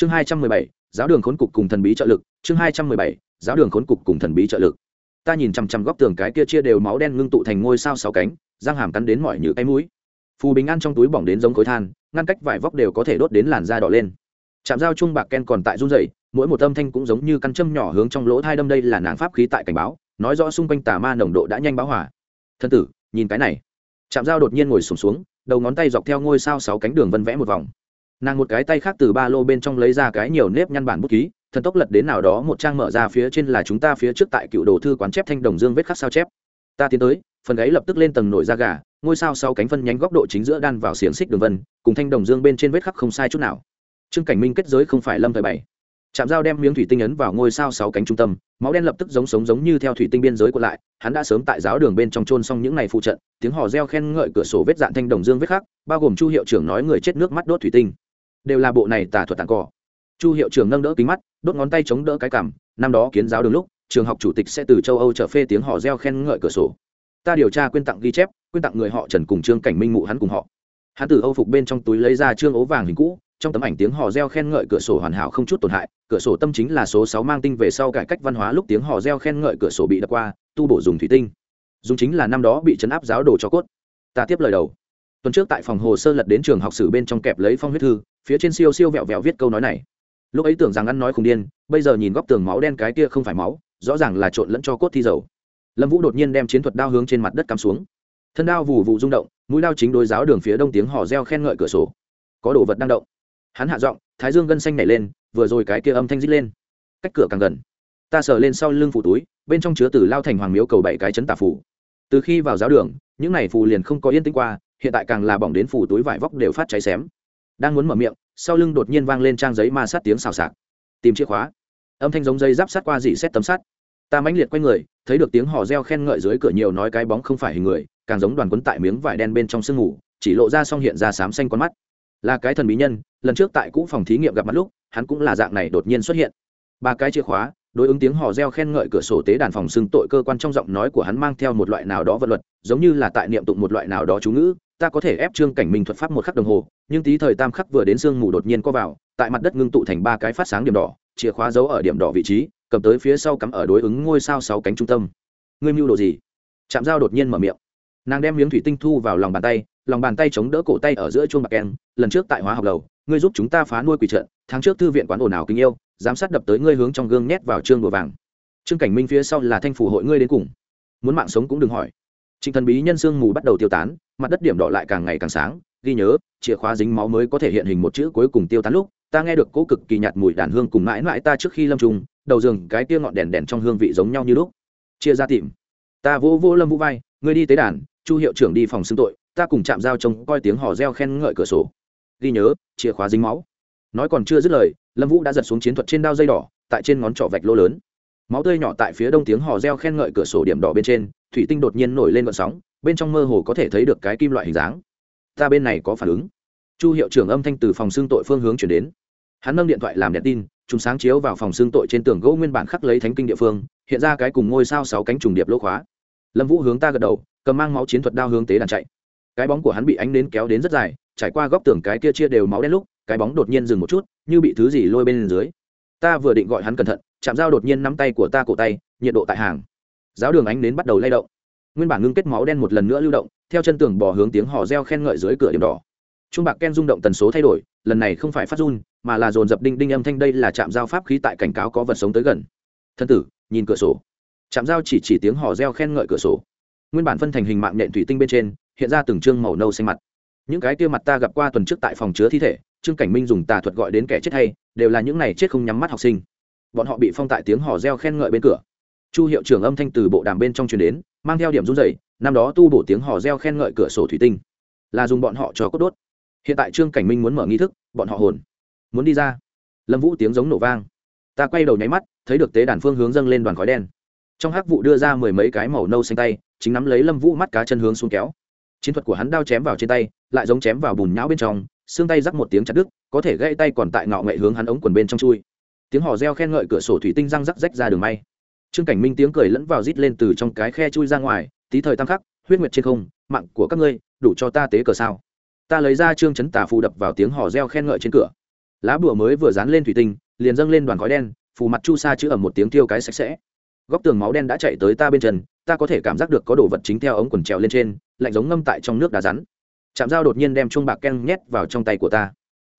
chương hai trăm mười bảy giáo đường khốn cục cùng thần bí trợ lực. Chương hai trăm mười bảy giáo đường khốn cục cùng thần bí trợ lực. Ta nhìn chằm chằm góc tường cái kia chia đều máu đen ngưng tụ thành ngôi sao sáu cánh răng hàm cắn đến mọi như cái mũi. Phù bình an trong túi bỏng đến giống khối than ngăn cách vải vóc đều có thể đốt đến làn da đỏ lên. Chạm dao chung bạc ken còn tại run rẩy mỗi một âm thanh cũng giống như căn châm nhỏ hướng trong lỗ thai đâm đây là nàng pháp khí tại cảnh báo nói rõ xung quanh tà ma nồng độ đã nhanh báo hỏa. Thân tử nhìn cái này. Chạm dao đột nhiên ngồi sùng xuống, xuống đầu ngón tay dọc theo ngôi sao sáu cánh đường vân vẽ một vòng nàng một cái tay khác từ ba lô bên trong lấy ra cái nhiều nếp nhăn bản bút ký, thần tốc lật đến nào đó một trang mở ra phía trên là chúng ta phía trước tại cựu đồ thư quán chép thanh đồng dương vết khắc sao chép. Ta tiến tới, phần gáy lập tức lên tầng nổi da gà, ngôi sao sau cánh phân nhánh góc độ chính giữa đan vào xiềng xích đường vân, cùng thanh đồng dương bên trên vết khắc không sai chút nào. Trương cảnh minh kết giới không phải lâm thời bảy. Chạm dao đem miếng thủy tinh ấn vào ngôi sao sáu cánh trung tâm, máu đen lập tức giống sống giống như theo thủy tinh biên giới của lại, hắn đã sớm tại giáo đường bên trong trôn xong những ngày phụ trận, tiếng hò reo khen ngợi cửa sổ vết dạn thanh đồng dương vết khắc, bao gồm chu hiệu trưởng nói người chết nước mắt đốt thủy tinh đều là bộ này tà thuật tàn cỏ chu hiệu trưởng nâng đỡ kính mắt, đốt ngón tay chống đỡ cái cảm năm đó kiến giáo đường lúc, trường học chủ tịch sẽ từ châu âu trở phê tiếng họ reo khen ngợi cửa sổ. Ta điều tra quyên tặng ghi chép, quyên tặng người họ trần cùng trương cảnh minh mụ hắn cùng họ. Hắn từ âu phục bên trong túi lấy ra trương ố vàng hình cũ, trong tấm ảnh tiếng họ reo khen ngợi cửa sổ hoàn hảo không chút tổn hại, cửa sổ tâm chính là số sáu mang tinh về sau cải cách văn hóa lúc tiếng họ reo khen ngợi cửa sổ bị đập qua, tu bổ dùng thủy tinh. Dùng chính là năm đó bị chấn áp giáo đồ cho cốt. Ta tiếp lời đầu tuần trước tại phòng hồ sơ lật đến trường học sử bên trong kẹp lấy phong huyết thư, phía trên siêu siêu vẹo vẹo viết câu nói này. Lúc ấy tưởng rằng ăn nói không điên, bây giờ nhìn góc tường máu đen cái kia không phải máu, rõ ràng là trộn lẫn cho cốt thi dầu. Lâm vũ đột nhiên đem chiến thuật đao hướng trên mặt đất cắm xuống. Thân đao vù vù rung động, mũi đao chính đối giáo đường phía đông tiếng hò reo khen ngợi cửa sổ. Có đồ vật đang động. Hắn hạ giọng, thái dương gân xanh nảy lên, vừa rồi cái kia âm thanh rít lên. Cách cửa càng gần. Ta sờ lên sau lưng phủ túi, bên trong chứa từ lao thành hoàng miếu cầu bảy cái chấn tà phủ từ khi vào giáo đường, những n à y phù liền không có yên tĩnh qua hiện tại càng là bỏng đến phủ túi vải vóc đều phát cháy xém. Đang muốn mở miệng, sau lưng đột nhiên vang lên trang giấy ma sát tiếng xào xạc. Tìm chìa khóa. Âm thanh giống dây giáp sát qua dị xét tấm sắt. Ta mãnh liệt q u a y người, thấy được tiếng hò reo khen ngợi dưới cửa nhiều nói cái bóng không phải hình người, càng giống đoàn quấn tại miếng vải đen bên trong sương ngủ chỉ lộ ra xong hiện ra xám xanh con mắt. Là cái thần bí nhân, lần trước tại cũ phòng thí nghiệm gặp mặt lúc, hắn cũng là dạng này đột nhiên xuất hiện. Ba cái chìa khóa, đối ứng tiếng hò reo khen ngợi cửa sổ tế đàn phòng xưng tội cơ quan trong giọng nói của hắn mang theo một loại nào đó vật luật, giống như là tại niệm tụng một loại nào đó chú ngữ ta có thể ép trương cảnh minh thuật pháp một khắc đồng hồ, nhưng tí thời tam khắc vừa đến sương mù đột nhiên có vào, tại mặt đất ngưng tụ thành ba cái phát sáng điểm đỏ, chìa khóa giấu ở điểm đỏ vị trí, cầm tới phía sau cắm ở đối ứng ngôi sao sáu cánh trung tâm. Ngươi mưu đồ gì? Chạm dao đột nhiên mở miệng. Nàng đem miếng thủy tinh thu vào lòng bàn tay, lòng bàn tay chống đỡ cổ tay ở giữa chuông bạc keng, lần trước tại hóa học lầu ngươi giúp chúng ta phá nuôi quỷ trận, tháng trước thư viện quán ồn ào kính yêu, giám sát đập tới ngươi hướng trong gương nhét vào trương đồ vàng. Trương cảnh minh phía sau là thanh phủ hội ngươi đến cùng. Muốn mạng sống cũng đừng hỏi trịnh thần bí nhân sương mù bắt đầu tiêu tán, mặt đất điểm đỏ lại càng ngày càng sáng, ghi nhớ, chìa khóa dính máu mới có thể hiện hình một chữ cuối cùng tiêu tán lúc, ta nghe được cố cực kỳ nhạt mùi đàn hương cùng mãi mãi ta trước khi lâm trùng, đầu giường cái tia ngọn đèn đèn trong hương vị giống nhau như lúc. Chia ra tìm. Ta vô vô lâm vũ vai, ngươi đi tế đàn, chu hiệu trưởng đi phòng xương tội, ta cùng chạm giao trông coi tiếng hò reo khen ngợi cửa sổ. Ghi nhớ, chìa khóa dính máu. Nói còn chưa dứt lời, lâm vũ đã giật xuống chiến thuật trên đao dây đỏ, tại trên ngón trỏ vạch lỗ lớn máu tươi nhỏ tại phía đông tiếng hò reo khen ngợi cửa sổ điểm đỏ bên trên, thủy tinh đột nhiên nổi lên vận sóng, bên trong mơ hồ có thể thấy được cái kim loại hình dáng. Ta bên này có phản ứng. Chu hiệu trưởng âm thanh từ phòng xương tội phương hướng chuyển đến. Hắn nâng điện thoại làm đèn tin chúng sáng chiếu vào phòng xương tội trên tường gỗ nguyên bản khắc lấy thánh kinh địa phương, hiện ra cái cùng ngôi sao sáu cánh trùng điệp lỗ khóa. Lâm vũ hướng ta gật đầu, cầm mang máu chiến thuật đao hướng tế đàn chạy. Cái bóng của hắn bị ánh đến kéo đến rất dài, trải qua góc tường cái kia chia đều máu đen lúc, cái bóng đột nhiên dừng một chút, như bị thứ gì lôi bên dưới ta vừa định gọi hắn cẩn thận chạm dao đột nhiên nắm tay của ta cổ tay, nhiệt độ tại hàng. Giáo đường ánh đến bắt đầu lay động. Nguyên bản ngưng kết máu đen một lần nữa lưu động, theo chân tường bỏ hướng tiếng hò reo khen ngợi dưới cửa điểm đỏ. Trung bạc ken rung động tần số thay đổi, lần này không phải phát run, mà là dồn dập đinh đinh âm thanh đây là trạm giao pháp khí tại cảnh cáo có vật sống tới gần. Thân tử, nhìn cửa sổ. Trạm giao chỉ chỉ tiếng hò reo khen ngợi cửa sổ. Nguyên bản phân thành hình mạng nện thủy tinh bên trên, hiện ra từng chương màu nâu xanh mặt. Những cái kia mặt ta gặp qua tuần trước tại phòng chứa thi thể, trương cảnh minh dùng tà thuật gọi đến kẻ chết hay đều là những này chết không nhắm mắt học sinh. Bọn họ bị phong tại tiếng hò reo khen ngợi bên cửa. Chu hiệu trưởng âm thanh từ bộ đàm bên trong truyền đến, mang theo điểm run rẩy, năm đó tu bổ tiếng hò reo khen ngợi cửa sổ thủy tinh, là dùng bọn họ cho cốt đốt. Hiện tại trương cảnh minh muốn mở nghi thức, bọn họ hồn muốn đi ra. Lâm vũ tiếng giống nổ vang. Ta quay đầu nháy mắt, thấy được tế đàn phương hướng dâng lên đoàn khói đen. Trong hắc vụ đưa ra mười mấy cái màu nâu xanh tay, chính nắm lấy lâm vũ mắt cá chân hướng xuống kéo. Chiến thuật của hắn đao chém vào trên tay, lại giống chém vào bùn nhão bên trong xương tay rắc một tiếng chặt đứt, có thể gãy tay còn tại ngọ nghệ hướng hắn ống quần bên trong chui. Tiếng hò reo khen ngợi cửa sổ thủy tinh răng rắc rách ra đường may. Trương cảnh minh tiếng cười lẫn vào rít lên từ trong cái khe chui ra ngoài, tí thời tăng khắc, huyết nguyệt trên không, mạng của các ngươi, đủ cho ta tế cờ sao? Ta lấy ra trương chấn tà phù đập vào tiếng hò reo khen ngợi trên cửa. Lá bùa mới vừa dán lên thủy tinh, liền dâng lên đoàn khói đen, phù mặt chu sa chữ ẩm một tiếng tiêu cái sạch sẽ. Góc tường máu đen đã chạy tới ta bên chân, ta có thể cảm giác được có đồ vật chính theo ống quần trèo lên trên, lạnh giống ngâm tại trong nước đá rắn chạm dao đột nhiên đem chuông bạc ken nhét vào trong tay của ta.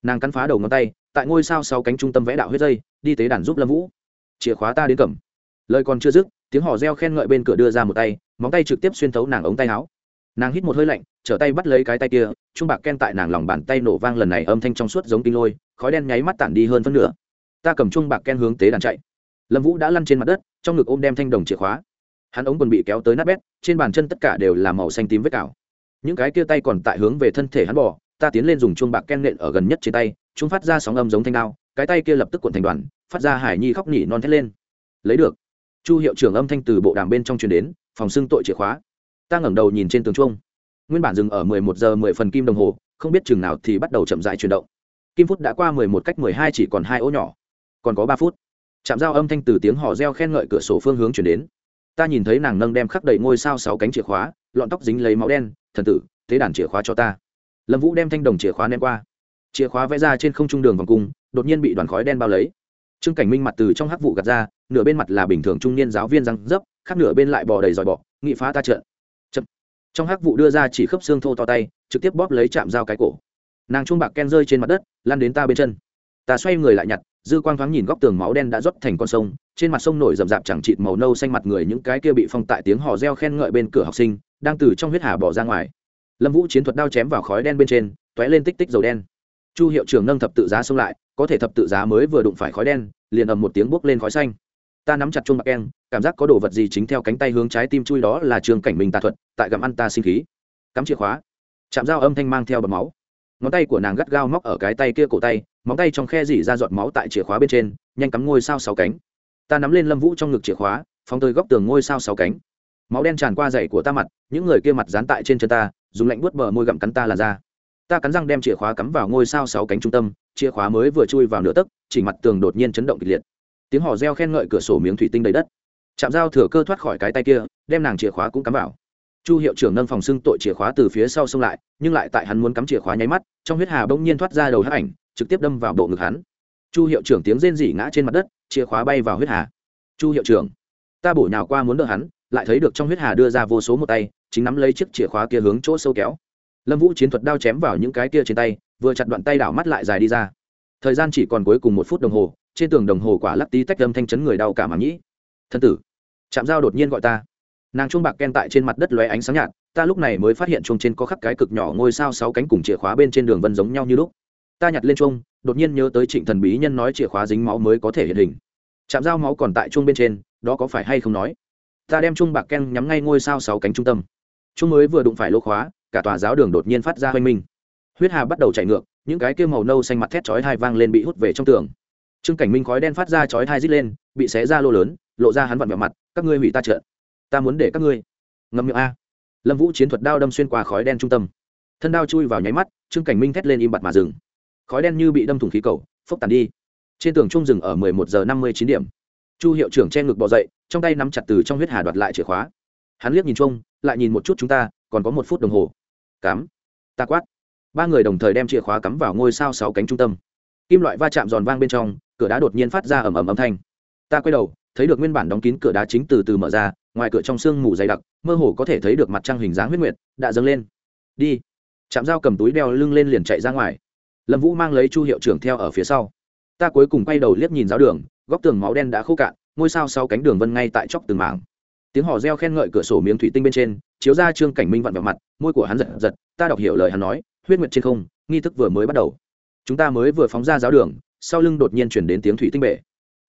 Nàng cắn phá đầu ngón tay, tại ngôi sao sau cánh trung tâm vẽ đạo huyết dây, đi tế đàn giúp lâm vũ. Chìa khóa ta đến cầm. Lời còn chưa dứt, tiếng hò reo khen ngợi bên cửa đưa ra một tay, móng tay trực tiếp xuyên thấu nàng ống tay áo. Nàng hít một hơi lạnh, trở tay bắt lấy cái tay kia trung bạc ken tại nàng lòng bàn tay nổ vang lần này âm thanh trong suốt giống kinh lôi, khói đen nháy mắt tản đi hơn phân nửa. Ta cầm trung bạc ken hướng tế đàn chạy. Lâm vũ đã lăn trên mặt đất, trong ngực ôm đem thanh đồng chìa khóa. Hắn ống còn bị kéo tới nát bét, trên bàn chân tất cả đều là màu xanh tím vết cào những cái kia tay còn tại hướng về thân thể hắn bỏ ta tiến lên dùng chuông bạc ken nện ở gần nhất trên tay, chúng phát ra sóng âm giống thanh đao, cái tay kia lập tức cuộn thành đoàn, phát ra hải nhi khóc nỉ non thét lên. Lấy được. Chu hiệu trưởng âm thanh từ bộ đàm bên trong truyền đến, phòng xưng tội chìa khóa. Ta ngẩng đầu nhìn trên tường chuông. Nguyên bản dừng ở mười một giờ mười phần kim đồng hồ, không biết chừng nào thì bắt đầu chậm dại chuyển động. Kim phút đã qua mười một cách mười hai chỉ còn hai ố nhỏ. Còn có ba phút. Chạm dao âm thanh từ tiếng hò reo khen ngợi cửa sổ phương hướng chuyển đến. Ta nhìn thấy nàng nâng đem khắc đầy ngôi sao sáu cánh chìa khóa lọn tóc dính lấy máu đen, thần tử, thế đàn chìa khóa cho ta. Lâm vũ đem thanh đồng chìa khóa ném qua. Chìa khóa vẽ ra trên không trung đường vòng cung, đột nhiên bị đoàn khói đen bao lấy. Trương cảnh minh mặt từ trong hắc vụ gạt ra, nửa bên mặt là bình thường trung niên giáo viên răng dấp, khác nửa bên lại bò đầy dòi bọ, nghị phá ta trợn Chậm. trong hắc vụ đưa ra chỉ khớp xương thô to tay, trực tiếp bóp lấy chạm dao cái cổ. Nàng chuông bạc ken rơi trên mặt đất lan đến ta bên chân ta xoay người lại nhặt, dư quang thoáng nhìn góc tường máu đen đã rót thành con sông, trên mặt sông nổi rậm rạp chẳng chịt màu nâu xanh mặt người những cái kia bị phong tại tiếng hò reo khen ngợi bên cửa học sinh, đang từ trong huyết hà bỏ ra ngoài. Lâm vũ chiến thuật đao chém vào khói đen bên trên t ó é lên tích tích dầu đen. Chu hiệu trưởng nâng thập tự giá xông lại, có thể thập tự giá mới vừa đụng phải khói đen, liền ầm một tiếng buốc lên khói xanh. Ta nắm chặt chuông bạc keng, cảm giác có đồ vật gì chính theo cánh tay hướng trái tim chui đó là trường cảnh mình tà thuật, tại gặm ăn ta sinh khí. Cắm chìa khóa. Chạm dao âm thanh mang theo bầm máu. Ngón tay của nàng gắt gao móc ở cái tay kia cổ tay móng tay trong khe dỉ ra giọt máu tại chìa khóa bên trên, nhanh cắm ngôi sao sáu cánh. Ta nắm lên lâm vũ trong ngực chìa khóa, phóng tới góc tường ngôi sao sáu cánh. Máu đen tràn qua dày của ta mặt, những người kia mặt dán tại trên chân ta, dùng lạnh buốt bờ môi gặm cắn ta là ra. Ta cắn răng đem chìa khóa cắm vào ngôi sao sáu cánh trung tâm, chìa khóa mới vừa chui vào nửa tấc, chỉ mặt tường đột nhiên chấn động kịch liệt. Tiếng hò reo khen ngợi cửa sổ miếng thủy tinh đầy đất. Chạm dao thừa cơ thoát khỏi cái tay kia, đem nàng chìa khóa cũng cắm vào chu hiệu trưởng nâng phòng xưng tội chìa khóa từ phía sau xông lại, nhưng lại tại hắn muốn cắm chìa khóa nháy mắt, trong huyết hà bỗng nhiên thoát ra đầu hắc ảnh, trực tiếp đâm vào bộ ngực hắn. Chu hiệu trưởng tiếng rên rỉ ngã trên mặt đất, chìa khóa bay vào huyết hà. Chu hiệu trưởng, ta bổ nhào qua muốn đỡ hắn, lại thấy được trong huyết hà đưa ra vô số một tay, chính nắm lấy chiếc chìa khóa kia hướng chỗ sâu kéo. Lâm vũ chiến thuật đao chém vào những cái kia trên tay, vừa chặt đoạn tay đảo mắt lại dài đi ra. Thời gian chỉ còn cuối cùng một phút đồng hồ, trên tường đồng hồ quả lắc tí tách âm thanh chấn người đau cả mà nhĩ. Thân tử chạm dao đột nhiên gọi ta nàng chuông bạc ken tại trên mặt đất lóe ánh sáng nhạt, ta lúc này mới phát hiện chuông trên có khắc cái cực nhỏ ngôi sao sáu cánh cùng chìa khóa bên trên đường vân giống nhau như lúc. Ta nhặt lên chuông, đột nhiên nhớ tới trịnh thần bí nhân nói chìa khóa dính máu mới có thể hiện hình. Chạm dao máu còn tại chuông bên trên, đó có phải hay không nói? Ta đem chuông bạc ken nhắm ngay ngôi sao sáu cánh trung tâm. Chuông mới vừa đụng phải lỗ khóa, cả tòa giáo đường đột nhiên phát ra hoanh minh. Huyết hà bắt đầu chạy ngược, những cái kia màu nâu xanh mặt thét chói hai vang lên bị hút về trong tường. Trương cảnh minh khói đen phát ra chói hai rít lên, bị xé ra lô lớn, lộ ra hắn vặn vẹo mặt, các ngươi hủy ta trợn ta muốn để các ngươi. Ngâm miệng a. Lâm vũ chiến thuật đao đâm xuyên qua khói đen trung tâm. Thân đao chui vào nháy mắt, trương cảnh minh thét lên im bặt mà dừng. Khói đen như bị đâm thủng khí cầu, phốc tàn đi. Trên tường trung rừng ở mười một giờ năm mươi chín điểm. Chu hiệu trưởng che ngực bỏ dậy, trong tay nắm chặt từ trong huyết hà đoạt lại chìa khóa. Hắn liếc nhìn chung, lại nhìn một chút chúng ta, còn có một phút đồng hồ. Cắm. Ta quát. Ba người đồng thời đem chìa khóa cắm vào ngôi sao sáu cánh trung tâm. Kim loại va chạm giòn vang bên trong, cửa đá đột nhiên phát ra ầm ầm âm thanh. Ta quay đầu, thấy được nguyên bản đóng kín cửa đá chính từ từ mở ra ngoài cửa trong sương mù dày đặc, mơ hồ có thể thấy được mặt trăng hình dáng huyết nguyệt, đã dâng lên. Đi. Chạm dao cầm túi đeo lưng lên liền chạy ra ngoài. Lâm vũ mang lấy chu hiệu trưởng theo ở phía sau. Ta cuối cùng quay đầu liếc nhìn giáo đường, góc tường máu đen đã khô cạn, ngôi sao sau cánh đường vân ngay tại chóc từng mảng. Tiếng hò reo khen ngợi cửa sổ miếng thủy tinh bên trên, chiếu ra trương cảnh minh vặn vào mặt, môi của hắn giật giật, ta đọc hiểu lời hắn nói, huyết nguyệt trên không, nghi thức vừa mới bắt đầu. Chúng ta mới vừa phóng ra giáo đường, sau lưng đột nhiên chuyển đến tiếng thủy tinh bể.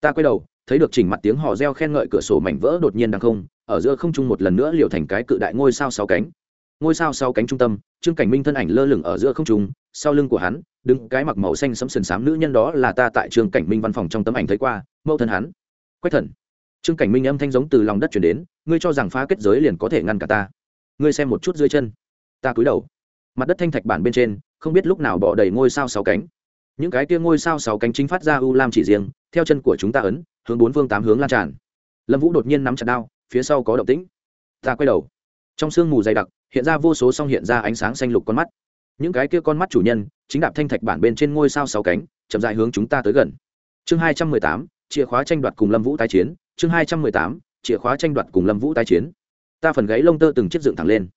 Ta quay đầu thấy được chỉnh mặt tiếng hò reo khen ngợi cửa sổ mảnh vỡ đột nhiên đang không, ở giữa không trung một lần nữa liệu thành cái cự đại ngôi sao sáu cánh. Ngôi sao sáu cánh trung tâm, trương cảnh minh thân ảnh lơ lửng ở giữa không trung, sau lưng của hắn, đứng cái mặc màu xanh sẫm sần sám nữ nhân đó là ta tại trương cảnh minh văn phòng trong tấm ảnh thấy qua, mẫu thân hắn. Quách thần. Trương cảnh minh âm thanh giống từ lòng đất chuyển đến, ngươi cho rằng phá kết giới liền có thể ngăn cả ta. Ngươi xem một chút dưới chân. Ta cúi đầu. Mặt đất thanh thạch bản bên trên, không biết lúc nào bỏ đầy ngôi sao sáu cánh những cái kia ngôi sao sáu cánh chính phát ra u lam chỉ riêng, theo chân của chúng ta ấn, hướng bốn phương tám hướng lan tràn. Lâm vũ đột nhiên nắm chặt đao, phía sau có động tĩnh. Ta quay đầu. Trong sương mù dày đặc, hiện ra vô số song hiện ra ánh sáng xanh lục con mắt. Những cái kia con mắt chủ nhân, chính đạp thanh thạch bản bên trên ngôi sao sáu cánh, chậm dại hướng chúng ta tới gần. Chương hai trăm mười tám, chìa khóa tranh đoạt cùng lâm vũ tái chiến. Chương hai trăm mười tám, chìa khóa tranh đoạt cùng lâm vũ tái chiến. Ta phần gáy lông tơ từng chiếc dựng thẳng lên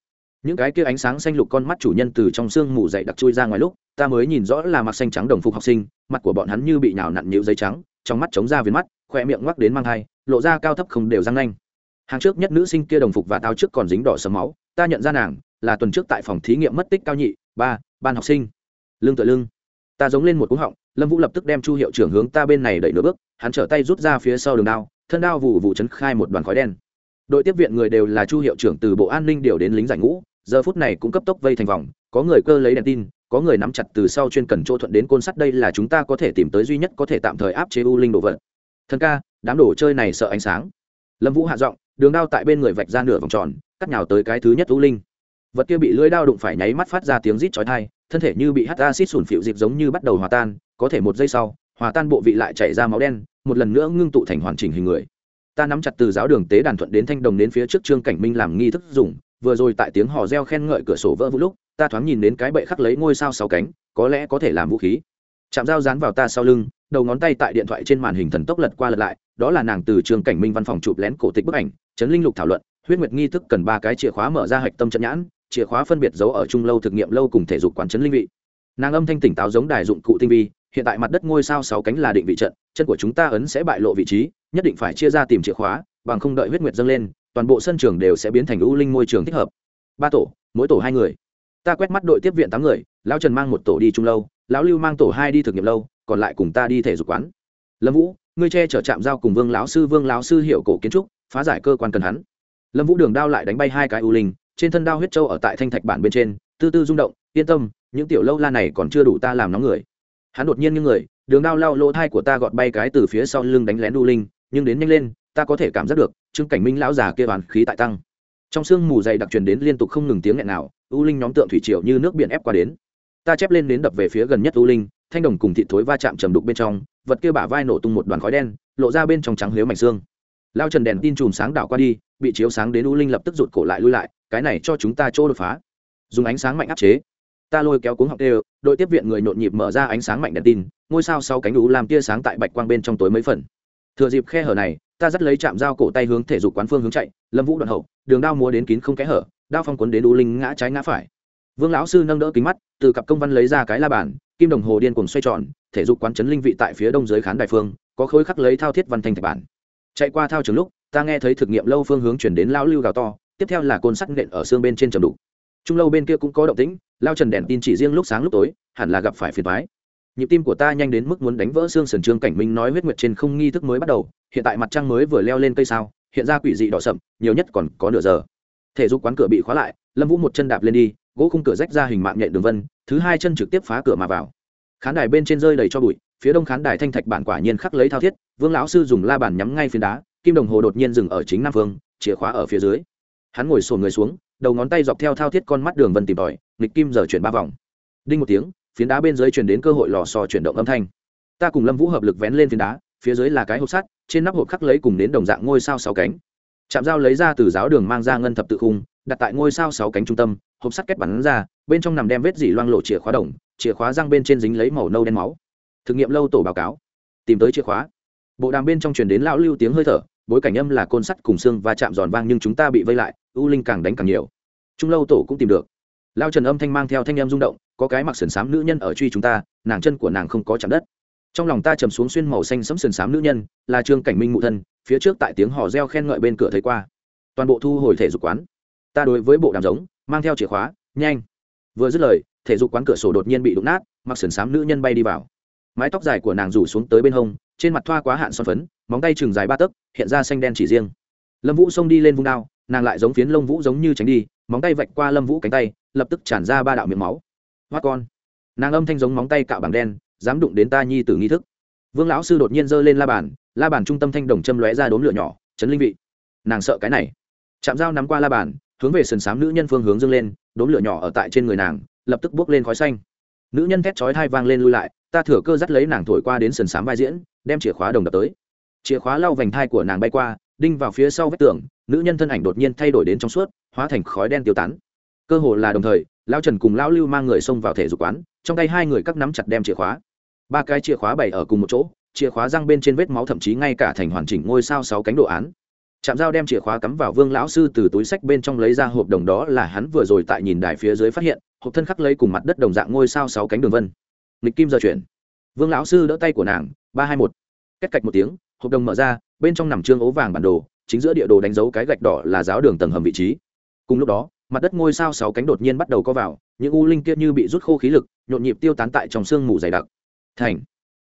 những cái kia ánh sáng xanh lục con mắt chủ nhân từ trong sương mù dậy đặc chui ra ngoài lúc, ta mới nhìn rõ là mặc xanh trắng đồng phục học sinh, mặt của bọn hắn như bị nhào nặn nhịu giấy trắng, trong mắt chống ra viền mắt khoe miệng ngoắc đến mang thai lộ ra cao thấp không đều răng nanh. Hàng trước nhất nữ sinh kia đồng phục và tao trước còn dính đỏ sấm máu, ta nhận ra nàng, là tuần trước tại phòng thí nghiệm mất tích cao nhị, ba, ban học sinh. Lưng tựa lưng. Ta giống lên một cú họng, lâm vũ lập tức đem chu hiệu trưởng hướng ta bên này đẩy nửa bước, hắn trở tay rút ra phía sau đường đao, thân đao vụ vụ chấn khai một đoàn khói đen. Đội tiếp viện người đều là chu hiệu trưởng từ bộ an ninh điều đến lính giải ngũ giờ phút này cũng cấp tốc vây thành vòng, có người cơ lấy đèn tin, có người nắm chặt từ sau chuyên cần chỗ thuận đến côn sắt, đây là chúng ta có thể tìm tới duy nhất có thể tạm thời áp chế u linh đồ vật. Thân ca, đám đồ chơi này sợ ánh sáng. Lâm vũ hạ giọng, đường đao tại bên người vạch ra nửa vòng tròn, cắt nhào tới cái thứ nhất u linh. Vật kia bị lưỡi đao đụng phải nháy mắt phát ra tiếng rít chói tai, thân thể như bị hắt acid sủn phịu dịp giống như bắt đầu hòa tan, có thể một giây sau, hòa tan bộ vị lại chảy ra máu đen, một lần nữa ngưng tụ thành hoàn chỉnh hình người. Ta nắm chặt từ giáo đường tế đàn thuận đến thanh đồng đến phía trước trương cảnh minh làm nghi thức dùng vừa rồi tại tiếng hò reo khen ngợi cửa sổ vỡ vũ lúc, ta thoáng nhìn đến cái bệ khắc lấy ngôi sao sáu cánh, có lẽ có thể làm vũ khí. Chạm dao dán vào ta sau lưng, đầu ngón tay tại điện thoại trên màn hình thần tốc lật qua lật lại, đó là nàng từ trường cảnh minh văn phòng chụp lén cổ tịch bức ảnh, chấn linh lục thảo luận, huyết nguyệt nghi thức cần ba cái chìa khóa mở ra hạch tâm trận nhãn, chìa khóa phân biệt giấu ở trung lâu thực nghiệm lâu cùng thể dục quán chấn linh vị. Nàng âm thanh tỉnh táo giống đài dụng cụ tinh vi, hiện tại mặt đất ngôi sao sáu cánh là định vị trận, chân của chúng ta ấn sẽ bại lộ vị trí, nhất định phải chia ra tìm chìa khóa, bằng không đợi huyết nguyệt dâng lên toàn bộ sân trường đều sẽ biến thành ưu linh môi trường thích hợp. Ba tổ, mỗi tổ hai người. Ta quét mắt đội tiếp viện tám người, lão trần mang một tổ đi trung lâu, lão lưu mang tổ hai đi thực nghiệm lâu, còn lại cùng ta đi thể dục quán. Lâm vũ, ngươi che chở chạm giao cùng vương lão sư, vương lão sư hiệu cổ kiến trúc, phá giải cơ quan cần hắn. Lâm vũ đường đao lại đánh bay hai cái ưu linh, trên thân đao huyết trâu ở tại thanh thạch bản bên trên, tư tư rung động, yên tâm, những tiểu lâu la này còn chưa đủ ta làm nóng người. Hắn đột nhiên như người, đường đao lao lỗ thai của ta gọt bay cái từ phía sau lưng đánh lén u linh, nhưng đến nhanh lên, ta có thể cảm giác được trương cảnh minh lão già kia đoàn khí tại tăng. Trong sương mù dày đặc truyền đến liên tục không ngừng tiếng nghẹn nào, u linh nhóm tượng thủy triều như nước biển ép qua đến. Ta chép lên đến đập về phía gần nhất u linh, thanh đồng cùng thịt thối va chạm trầm đục bên trong, vật kia bả vai nổ tung một đoàn khói đen, lộ ra bên trong trắng lếu mảnh xương. Lao trần đèn tin chùm sáng đảo qua đi, bị chiếu sáng đến u linh lập tức rụt cổ lại lui lại, cái này cho chúng ta chỗ đột phá. Dùng ánh sáng mạnh áp chế. Ta lôi kéo cuống học đều, đội tiếp viện người nhộn nhịp mở ra ánh sáng mạnh đèn tin, ngôi sao sau cánh u làm tia sáng tại bạch quang bên trong tối mấy phần thừa dịp khe hở này, ta dắt lấy chạm dao cổ tay hướng thể dục quán phương hướng chạy, lâm vũ đoạn hậu, đường đao múa đến kín không kẽ hở, đao phong quấn đến u linh ngã trái ngã phải. Vương lão sư nâng đỡ kính mắt, từ cặp công văn lấy ra cái la bàn, kim đồng hồ điên cuồng xoay tròn, thể dục quán chấn linh vị tại phía đông dưới khán đài phương, có khối khắc lấy thao thiết văn thành thạch bản. Chạy qua thao trường lúc, ta nghe thấy thực nghiệm lâu phương hướng chuyển đến lão lưu gào to, tiếp theo là côn sắt nện ở xương bên trên trầm đục. Trung lâu bên kia cũng có động tĩnh, lao trần đèn tin chỉ riêng lúc sáng lúc tối, hẳn là gặp phải phiền thoái nhịp tim của ta nhanh đến mức muốn đánh vỡ xương sườn trương cảnh minh nói huyết nguyệt trên không nghi thức mới bắt đầu, hiện tại mặt trăng mới vừa leo lên cây sao, hiện ra quỷ dị đỏ sậm, nhiều nhất còn có nửa giờ. Thể dục quán cửa bị khóa lại, lâm vũ một chân đạp lên đi, gỗ khung cửa rách ra hình mạng nhện đường vân, thứ hai chân trực tiếp phá cửa mà vào. Khán đài bên trên rơi đầy cho bụi, phía đông khán đài thanh thạch bản quả nhiên khắc lấy thao thiết, vương lão sư dùng la bàn nhắm ngay phiến đá, kim đồng hồ đột nhiên dừng ở chính nam phương, chìa khóa ở phía dưới. Hắn ngồi sồn người xuống, đầu ngón tay dọc theo thao thiết con mắt đường vân tìm tòi, nghịch kim giờ chuyển ba vòng. Đinh một tiếng phiến đá bên dưới chuyển đến cơ hội lò sò chuyển động âm thanh. Ta cùng lâm vũ hợp lực vén lên phiến đá, phía dưới là cái hộp sắt, trên nắp hộp khắc lấy cùng đến đồng dạng ngôi sao sáu cánh. Chạm dao lấy ra từ giáo đường mang ra ngân thập tự khung, đặt tại ngôi sao sáu cánh trung tâm, hộp sắt kết bắn ra, bên trong nằm đem vết dỉ loang lộ chìa khóa đồng, chìa khóa răng bên trên dính lấy màu nâu đen máu. Thực nghiệm lâu tổ báo cáo. Tìm tới chìa khóa. Bộ đàm bên trong truyền đến lão lưu tiếng hơi thở, bối cảnh âm là côn sắt cùng xương và chạm giòn vang nhưng chúng ta bị vây lại u linh càng đánh càng nhiều. Trung lâu tổ cũng tìm được. Lao trần âm thanh mang theo thanh âm rung động có cái mặc sườn xám nữ nhân ở truy chúng ta, nàng chân của nàng không có chạm đất. Trong lòng ta trầm xuống xuyên màu xanh sẫm sườn xám nữ nhân, là trương cảnh minh mụ thân, phía trước tại tiếng hò reo khen ngợi bên cửa thấy qua. Toàn bộ thu hồi thể dục quán. Ta đối với bộ đàm giống, mang theo chìa khóa, nhanh. Vừa dứt lời, thể dục quán cửa sổ đột nhiên bị đụng nát, mặc sườn xám nữ nhân bay đi vào. Mái tóc dài của nàng rủ xuống tới bên hông, trên mặt thoa quá hạn son phấn, móng tay chừng dài ba tấc, hiện ra xanh đen chỉ riêng. Lâm vũ xông đi lên vung đao, nàng lại giống phiến lông vũ giống như tránh đi, móng tay vạch qua lâm vũ cánh tay, lập tức tràn ra ba đạo miệng máu hoắt con. Nàng âm thanh giống móng tay cạo bằng đen, dám đụng đến ta nhi tử nghi thức. Vương lão sư đột nhiên giơ lên la bàn la bàn trung tâm thanh đồng châm lóe ra đốm lửa nhỏ, chấn linh vị. Nàng sợ cái này. Chạm dao nắm qua la bàn, hướng về sườn xám nữ nhân phương hướng dâng lên, đốm lửa nhỏ ở tại trên người nàng, lập tức bước lên khói xanh. Nữ nhân thét chói thai vang lên lui lại, ta thừa cơ dắt lấy nàng thổi qua đến sườn xám vai diễn, đem chìa khóa đồng đập tới. Chìa khóa lau vành thai của nàng bay qua, đinh vào phía sau vách tường, nữ nhân thân ảnh đột nhiên thay đổi đến trong suốt, hóa thành khói đen tiêu tán. Cơ hồ là đồng thời Lão trần cùng Lão lưu mang người xông vào thể dục quán, trong tay hai người cắt nắm chặt đem chìa khóa. Ba cái chìa khóa bày ở cùng một chỗ, chìa khóa răng bên trên vết máu thậm chí ngay cả thành hoàn chỉnh ngôi sao sáu cánh đồ án. Chạm dao đem chìa khóa cắm vào vương lão sư từ túi sách bên trong lấy ra hộp đồng đó là hắn vừa rồi tại nhìn đài phía dưới phát hiện, hộp thân khắc lấy cùng mặt đất đồng dạng ngôi sao sáu cánh đường vân. Nghịch kim giờ chuyển. Vương lão sư đỡ tay của nàng, ba hai một. Cách cạch một tiếng, hộp đồng mở ra, bên trong nằm trương ố vàng bản đồ, chính giữa địa đồ đánh dấu cái gạch đỏ là giáo đường tầng hầm vị trí. Cùng lúc đó mặt đất ngôi sao sáu cánh đột nhiên bắt đầu co vào, những u linh kia như bị rút khô khí lực, nhộn nhịp tiêu tán tại trong sương mù dày đặc. Thành.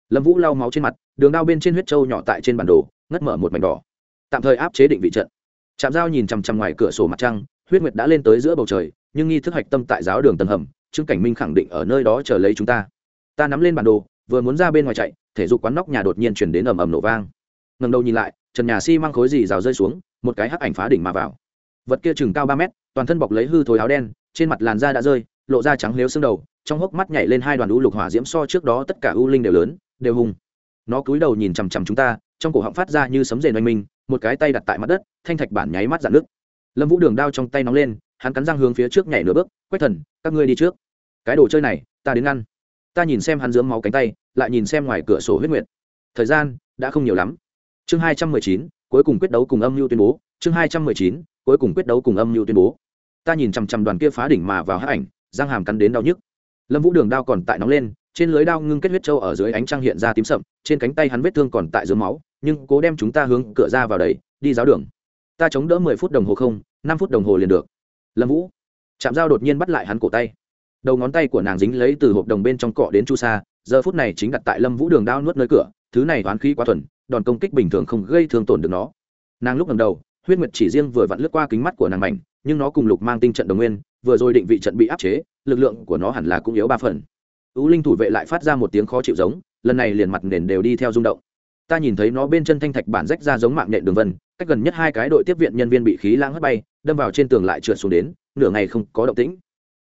Lâm vũ lau máu trên mặt, đường đao bên trên huyết trâu nhỏ tại trên bản đồ, ngất mở một mảnh đỏ. Tạm thời áp chế định vị trận. Chạm dao nhìn chằm chằm ngoài cửa sổ mặt trăng, huyết nguyệt đã lên tới giữa bầu trời, nhưng nghi thức hạch tâm tại giáo đường tầng hầm, trương cảnh minh khẳng định ở nơi đó chờ lấy chúng ta. Ta nắm lên bản đồ, vừa muốn ra bên ngoài chạy, thể dục quán nóc nhà đột nhiên chuyển đến ầm ầm nổ vang. Ngầm đầu nhìn lại, trần nhà xi、si、mang khối gì rào rơi xuống, một cái hắc ảnh phá đỉnh mà vào. Vật kia chừng cao ba mét toàn thân bọc lấy hư thối áo đen, trên mặt làn da đã rơi, lộ ra trắng nếu xương đầu, trong hốc mắt nhảy lên hai đoàn u lục hỏa diễm so trước đó tất cả u linh đều lớn, đều hùng. nó cúi đầu nhìn chằm chằm chúng ta, trong cổ họng phát ra như sấm rền oanh minh, một cái tay đặt tại mặt đất, thanh thạch bản nháy mắt dạn nước lâm vũ đường đao trong tay nóng lên, hắn cắn răng hướng phía trước nhảy nửa bước, quách thần, các ngươi đi trước. Cái đồ chơi này, ta đến ngăn. Ta nhìn xem hắn dướng máu cánh tay, lại nhìn xem ngoài cửa sổ huyết nguyệt. Thời gian, đã không nhiều lắm. Chương hai trăm mười chín, cuối cùng quyết đấu cùng âm mưu tuyên bố. Chương hai trăm mười chín, cuối cùng quyết đấu cùng âm mưu tuyên bố ta nhìn chằm chằm đoàn kia phá đỉnh mà vào hắc ảnh răng hàm cắn đến đau nhức. Lâm vũ đường đao còn tại nóng lên trên lưới đao ngưng kết huyết trâu ở dưới ánh trăng hiện ra tím sậm trên cánh tay hắn vết thương còn tại dưới máu nhưng cố đem chúng ta hướng cửa ra vào đầy, đi giáo đường. Ta chống đỡ mười phút đồng hồ không năm phút đồng hồ liền được. Lâm vũ chạm dao đột nhiên bắt lại hắn cổ tay. Đầu ngón tay của nàng dính lấy từ hộp đồng bên trong cọ đến chu sa giờ phút này chính đặt tại lâm vũ đường đao nuốt nơi cửa thứ này toán khí quá thuần đòn công kích bình thường không gây thương tổn được nó. Nàng lúc lần đầu huyết nguyệt chỉ riêng vừa vặn lướt qua kính mắt của nàng mảnh nhưng nó cùng lục mang tinh trận đồng nguyên, vừa rồi định vị trận bị áp chế, lực lượng của nó hẳn là cũng yếu ba phần. Tú linh thủ vệ lại phát ra một tiếng khó chịu giống, lần này liền mặt nền đều đi theo rung động. Ta nhìn thấy nó bên chân thanh thạch bản rách ra giống mạng nhện đường vân, cách gần nhất hai cái đội tiếp viện nhân viên bị khí lãng hất bay, đâm vào trên tường lại trượt xuống đến, nửa ngày không có động tĩnh.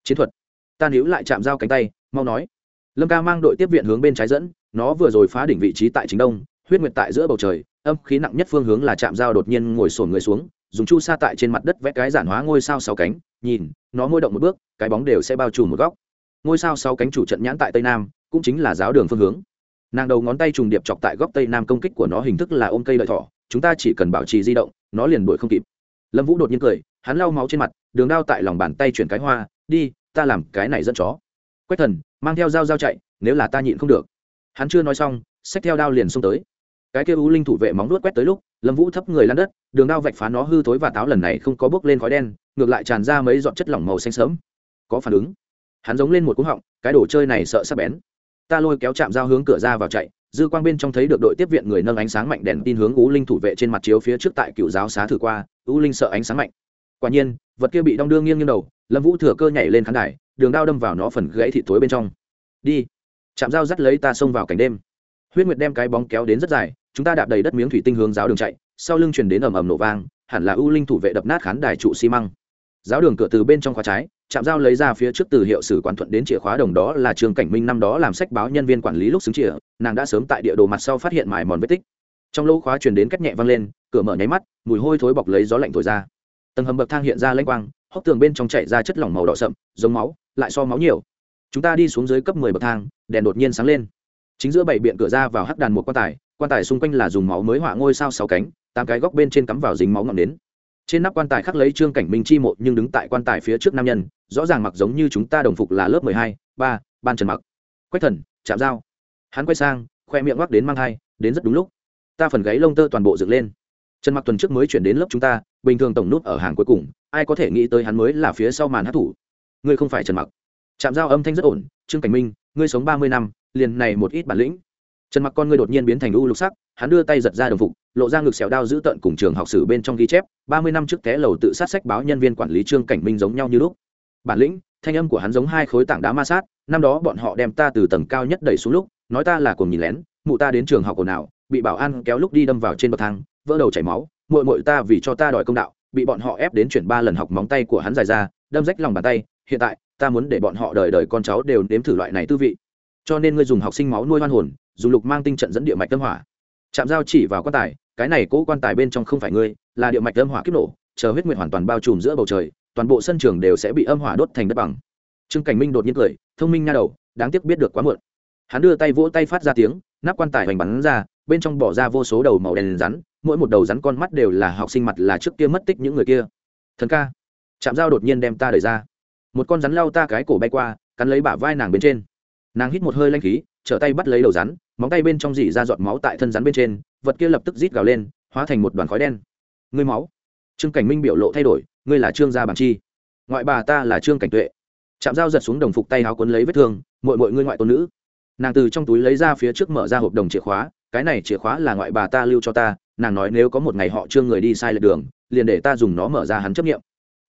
Chiến thuật. Ta níu lại chạm dao cánh tay, mau nói. Lâm ca mang đội tiếp viện hướng bên trái dẫn, nó vừa rồi phá đỉnh vị trí tại chính đông, huyết nguyệt tại giữa bầu trời, âm khí nặng nhất phương hướng là chạm dao đột nhiên ngồi sổn người xuống dùng chu sa tại trên mặt đất vẽ cái giản hóa ngôi sao sáu cánh, nhìn, nó môi động một bước, cái bóng đều sẽ bao trùm một góc. Ngôi sao sáu cánh chủ trận nhãn tại tây nam, cũng chính là giáo đường phương hướng. Nàng đầu ngón tay trùng điệp chọc tại góc tây nam công kích của nó hình thức là ôm cây lợi thỏ, chúng ta chỉ cần bảo trì di động, nó liền đuổi không kịp. Lâm vũ đột nhiên cười, hắn lau máu trên mặt, đường đao tại lòng bàn tay chuyển cái hoa, đi, ta làm cái này dẫn chó. Quách thần mang theo dao dao chạy, nếu là ta nhịn không được. Hắn chưa nói xong, xách theo đao liền xông tới cái kia u linh thủ vệ móng nuốt quét tới lúc, lâm vũ thấp người lăn đất, đường đao vạch phá nó hư thối và táo lần này không có bước lên khói đen, ngược lại tràn ra mấy giọt chất lỏng màu xanh sớm có phản ứng. Hắn giống lên một cúng họng, cái đồ chơi này sợ sắp bén. Ta lôi kéo chạm dao hướng cửa ra vào chạy, dư quang bên trong thấy được đội tiếp viện người nâng ánh sáng mạnh đèn tin hướng u linh thủ vệ trên mặt chiếu phía trước tại cựu giáo xá thử qua, u linh sợ ánh sáng mạnh. Quả nhiên, vật kia bị đong đưa nghiêng như đầu, lâm vũ thừa cơ nhảy lên khán đài, đường đao đâm vào nó phần gãy thịt tối bên trong. Đi. Chạm dao dắt lấy ta xông vào cảnh đêm. Huyết nguyệt đem cái bóng kéo đến rất dài chúng ta đạp đầy đất miếng thủy tinh hướng giáo đường chạy, sau lưng chuyển đến ầm ầm nổ vang, hẳn là ưu linh thủ vệ đập nát khán đài trụ xi măng. Giáo đường cửa từ bên trong khóa trái chạm dao lấy ra phía trước từ hiệu sử quản thuận đến chìa khóa đồng đó là trường cảnh minh năm đó làm sách báo nhân viên quản lý lúc xứng chìa, nàng đã sớm tại địa đồ mặt sau phát hiện mài mòn vết tích. Trong lỗ khóa truyền đến cách nhẹ văng lên, cửa mở nháy mắt, mùi hôi thối bọc lấy gió lạnh thổi ra. Tầng hầm bậc thang hiện ra lanh quang, hốc tường bên trong chảy ra chất lỏng màu đỏ sậm, giống máu, lại so máu nhiều. Chúng ta đi xuống dưới cấp mười bậc thang, đèn đột nhiên sáng lên. Chính giữa bảy biện cửa ra vào hắc đàn một quan tài quan tài xung quanh là dùng máu mới họa ngôi sao sáu cánh, tám cái góc bên trên cắm vào dính máu ngọn đến trên nắp quan tài khắc lấy trương cảnh minh chi mộ nhưng đứng tại quan tài phía trước nam nhân, rõ ràng mặc giống như chúng ta đồng phục là lớp mười hai, ba, ban trần mặc. Quách thần chạm dao hắn quay sang, khoe miệng ngoắc đến mang thai, đến rất đúng lúc. Ta phần gáy lông tơ toàn bộ dựng lên. Trần mặc tuần trước mới chuyển đến lớp chúng ta, bình thường tổng nút ở hàng cuối cùng, ai có thể nghĩ tới hắn mới là phía sau màn hát thủ. Ngươi không phải trần mặc. Chạm dao âm thanh rất ổn, trương cảnh minh, ngươi sống ba mươi năm, liền này một ít bản lĩnh trần mặc con ngươi đột nhiên biến thành u lục sắc, hắn đưa tay giật ra đồng phục, lộ ra ngực xẻo đao giữ tận cùng trường học sử bên trong ghi chép, ba mươi năm trước té lầu tự sát sách báo nhân viên quản lý trương cảnh minh giống nhau như lúc. Bản lĩnh, thanh âm của hắn giống hai khối tảng đá ma sát, năm đó bọn họ đem ta từ tầng cao nhất đẩy xuống lúc, nói ta là cùng nhìn lén, mụ ta đến trường học ồn ào, bị bảo an kéo lúc đi đâm vào trên bậc thang, vỡ đầu chảy máu, muội muội ta vì cho ta đòi công đạo, bị bọn họ ép đến chuyển ba lần học móng tay của hắn dài ra, đâm rách lòng bàn tay, hiện tại, ta muốn để bọn họ đời đời con cháu đều nếm thử loại này tư vị. Cho nên ngươi dùng học sinh máu nuôi hoan hồn dùng lục mang tinh trận dẫn địa mạch tâm hỏa. Chạm dao chỉ vào quan tài, cái này cố quan tài bên trong không phải ngươi, là địa mạch âm hỏa kiếp nổ, chờ huyết nguyệt hoàn toàn bao trùm giữa bầu trời, toàn bộ sân trường đều sẽ bị âm hỏa đốt thành đất bằng. Trương cảnh minh đột nhiên cười, thông minh nha đầu, đáng tiếc biết được quá muộn. Hắn đưa tay vỗ tay phát ra tiếng, nắp quan tài hoành bắn ra, bên trong bỏ ra vô số đầu màu đen rắn, mỗi một đầu rắn con mắt đều là học sinh mặt là trước kia mất tích những người kia. Thần ca. Chạm dao đột nhiên đem ta đẩy ra. Một con rắn lao ta cái cổ bay qua, cắn lấy bả vai nàng bên trên. Nàng hít một hơi lanh khí trở tay bắt lấy đầu rắn, móng tay bên trong dỉ ra giọt máu tại thân rắn bên trên, vật kia lập tức rít gào lên, hóa thành một đoàn khói đen. Ngươi máu. Trương cảnh minh biểu lộ thay đổi, ngươi là trương gia bản chi. Ngoại bà ta là trương cảnh tuệ. Chạm dao giật xuống đồng phục tay áo quấn lấy vết thương mội mội ngươi ngoại tôn nữ. Nàng từ trong túi lấy ra phía trước mở ra hộp đồng chìa khóa, cái này chìa khóa là ngoại bà ta lưu cho ta, nàng nói nếu có một ngày họ trương người đi sai lệch đường, liền để ta dùng nó mở ra hắn chấp nghiệm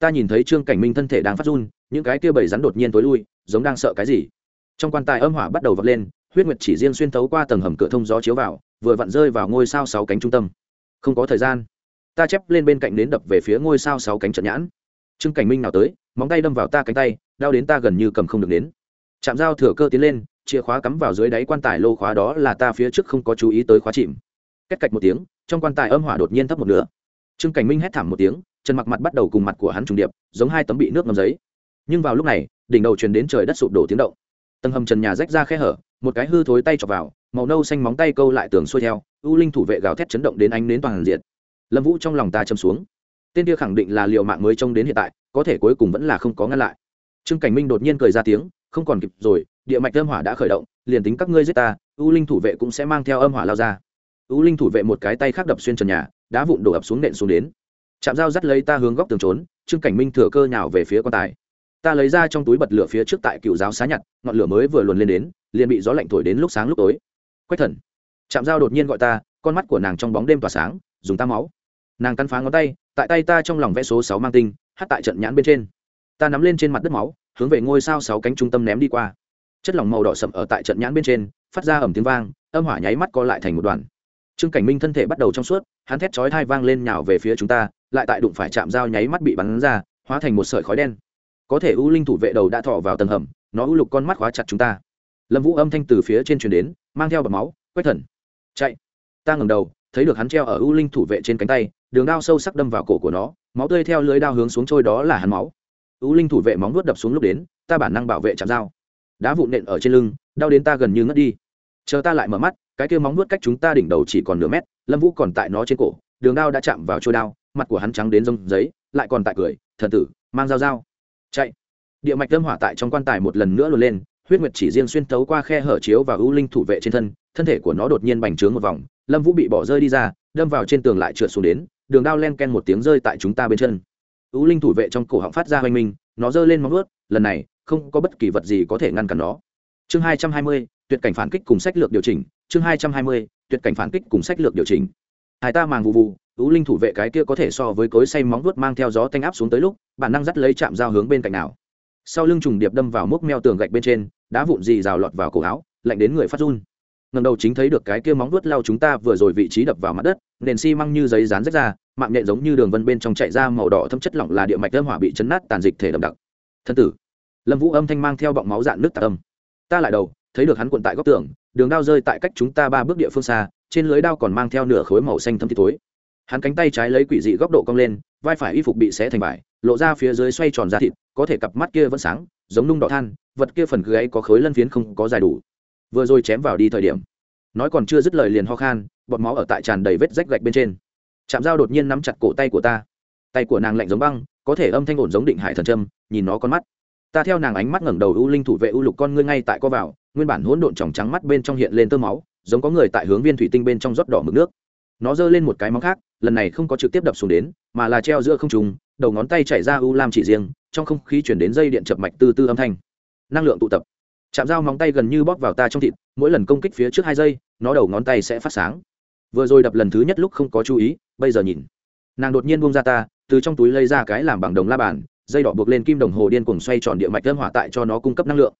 ta nhìn thấy trương cảnh minh thân thể đang phát run, những cái kia bầy rắn đột nhiên tối lui, giống đang sợ cái gì. Trong quan tài âm hỏa bắt đầu vọt lên huyết nguyệt chỉ riêng xuyên thấu qua tầng hầm cửa thông gió chiếu vào, vừa vặn rơi vào ngôi sao sáu cánh trung tâm. Không có thời gian. Ta chép lên bên cạnh đến đập về phía ngôi sao sáu cánh trận nhãn. Trương cảnh minh nào tới, móng tay đâm vào ta cánh tay, đau đến ta gần như cầm không được đến chạm dao thừa cơ tiến lên, chìa khóa cắm vào dưới đáy quan tài lô khóa đó là ta phía trước không có chú ý tới khóa chìm. Cách cạch một tiếng, trong quan tài âm hỏa đột nhiên thấp một nửa. Trương cảnh minh hét thảm một tiếng, chân mặc mặt bắt đầu cùng mặt của hắn trùng điệp, giống hai tấm bị nước ngầm giấy. Nhưng vào lúc này, đỉnh đầu truyền đến trời đất sụp đổ tiếng động. Tầng hầm trần nhà rách ra khe hở một cái hư thối tay chọc vào, màu nâu xanh móng tay câu lại tường xuôi theo, u linh thủ vệ gào thét chấn động đến ánh đến toàn diện. Lâm vũ trong lòng ta châm xuống. Tên kia khẳng định là liệu mạng mới trông đến hiện tại, có thể cuối cùng vẫn là không có ngăn lại. Trương cảnh minh đột nhiên cười ra tiếng, không còn kịp rồi, địa mạch âm hỏa đã khởi động, liền tính các ngươi giết ta, u linh thủ vệ cũng sẽ mang theo âm hỏa lao ra. U linh thủ vệ một cái tay khác đập xuyên trần nhà, đá vụn đổ ập xuống nện xuống đến. Chạm dao dắt lấy ta hướng góc tường trốn, trương cảnh minh thừa cơ nhào về phía quan tài. Ta lấy ra trong túi bật lửa phía trước tại cựu giáo xá nhặt, ngọn lửa mới vừa luồn lên đến liền bị gió lạnh thổi đến lúc sáng lúc tối. Quách thần chạm dao đột nhiên gọi ta, con mắt của nàng trong bóng đêm tỏa sáng, dùng ta máu. Nàng cắn phá ngón tay, tại tay ta trong lòng vẽ số sáu mang tinh, hát tại trận nhãn bên trên. Ta nắm lên trên mặt đất máu, hướng về ngôi sao sáu cánh trung tâm ném đi qua. Chất lỏng màu đỏ sậm ở tại trận nhãn bên trên, phát ra ẩm tiếng vang, âm hỏa nháy mắt co lại thành một đoàn. Trương cảnh minh thân thể bắt đầu trong suốt, hắn thét chói thai vang lên nhào về phía chúng ta, lại tại đụng phải chạm dao nháy mắt bị bắn ra, hóa thành một sợi khói đen. Có thể u linh thủ vệ đầu đã thọ vào tầng hầm, nó u lục con mắt khóa chặt chúng ta lâm vũ âm thanh từ phía trên truyền đến, mang theo bọc máu quét thần, chạy. Ta ngầm đầu, thấy được hắn treo ở u linh thủ vệ trên cánh tay, đường đao sâu sắc đâm vào cổ của nó, máu tươi theo lưới đao hướng xuống trôi đó là hắn máu. U linh thủ vệ móng nuốt đập xuống lúc đến, ta bản năng bảo vệ chạm dao. Đá vụn nện ở trên lưng, đau đến ta gần như ngất đi. Chờ ta lại mở mắt, cái kia móng nuốt cách chúng ta đỉnh đầu chỉ còn nửa mét, lâm vũ còn tại nó trên cổ, đường đao đã chạm vào trôi đao, mặt của hắn trắng đến rông giấy lại còn tại cười, thần tử, mang dao dao. Chạy. Địa mạch lâm hỏa tại trong quan tài một lần nữa luồn lên huyết nguyệt chỉ riêng xuyên tấu qua khe hở chiếu và ưu linh thủ vệ trên thân thân thể của nó đột nhiên bành trướng một vòng, lâm vũ bị bỏ rơi đi ra, đâm vào trên tường lại trượt xuống đến, đường đao len ken một tiếng rơi tại chúng ta bên chân. Ưu linh thủ vệ trong cổ họng phát ra hoành minh, nó giơ lên móng ướt lần này, không có bất kỳ vật gì có thể ngăn cản nó. Chương hai trăm hai mươi, tuyệt cảnh phản kích cùng sách lược điều chỉnh, chương hai trăm hai mươi, tuyệt cảnh phản kích cùng sách lược điều chỉnh. Hải ta màng vụ vụ ưu linh thủ vệ cái kia có thể so với cối say móng vuốt mang theo gió tanh áp xuống tới lúc, bản năng dắt lấy chạm dao hướng bên cạnh nào sau lưng trùng điệp đâm vào mốc meo tường gạch bên trên, đá vụn dì rào lọt vào cổ áo, lạnh đến người phát run. Ngầm đầu chính thấy được cái kia móng vuốt lao chúng ta vừa rồi vị trí đập vào mặt đất, nền xi măng như giấy dán rách ra, mạng nhện giống như đường vân bên trong chạy ra màu đỏ thâm chất lỏng là địa mạch lâm hỏa bị chấn nát tàn dịch thể đậm đặc. Thân tử. Lâm vũ âm thanh mang theo bọng máu dạn nước tạc âm. Ta lại đầu, thấy được hắn cuộn tại góc tường, đường đao rơi tại cách chúng ta ba bước địa phương xa, trên lưới đao còn mang theo nửa khối màu xanh thâm thịt tối hắn cánh tay trái lấy quỷ dị góc độ cong lên vai phải y phục bị xé thành vải, lộ ra phía dưới xoay tròn ra thịt, có thể cặp mắt kia vẫn sáng, giống nung đỏ than, vật kia phần gáy có khối lân phiến không có dài đủ. Vừa rồi chém vào đi thời điểm, nói còn chưa dứt lời liền ho khan, bọt máu ở tại tràn đầy vết rách gạch bên trên. Chạm dao đột nhiên nắm chặt cổ tay của ta. Tay của nàng lạnh giống băng, có thể âm thanh ổn giống định hải thần trâm nhìn nó con mắt. Ta theo nàng ánh mắt ngẩng đầu u linh thủ vệ u lục con ngươi ngay tại co vào, nguyên bản hỗn độn tròng trắng mắt bên trong hiện lên tơ máu, giống có người tại hướng viên thủy tinh bên trong rót đỏ mực nước nó giơ lên một cái móng khác, lần này không có trực tiếp đập xuống đến, mà là treo giữa không trùng đầu ngón tay chảy ra u lam chỉ riêng, trong không khí chuyển đến dây điện chập mạch từ từ âm thanh. Năng lượng tụ tập. Chạm dao móng tay gần như bóp vào ta trong thịt, mỗi lần công kích phía trước hai giây, nó đầu ngón tay sẽ phát sáng. Vừa rồi đập lần thứ nhất lúc không có chú ý, bây giờ nhìn. Nàng đột nhiên buông ra ta, từ trong túi lấy ra cái làm bằng đồng la bàn, dây đỏ buộc lên kim đồng hồ điên cuồng xoay tròn địa mạch âm hỏa tại cho nó cung cấp năng lượng.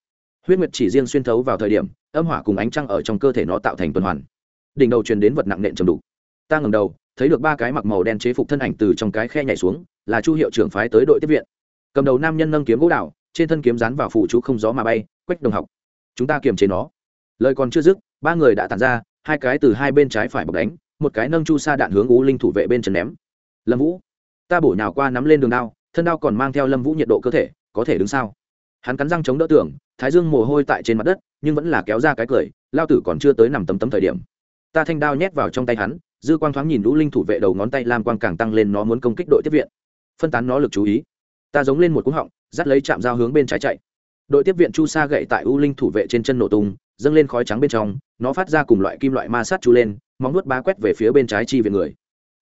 Huyết nguyệt chỉ riêng xuyên thấu vào thời điểm, âm hỏa cùng ánh trăng ở trong cơ thể nó tạo thành tuần hoàn. Đỉnh đầu truyền đến vật nặng nện trầm đủ ta ngẩng đầu, thấy được ba cái mặc màu đen chế phục thân ảnh từ trong cái khe nhảy xuống, là chu hiệu trưởng phái tới đội tiếp viện. Cầm đầu nam nhân nâng kiếm gỗ đào, trên thân kiếm rán vào phụ chú không gió mà bay, quách đồng học. Chúng ta kiềm chế nó. Lời còn chưa dứt, ba người đã tàn ra, hai cái từ hai bên trái phải bọc đánh, một cái nâng chu sa đạn hướng ú linh thủ vệ bên trần ném. Lâm vũ, ta bổ nhào qua nắm lên đường đao, thân đao còn mang theo lâm vũ nhiệt độ cơ thể, có thể đứng sao? Hắn cắn răng chống đỡ tưởng, thái dương mồ hôi tại trên mặt đất, nhưng vẫn là kéo ra cái cười, lao tử còn chưa tới nằm tấm tấm thời điểm. Ta thanh đao nhét vào trong tay hắn dư quang thoáng nhìn lũ linh thủ vệ đầu ngón tay lam quang càng tăng lên nó muốn công kích đội tiếp viện. Phân tán nó lực chú ý. Ta giống lên một cú họng, dắt lấy chạm dao hướng bên trái chạy. Đội tiếp viện chu sa gậy tại u linh thủ vệ trên chân nổ tung, dâng lên khói trắng bên trong, nó phát ra cùng loại kim loại ma sát chu lên, móng nuốt bá quét về phía bên trái chi viện người.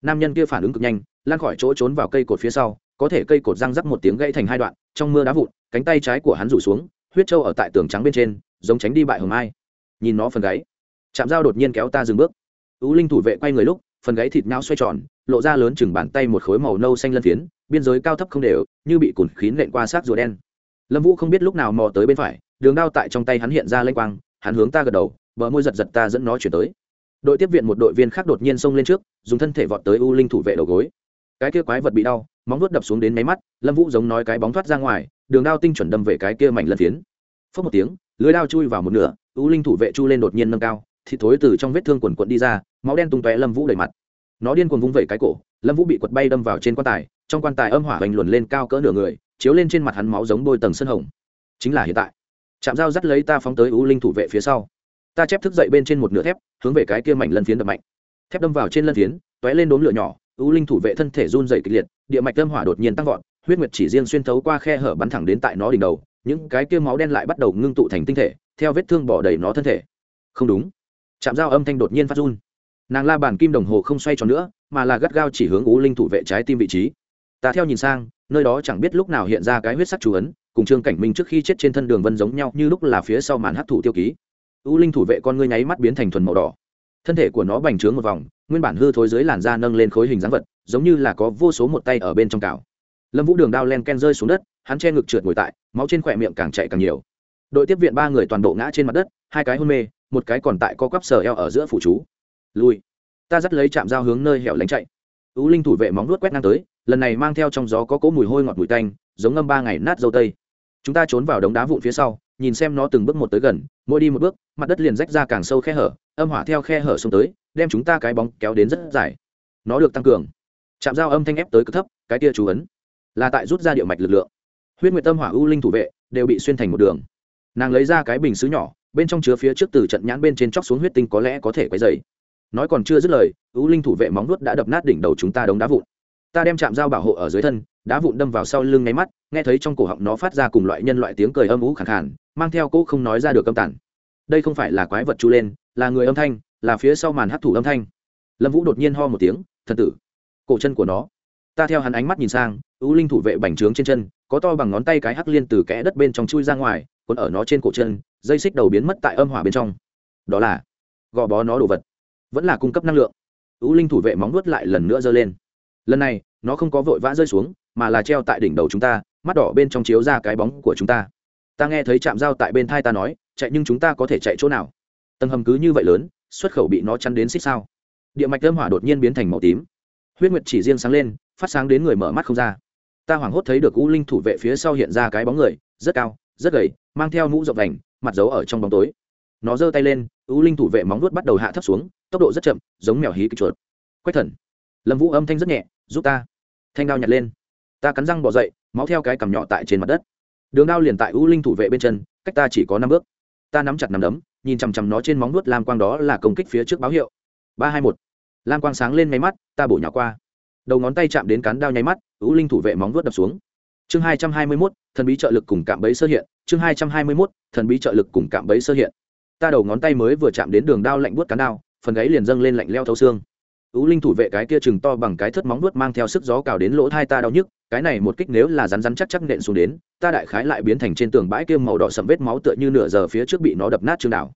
Nam nhân kia phản ứng cực nhanh, lan khỏi chỗ trốn vào cây cột phía sau, có thể cây cột răng rắc một tiếng gãy thành hai đoạn, trong mưa đá vụn, cánh tay trái của hắn rủ xuống, huyết trâu ở tại tường trắng bên trên, giống tránh đi bại hồng ai. Nhìn nó phần gáy chạm dao đột nhiên kéo ta dừng bước u linh thủ vệ quay người lúc, phần gáy thịt nhau xoay tròn, lộ ra lớn chừng bàn tay một khối màu nâu xanh lân phiến, biên giới cao thấp không đều, như bị cùn khí nện qua xác rùa đen. Lâm vũ không biết lúc nào mò tới bên phải, đường đao tại trong tay hắn hiện ra lênh quang, hắn hướng ta gật đầu, bờ môi giật giật ta dẫn nó chuyển tới. Đội tiếp viện một đội viên khác đột nhiên xông lên trước, dùng thân thể vọt tới u linh thủ vệ đầu gối. Cái kia quái vật bị đau, móng vuốt đập xuống đến máy mắt, lâm vũ giống nói cái bóng thoát ra ngoài, đường đao tinh chuẩn đâm về cái kia mảnh lân phiến. Phớt một tiếng, lưới đao chui vào một nửa, u linh thủ vệ chu lên đột nhiên nâng cao thì thối từ trong vết thương quần quận đi ra, máu đen tung tóe, lâm vũ đầy mặt. Nó điên cuồng vung vẩy cái cổ, lâm vũ bị quật bay đâm vào trên quan tài, trong quan tài âm hỏa hoành luồn lên cao cỡ nửa người, chiếu lên trên mặt hắn máu giống bôi tầng sân hồng. Chính là hiện tại. Chạm dao dắt lấy ta phóng tới u linh thủ vệ phía sau. Ta chép thức dậy bên trên một nửa thép, hướng về cái kia mảnh lân phiến đập mạnh. Thép đâm vào trên lân phiến t lên đốm lửa nhỏ, u linh thủ vệ thân thể run dày kịch liệt, địa mạch âm hỏa đột nhiên tăng vọt, huyết nguyệt chỉ riêng xuyên thấu qua khe hở bắn thẳng đến tại nó đỉnh đầu, những cái kia máu đen lại bắt đầu ngưng tụ thành tinh thể, theo vết thương bỏ đầy nó thân thể. Không đúng chạm dao âm thanh đột nhiên phát run. Nàng la bàn kim đồng hồ không xoay tròn nữa, mà là gắt gao chỉ hướng u linh thủ vệ trái tim vị trí. Ta theo nhìn sang, nơi đó chẳng biết lúc nào hiện ra cái huyết sắc chú ấn, cùng trương cảnh minh trước khi chết trên thân đường vân giống nhau như lúc là phía sau màn hấp thụ tiêu ký. U linh thủ vệ con ngươi nháy mắt biến thành thuần màu đỏ. Thân thể của nó bành trướng một vòng, nguyên bản hư thối dưới làn da nâng lên khối hình dáng vật, giống như là có vô số một tay ở bên trong cào. Lâm vũ đường đao len ken rơi xuống đất, hắn che ngực trượt ngồi tại, máu trên khỏe miệng càng chạy càng nhiều. Đội tiếp viện ba người toàn bộ ngã trên mặt đất, hai cái hôn mê một cái còn tại co quắp sờ eo ở giữa phủ chú. Lui ta dắt lấy chạm dao hướng nơi hẻo lánh chạy. Ú linh thủ vệ móng nuốt quét ngang tới, lần này mang theo trong gió có cỗ mùi hôi ngọt mùi tanh, giống ngâm ba ngày nát dâu tây. Chúng ta trốn vào đống đá vụn phía sau, nhìn xem nó từng bước một tới gần, mỗi đi một bước, mặt đất liền rách ra càng sâu khe hở, âm hỏa theo khe hở xuống tới, đem chúng ta cái bóng kéo đến rất dài. Nó được tăng cường. Chạm dao âm thanh ép tới cực thấp, cái tia chú ấn là tại rút ra địa mạch lực lượng. Huyết nguyệt tâm hỏa ưu linh thủ vệ đều bị xuyên thành một đường. Nàng lấy ra cái bình xứ nhỏ bên trong chứa phía trước từ trận nhãn bên trên chóc xuống huyết tinh có lẽ có thể quấy dày nói còn chưa dứt lời, ưu linh thủ vệ móng nuốt đã đập nát đỉnh đầu chúng ta đống đá vụn. Ta đem chạm dao bảo hộ ở dưới thân, đá vụn đâm vào sau lưng ngáy mắt, nghe thấy trong cổ họng nó phát ra cùng loại nhân loại tiếng cười âm ú khẳng khản mang theo cỗ không nói ra được âm tản đây không phải là quái vật chu lên, là người âm thanh, là phía sau màn hấp thụ âm thanh. Lâm vũ đột nhiên ho một tiếng, thần tử, cổ chân của nó. Ta theo hắn ánh mắt nhìn sang, ưu linh thủ vệ bành trướng trên chân, có to bằng ngón tay cái hắc liên từ kẽ đất bên trong chui ra ngoài còn ở nó trên cổ chân dây xích đầu biến mất tại âm hỏa bên trong. Đó là, gò bó nó đồ vật. Vẫn là cung cấp năng lượng. U linh thủ vệ móng nuốt lại lần nữa giơ lên. Lần này, nó không có vội vã rơi xuống, mà là treo tại đỉnh đầu chúng ta, mắt đỏ bên trong chiếu ra cái bóng của chúng ta. Ta nghe thấy chạm dao tại bên thai ta nói, chạy nhưng chúng ta có thể chạy chỗ nào? Tầng hầm cứ như vậy lớn, xuất khẩu bị nó chắn đến xích sao. Địa mạch âm hỏa đột nhiên biến thành màu tím. Huyết nguyệt chỉ riêng sáng lên, phát sáng đến người mở mắt không ra. Ta hoảng hốt thấy được u linh thủ vệ phía sau hiện ra cái bóng người, rất cao, rất gầy, mang theo mũ rộng đành mặt giấu ở trong bóng tối. Nó giơ tay lên, ưu linh thủ vệ móng nuốt bắt đầu hạ thấp xuống, tốc độ rất chậm, giống mèo hí kịch chuột. Quách thần. Lâm vũ âm thanh rất nhẹ, giúp ta. Thanh đao nhặt lên. Ta cắn răng bỏ dậy, máu theo cái cằm nhỏ tại trên mặt đất. Đường đao liền tại ưu linh thủ vệ bên chân, cách ta chỉ có năm bước. Ta nắm chặt nằm đấm, nhìn chằm chằm nó trên móng nuốt lam quang đó là công kích phía trước báo hiệu. Ba hai một. Lam quang sáng lên nháy mắt, ta bổ nhỏ qua. Đầu ngón tay chạm đến cán đao nháy mắt, ưu linh thủ vệ móng nuốt đập xuống chương hai trăm hai mươi mốt, thần bí trợ lực cùng cạm bẫy sơ hiện. Chương hai trăm hai mươi mốt, thần bí trợ lực cùng cạm bẫy sơ hiện. Ta đầu ngón tay mới vừa chạm đến đường đao lạnh buốt cán đao, phần gáy liền dâng lên lạnh leo thấu xương. Ú linh thủ vệ cái kia chừng to bằng cái thất móng vuốt mang theo sức gió cào đến lỗ thai ta đau nhức, cái này một kích nếu là rắn rắn chắc chắc nện xuống đến, ta đại khái lại biến thành trên tường bãi kia màu đỏ sậm vết máu tựa như nửa giờ phía trước bị nó đập nát chương đảo.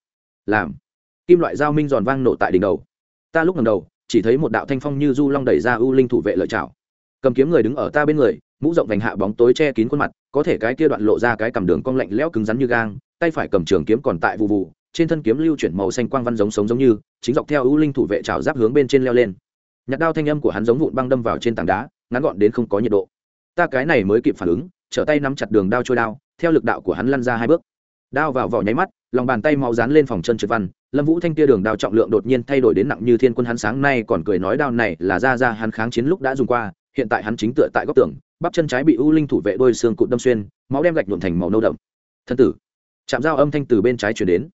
Làm. Kim loại dao minh giòn vang nổ tại đỉnh đầu. Ta lúc ngầm đầu, chỉ thấy một đạo thanh phong như du long đẩy ra u linh thủ vệ lợi chảo. Cầm kiếm người đứng ở ta bên người mũ rộng vành hạ bóng tối che kín khuôn mặt, có thể cái kia đoạn lộ ra cái cầm đường cong lạnh lẽo cứng rắn như gang, tay phải cầm trường kiếm còn tại vụ vụ trên thân kiếm lưu chuyển màu xanh quang văn giống sống giống như, chính dọc theo ưu linh thủ vệ trào giáp hướng bên trên leo lên. Nhặt đao thanh âm của hắn giống vụn băng đâm vào trên tảng đá, ngắn gọn đến không có nhiệt độ. Ta cái này mới kịp phản ứng, trở tay nắm chặt đường đao trôi đao, theo lực đạo của hắn lăn ra hai bước. Đao vào vỏ nháy mắt, lòng bàn tay máu dán lên phòng chân trượt văn, lâm vũ thanh tia đường đao trọng lượng đột nhiên thay đổi đến nặng như thiên quân hắn sáng nay còn cười nói đao này là ra ra hắn kháng chiến lúc đã dùng qua, hiện tại hắn chính tựa tại góc tường bắp chân trái bị u linh thủ vệ đôi xương cụt đâm xuyên, máu đem gạch nhuộm thành màu nâu đậm. Thân tử. Chạm dao âm thanh từ bên trái chuyển đến.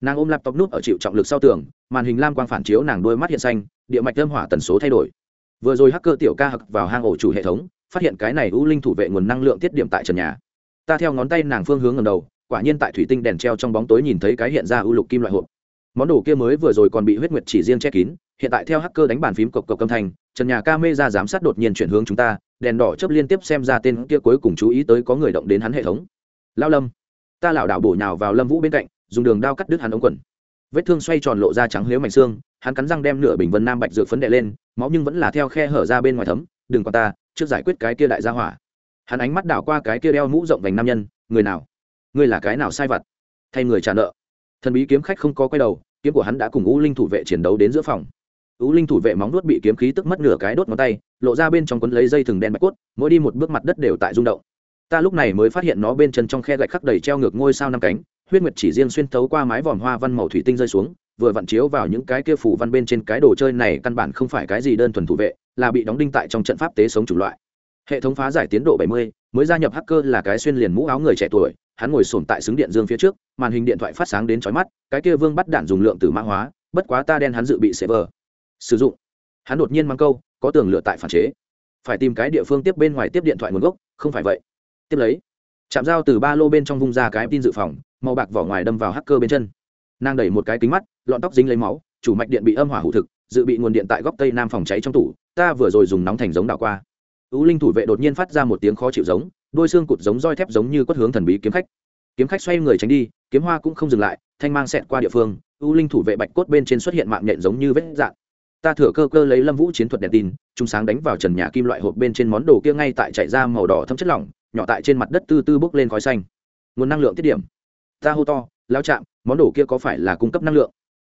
Nàng ôm laptop nút ở chịu trọng lực sau tường, màn hình lam quang phản chiếu nàng đôi mắt hiện xanh, địa mạch lâm hỏa tần số thay đổi. Vừa rồi hacker tiểu ca hặc vào hang ổ chủ hệ thống, phát hiện cái này u linh thủ vệ nguồn năng lượng tiết điểm tại trần nhà. Ta theo ngón tay nàng phương hướng ngầm đầu, quả nhiên tại thủy tinh đèn treo trong bóng tối nhìn thấy cái hiện ra u lục kim loại hộp. Món đồ kia mới vừa rồi còn bị huyết nguyệt chỉ riêng che kín, hiện tại theo hacker đánh bàn phím cộc cộc âm thanh, trần nhà ca mê ra giám sát đột nhiên chuyển hướng chúng ta đèn đỏ chớp liên tiếp xem ra tên kia cuối cùng chú ý tới có người động đến hắn hệ thống. Lao lâm, ta lảo đảo bổ nhào vào lâm vũ bên cạnh, dùng đường đao cắt đứt hắn ống quần. Vết thương xoay tròn lộ ra trắng lếu mảnh xương, hắn cắn răng đem nửa bình vân nam bạch dược phấn đệ lên, máu nhưng vẫn là theo khe hở ra bên ngoài thấm, đừng qua ta, trước giải quyết cái kia đại gia hỏa. Hắn ánh mắt đảo qua cái kia đeo mũ rộng vành nam nhân, người nào? Ngươi là cái nào sai vặt? Thay người trả nợ. Thần bí kiếm khách không có quay đầu, kiếm của hắn đã cùng u linh thủ vệ chiến đấu đến giữa phòng. U linh thủ vệ móng nuốt bị kiếm khí tức mất nửa cái đốt ngón tay lộ ra bên trong quấn lấy dây thừng đen bạch cốt mỗi đi một bước mặt đất đều tại rung động. Ta lúc này mới phát hiện nó bên chân trong khe gạch khắc đầy treo ngược ngôi sao năm cánh huyết nguyệt chỉ riêng xuyên thấu qua mái vòm hoa văn màu thủy tinh rơi xuống vừa vặn chiếu vào những cái kia phủ văn bên trên cái đồ chơi này căn bản không phải cái gì đơn thuần thủ vệ là bị đóng đinh tại trong trận pháp tế sống chủng loại. Hệ thống phá giải tiến độ 70, mới gia nhập hacker là cái xuyên liền mũ áo người trẻ tuổi hắn ngồi sồn tại xứng điện dương phía trước màn hình điện thoại phát sáng đến chói mắt cái kia vương bắt đạn dùng lượng từ mã hóa bất quá ta đen hắn dự bị server. Sử dụng hắn đột nhiên mang câu, có tường lựa tại phản chế. Phải tìm cái địa phương tiếp bên ngoài tiếp điện thoại nguồn gốc, không phải vậy. Tiếp lấy chạm dao từ ba lô bên trong vung ra cái tin dự phòng, màu bạc vỏ ngoài đâm vào hacker bên chân. Nàng đẩy một cái kính mắt, lọn tóc dính lấy máu, chủ mạch điện bị âm hỏa hụ thực, dự bị nguồn điện tại góc tây nam phòng cháy trong tủ, ta vừa rồi dùng nóng thành giống đảo qua. Ưu linh thủ vệ đột nhiên phát ra một tiếng khó chịu giống, đôi xương cụt giống roi thép giống như quất hướng thần bí kiếm khách. Kiếm khách xoay người tránh đi, kiếm hoa cũng không dừng lại, thanh mang xẹt qua địa phương ưu linh thủ vệ bạch cốt bên trên xuất hiện mạng nhện giống như vết dạng ta thừa cơ cơ lấy lâm vũ chiến thuật đèn tin chúng sáng đánh vào trần nhà kim loại hộp bên trên món đồ kia ngay tại chạy ra màu đỏ thấm chất lỏng, nhỏ tại trên mặt đất tư tư bốc lên khói xanh. Nguồn năng lượng tiết điểm. Ta hô to lao chạm món đồ kia có phải là cung cấp năng lượng?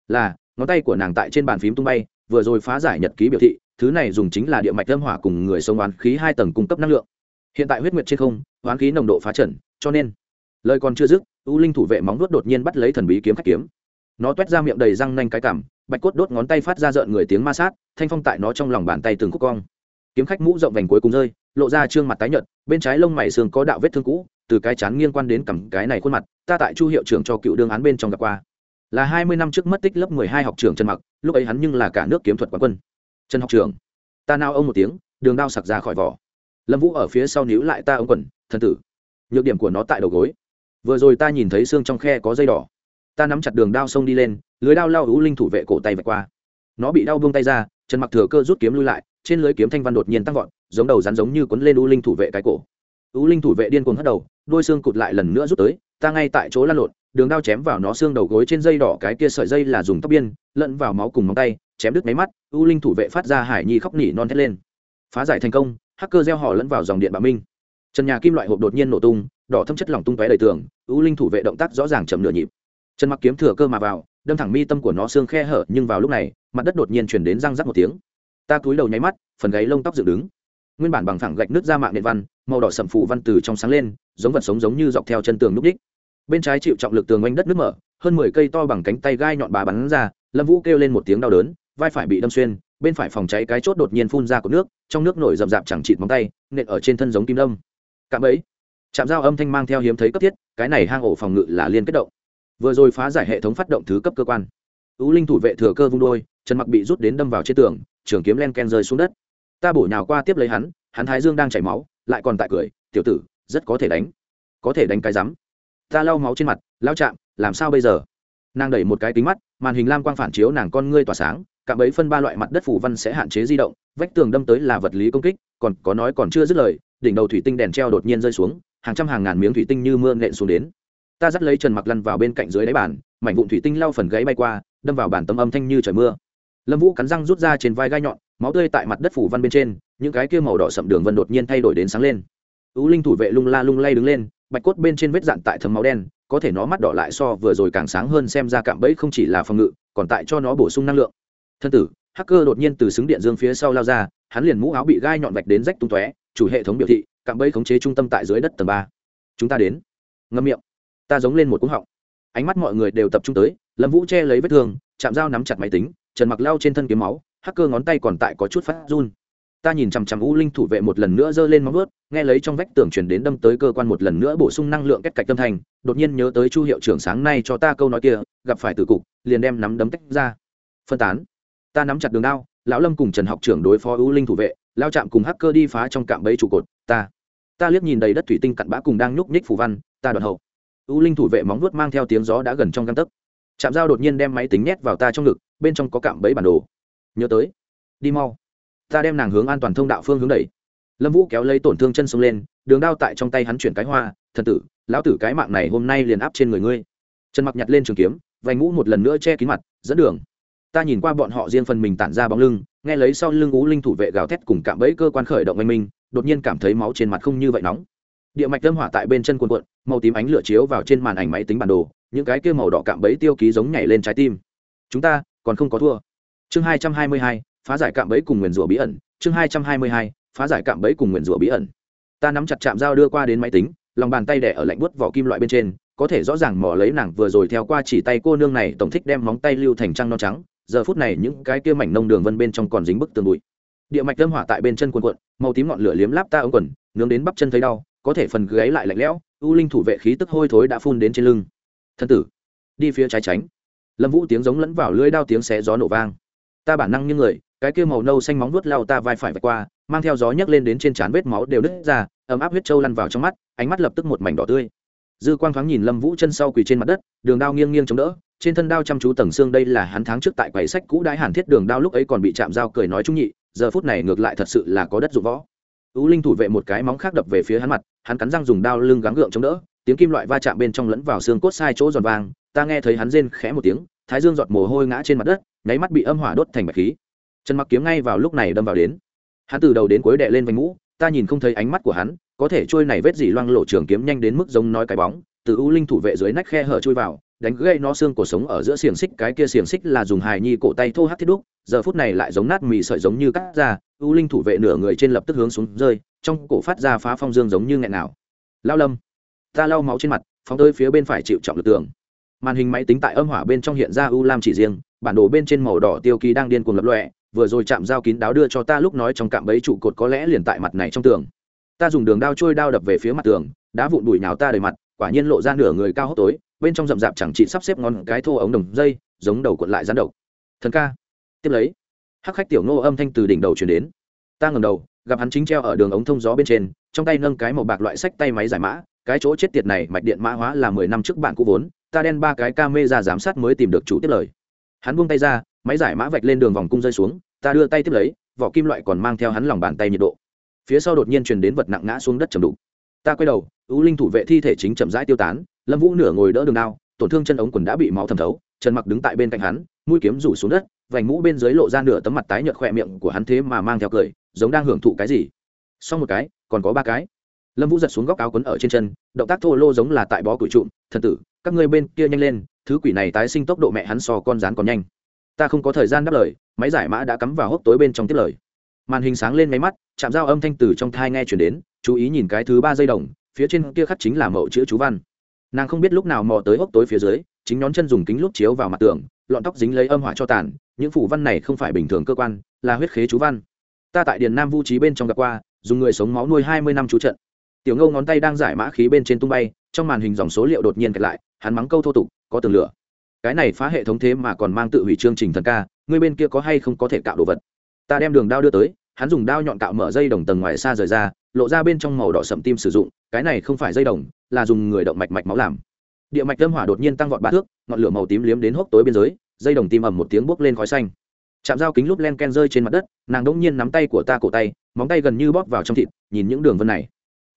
Là, ngón tay của nàng tại trên bàn phím tung bay, vừa rồi phá giải nhật ký biểu thị, thứ này dùng chính là địa mạch lâm hỏa cùng người sống oán khí hai tầng cung cấp năng lượng. Hiện tại huyết nguyệt trên không, oán khí nồng độ phá trần, cho nên lời còn chưa dứt, u linh thủ vệ móng nuốt đột nhiên bắt lấy thần bí kiếm khách kiếm. Nó t ra miệng đầy răng nanh cái cảm bạch cốt đốt ngón tay phát ra rợn người tiếng ma sát, thanh phong tại nó trong lòng bàn tay từng khúc cong. Kiếm khách mũ rộng vành cuối cùng rơi, lộ ra trương mặt tái nhợt, bên trái lông mày xương có đạo vết thương cũ, từ cái chán nghiêng quan đến cằm cái này khuôn mặt, ta tại chu hiệu trưởng cho cựu đương án bên trong gặp qua. Là hai mươi năm trước mất tích lớp mười hai học trưởng trần mặc, lúc ấy hắn nhưng là cả nước kiếm thuật quán quân. Trần học trưởng, ta nao ông một tiếng, đường đao sặc ra khỏi vỏ. Lâm vũ ở phía sau níu lại ta ông quần, thần tử. Nhược điểm của nó tại đầu gối. Vừa rồi ta nhìn thấy xương trong khe có dây đỏ ta nắm chặt đường đao xông đi lên, lưới đao lao hữu linh thủ vệ cổ tay vạch qua. Nó bị đau buông tay ra, trần mặc thừa cơ rút kiếm lui lại, trên lưới kiếm thanh văn đột nhiên tăng vọt, giống đầu rắn giống như quấn lên u linh thủ vệ cái cổ. U linh thủ vệ điên cuồng hất đầu, đôi xương cụt lại lần nữa rút tới, ta ngay tại chỗ lăn lộn, đường đao chém vào nó xương đầu gối trên dây đỏ cái kia sợi dây là dùng tóc biên, lẫn vào máu cùng móng tay, chém đứt máy mắt u linh thủ vệ phát ra hải nhi khóc nỉ non thét lên. Phá giải thành công, hacker gieo họ lẫn vào dòng điện bạo minh. Trần nhà kim loại hộp đột nhiên nổ tung, đỏ thâm chất lỏng tung tóe đầy tường u linh thủ vệ động tác rõ ràng chậm nửa nhịp trần mặc kiếm thừa cơ mà vào, đâm thẳng mi tâm của nó xương khe hở, nhưng vào lúc này, mặt đất đột nhiên chuyển đến răng rắc một tiếng. Ta cúi đầu nháy mắt, phần gáy lông tóc dựng đứng. Nguyên bản bằng thẳng gạch nước ra mạng nền văn, màu đỏ sậm phủ văn từ trong sáng lên, giống vật sống giống như dọc theo chân tường núp đích bên trái chịu trọng lực tường oanh đất nước mở, hơn mười cây to bằng cánh tay gai nhọn bà bắn ra, lâm vũ kêu lên một tiếng đau đớn, vai phải bị đâm xuyên, bên phải phòng cháy cái chốt đột nhiên phun ra cột nước, trong nước nổi rậm rạp chẳng chịt móng tay, nện ở trên thân giống kim đâm cạm ấy chạm dao âm thanh mang theo hiếm thấy cấp thiết, cái này hang ổ phòng ngự là liên kết động vừa rồi phá giải hệ thống phát động thứ cấp cơ quan. Ưu linh thủ vệ thừa cơ vung đôi, trần mặc bị rút đến đâm vào trên tường, trường kiếm len ken rơi xuống đất. Ta bổ nhào qua tiếp lấy hắn hắn thái dương đang chảy máu, lại còn tại cười, tiểu tử, rất có thể đánh, có thể đánh cái rắm. Ta lau máu trên mặt lao chạm làm sao bây giờ? Nàng đẩy một cái kính mắt, màn hình lam quang phản chiếu nàng con ngươi tỏa sáng, cạm ấy phân ba loại mặt đất phủ văn sẽ hạn chế di động, vách tường đâm tới là vật lý công kích, còn có nói còn chưa dứt lời, đỉnh đầu thủy tinh đèn treo đột nhiên rơi xuống, hàng trăm hàng ngàn miếng thủy tinh như mưa nện xuống đến ta dắt lấy trần mặc lăn vào bên cạnh dưới đáy bàn, mảnh vụn thủy tinh lau phần gáy bay qua, đâm vào bản tâm âm thanh như trời mưa. Lâm vũ cắn răng rút ra trên vai gai nhọn, máu tươi tại mặt đất phủ văn bên trên, những cái kia màu đỏ sậm đường vân đột nhiên thay đổi đến sáng lên. Tú linh thủ vệ lung la lung lay đứng lên, bạch cốt bên trên vết dạn tại thấm máu đen, có thể nó mắt đỏ lại so vừa rồi càng sáng hơn xem ra cạm bẫy không chỉ là phòng ngự, còn tại cho nó bổ sung năng lượng. Thân tử, hacker đột nhiên từ xứng điện dương phía sau lao ra, hắn liền mũ áo bị gai nhọn vạch đến rách tung tóe, chủ hệ thống biểu thị, cạm bẫy khống chế trung tâm tại dưới đất tầng ba. Chúng ta đến. Ngâm miệng ta giống lên một cúng họng. Ánh mắt mọi người đều tập trung tới, lâm vũ che lấy vết thương, chạm dao nắm chặt máy tính, trần mặc lao trên thân kiếm máu hacker ngón tay còn tại có chút phát run. Ta nhìn chằm chằm u linh thủ vệ một lần nữa giơ lên móng ướt nghe lấy trong vách tường chuyển đến đâm tới cơ quan một lần nữa bổ sung năng lượng cách cạch tâm thành, đột nhiên nhớ tới chu hiệu trưởng sáng nay cho ta câu nói kia, gặp phải tử cục, liền đem nắm đấm tách ra. Phân tán. Ta nắm chặt đường đao, lão lâm cùng trần học trưởng đối phó u linh thủ vệ, lao chạm cùng hacker đi phá trong cạm bẫy trụ cột, ta. Ta liếc nhìn đầy đất thủy tinh cặn bã cùng đang nhúc nhích phủ văn, ta đoạn hậu u linh thủ vệ móng vuốt mang theo tiếng gió đã gần trong găng tấc. Chạm dao đột nhiên đem máy tính nhét vào ta trong ngực, bên trong có cạm bẫy bản đồ. Nhớ tới. Đi mau. Ta đem nàng hướng an toàn thông đạo phương hướng đẩy. Lâm vũ kéo lấy tổn thương chân sông lên, đường đao tại trong tay hắn chuyển cái hoa, thần tử, lão tử cái mạng này hôm nay liền áp trên người ngươi. Trần mặc nhặt lên trường kiếm, vành mũ một lần nữa che kín mặt, dẫn đường. Ta nhìn qua bọn họ riêng phần mình tản ra bóng lưng, nghe lấy sau lưng ú linh thủ vệ gào thét cùng cạm bẫy cơ quan khởi động oanh minh, đột nhiên cảm thấy máu trên mặt không như vậy nóng. Địa mạch lâm hỏa tại bên chân cuộn cuộn màu tím ánh lửa chiếu vào trên màn ảnh máy tính bản đồ, những cái kia màu đỏ cạm bẫy tiêu ký giống nhảy lên trái tim. Chúng ta, còn không có thua. Chương hai trăm hai mươi hai, phá giải cạm bẫy cùng nguyền rủa bí ẩn. Chương hai trăm hai mươi hai, phá giải cạm bẫy cùng nguyền rủa bí ẩn. Ta nắm chặt chạm dao đưa qua đến máy tính, lòng bàn tay đẻ ở lạnh buốt vỏ kim loại bên trên, có thể rõ ràng mò lấy nàng vừa rồi theo qua chỉ tay cô nương này, tổng thích đem móng tay lưu thành trăng non trắng. Giờ phút này những cái kia mảnh nông đường vân bên trong còn dính bức tường bụi. Địa mạch lâm hỏa tại bên chân quần quận màu tím ngọn lửa liếm láp ta ống quần, nướng đến bắp chân thấy đau, có thể phần gáy lại lạnh lẽo u linh thủ vệ khí tức hôi thối đã phun đến trên lưng. Thân tử, đi phía trái tránh. Lâm vũ tiếng giống lẫn vào lưỡi đao tiếng xé gió nổ vang. Ta bản năng như người, cái kia màu nâu xanh móng vuốt lao ta vai phải vạch qua, mang theo gió nhấc lên đến trên trán vết máu đều nứt ra, ấm áp huyết trâu lăn vào trong mắt, ánh mắt lập tức một mảnh đỏ tươi. Dư quang thoáng nhìn lâm vũ chân sau quỳ trên mặt đất, đường đao nghiêng nghiêng chống đỡ, trên thân đao chăm chú tầng xương đây là hắn tháng trước tại quầy sách cũ đái hàn thiết đường đao lúc ấy còn bị chạm dao cười nói trung nhị, giờ phút này ngược lại thật sự là có đất dụng võ. Tú linh thủ vệ một cái móng khác đập về phía hắn mặt hắn cắn răng dùng đao lưng gắng gượng chống đỡ, tiếng kim loại va chạm bên trong lẫn vào xương cốt sai chỗ giòn vàng, ta nghe thấy hắn rên khẽ một tiếng, thái dương giọt mồ hôi ngã trên mặt đất, nháy mắt bị âm hỏa đốt thành bạch khí. Trần mặc kiếm ngay vào lúc này đâm vào đến. Hắn từ đầu đến cuối đệ lên vành mũ, ta nhìn không thấy ánh mắt của hắn, có thể trôi này vết dỉ loang lộ trường kiếm nhanh đến mức giống nói cái bóng, từ u linh thủ vệ dưới nách khe hở chui vào, đánh gây nó xương cổ sống ở giữa xiềng xích, cái kia xiềng xích là dùng hài nhi cổ tay thô hát thiết đúc, giờ phút này lại giống nát mì sợi giống như cắt ra, u linh thủ vệ nửa người trên lập tức hướng xuống rơi trong cổ phát ra phá phong dương giống như nghẹn nào. Lao lâm, ta lau máu trên mặt, phóng tới phía bên phải chịu trọng lực tường. Màn hình máy tính tại âm hỏa bên trong hiện ra u lam chỉ riêng, bản đồ bên trên màu đỏ tiêu ký đang điên cuồng lập lọe vừa rồi chạm dao kín đáo đưa cho ta lúc nói trong cạm bẫy trụ cột có lẽ liền tại mặt này trong tường. Ta dùng đường đao trôi đao đập về phía mặt tường, đá vụn bụi nhào ta đầy mặt, quả nhiên lộ ra nửa người cao hốc tối, bên trong rậm rạp chẳng chị sắp xếp ngón cái thô ống đồng dây, giống đầu cuộn lại rắn độc. Thần ca, tiếp lấy. Hắc khách tiểu ngô âm thanh từ đỉnh đầu chuyển đến. Ta ngầm đầu gặp hắn chính treo ở đường ống thông gió bên trên, trong tay nâng cái màu bạc loại sách tay máy giải mã, cái chỗ chết tiệt này mạch điện mã hóa là mười năm trước bạn cũ vốn, ta đen ba cái ca mê ra giám sát mới tìm được chủ tiếp lời. Hắn buông tay ra, máy giải mã vạch lên đường vòng cung rơi xuống, ta đưa tay tiếp lấy, vỏ kim loại còn mang theo hắn lòng bàn tay nhiệt độ. Phía sau đột nhiên truyền đến vật nặng ngã xuống đất chầm đục. Ta quay đầu, ưu linh thủ vệ thi thể chính chậm rãi tiêu tán, lâm vũ nửa ngồi đỡ đường đao, tổn thương chân ống quần đã bị máu thẩm thấu trần mặc đứng tại bên cạnh hắn, mũi kiếm rủ xuống đất, vành mũ bên dưới lộ ra nửa tấm mặt tái nhợt khỏe miệng của hắn thế mà mang theo cười, giống đang hưởng thụ cái gì. Xong một cái, còn có ba cái. Lâm vũ giật xuống góc áo quấn ở trên chân, động tác thô lô giống là tại bó cửi trụm, thần tử, các ngươi bên kia nhanh lên, thứ quỷ này tái sinh tốc độ mẹ hắn so con rán còn nhanh. Ta không có thời gian đáp lời, máy giải mã đã cắm vào hốc tối bên trong tiếp lời. Màn hình sáng lên máy mắt chạm dao âm thanh từ trong thai nghe chuyển đến, chú ý nhìn cái thứ ba dây đồng, phía trên kia khắc chính là mẫu chữ chú văn. Nàng không biết lúc nào mò tới hốc tối phía dưới chính nhón chân dùng kính lúc chiếu vào mặt tường, lọn tóc dính lấy âm hỏa cho tàn, những phủ văn này không phải bình thường cơ quan, là huyết khế chú văn. Ta tại điền nam vu trí bên trong gặp qua, dùng người sống máu nuôi hai mươi năm chú trận. Tiểu ngâu ngón tay đang giải mã khí bên trên tung bay, trong màn hình dòng số liệu đột nhiên kẹt lại, hắn mắng câu thô tục, có tường lửa. Cái này phá hệ thống thế mà còn mang tự hủy chương trình thần ca, người bên kia có hay không có thể cạo đồ vật? Ta đem đường đao đưa tới, hắn dùng đao nhọn cạo mở dây đồng tầng ngoài xa rời ra, lộ ra bên trong màu đỏ sậm tim sử dụng, cái này không phải dây đồng, là dùng người động mạch mạch máu làm địa mạch tâm hỏa đột nhiên tăng vọt ba thước, ngọn lửa màu tím liếm đến hốc tối biên giới, dây đồng tim ầm một tiếng bốc lên khói xanh. Chạm dao kính lúc len ken rơi trên mặt đất, nàng đỗng nhiên nắm tay của ta cổ tay, móng tay gần như bóp vào trong thịt, nhìn những đường vân này.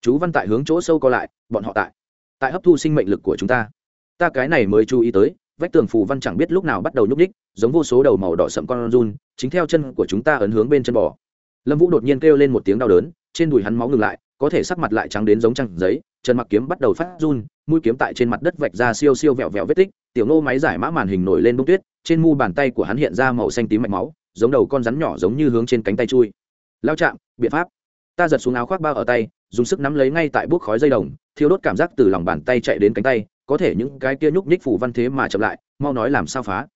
Chú văn tại hướng chỗ sâu co lại, bọn họ tại. Tại hấp thu sinh mệnh lực của chúng ta. Ta cái này mới chú ý tới, vách tường phù văn chẳng biết lúc nào bắt đầu nhúc ních giống vô số đầu màu đỏ sậm con run, chính theo chân của chúng ta ấn hướng bên chân bò. Lâm vũ đột nhiên kêu lên một tiếng đau đớn, trên đùi hắn máu ngừng lại có thể sắc mặt lại trắng đến giống trăng giấy, trần mặc kiếm bắt đầu phát run, mũi kiếm tại trên mặt đất vạch ra siêu siêu vẹo vẹo vết tích, tiểu nô máy giải mã màn hình nổi lên bông tuyết, trên mu bàn tay của hắn hiện ra màu xanh tím mạch máu, giống đầu con rắn nhỏ giống như hướng trên cánh tay chui. Lao chạm, biện pháp. Ta giật xuống áo khoác bao ở tay, dùng sức nắm lấy ngay tại bút khói dây đồng, thiêu đốt cảm giác từ lòng bàn tay chạy đến cánh tay, có thể những cái kia nhúc nhích phủ văn thế mà chậm lại, mau nói làm sao phá.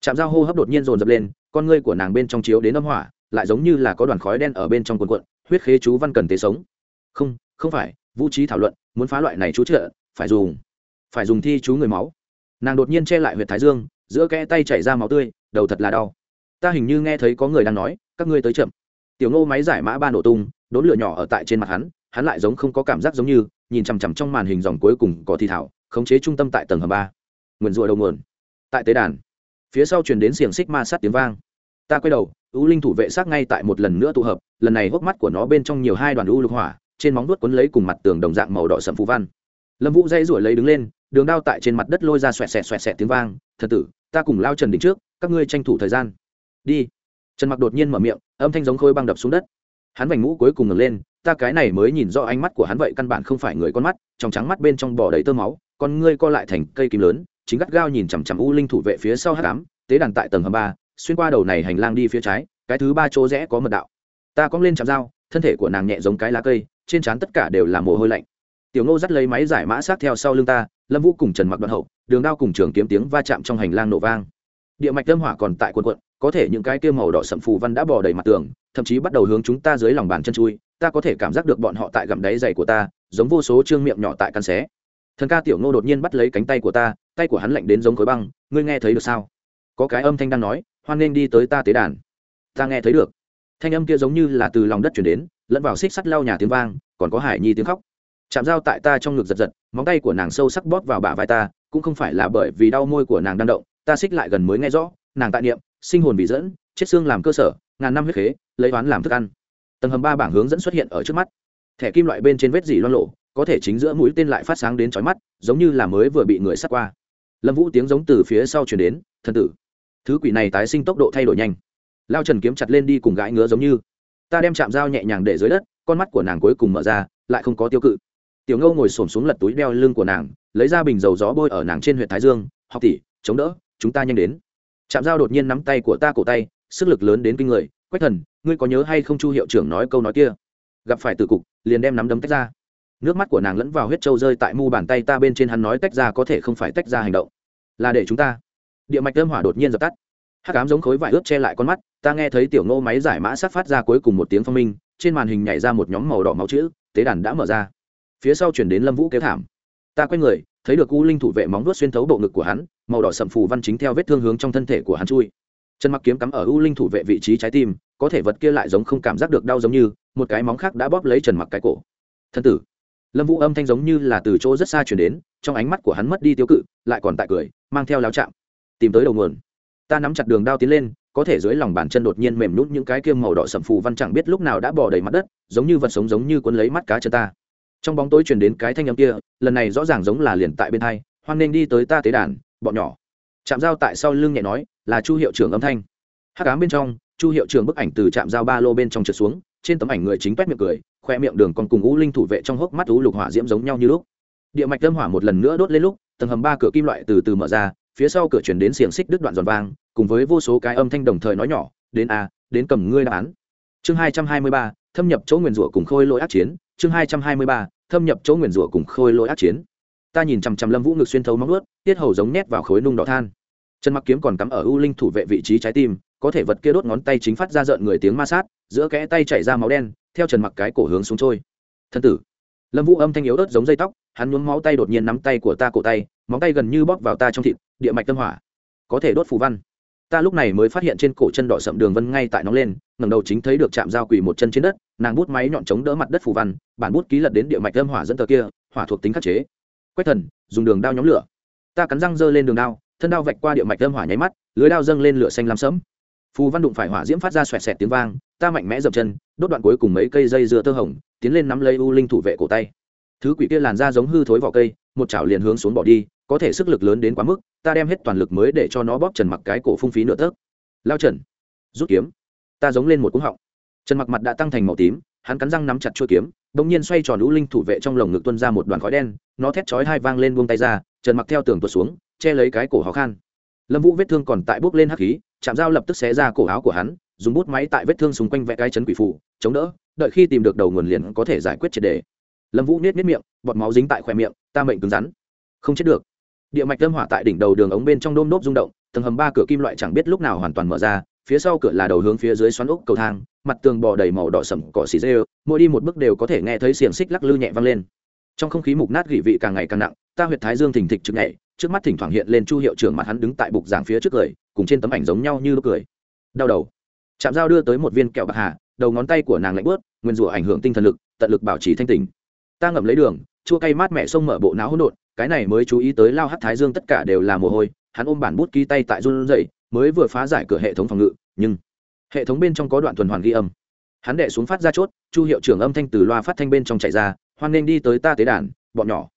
Chạm dao hô hấp đột nhiên dồn dập lên, con ngươi của nàng bên trong chiếu đến âm hỏa, lại giống như là có đoàn khói đen ở bên trong quần quận huyết khế chú văn cần tế sống không không phải, vũ trí thảo luận, muốn phá loại này chú trợ, phải dùng phải dùng thi chú người máu. Nàng đột nhiên che lại huyệt thái dương, giữa kẽ tay chảy ra máu tươi, đầu thật là đau. Ta hình như nghe thấy có người đang nói, các ngươi tới chậm. Tiểu ngô máy giải mã ba nổ tung, đốn lửa nhỏ ở tại trên mặt hắn hắn lại giống không có cảm giác giống như, nhìn chằm chằm trong màn hình dòng cuối cùng có thi thảo, khống chế trung tâm tại tầng hầm ba. Nguồn rủa đầu nguồn. Tại tế đàn, phía sau truyền đến xiềng xích ma sát tiếng vang. Ta quay đầu, u linh thủ vệ sát ngay tại một lần nữa tụ hợp, lần này hốc mắt của nó bên trong nhiều hai đoàn u lục hỏa trên móng đuốt quấn lấy cùng mặt tường đồng dạng màu đỏ sẫm phù văn. Lâm vũ dây ruổi lấy đứng lên, đường đao tại trên mặt đất lôi ra xoẹt xẹt xoẹt xẹt tiếng vang, thật tử, ta cùng lao trần đỉnh trước, các ngươi tranh thủ thời gian. Đi. Trần mặc đột nhiên mở miệng, âm thanh giống khôi băng đập xuống đất. Hắn vành mũ cuối cùng ngẩng lên, ta cái này mới nhìn rõ ánh mắt của hắn vậy căn bản không phải người con mắt, trong trắng mắt bên trong bò đầy tơ máu, con ngươi co lại thành cây kim lớn, chính gắt gao nhìn chằm chằm u linh thủ vệ phía sau hắc ám, tế đàn tại tầng hầm ba, xuyên qua đầu này hành lang đi phía trái, cái thứ ba chỗ rẽ có mật đạo. Ta cong lên chạm dao, thân thể của nàng nhẹ giống cái lá cây trên trán tất cả đều là mồ hôi lạnh. Tiểu ngô dắt lấy máy giải mã sát theo sau lưng ta, lâm vũ cùng trần mặc đoạn hậu, đường đao cùng trường kiếm tiếng va chạm trong hành lang nổ vang. Địa mạch lâm hỏa còn tại quần quận có thể những cái kia màu đỏ sậm phù văn đã bỏ đầy mặt tường, thậm chí bắt đầu hướng chúng ta dưới lòng bàn chân chui, ta có thể cảm giác được bọn họ tại gầm đáy giày của ta, giống vô số trương miệng nhỏ tại căn xé. Thần ca tiểu ngô đột nhiên bắt lấy cánh tay của ta, tay của hắn lạnh đến giống khối băng, ngươi nghe thấy được sao? Có cái âm thanh đang nói, hoan nên đi tới ta tế đàn. Ta nghe thấy được. Thanh âm kia giống như là từ lòng đất chuyển đến lẫn vào xích sắt lau nhà tiếng vang, còn có hải nhi tiếng khóc. Chạm dao tại ta trong ngực giật giật, móng tay của nàng sâu sắc bóp vào bả vai ta, cũng không phải là bởi vì đau môi của nàng đang động, ta xích lại gần mới nghe rõ, nàng tại niệm, sinh hồn bị dẫn, chết xương làm cơ sở, ngàn năm huyết khế, lấy oán làm thức ăn. Tầng hầm ba bảng hướng dẫn xuất hiện ở trước mắt. Thẻ kim loại bên trên vết dỉ loan lộ có thể chính giữa mũi tên lại phát sáng đến chói mắt, giống như là mới vừa bị người sát qua. Lâm vũ tiếng giống từ phía sau chuyển đến thân tử, thứ quỷ này tái sinh tốc độ thay đổi nhanh. Lao trần kiếm chặt lên đi cùng gãi ngứa giống như ta đem chạm dao nhẹ nhàng để dưới đất, con mắt của nàng cuối cùng mở ra, lại không có tiêu cự. Tiểu ngâu ngồi xổm xuống lật túi đeo lưng của nàng, lấy ra bình dầu gió bôi ở nàng trên huyện thái dương, học tỷ, chống đỡ, chúng ta nhanh đến. Chạm dao đột nhiên nắm tay của ta cổ tay, sức lực lớn đến kinh người, quách thần, ngươi có nhớ hay không chu hiệu trưởng nói câu nói kia? Gặp phải từ cục, liền đem nắm đấm tách ra. Nước mắt của nàng lẫn vào huyết trâu rơi tại mu bàn tay ta bên trên, hắn nói tách ra có thể không phải tách ra hành động. Là để chúng ta. Địa mạch âm hỏa đột nhiên dập tắt hắc ám giống khối vải ướt che lại con mắt, ta nghe thấy tiểu ngô máy giải mã sát phát ra cuối cùng một tiếng phong minh, trên màn hình nhảy ra một nhóm màu đỏ máu chữ, tế đàn đã mở ra. Phía sau chuyển đến lâm vũ kéo thảm. Ta quay người, thấy được u linh thủ vệ móng vuốt xuyên thấu bộ ngực của hắn, màu đỏ sậm phù văn chính theo vết thương hướng trong thân thể của hắn chui. Chân mặc kiếm cắm ở u linh thủ vệ vị trí trái tim, có thể vật kia lại giống không cảm giác được đau giống như, một cái móng khác đã bóp lấy trần mặc cái cổ. Thân tử. Lâm vũ âm thanh giống như là từ chỗ rất xa chuyển đến, trong ánh mắt của hắn mất đi tiêu cự, lại còn tại cười, mang theo láo chạm. Tìm tới đầu nguồn ta nắm chặt đường đao tiến lên, có thể dưới lòng bàn chân đột nhiên mềm nhút những cái kiêm màu đỏ sậm phù văn chẳng biết lúc nào đã bỏ đầy mặt đất, giống như vật sống giống như cuốn lấy mắt cá chân ta. Trong bóng tối chuyển đến cái thanh âm kia, lần này rõ ràng giống là liền tại bên hai, hoan nên đi tới ta tế đàn, bọn nhỏ. Chạm dao tại sau lưng nhẹ nói, là chu hiệu trưởng âm thanh. Hắc ám bên trong, chu hiệu trưởng bức ảnh từ trạm dao ba lô bên trong trượt xuống, trên tấm ảnh người chính quét miệng cười, khoe miệng đường còn cùng u linh thủ vệ trong hốc mắt u lục hỏa diễm giống nhau như lúc. Địa mạch lâm hỏa một lần nữa đốt lên lúc, tầng hầm ba cửa kim loại từ từ mở ra phía sau cửa chuyển đến xiềng xích đứt đoạn giòn vang, cùng với vô số cái âm thanh đồng thời nói nhỏ, đến a, đến cầm ngươi đáp án. Chương hai trăm hai mươi ba, thâm nhập chỗ nguyền rủa cùng khôi lỗi ác chiến. Chương hai trăm hai mươi ba, thâm nhập chỗ nguyền rủa cùng khôi lỗi ác chiến. Ta nhìn chằm chằm lâm vũ ngực xuyên thấu móng ướt tiết hầu giống nhét vào khối nung đỏ than. Chân mặc kiếm còn cắm ở u linh thủ vệ vị trí trái tim, có thể vật kia đốt ngón tay chính phát ra rợn người tiếng ma sát, giữa kẽ tay chảy ra máu đen, theo trần mặc cái cổ hướng xuống trôi. Thân tử. Lâm vũ âm thanh yếu ớt giống dây tóc, hắn nhuốm máu tay đột nhiên nắm tay của ta cổ tay, móng tay gần như bóp vào ta trong thịt địa mạch tâm hỏa. Có thể đốt phù văn. Ta lúc này mới phát hiện trên cổ chân đỏ sậm đường vân ngay tại nó lên ngầm đầu chính thấy được chạm dao quỳ một chân trên đất, nàng bút máy nhọn chống đỡ mặt đất phù văn, bản bút ký lật đến địa mạch âm hỏa dẫn tờ kia, hỏa thuộc tính khắc chế. Quách thần, dùng đường đao nhóm lửa. Ta cắn răng giơ lên đường đao, thân đao vạch qua địa mạch âm hỏa nháy mắt, lưới đao dâng lên lửa xanh làm sẫm. Phù văn đụng phải hỏa diễm phát ra xoẹt xẹt tiếng vang, ta mạnh mẽ dập chân, đốt đoạn cuối cùng mấy cây dây dưa tơ hồng, tiến lên nắm lấy u linh thủ vệ cổ tay. Thứ quỷ kia làn ra giống hư thối vỏ cây, một chảo liền hướng xuống bỏ đi có thể sức lực lớn đến quá mức ta đem hết toàn lực mới để cho nó bóp trần mặc cái cổ phung phí nửa tấc. Lao trần rút kiếm. Ta giống lên một cúng họng. Trần mặc mặt đã tăng thành màu tím hắn cắn răng nắm chặt chuôi kiếm bỗng nhiên xoay tròn lũ linh thủ vệ trong lồng ngực tuân ra một đoàn khói đen nó thét chói hai vang lên buông tay ra trần mặc theo tường tuột xuống che lấy cái cổ khó khăn. Lâm vũ vết thương còn tại bốc lên hắc khí chạm dao lập tức xé ra cổ áo của hắn dùng bút máy tại vết thương xung quanh vẽ cái chấn quỷ phủ, chống đỡ đợi khi tìm được đầu nguồn liền có thể giải quyết triệt đề. Lâm vũ nết nết miệng bọt máu dính tại khoe miệng ta mệnh cứng rắn. Không chết được địa mạch tâm hỏa tại đỉnh đầu đường ống bên trong đôm nốt rung động, tầng hầm ba cửa kim loại chẳng biết lúc nào hoàn toàn mở ra, phía sau cửa là đầu hướng phía dưới xoắn ốc cầu thang, mặt tường bò đầy màu đỏ sẩm cỏ xì dê mỗi đi một bước đều có thể nghe thấy xiềng xích lắc lư nhẹ văng lên. Trong không khí mục nát gỉ vị càng ngày càng nặng, ta huyệt thái dương thình thịch trực nhảy trước mắt thỉnh thoảng hiện lên chu hiệu trưởng mặt hắn đứng tại bục giảng phía trước cười cùng trên tấm ảnh giống nhau như lúc cười. Đau đầu. Chạm dao đưa tới một viên kẹo bạc hà, đầu ngón tay của nàng lạnh bớt, nguyên rủa ảnh hưởng tinh thần lực, tận lực bảo trì thanh tình ta ngậm lấy đường, chua cay mát mẹ sông mở bộ não hỗn độn cái này mới chú ý tới lao hát thái dương tất cả đều là mồ hôi, hắn ôm bản bút ký tay tại run dậy mới vừa phá giải cửa hệ thống phòng ngự, nhưng hệ thống bên trong có đoạn tuần hoàn ghi âm. Hắn đệ xuống phát ra chốt, chu hiệu trưởng âm thanh từ loa phát thanh bên trong chạy ra, hoan nên đi tới ta tế đàn, bọn nhỏ.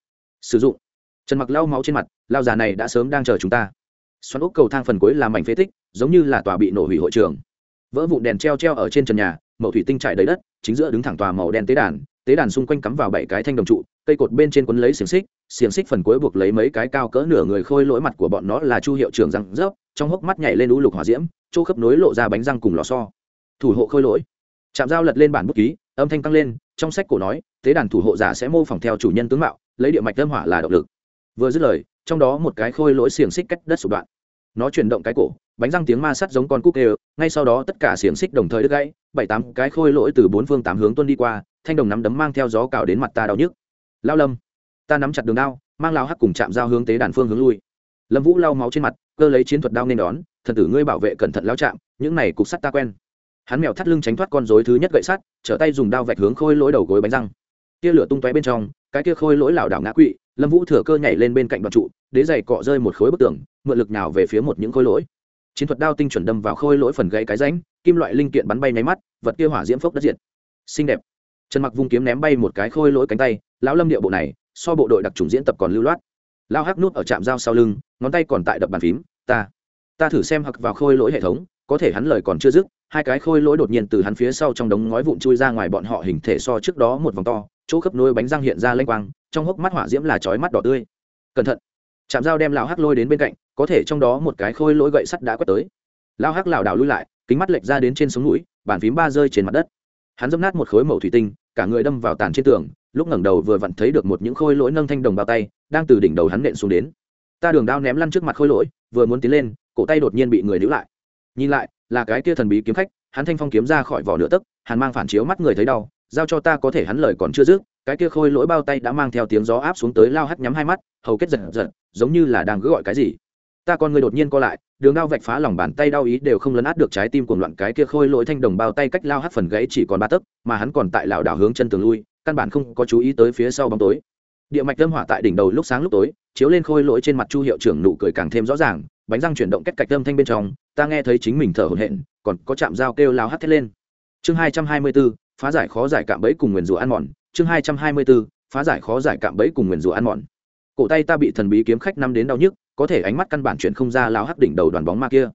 Sử dụng. Trần mặc lau máu trên mặt, lao già này đã sớm đang chờ chúng ta. Xoắn ốc cầu thang phần cuối làm mảnh phế tích, giống như là tòa bị nổ hủy hội trường. Vỡ vụn đèn treo treo ở trên trần nhà, mậu thủy tinh trải đầy đất, chính giữa đứng thẳng tòa màu đen tế đàn tế đàn xung quanh cắm vào bảy cái thanh đồng trụ, cây cột bên trên quấn lấy xiềng xích xiềng xích phần cuối buộc lấy mấy cái cao cỡ nửa người khôi lỗi mặt của bọn nó là chu hiệu trưởng răng rớp, trong hốc mắt nhảy lên lũ lục hỏa diễm, chỗ khớp nối lộ ra bánh răng cùng lò so thủ hộ khôi lỗi. Chạm dao lật lên bản bút ký, âm thanh tăng lên, trong sách cổ nói, tế đàn thủ hộ giả sẽ mô phỏng theo chủ nhân tướng mạo, lấy địa mạch tâm hỏa là động lực. Vừa dứt lời, trong đó một cái khôi lỗi xiềng xích cách đất sụp đoạn. Nó chuyển động cái cổ bánh răng tiếng ma sắt giống con cúc đều ngay sau đó tất cả xiềng xích đồng thời đứt gãy, bảy tám cái khôi lỗi từ bốn phương tám hướng tuôn đi qua, thanh đồng nắm đấm mang theo gió cào đến mặt ta đau nhức. Lao lâm, ta nắm chặt đường đao, mang lao hắc cùng chạm dao hướng tế đàn phương hướng lui. Lâm vũ lau máu trên mặt, cơ lấy chiến thuật đao nên đón, thần tử ngươi bảo vệ cẩn thận lao chạm những này cục sắt ta quen. Hắn mèo thắt lưng tránh thoát con rối thứ nhất gậy sắt, trở tay dùng đao vạch hướng khôi lỗi đầu gối bánh răng. Tia lửa tung tóe bên trong, cái kia khôi lỗi lảo đảo ngã quỵ, lâm vũ thừa cơ nhảy lên bên cạnh đoạn trụ, đế giày cọ rơi một khối bức tường, mượn lực nào về phía một những khối lỗi chiến thuật đao tinh chuẩn đâm vào khôi lỗi phần gãy cái ránh kim loại linh kiện bắn bay nháy mắt, vật kia hỏa diễm phốc đất diệt. Xinh đẹp. Trần mặc vung kiếm ném bay một cái khôi lỗi cánh tay, lão lâm điệu bộ này, so bộ đội đặc trùng diễn tập còn lưu loát. Lao hắc nút ở trạm dao sau lưng, ngón tay còn tại đập bàn phím, ta ta thử xem hặc vào khôi lỗi hệ thống, có thể hắn lời còn chưa dứt. Hai cái khôi lỗi đột nhiên từ hắn phía sau trong đống ngói vụn chui ra ngoài bọn họ hình thể so trước đó một vòng to, chỗ khớp nối bánh răng hiện ra lênh quang, trong hốc mắt hỏa diễm là chói mắt đỏ tươi. Cẩn thận. Chạm dao đem lão hắc lôi đến bên cạnh có thể trong đó một cái khôi lỗi gậy sắt đã quét tới. Lao hắc lảo đảo lui lại, kính mắt lệch ra đến trên sống mũi bàn phím ba rơi trên mặt đất. Hắn dâm nát một khối mẩu thủy tinh, cả người đâm vào tàn trên tường, lúc ngẩng đầu vừa vặn thấy được một những khôi lỗi nâng thanh đồng bao tay, đang từ đỉnh đầu hắn nện xuống đến. Ta đường đao ném lăn trước mặt khôi lỗi, vừa muốn tiến lên, cổ tay đột nhiên bị người níu lại. Nhìn lại, là cái kia thần bí kiếm khách, hắn thanh phong kiếm ra khỏi vỏ nửa tấc hắn mang phản chiếu mắt người thấy đau, giao cho ta có thể hắn lời còn chưa dứt, cái kia khôi lỗi bao tay đã mang theo tiếng gió áp xuống tới lao hắt nhắm hai mắt, hầu kết giật giật, giống như là đang cứ gọi cái gì ta con người đột nhiên co lại, đường đao vạch phá lòng bàn tay đau ý đều không lấn át được trái tim cuồng loạn cái kia khôi lỗi thanh đồng bao tay cách lao hắt phần gãy chỉ còn ba tấc, mà hắn còn tại lảo đảo hướng chân tường lui, căn bản không có chú ý tới phía sau bóng tối. Địa mạch lâm hỏa tại đỉnh đầu lúc sáng lúc tối, chiếu lên khôi lỗi trên mặt chu hiệu trưởng nụ cười càng thêm rõ ràng, bánh răng chuyển động cách cạch âm thanh bên trong, ta nghe thấy chính mình thở hổn hển, còn có chạm dao kêu lao hắt thét lên. Chương hai trăm hai mươi b ố phá giải khó giải cạm bẫy cùng nguyền rủa ăn mòn. Chương hai trăm hai mươi b ố phá giải khó giải cạm bẫy cùng nguyền rủa ăn mòn. Cổ tay ta bị thần bí kiếm khách năm đến đau nhức có thể ánh mắt căn bản chuyển không ra lao hắc đỉnh đầu đoàn bóng ma kia.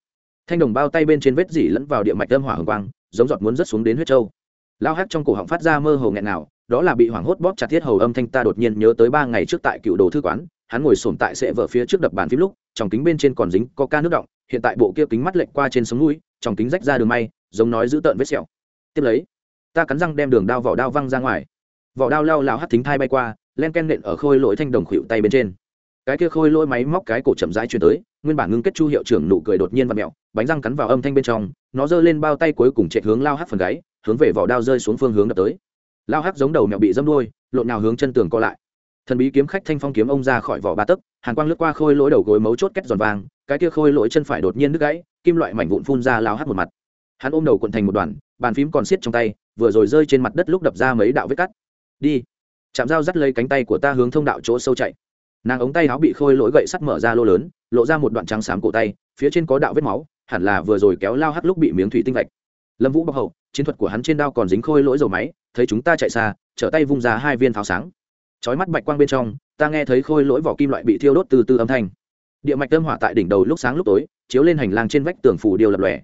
Thanh đồng bao tay bên trên vết dỉ lẫn vào địa mạch âm hỏa hồng quang, giống giọt muốn rớt xuống đến huyết châu. lao hắc trong cổ họng phát ra mơ hồ nghẹn nào, đó là bị hoảng hốt bóp chặt thiết hầu âm thanh ta đột nhiên nhớ tới ba ngày trước tại cựu đồ thư quán, hắn ngồi sồn tại sệ vợ phía trước đập bàn phím lúc, trong kính bên trên còn dính có ca nước động, hiện tại bộ kia kính mắt lệch qua trên sống mũi trong kính rách ra đường may, giống nói giữ tợn vết sẹo. Tiếp lấy, ta cắn răng đem đường đao vỏ đao văng ra ngoài. Vỏ đao lao lao hắt thính thai bay qua, len ken nện ở khôi lỗi thanh đồng khuỵu tay bên trên cái kia khôi lỗi máy móc cái cổ chậm rãi chuyển tới, nguyên bản ngưng kết chu hiệu trưởng nụ cười đột nhiên và mẹo bánh răng cắn vào âm thanh bên trong, nó giơ lên bao tay cuối cùng chạy hướng lao hắc phần gáy, hướng về vỏ đao rơi xuống phương hướng đập tới. Lao hắc giống đầu mẹo bị dâm đuôi, lộn nào hướng chân tường co lại. Thần bí kiếm khách thanh phong kiếm ông ra khỏi vỏ ba tấc, hàn quang lướt qua khôi lỗi đầu gối mấu chốt kết giòn vàng, cái kia khôi lỗi chân phải đột nhiên đứt gãy, kim loại mảnh vụn phun ra lao hắc một mặt. Hắn ôm đầu quận thành một đoàn, bàn phím còn xiết trong tay, vừa rồi rơi trên mặt đất lúc đập ra mấy đạo vết cắt. Đi. Chạm dao dắt lấy cánh tay của ta hướng thông đạo chỗ sâu chạy nàng ống tay áo bị khôi lỗi gậy sắt mở ra lô lớn, lộ ra một đoạn trắng xám cổ tay, phía trên có đạo vết máu, hẳn là vừa rồi kéo lao hắt lúc bị miếng thủy tinh vạch. Lâm vũ bọc hậu, chiến thuật của hắn trên đao còn dính khôi lỗi dầu máy, thấy chúng ta chạy xa, trở tay vung ra hai viên pháo sáng. Chói mắt bạch quang bên trong, ta nghe thấy khôi lỗi vỏ kim loại bị thiêu đốt từ từ âm thanh. Địa mạch tâm hỏa tại đỉnh đầu lúc sáng lúc tối, chiếu lên hành lang trên vách tường phủ điêu lập lòe.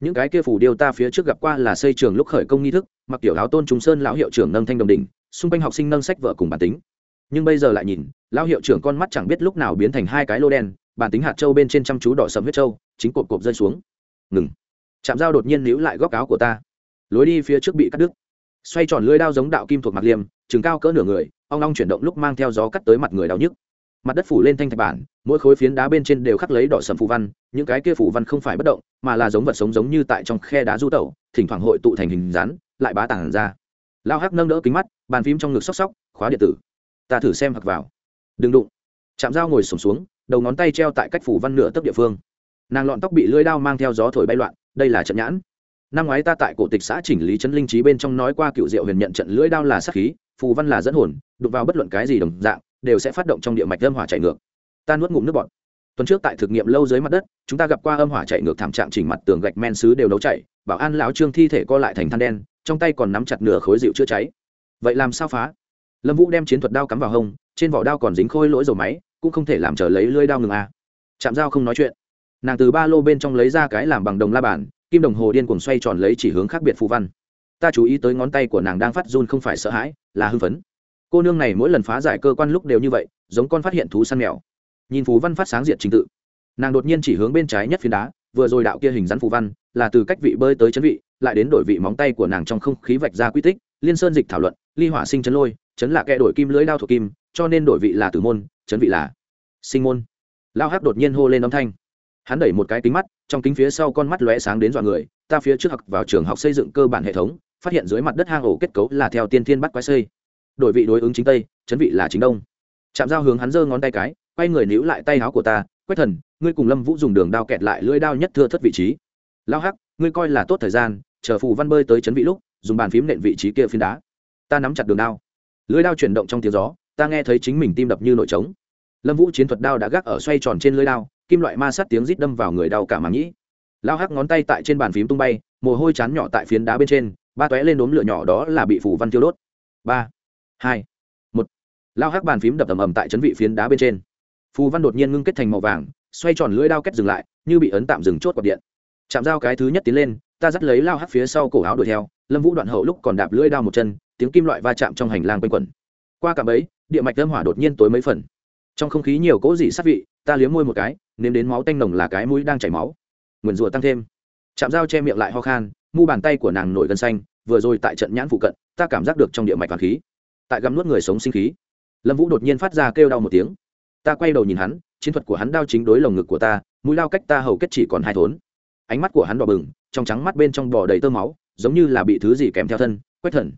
Những cái kia phủ điêu ta phía trước gặp qua là xây trường lúc khởi công nghi thức, mặc kiểu áo tôn trung sơn lão hiệu trưởng nâng thanh đồng đỉnh, xung quanh học sinh nâng sách vợ cùng bản tính. Nhưng bây giờ lại nhìn lão hiệu trưởng con mắt chẳng biết lúc nào biến thành hai cái lô đen bản tính hạt châu bên trên chăm chú đỏ sầm huyết châu, chính cột cột rơi xuống. Ngừng. Chạm dao đột nhiên níu lại góc áo của ta. Lối đi phía trước bị cắt đứt. Xoay tròn lưỡi đao giống đạo kim thuộc mặt liêm chừng cao cỡ nửa người, ong ong chuyển động lúc mang theo gió cắt tới mặt người đau nhức. Mặt đất phủ lên thanh thạch bản, mỗi khối phiến đá bên trên đều khắc lấy đỏ sầm phù văn, những cái kia phù văn không phải bất động, mà là giống vật sống giống như tại trong khe đá du tẩu, thỉnh thoảng hội tụ thành hình rắn lại bá tảng ra. Lao hắc nâng đỡ kính mắt, bàn phím trong ngực sóc sóc khóa điện tử. Ta thử xem hoặc vào đừng đụng. Chạm dao ngồi sổm xuống, đầu ngón tay treo tại cách phủ văn nửa tấc địa phương. Nàng lọn tóc bị lưỡi đao mang theo gió thổi bay loạn, đây là trận nhãn. Năm ngoái ta tại cổ tịch xã chỉnh lý trấn linh trí bên trong nói qua cựu diệu huyền nhận trận lưỡi đao là sát khí, phù văn là dẫn hồn, đụng vào bất luận cái gì đồng dạng, đều sẽ phát động trong địa mạch âm hỏa chạy ngược. Ta nuốt ngụm nước bọt. Tuần trước tại thực nghiệm lâu dưới mặt đất, chúng ta gặp qua âm hỏa chạy ngược thảm trạng chỉnh mặt tường gạch men xứ đều nấu chảy, bảo an lão trương thi thể co lại thành than đen, trong tay còn nắm chặt nửa khối rượu chữa cháy. Vậy làm sao phá? Lâm vũ đem chiến thuật đao cắm vào hông trên vỏ đao còn dính khôi lỗi dầu máy, cũng không thể làm trở lấy lưỡi đao ngừng a à. chạm dao không nói chuyện. Nàng từ ba lô bên trong lấy ra cái làm bằng đồng la bàn, kim đồng hồ điên cuồng xoay tròn lấy chỉ hướng khác biệt phù văn. Ta chú ý tới ngón tay của nàng đang phát run không phải sợ hãi, là hưng phấn. Cô nương này mỗi lần phá giải cơ quan lúc đều như vậy, giống con phát hiện thú săn mèo. Nhìn phù văn phát sáng diện trình tự, nàng đột nhiên chỉ hướng bên trái nhất phiến đá, vừa rồi đạo kia hình rắn phù văn là từ cách vị bơi tới chấn vị, lại đến đổi vị móng tay của nàng trong không khí vạch ra quy tích, liên sơn dịch thảo luận, ly hỏa sinh chấn lôi, chấn là kẻ đổi kim lưới đao thuộc kim cho nên đổi vị là tử môn, chấn vị là sinh môn. Lao hắc đột nhiên hô lên âm thanh. Hắn đẩy một cái kính mắt, trong kính phía sau con mắt lóe sáng đến dọa người, ta phía trước học vào trường học xây dựng cơ bản hệ thống, phát hiện dưới mặt đất hang ổ kết cấu là theo tiên thiên bắt quái xây. Đổi vị đối ứng chính tây, chấn vị là chính đông. Chạm giao hướng hắn giơ ngón tay cái, quay người níu lại tay áo của ta quét thần, ngươi cùng lâm vũ dùng đường đao kẹt lại lưỡi đao nhất thưa thất vị trí. Lao hắc, ngươi coi là tốt thời gian, chờ phù văn bơi tới chấn vị lúc, dùng bàn phím nện vị trí kia phiến đá. Ta nắm chặt đường đao. Lưỡi đao chuyển động trong tiếng gió ta nghe thấy chính mình tim đập như nội trống. Lâm vũ chiến thuật đao đã gác ở xoay tròn trên lưỡi đao, kim loại ma sát tiếng rít đâm vào người đau cả màng nhĩ. Lao hắc ngón tay tại trên bàn phím tung bay, mồ hôi chán nhỏ tại phiến đá bên trên, ba tóe lên đốm lửa nhỏ đó là bị phủ văn tiêu đốt. Ba, hai, một. Lao hắc bàn phím đập ầm ầm tại chấn vị phiến đá bên trên. Phù văn đột nhiên ngưng kết thành màu vàng, xoay tròn lưỡi đao kết dừng lại, như bị ấn tạm dừng chốt quạt điện. Chạm dao cái thứ nhất tiến lên, ta dắt lấy lao hắc phía sau cổ áo đuổi theo, lâm vũ đoạn hậu lúc còn đạp lưỡi đao một chân, tiếng kim loại va chạm trong hành lang quanh quẩn. Qua cả ấy địa mạch âm hỏa đột nhiên tối mấy phần. Trong không khí nhiều cỗ dị sát vị, ta liếm môi một cái, nếm đến máu tanh nồng là cái mũi đang chảy máu. Nguyền rủa tăng thêm. Chạm dao che miệng lại ho khan, mu bàn tay của nàng nổi gân xanh, vừa rồi tại trận nhãn phụ cận, ta cảm giác được trong địa mạch toàn khí. Tại găm nuốt người sống sinh khí. Lâm vũ đột nhiên phát ra kêu đau một tiếng. Ta quay đầu nhìn hắn, chiến thuật của hắn đao chính đối lồng ngực của ta, mũi lao cách ta hầu kết chỉ còn hai thốn. Ánh mắt của hắn đỏ bừng, trong trắng mắt bên trong bò đầy tơ máu, giống như là bị thứ gì kèm theo thân quách thần.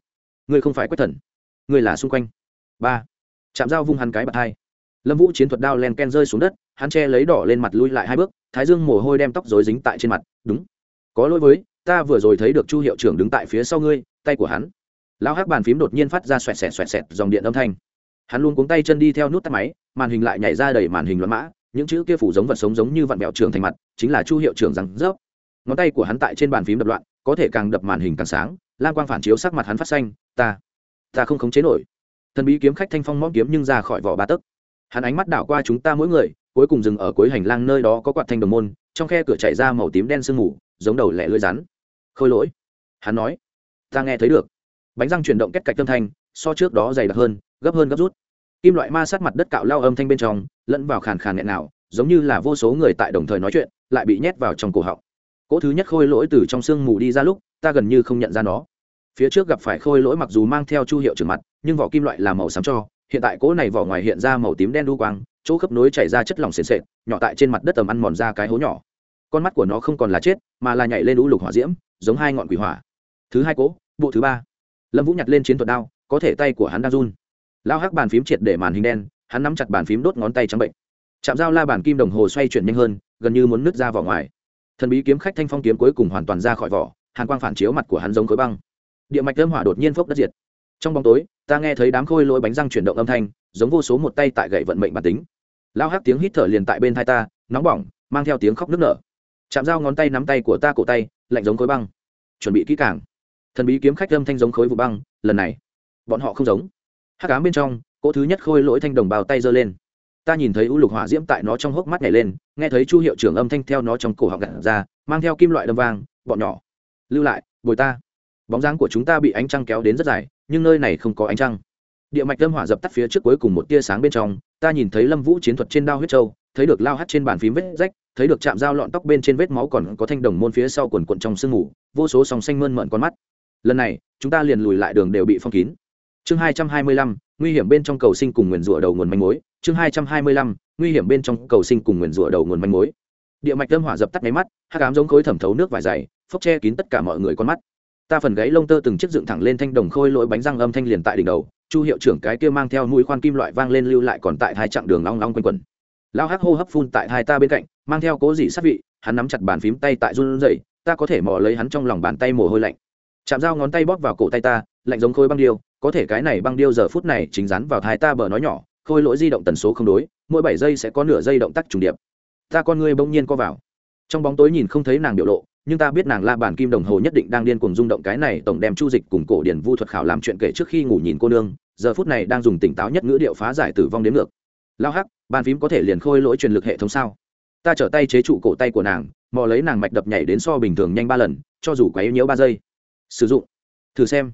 Ngươi không phải quách thần, ngươi là xung quanh. Ba chạm dao vung hắn cái bạt hai. Lâm vũ chiến thuật đao len ken rơi xuống đất, hắn che lấy đỏ lên mặt lui lại hai bước, thái dương mồ hôi đem tóc dối dính tại trên mặt, đúng. Có lỗi với, ta vừa rồi thấy được chu hiệu trưởng đứng tại phía sau ngươi, tay của hắn. Lão hắc bàn phím đột nhiên phát ra xoẹt xẹt xoẹt xẹt dòng điện âm thanh. Hắn luôn cuống tay chân đi theo nút tắt máy, màn hình lại nhảy ra đầy màn hình loạn mã, những chữ kia phủ giống vật sống giống như vặn mẹo trường thành mặt, chính là chu hiệu trưởng rằng, rớp. Ngón tay của hắn tại trên bàn phím đập loạn, có thể càng đập màn hình càng sáng lan quang phản chiếu sắc mặt hắn phát xanh, ta ta không khống chế nổi thần bí kiếm khách thanh phong móc kiếm nhưng ra khỏi vỏ ba tấc. Hắn ánh mắt đảo qua chúng ta mỗi người, cuối cùng dừng ở cuối hành lang nơi đó có quạt thanh đồng môn, trong khe cửa chạy ra màu tím đen sương mù, giống đầu lẻ lưỡi rắn. Khôi lỗi, hắn nói, ta nghe thấy được. Bánh răng chuyển động kết cạch âm thanh, so trước đó dày đặc hơn, gấp hơn gấp rút. Kim loại ma sát mặt đất cạo lao âm thanh bên trong, lẫn vào khàn khàn nghẹn nào giống như là vô số người tại đồng thời nói chuyện, lại bị nhét vào trong cổ họng. Cỗ thứ nhất khôi lỗi từ trong sương mù đi ra lúc, ta gần như không nhận ra nó. Phía trước gặp phải khôi lỗi mặc dù mang theo chu hiệu trưởng mặt nhưng vỏ kim loại là màu xám cho, hiện tại cỗ này vỏ ngoài hiện ra màu tím đen đu quang, chỗ khớp nối chảy ra chất lỏng sền sệt, nhỏ tại trên mặt đất tầm ăn mòn ra cái hố nhỏ. Con mắt của nó không còn là chết, mà là nhảy lên lũ lục hỏa diễm, giống hai ngọn quỷ hỏa. Thứ hai cỗ, bộ thứ ba. Lâm vũ nhặt lên chiến thuật đao, có thể tay của hắn đang run. Lao hắc bàn phím triệt để màn hình đen, hắn nắm chặt bàn phím đốt ngón tay trắng bệnh. Chạm dao la bàn kim đồng hồ xoay chuyển nhanh hơn, gần như muốn nứt ra vỏ ngoài. Thần bí kiếm khách thanh phong kiếm cuối cùng hoàn toàn ra khỏi vỏ, hàn quang phản chiếu mặt của hắn giống khối băng. Địa mạch âm hỏa đột nhiên phốc đất diệt trong bóng tối, ta nghe thấy đám khôi lỗi bánh răng chuyển động âm thanh, giống vô số một tay tại gậy vận mệnh bản tính. Lao hát tiếng hít thở liền tại bên thai ta, nóng bỏng, mang theo tiếng khóc nức nở. Chạm dao ngón tay nắm tay của ta cổ tay, lạnh giống khối băng. Chuẩn bị kỹ càng. Thần bí kiếm khách âm thanh giống khối vụ băng, lần này, bọn họ không giống. Hát cám bên trong, cỗ thứ nhất khôi lỗi thanh đồng bào tay giơ lên. Ta nhìn thấy u lục hỏa diễm tại nó trong hốc mắt nhảy lên, nghe thấy chu hiệu trưởng âm thanh theo nó trong cổ họng gặt ra, mang theo kim loại đâm vang, bọn nhỏ, lưu lại, bồi ta. Bóng dáng của chúng ta bị ánh trăng kéo đến rất dài nhưng nơi này không có ánh trăng. Địa mạch lâm hỏa dập tắt phía trước cuối cùng một tia sáng bên trong, ta nhìn thấy lâm vũ chiến thuật trên đao huyết trâu thấy được lao hắt trên bàn phím vết rách, thấy được chạm dao lọn tóc bên trên vết máu còn có thanh đồng môn phía sau quần quận trong sương mù, vô số sòng xanh mơn mận con mắt. Lần này, chúng ta liền lùi lại đường đều bị phong kín. Chương hai trăm hai mươi lăm, nguy hiểm bên trong cầu sinh cùng nguyền rủa đầu nguồn manh mối. Chương hai trăm hai mươi lăm, nguy hiểm bên trong cầu sinh cùng nguyền rủa đầu nguồn manh mối. Địa mạch lâm hỏa dập tắt máy mắt hát cám giống khối thẩm thấu nước vải dày, phốc che kín tất cả mọi người con mắt ta phần gáy lông tơ từng chiếc dựng thẳng lên thanh đồng khôi lỗi bánh răng âm thanh liền tại đỉnh đầu, chu hiệu trưởng cái kia mang theo mũi khoan kim loại vang lên lưu lại còn tại hai chặng đường long long quanh quẩn. Lao hắc hô hấp phun tại hai ta bên cạnh, mang theo cố dị sát vị, hắn nắm chặt bàn phím tay tại run rẩy, ta có thể mò lấy hắn trong lòng bàn tay mồ hôi lạnh. Chạm dao ngón tay bóp vào cổ tay ta, lạnh giống khôi băng điêu, có thể cái này băng điêu giờ phút này chính rắn vào hai ta bờ nói nhỏ, khôi lỗi di động tần số không đối, mỗi bảy giây sẽ có nửa giây động tác trùng điệp. Ta con ngươi bỗng nhiên co vào. Trong bóng tối nhìn không thấy nàng biểu lộ nhưng ta biết nàng la bản kim đồng hồ nhất định đang điên cuồng rung động cái này, tổng đem chu dịch cùng cổ điển vu thuật khảo làm chuyện kể trước khi ngủ nhìn cô nương, giờ phút này đang dùng tỉnh táo nhất ngữ điệu phá giải tử vong đến ngược. Lao hắc, bàn phím có thể liền khôi lỗi truyền lực hệ thống sao? Ta trở tay chế trụ cổ tay của nàng, mò lấy nàng mạch đập nhảy đến so bình thường nhanh ba lần, cho dù quá yếu nhớ ba giây. Sử dụng. Thử xem.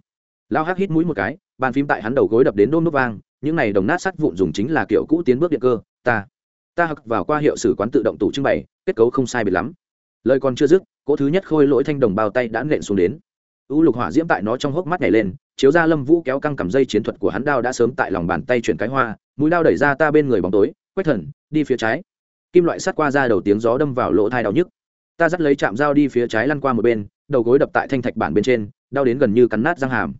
Lao hắc hít mũi một cái, bàn phím tại hắn đầu gối đập đến đôm nút vang, những này đồng nát sắt vụn dùng chính là kiểu cũ tiến bước điện cơ, ta. Ta hặc vào qua hiệu sử quán tự động tủ trưng bày, kết cấu không sai biệt lắm lời còn chưa dứt, cỗ thứ nhất khôi lỗi thanh đồng bao tay đã nện xuống đến. U lục hỏa diễm tại nó trong hốc mắt nhảy lên, chiếu ra lâm vũ kéo căng cầm dây chiến thuật của hắn đao đã sớm tại lòng bàn tay chuyển cái hoa, mũi đao đẩy ra ta bên người bóng tối quét thần, đi phía trái. Kim loại sắt qua ra đầu tiếng gió đâm vào lỗ thai đau nhức. Ta dắt lấy chạm dao đi phía trái lăn qua một bên, đầu gối đập tại thanh thạch bản bên trên, đau đến gần như cắn nát răng hàm.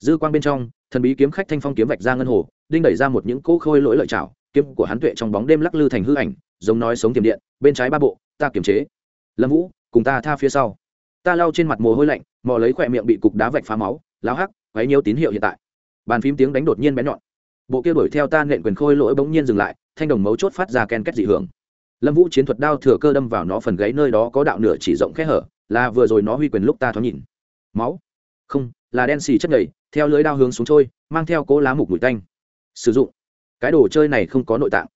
Dư quang bên trong, thần bí kiếm khách thanh phong kiếm vạch ra ngân hồ, đinh đẩy ra một những cỗ khôi lỗi lợi chảo, kiếm của hắn tuệ trong bóng đêm lắc lư thành hư ảnh, giống nói sống tiềm điện, bên trái ba bộ, ta kiềm chế lâm vũ, cùng ta tha phía sau. Ta lau trên mặt mồ hôi lạnh, mò lấy khỏe miệng bị cục đá vạch phá máu, láo hắc, quấy nhiều tín hiệu hiện tại. Bàn phím tiếng đánh đột nhiên bé nhọn. Bộ kia đuổi theo ta nện quyền khôi lỗi bỗng nhiên dừng lại, thanh đồng mấu chốt phát ra ken két dị hưởng. Lâm vũ chiến thuật đao thừa cơ đâm vào nó phần gáy nơi đó có đạo nửa chỉ rộng kẽ hở, là vừa rồi nó huy quyền lúc ta thoáng nhìn. Máu. Không, là đen xì chất nhầy, theo lưới đao hướng xuống trôi, mang theo cố lá mục mùi tanh. Sử dụng. Cái đồ chơi này không có nội tạng.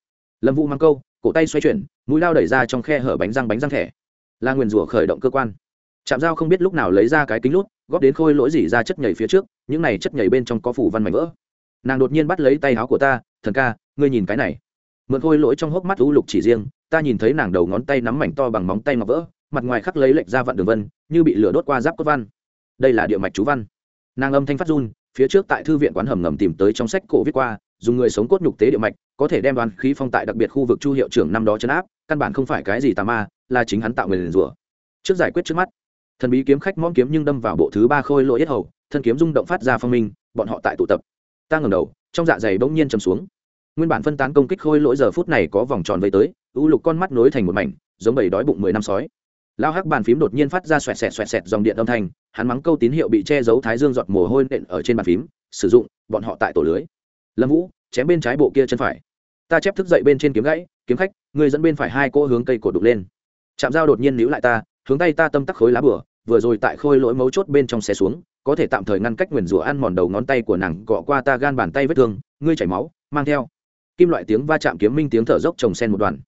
Lâm vũ mang câu, cổ tay xoay chuyển, mũi lao đẩy ra trong khe hở bánh răng bánh răng thẻ là nguyền rủa khởi động cơ quan. Chạm dao không biết lúc nào lấy ra cái kính lút, góp đến khôi lỗi dỉ ra chất nhảy phía trước, những này chất nhảy bên trong có phủ văn mảnh vỡ. Nàng đột nhiên bắt lấy tay áo của ta, thần ca, ngươi nhìn cái này. Mượn khôi lỗi trong hốc mắt u lục chỉ riêng, ta nhìn thấy nàng đầu ngón tay nắm mảnh to bằng móng tay ngọc vỡ, mặt ngoài khắc lấy lệch ra vạn đường vân, như bị lửa đốt qua giáp cốt văn. Đây là địa mạch chú văn. Nàng âm thanh phát run, phía trước tại thư viện quán hầm ngầm tìm tới trong sách cổ viết qua, dùng người sống cốt nhục tế địa mạch, có thể đem đoàn khí phong tại đặc biệt khu vực chu hiệu trưởng năm đó chấn áp, căn bản không phải cái gì tà ma là chính hắn tạo người liền rủa. Trước giải quyết trước mắt, thần bí kiếm khách món kiếm nhưng đâm vào bộ thứ ba khôi lỗi yết hầu, thân kiếm rung động phát ra phong minh, bọn họ tại tụ tập. Ta ngẩng đầu, trong dạ dày bỗng nhiên chầm xuống. Nguyên bản phân tán công kích khôi lỗi giờ phút này có vòng tròn vây tới, u lục con mắt nối thành một mảnh, giống bầy đói bụng mười năm sói. Lao hắc bàn phím đột nhiên phát ra xoẹt xẹt xoẹt xẹt dòng điện âm thanh, hắn mắng câu tín hiệu bị che giấu thái dương giọt mồ hôi nện ở trên bàn phím, sử dụng, bọn họ tại tổ lưới. Lâm vũ, chém bên trái bộ kia chân phải. Ta chép thức dậy bên trên kiếm gãy, kiếm khách người dẫn bên phải hai cô hướng cây cột đục lên chạm dao đột nhiên níu lại ta hướng tay ta tâm tắc khối lá bửa vừa rồi tại khôi lỗi mấu chốt bên trong xe xuống có thể tạm thời ngăn cách nguyền rủa ăn mòn đầu ngón tay của nàng gọ qua ta gan bàn tay vết thương ngươi chảy máu mang theo. Kim loại tiếng va chạm kiếm minh tiếng thở dốc trồng sen một đoàn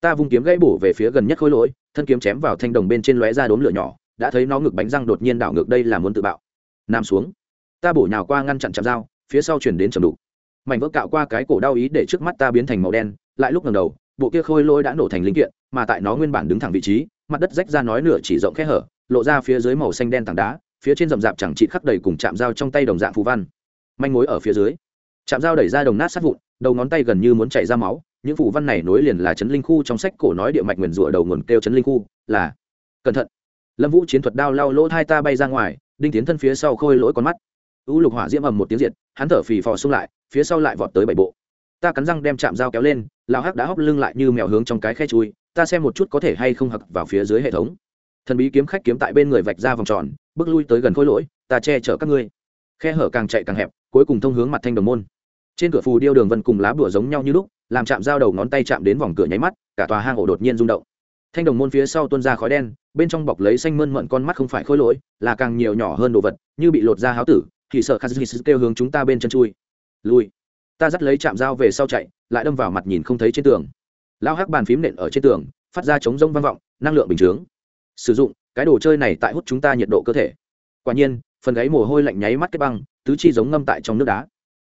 ta vung kiếm gãy bổ về phía gần nhất khối lỗi thân kiếm chém vào thanh đồng bên trên lóe ra đốm lửa nhỏ đã thấy nó ngực bánh răng đột nhiên đảo ngược đây là muốn tự bạo. Nằm xuống. Ta bổ nhào qua ngăn chặn chạm dao phía sau chuyển đến trầm đủ, mảnh vỡ cạo qua cái cổ đau ý để trước mắt ta biến thành màu đen lại lúc lần đầu bộ kia khôi lỗi đã nổ thành linh kiện, mà tại nó nguyên bản đứng thẳng vị trí, mặt đất rách ra nói nửa chỉ rộng khe hở, lộ ra phía dưới màu xanh đen tảng đá, phía trên rậm rạp chẳng trị khắc đầy cùng chạm dao trong tay đồng dạng phù văn. Manh mối ở phía dưới. Chạm dao đẩy ra đồng nát sát vụn, đầu ngón tay gần như muốn chảy ra máu, những phù văn này nối liền là chấn linh khu trong sách cổ nói địa mạch nguyền rủa đầu nguồn kêu chấn linh khu, là cẩn thận. Lâm vũ chiến thuật đao lao lỗ hai ta bay ra ngoài, đinh tiến thân phía sau khôi lỗi con mắt. U lục hỏa diễm ầm một tiếng diệt, hắn thở phì phò xung lại, phía sau lại vọt tới bảy bộ ta cắn răng đem chạm dao kéo lên lao hắc đã hóc lưng lại như mèo hướng trong cái khe chui, ta xem một chút có thể hay không hặc vào phía dưới hệ thống. Thần bí kiếm khách kiếm tại bên người vạch ra vòng tròn, bước lui tới gần khối lỗi, ta che chở các ngươi. Khe hở càng chạy càng hẹp, cuối cùng thông hướng mặt thanh đồng môn. Trên cửa phù điêu đường vân cùng lá bửa giống nhau như lúc, làm chạm dao đầu ngón tay chạm đến vòng cửa nháy mắt, cả tòa hang ổ đột nhiên rung động. Thanh đồng môn phía sau tuôn ra khói đen, bên trong bọc lấy xanh mơn mận con mắt không phải khối lỗi, là càng nhiều nhỏ hơn đồ vật, như bị lột ra háo tử, thì sợ khazis kêu hướng chúng ta bên chân chui. Lui ta dắt lấy chạm dao về sau chạy, lại đâm vào mặt nhìn không thấy trên tường. Lao hắc bàn phím nện ở trên tường, phát ra chống rông vang vọng, năng lượng bình chướng. Sử dụng, cái đồ chơi này tại hút chúng ta nhiệt độ cơ thể. Quả nhiên, phần gáy mồ hôi lạnh nháy mắt kết băng, tứ chi giống ngâm tại trong nước đá.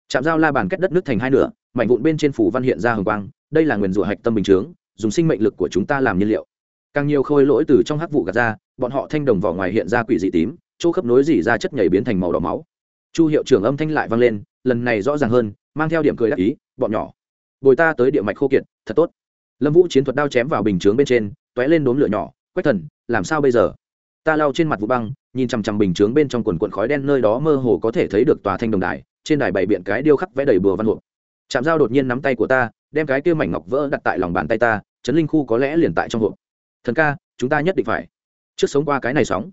Chạm dao la bàn kết đất nước thành hai nửa, mảnh vụn bên trên phủ văn hiện ra hồng quang, đây là nguyền rủa hạch tâm bình chướng, dùng sinh mệnh lực của chúng ta làm nhiên liệu. Càng nhiều khôi lỗi từ trong hắc vụ gạt ra, bọn họ thanh đồng vỏ ngoài hiện ra quỷ dị tím, chỗ khớp nối dỉ ra chất nhảy biến thành màu đỏ máu. Chu hiệu trưởng âm thanh lại vang lên lần này rõ ràng hơn, mang theo điểm cười đắc ý, bọn nhỏ, bồi ta tới địa mạch khô kiệt, thật tốt. Lâm vũ chiến thuật đao chém vào bình chướng bên trên t ó é lên đốm lửa nhỏ, quách thần, làm sao bây giờ? Ta lao trên mặt vụ băng, nhìn chằm chằm bình chướng bên trong quần quận khói đen nơi đó mơ hồ có thể thấy được tòa thanh đồng đài, trên đài bày biện cái điêu khắc vẽ đầy bừa văn hộp chạm dao đột nhiên nắm tay của ta, đem cái kia mảnh ngọc vỡ đặt tại lòng bàn tay ta chấn linh khu có lẽ liền tại trong hộp. Thần ca, chúng ta nhất định phải. Trước sống qua cái này sóng.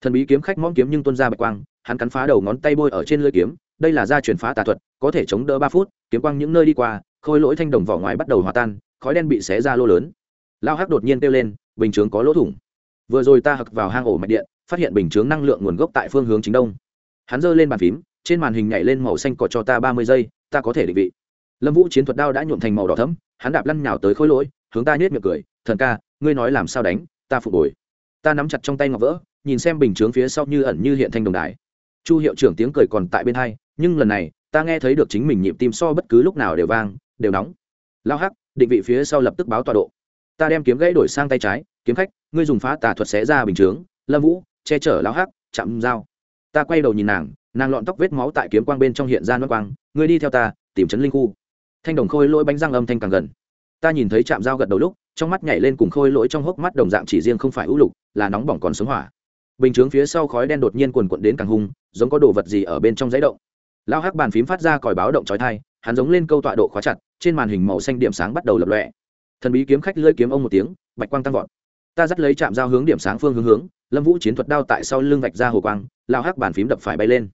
Thần bí kiếm khách mõm kiếm nhưng tuân ra bạch quang, hắn cắn phá đầu ngón tay bôi ở trên lưỡi kiếm đây là gia truyền phá tà thuật, có thể chống đỡ ba phút, kiếm quang những nơi đi qua, khôi lỗi thanh đồng vỏ ngoài bắt đầu hòa tan, khói đen bị xé ra lô lớn. Lao hắc đột nhiên kêu lên, bình chướng có lỗ thủng. Vừa rồi ta hặc vào hang ổ mạch điện, phát hiện bình chướng năng lượng nguồn gốc tại phương hướng chính đông. Hắn giơ lên bàn phím, trên màn hình nhảy lên màu xanh cỏ cho ta ba mươi giây, ta có thể định vị. Lâm vũ chiến thuật đao đã nhuộm thành màu đỏ thấm hắn đạp lăn nhào tới khối lỗi, hướng ta nhét miệng cười, thần ca, ngươi nói làm sao đánh, ta phục hồi. Ta nắm chặt trong tay ngọc vỡ, nhìn xem bình chướng phía sau như ẩn như hiện thanh đồng đài. Chu hiệu trưởng tiếng cười còn tại bên hai nhưng lần này, ta nghe thấy được chính mình nhịp tim so bất cứ lúc nào đều vang, đều nóng. Lao hắc, định vị phía sau lập tức báo tọa độ. Ta đem kiếm gãy đổi sang tay trái, kiếm khách, ngươi dùng phá tà thuật xé ra bình chướng. Lâm vũ, che chở lao hắc, chạm dao. Ta quay đầu nhìn nàng nàng lọn tóc vết máu tại kiếm quang bên trong hiện ra nước quang, ngươi đi theo ta, tìm chấn linh khu. Thanh đồng khôi lỗi bánh răng âm thanh càng gần. Ta nhìn thấy chạm dao gật đầu lúc, trong mắt nhảy lên cùng khôi lỗi trong hốc mắt đồng dạng chỉ riêng không phải ưu lục, là nóng bỏng còn sống hỏa. Bình chướng phía sau khói đen đột nhiên quần quận đến càng hung, giống có đồ vật gì ở bên trong giấy động lao hắc bàn phím phát ra còi báo động trói thai hắn giống lên câu tọa độ khóa chặt, trên màn hình màu xanh điểm sáng bắt đầu lập lọe thần bí kiếm khách lơi kiếm ông một tiếng, bạch quang tăng vọt. Ta dắt lấy chạm dao hướng điểm sáng phương hướng hướng, lâm vũ chiến thuật đao tại sau lưng vạch ra hồ quang lao hắc bàn phím đập phải bay lên.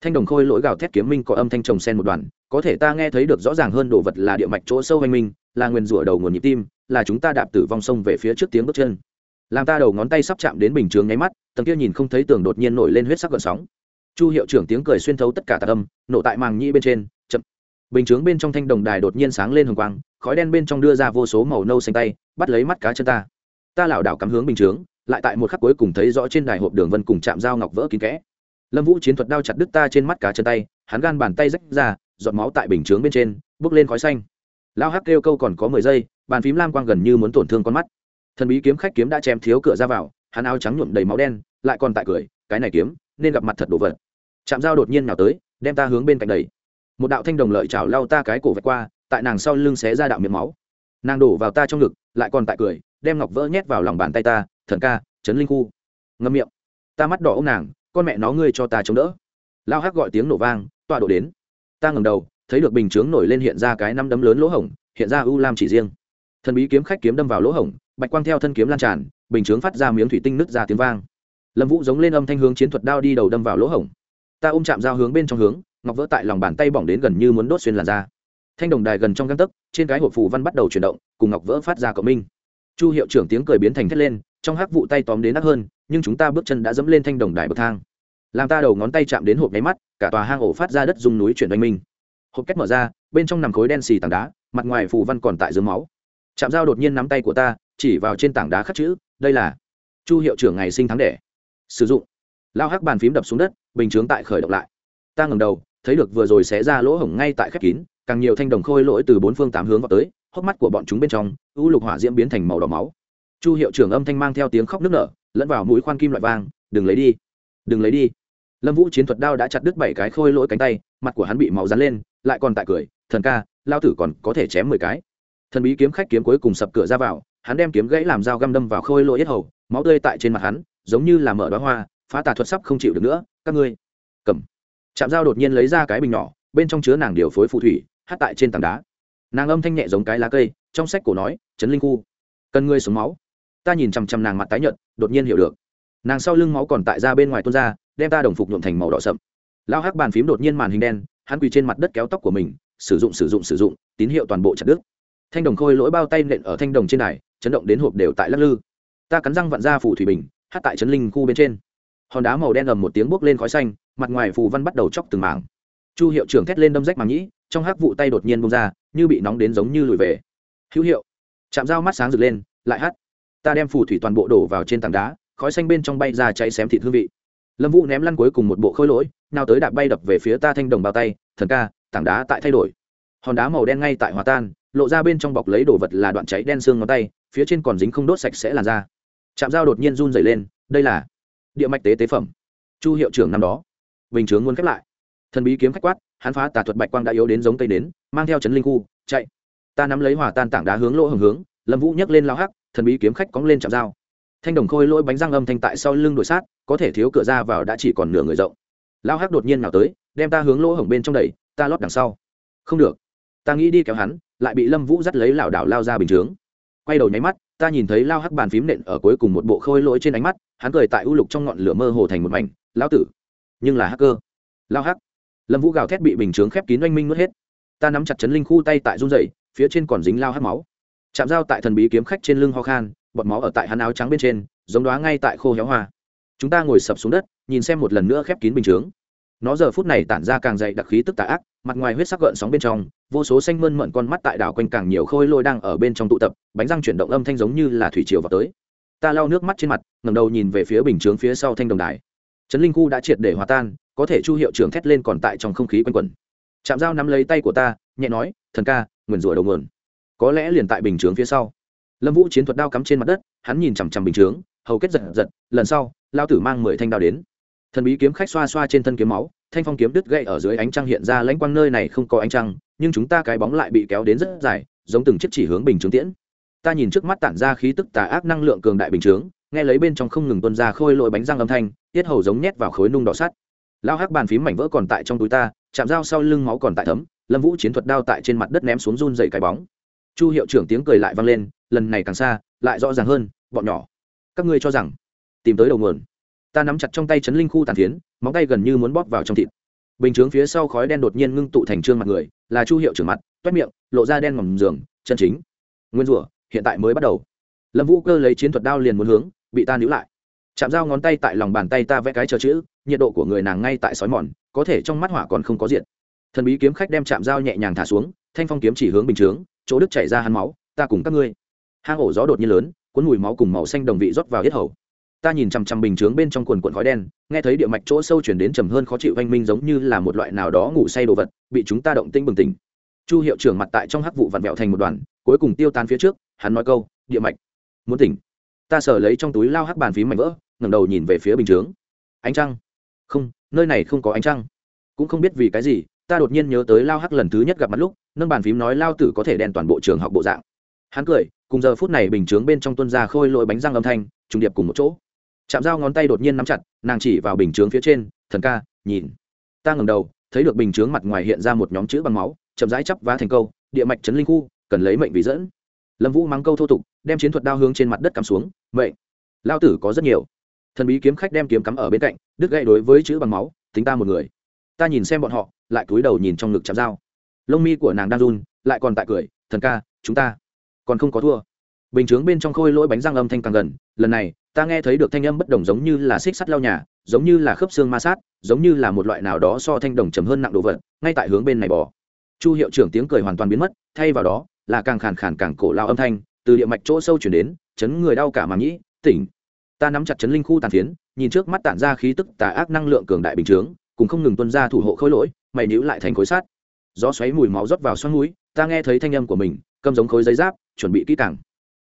Thanh đồng khôi lỗi gào thét kiếm minh có âm thanh trồng sen một đoàn, có thể ta nghe thấy được rõ ràng hơn đồ vật là địa mạch chỗ sâu hoành minh, là nguyền rủa đầu nguồn nhịp tim, là chúng ta đạp tử vong sông về phía trước tiếng bước chân. Làm ta đầu ngón tay sắp chạm đến bình chướng nháy mắt, tầng kia nhìn không thấy tường đột nhiên nổi lên huyết sắc gợn sóng chu hiệu trưởng tiếng cười xuyên thấu tất cả tạc âm, nổ tại màng nhĩ bên trên, chậm. Bình chướng bên trong thanh đồng đài đột nhiên sáng lên hồng quang, khói đen bên trong đưa ra vô số màu nâu xanh tay, bắt lấy mắt cá chân ta. Ta lảo đảo cắm hướng bình chướng, lại tại một khắc cuối cùng thấy rõ trên đài hộp đường vân cùng chạm dao ngọc vỡ kín kẽ. Lâm vũ chiến thuật đao chặt đứt ta trên mắt cá chân tay, hắn gan bàn tay rách ra, giọt máu tại bình chướng bên trên bước lên khói xanh. Lao hắc kêu câu còn có mười giây, bàn phím lam quang gần như muốn tổn thương con mắt. Thần bí kiếm khách kiếm đã chém thiếu cửa ra vào, hắn áo trắng nhuộm đầy máu đen, lại còn tại cười, cái này kiếm, nên gặp mặt thật đồ vật chạm dao đột nhiên nào tới, đem ta hướng bên cạnh đầy một đạo thanh đồng lợi chảo lao ta cái cổ vạch qua, tại nàng sau lưng xé ra đạo miệng máu. Nàng đổ vào ta trong ngực, lại còn tại cười, đem ngọc vỡ nhét vào lòng bàn tay ta, thần ca, trấn linh khu. Ngâm miệng. Ta mắt đỏ ông nàng, con mẹ nó ngươi cho ta chống đỡ. Lao hắc gọi tiếng nổ vang, tọa độ đến. Ta ngầm đầu, thấy được bình chướng nổi lên hiện ra cái năm đấm lớn lỗ hổng, hiện ra u lam chỉ riêng. Thần bí kiếm khách kiếm đâm vào lỗ hổng, bạch quang theo thân kiếm lan tràn, bình chướng phát ra miếng thủy tinh nứt ra tiếng vang. Lâm vũ giống lên âm thanh hướng chiến thuật đao đi đầu đâm vào lỗ hổng ta ôm chạm dao hướng bên trong hướng, ngọc vỡ tại lòng bàn tay bỏng đến gần như muốn đốt xuyên làn da. Thanh đồng đài gần trong găng tấc, trên cái hộp phù văn bắt đầu chuyển động, cùng ngọc vỡ phát ra cộng minh. Chu hiệu trưởng tiếng cười biến thành thét lên, trong hắc vụ tay tóm đến nát hơn, nhưng chúng ta bước chân đã dẫm lên thanh đồng đài bậc thang. Làm ta đầu ngón tay chạm đến hộp nháy mắt, cả tòa hang ổ phát ra đất dùng núi chuyển oanh minh. Hộp cách mở ra, bên trong nằm khối đen xì tảng đá, mặt ngoài phù văn còn tại dưới máu. Chạm dao đột nhiên nắm tay của ta, chỉ vào trên tảng đá khắc chữ, đây là chu hiệu trưởng ngày sinh tháng đẻ. Sử dụng lao hắc bàn phím đập xuống đất, bình chướng tại khởi động lại. Ta ngầm đầu, thấy được vừa rồi xé ra lỗ hổng ngay tại khép kín, càng nhiều thanh đồng khôi lỗi từ bốn phương tám hướng vào tới, hốc mắt của bọn chúng bên trong, u lục hỏa diễm biến thành màu đỏ máu. Chu hiệu trưởng âm thanh mang theo tiếng khóc nức nở, lẫn vào mũi khoan kim loại vang, đừng lấy đi, đừng lấy đi. Lâm vũ chiến thuật đao đã chặt đứt bảy cái khôi lỗi cánh tay, mặt của hắn bị máu dán lên, lại còn tại cười, thần ca, lao tử còn có thể chém mười cái. Thần bí kiếm khách kiếm cuối cùng sập cửa ra vào, hắn đem kiếm gãy làm dao găm đâm vào khôi lỗi yết hầu, máu tươi tại trên mặt hắn, giống như là mở đoá hoa phá tà thuật sắp không chịu được nữa, các ngươi. Cầm. Chạm dao đột nhiên lấy ra cái bình nhỏ, bên trong chứa nàng điều phối phù thủy, hát tại trên tảng đá. Nàng âm thanh nhẹ giống cái lá cây, trong sách cổ nói, chấn linh khu, cần ngươi sống máu. Ta nhìn chằm chằm nàng mặt tái nhợt, đột nhiên hiểu được. Nàng sau lưng máu còn tại ra bên ngoài tuôn ra, đem ta đồng phục nhuộm thành màu đỏ sậm. Lao hắc bàn phím đột nhiên màn hình đen, hắn quỳ trên mặt đất kéo tóc của mình, sử dụng sử dụng sử dụng, tín hiệu toàn bộ chặt đứt. Thanh đồng khôi lỗi bao tay nện ở thanh đồng trên đài, chấn động đến hộp đều tại lắc lư. Ta cắn răng vặn ra phủ thủy bình, hát tại trấn linh khu bên trên hòn đá màu đen ầm một tiếng bốc lên khói xanh, mặt ngoài phù văn bắt đầu chóc từng mảng. Chu hiệu trưởng thét lên đâm rách màng nhĩ, trong hắc vụ tay đột nhiên bông ra, như bị nóng đến giống như lùi về. Hữu hiệu. Chạm dao mắt sáng rực lên, lại hắt. Ta đem phù thủy toàn bộ đổ vào trên tảng đá, khói xanh bên trong bay ra cháy xém thịt hương vị. Lâm vũ ném lăn cuối cùng một bộ khôi lỗi, nào tới đạp bay đập về phía ta thanh đồng bao tay, thần ca, tảng đá tại thay đổi. Hòn đá màu đen ngay tại hòa tan, lộ ra bên trong bọc lấy đồ vật là đoạn cháy đen xương ngón tay, phía trên còn dính không đốt sạch sẽ làn da. Chạm dao đột nhiên run dày lên, đây là địa mạch tế tế phẩm. Chu hiệu trưởng năm đó. Bình chướng muốn khép lại. Thần bí kiếm khách quát, hắn phá tà thuật bạch quang đã yếu đến giống tây đến, mang theo chấn linh khu, chạy. Ta nắm lấy hòa tan tảng đá hướng lỗ hồng hướng, lâm vũ nhấc lên lao hắc, thần bí kiếm khách cóng lên chạm dao. Thanh đồng khôi lỗi bánh răng âm thanh tại sau lưng đuổi sát, có thể thiếu cửa ra vào đã chỉ còn nửa người rộng. Lao hắc đột nhiên nào tới, đem ta hướng lỗ hổng bên trong đẩy, ta lót đằng sau. Không được. Ta nghĩ đi kéo hắn, lại bị lâm vũ dắt lấy lảo đảo lao ra bình chướng. Quay đầu nháy mắt ta nhìn thấy lao hắc bàn phím nện ở cuối cùng một bộ khôi lỗi trên ánh mắt, hắn cười tại u lục trong ngọn lửa mơ hồ thành một mảnh lao tử, nhưng là hacker. Lao hắc. Lâm vũ gào thét bị bình chướng khép kín oanh minh mất hết. Ta nắm chặt chấn linh khu tay tại run dậy phía trên còn dính lao hắc máu. Chạm dao tại thần bí kiếm khách trên lưng ho khan bọt máu ở tại hắn áo trắng bên trên, giống đoá ngay tại khô héo hoa. Chúng ta ngồi sập xuống đất, nhìn xem một lần nữa khép kín bình chướng. Nó giờ phút này tản ra càng dày đặc khí tức tà ác mặt ngoài huyết sắc gợn sóng bên trong, vô số xanh mơn mận con mắt tại đảo quanh càng nhiều khôi lôi đang ở bên trong tụ tập, bánh răng chuyển động âm thanh giống như là thủy triều vào tới. Ta lau nước mắt trên mặt ngầm đầu nhìn về phía bình chướng phía sau thanh đồng đài. Trấn linh khu đã triệt để hòa tan, có thể chu hiệu trưởng thét lên còn tại trong không khí quanh quẩn. Chạm dao nắm lấy tay của ta, nhẹ nói, thần ca, nguyền rủa đầu nguồn. Có lẽ liền tại bình chướng phía sau. Lâm vũ chiến thuật đao cắm trên mặt đất, hắn nhìn chằm chằm bình chướng, hầu kết giật giật, lần sau, lao tử mang mười thanh đao đến. Thần bí kiếm khách xoa xoa trên thân kiếm máu thanh phong kiếm đứt gậy ở dưới ánh trăng hiện ra lãnh quang nơi này không có ánh trăng, nhưng chúng ta cái bóng lại bị kéo đến rất dài, giống từng chiếc chỉ hướng bình chứng tiễn. Ta nhìn trước mắt tản ra khí tức tà ác năng lượng cường đại bình chướng, nghe lấy bên trong không ngừng tuân ra khôi lội bánh răng âm thanh, tiết hầu giống nhét vào khối nung đỏ sắt. Lao hắc bàn phím mảnh vỡ còn tại trong túi ta, chạm dao sau lưng máu còn tại thấm, lâm vũ chiến thuật đao tại trên mặt đất ném xuống run dày cái bóng. Chu hiệu trưởng tiếng cười lại vang lên, lần này càng xa, lại rõ ràng hơn, bọn nhỏ. Các ngươi cho rằng, tìm tới đầu nguồn ta nắm chặt trong tay chấn linh khu tàn phiến, móng tay gần như muốn bóp vào trong thịt. Bình chướng phía sau khói đen đột nhiên ngưng tụ thành trương mặt người, là chu hiệu trưởng mặt, toét miệng, lộ ra đen ngầm giường, chân chính. Nguyên rủa, hiện tại mới bắt đầu. Lâm vũ cơ lấy chiến thuật đao liền muốn hướng, bị ta níu lại. Chạm dao ngón tay tại lòng bàn tay ta vẽ cái chờ chữ, nhiệt độ của người nàng ngay tại sói mòn, có thể trong mắt hỏa còn không có diện thần bí kiếm khách đem chạm dao nhẹ nhàng thả xuống, thanh phong kiếm chỉ hướng bình chướng, chỗ đức chảy ra hắn máu, ta cùng các ngươi. Hang ổ gió đột nhiên lớn, cuốn mùi máu cùng màu xanh đồng vị rót vào hết hầu ta nhìn chằm chằm bình chướng bên trong quần quần khói đen, nghe thấy địa mạch chỗ sâu chuyển đến trầm hơn khó chịu oanh minh giống như là một loại nào đó ngủ say đồ vật, bị chúng ta động tinh bừng tỉnh. Chu hiệu trưởng mặt tại trong hắc vụ vặn vẹo thành một đoàn, cuối cùng tiêu tan phía trước, hắn nói câu, địa mạch, muốn tỉnh. Ta sở lấy trong túi lao hắc bàn phím mảnh vỡ, ngẩng đầu nhìn về phía bình chướng. Ánh trăng? Không, nơi này không có ánh trăng. Cũng không biết vì cái gì, ta đột nhiên nhớ tới lao hắc lần thứ nhất gặp mặt lúc, nâng bàn phím nói lao tử có thể đèn toàn bộ trường học bộ dạng. Hắn cười, cùng giờ phút này bình chướng bên trong tuân ra khôi lội bánh răng âm thanh, trùng điệp cùng một chỗ chạm dao ngón tay đột nhiên nắm chặt, nàng chỉ vào bình chướng phía trên, thần ca, nhìn. Ta ngầm đầu, thấy được bình chướng mặt ngoài hiện ra một nhóm chữ bằng máu, chậm rãi chắp vá thành câu, địa mạch trấn linh khu, cần lấy mệnh vì dẫn. Lâm vũ mắng câu thô tục, đem chiến thuật đao hướng trên mặt đất cắm xuống, mệnh. Lao tử có rất nhiều. Thần bí kiếm khách đem kiếm cắm ở bên cạnh, đứt gậy đối với chữ bằng máu, tính ta một người. Ta nhìn xem bọn họ, lại cúi đầu nhìn trong ngực chạm dao. Lông mi của nàng đang run, lại còn tại cười, thần ca, chúng ta còn không có thua bình chướng bên trong khôi lỗi bánh răng âm thanh càng gần, lần này, ta nghe thấy được thanh âm bất đồng giống như là xích sắt lao nhà, giống như là khớp xương ma sát, giống như là một loại nào đó so thanh đồng chấm hơn nặng đồ vật, ngay tại hướng bên này bò. chu hiệu trưởng tiếng cười hoàn toàn biến mất, thay vào đó, là càng khàn khàn càng cổ lao âm thanh, từ địa mạch chỗ sâu chuyển đến, chấn người đau cả mà nhĩ, tỉnh. Ta nắm chặt chấn linh khu tàn phiến, nhìn trước mắt tản ra khí tức tà ác năng lượng cường đại bình chướng, cùng không ngừng tuân ra thủ hộ khối lỗi, mày níu lại thành khối sát gió xoáy mùi máu rót vào xoắn núi, ta nghe thấy thanh âm của mình, cầm giống khối giấy giáp, chuẩn bị kỹ càng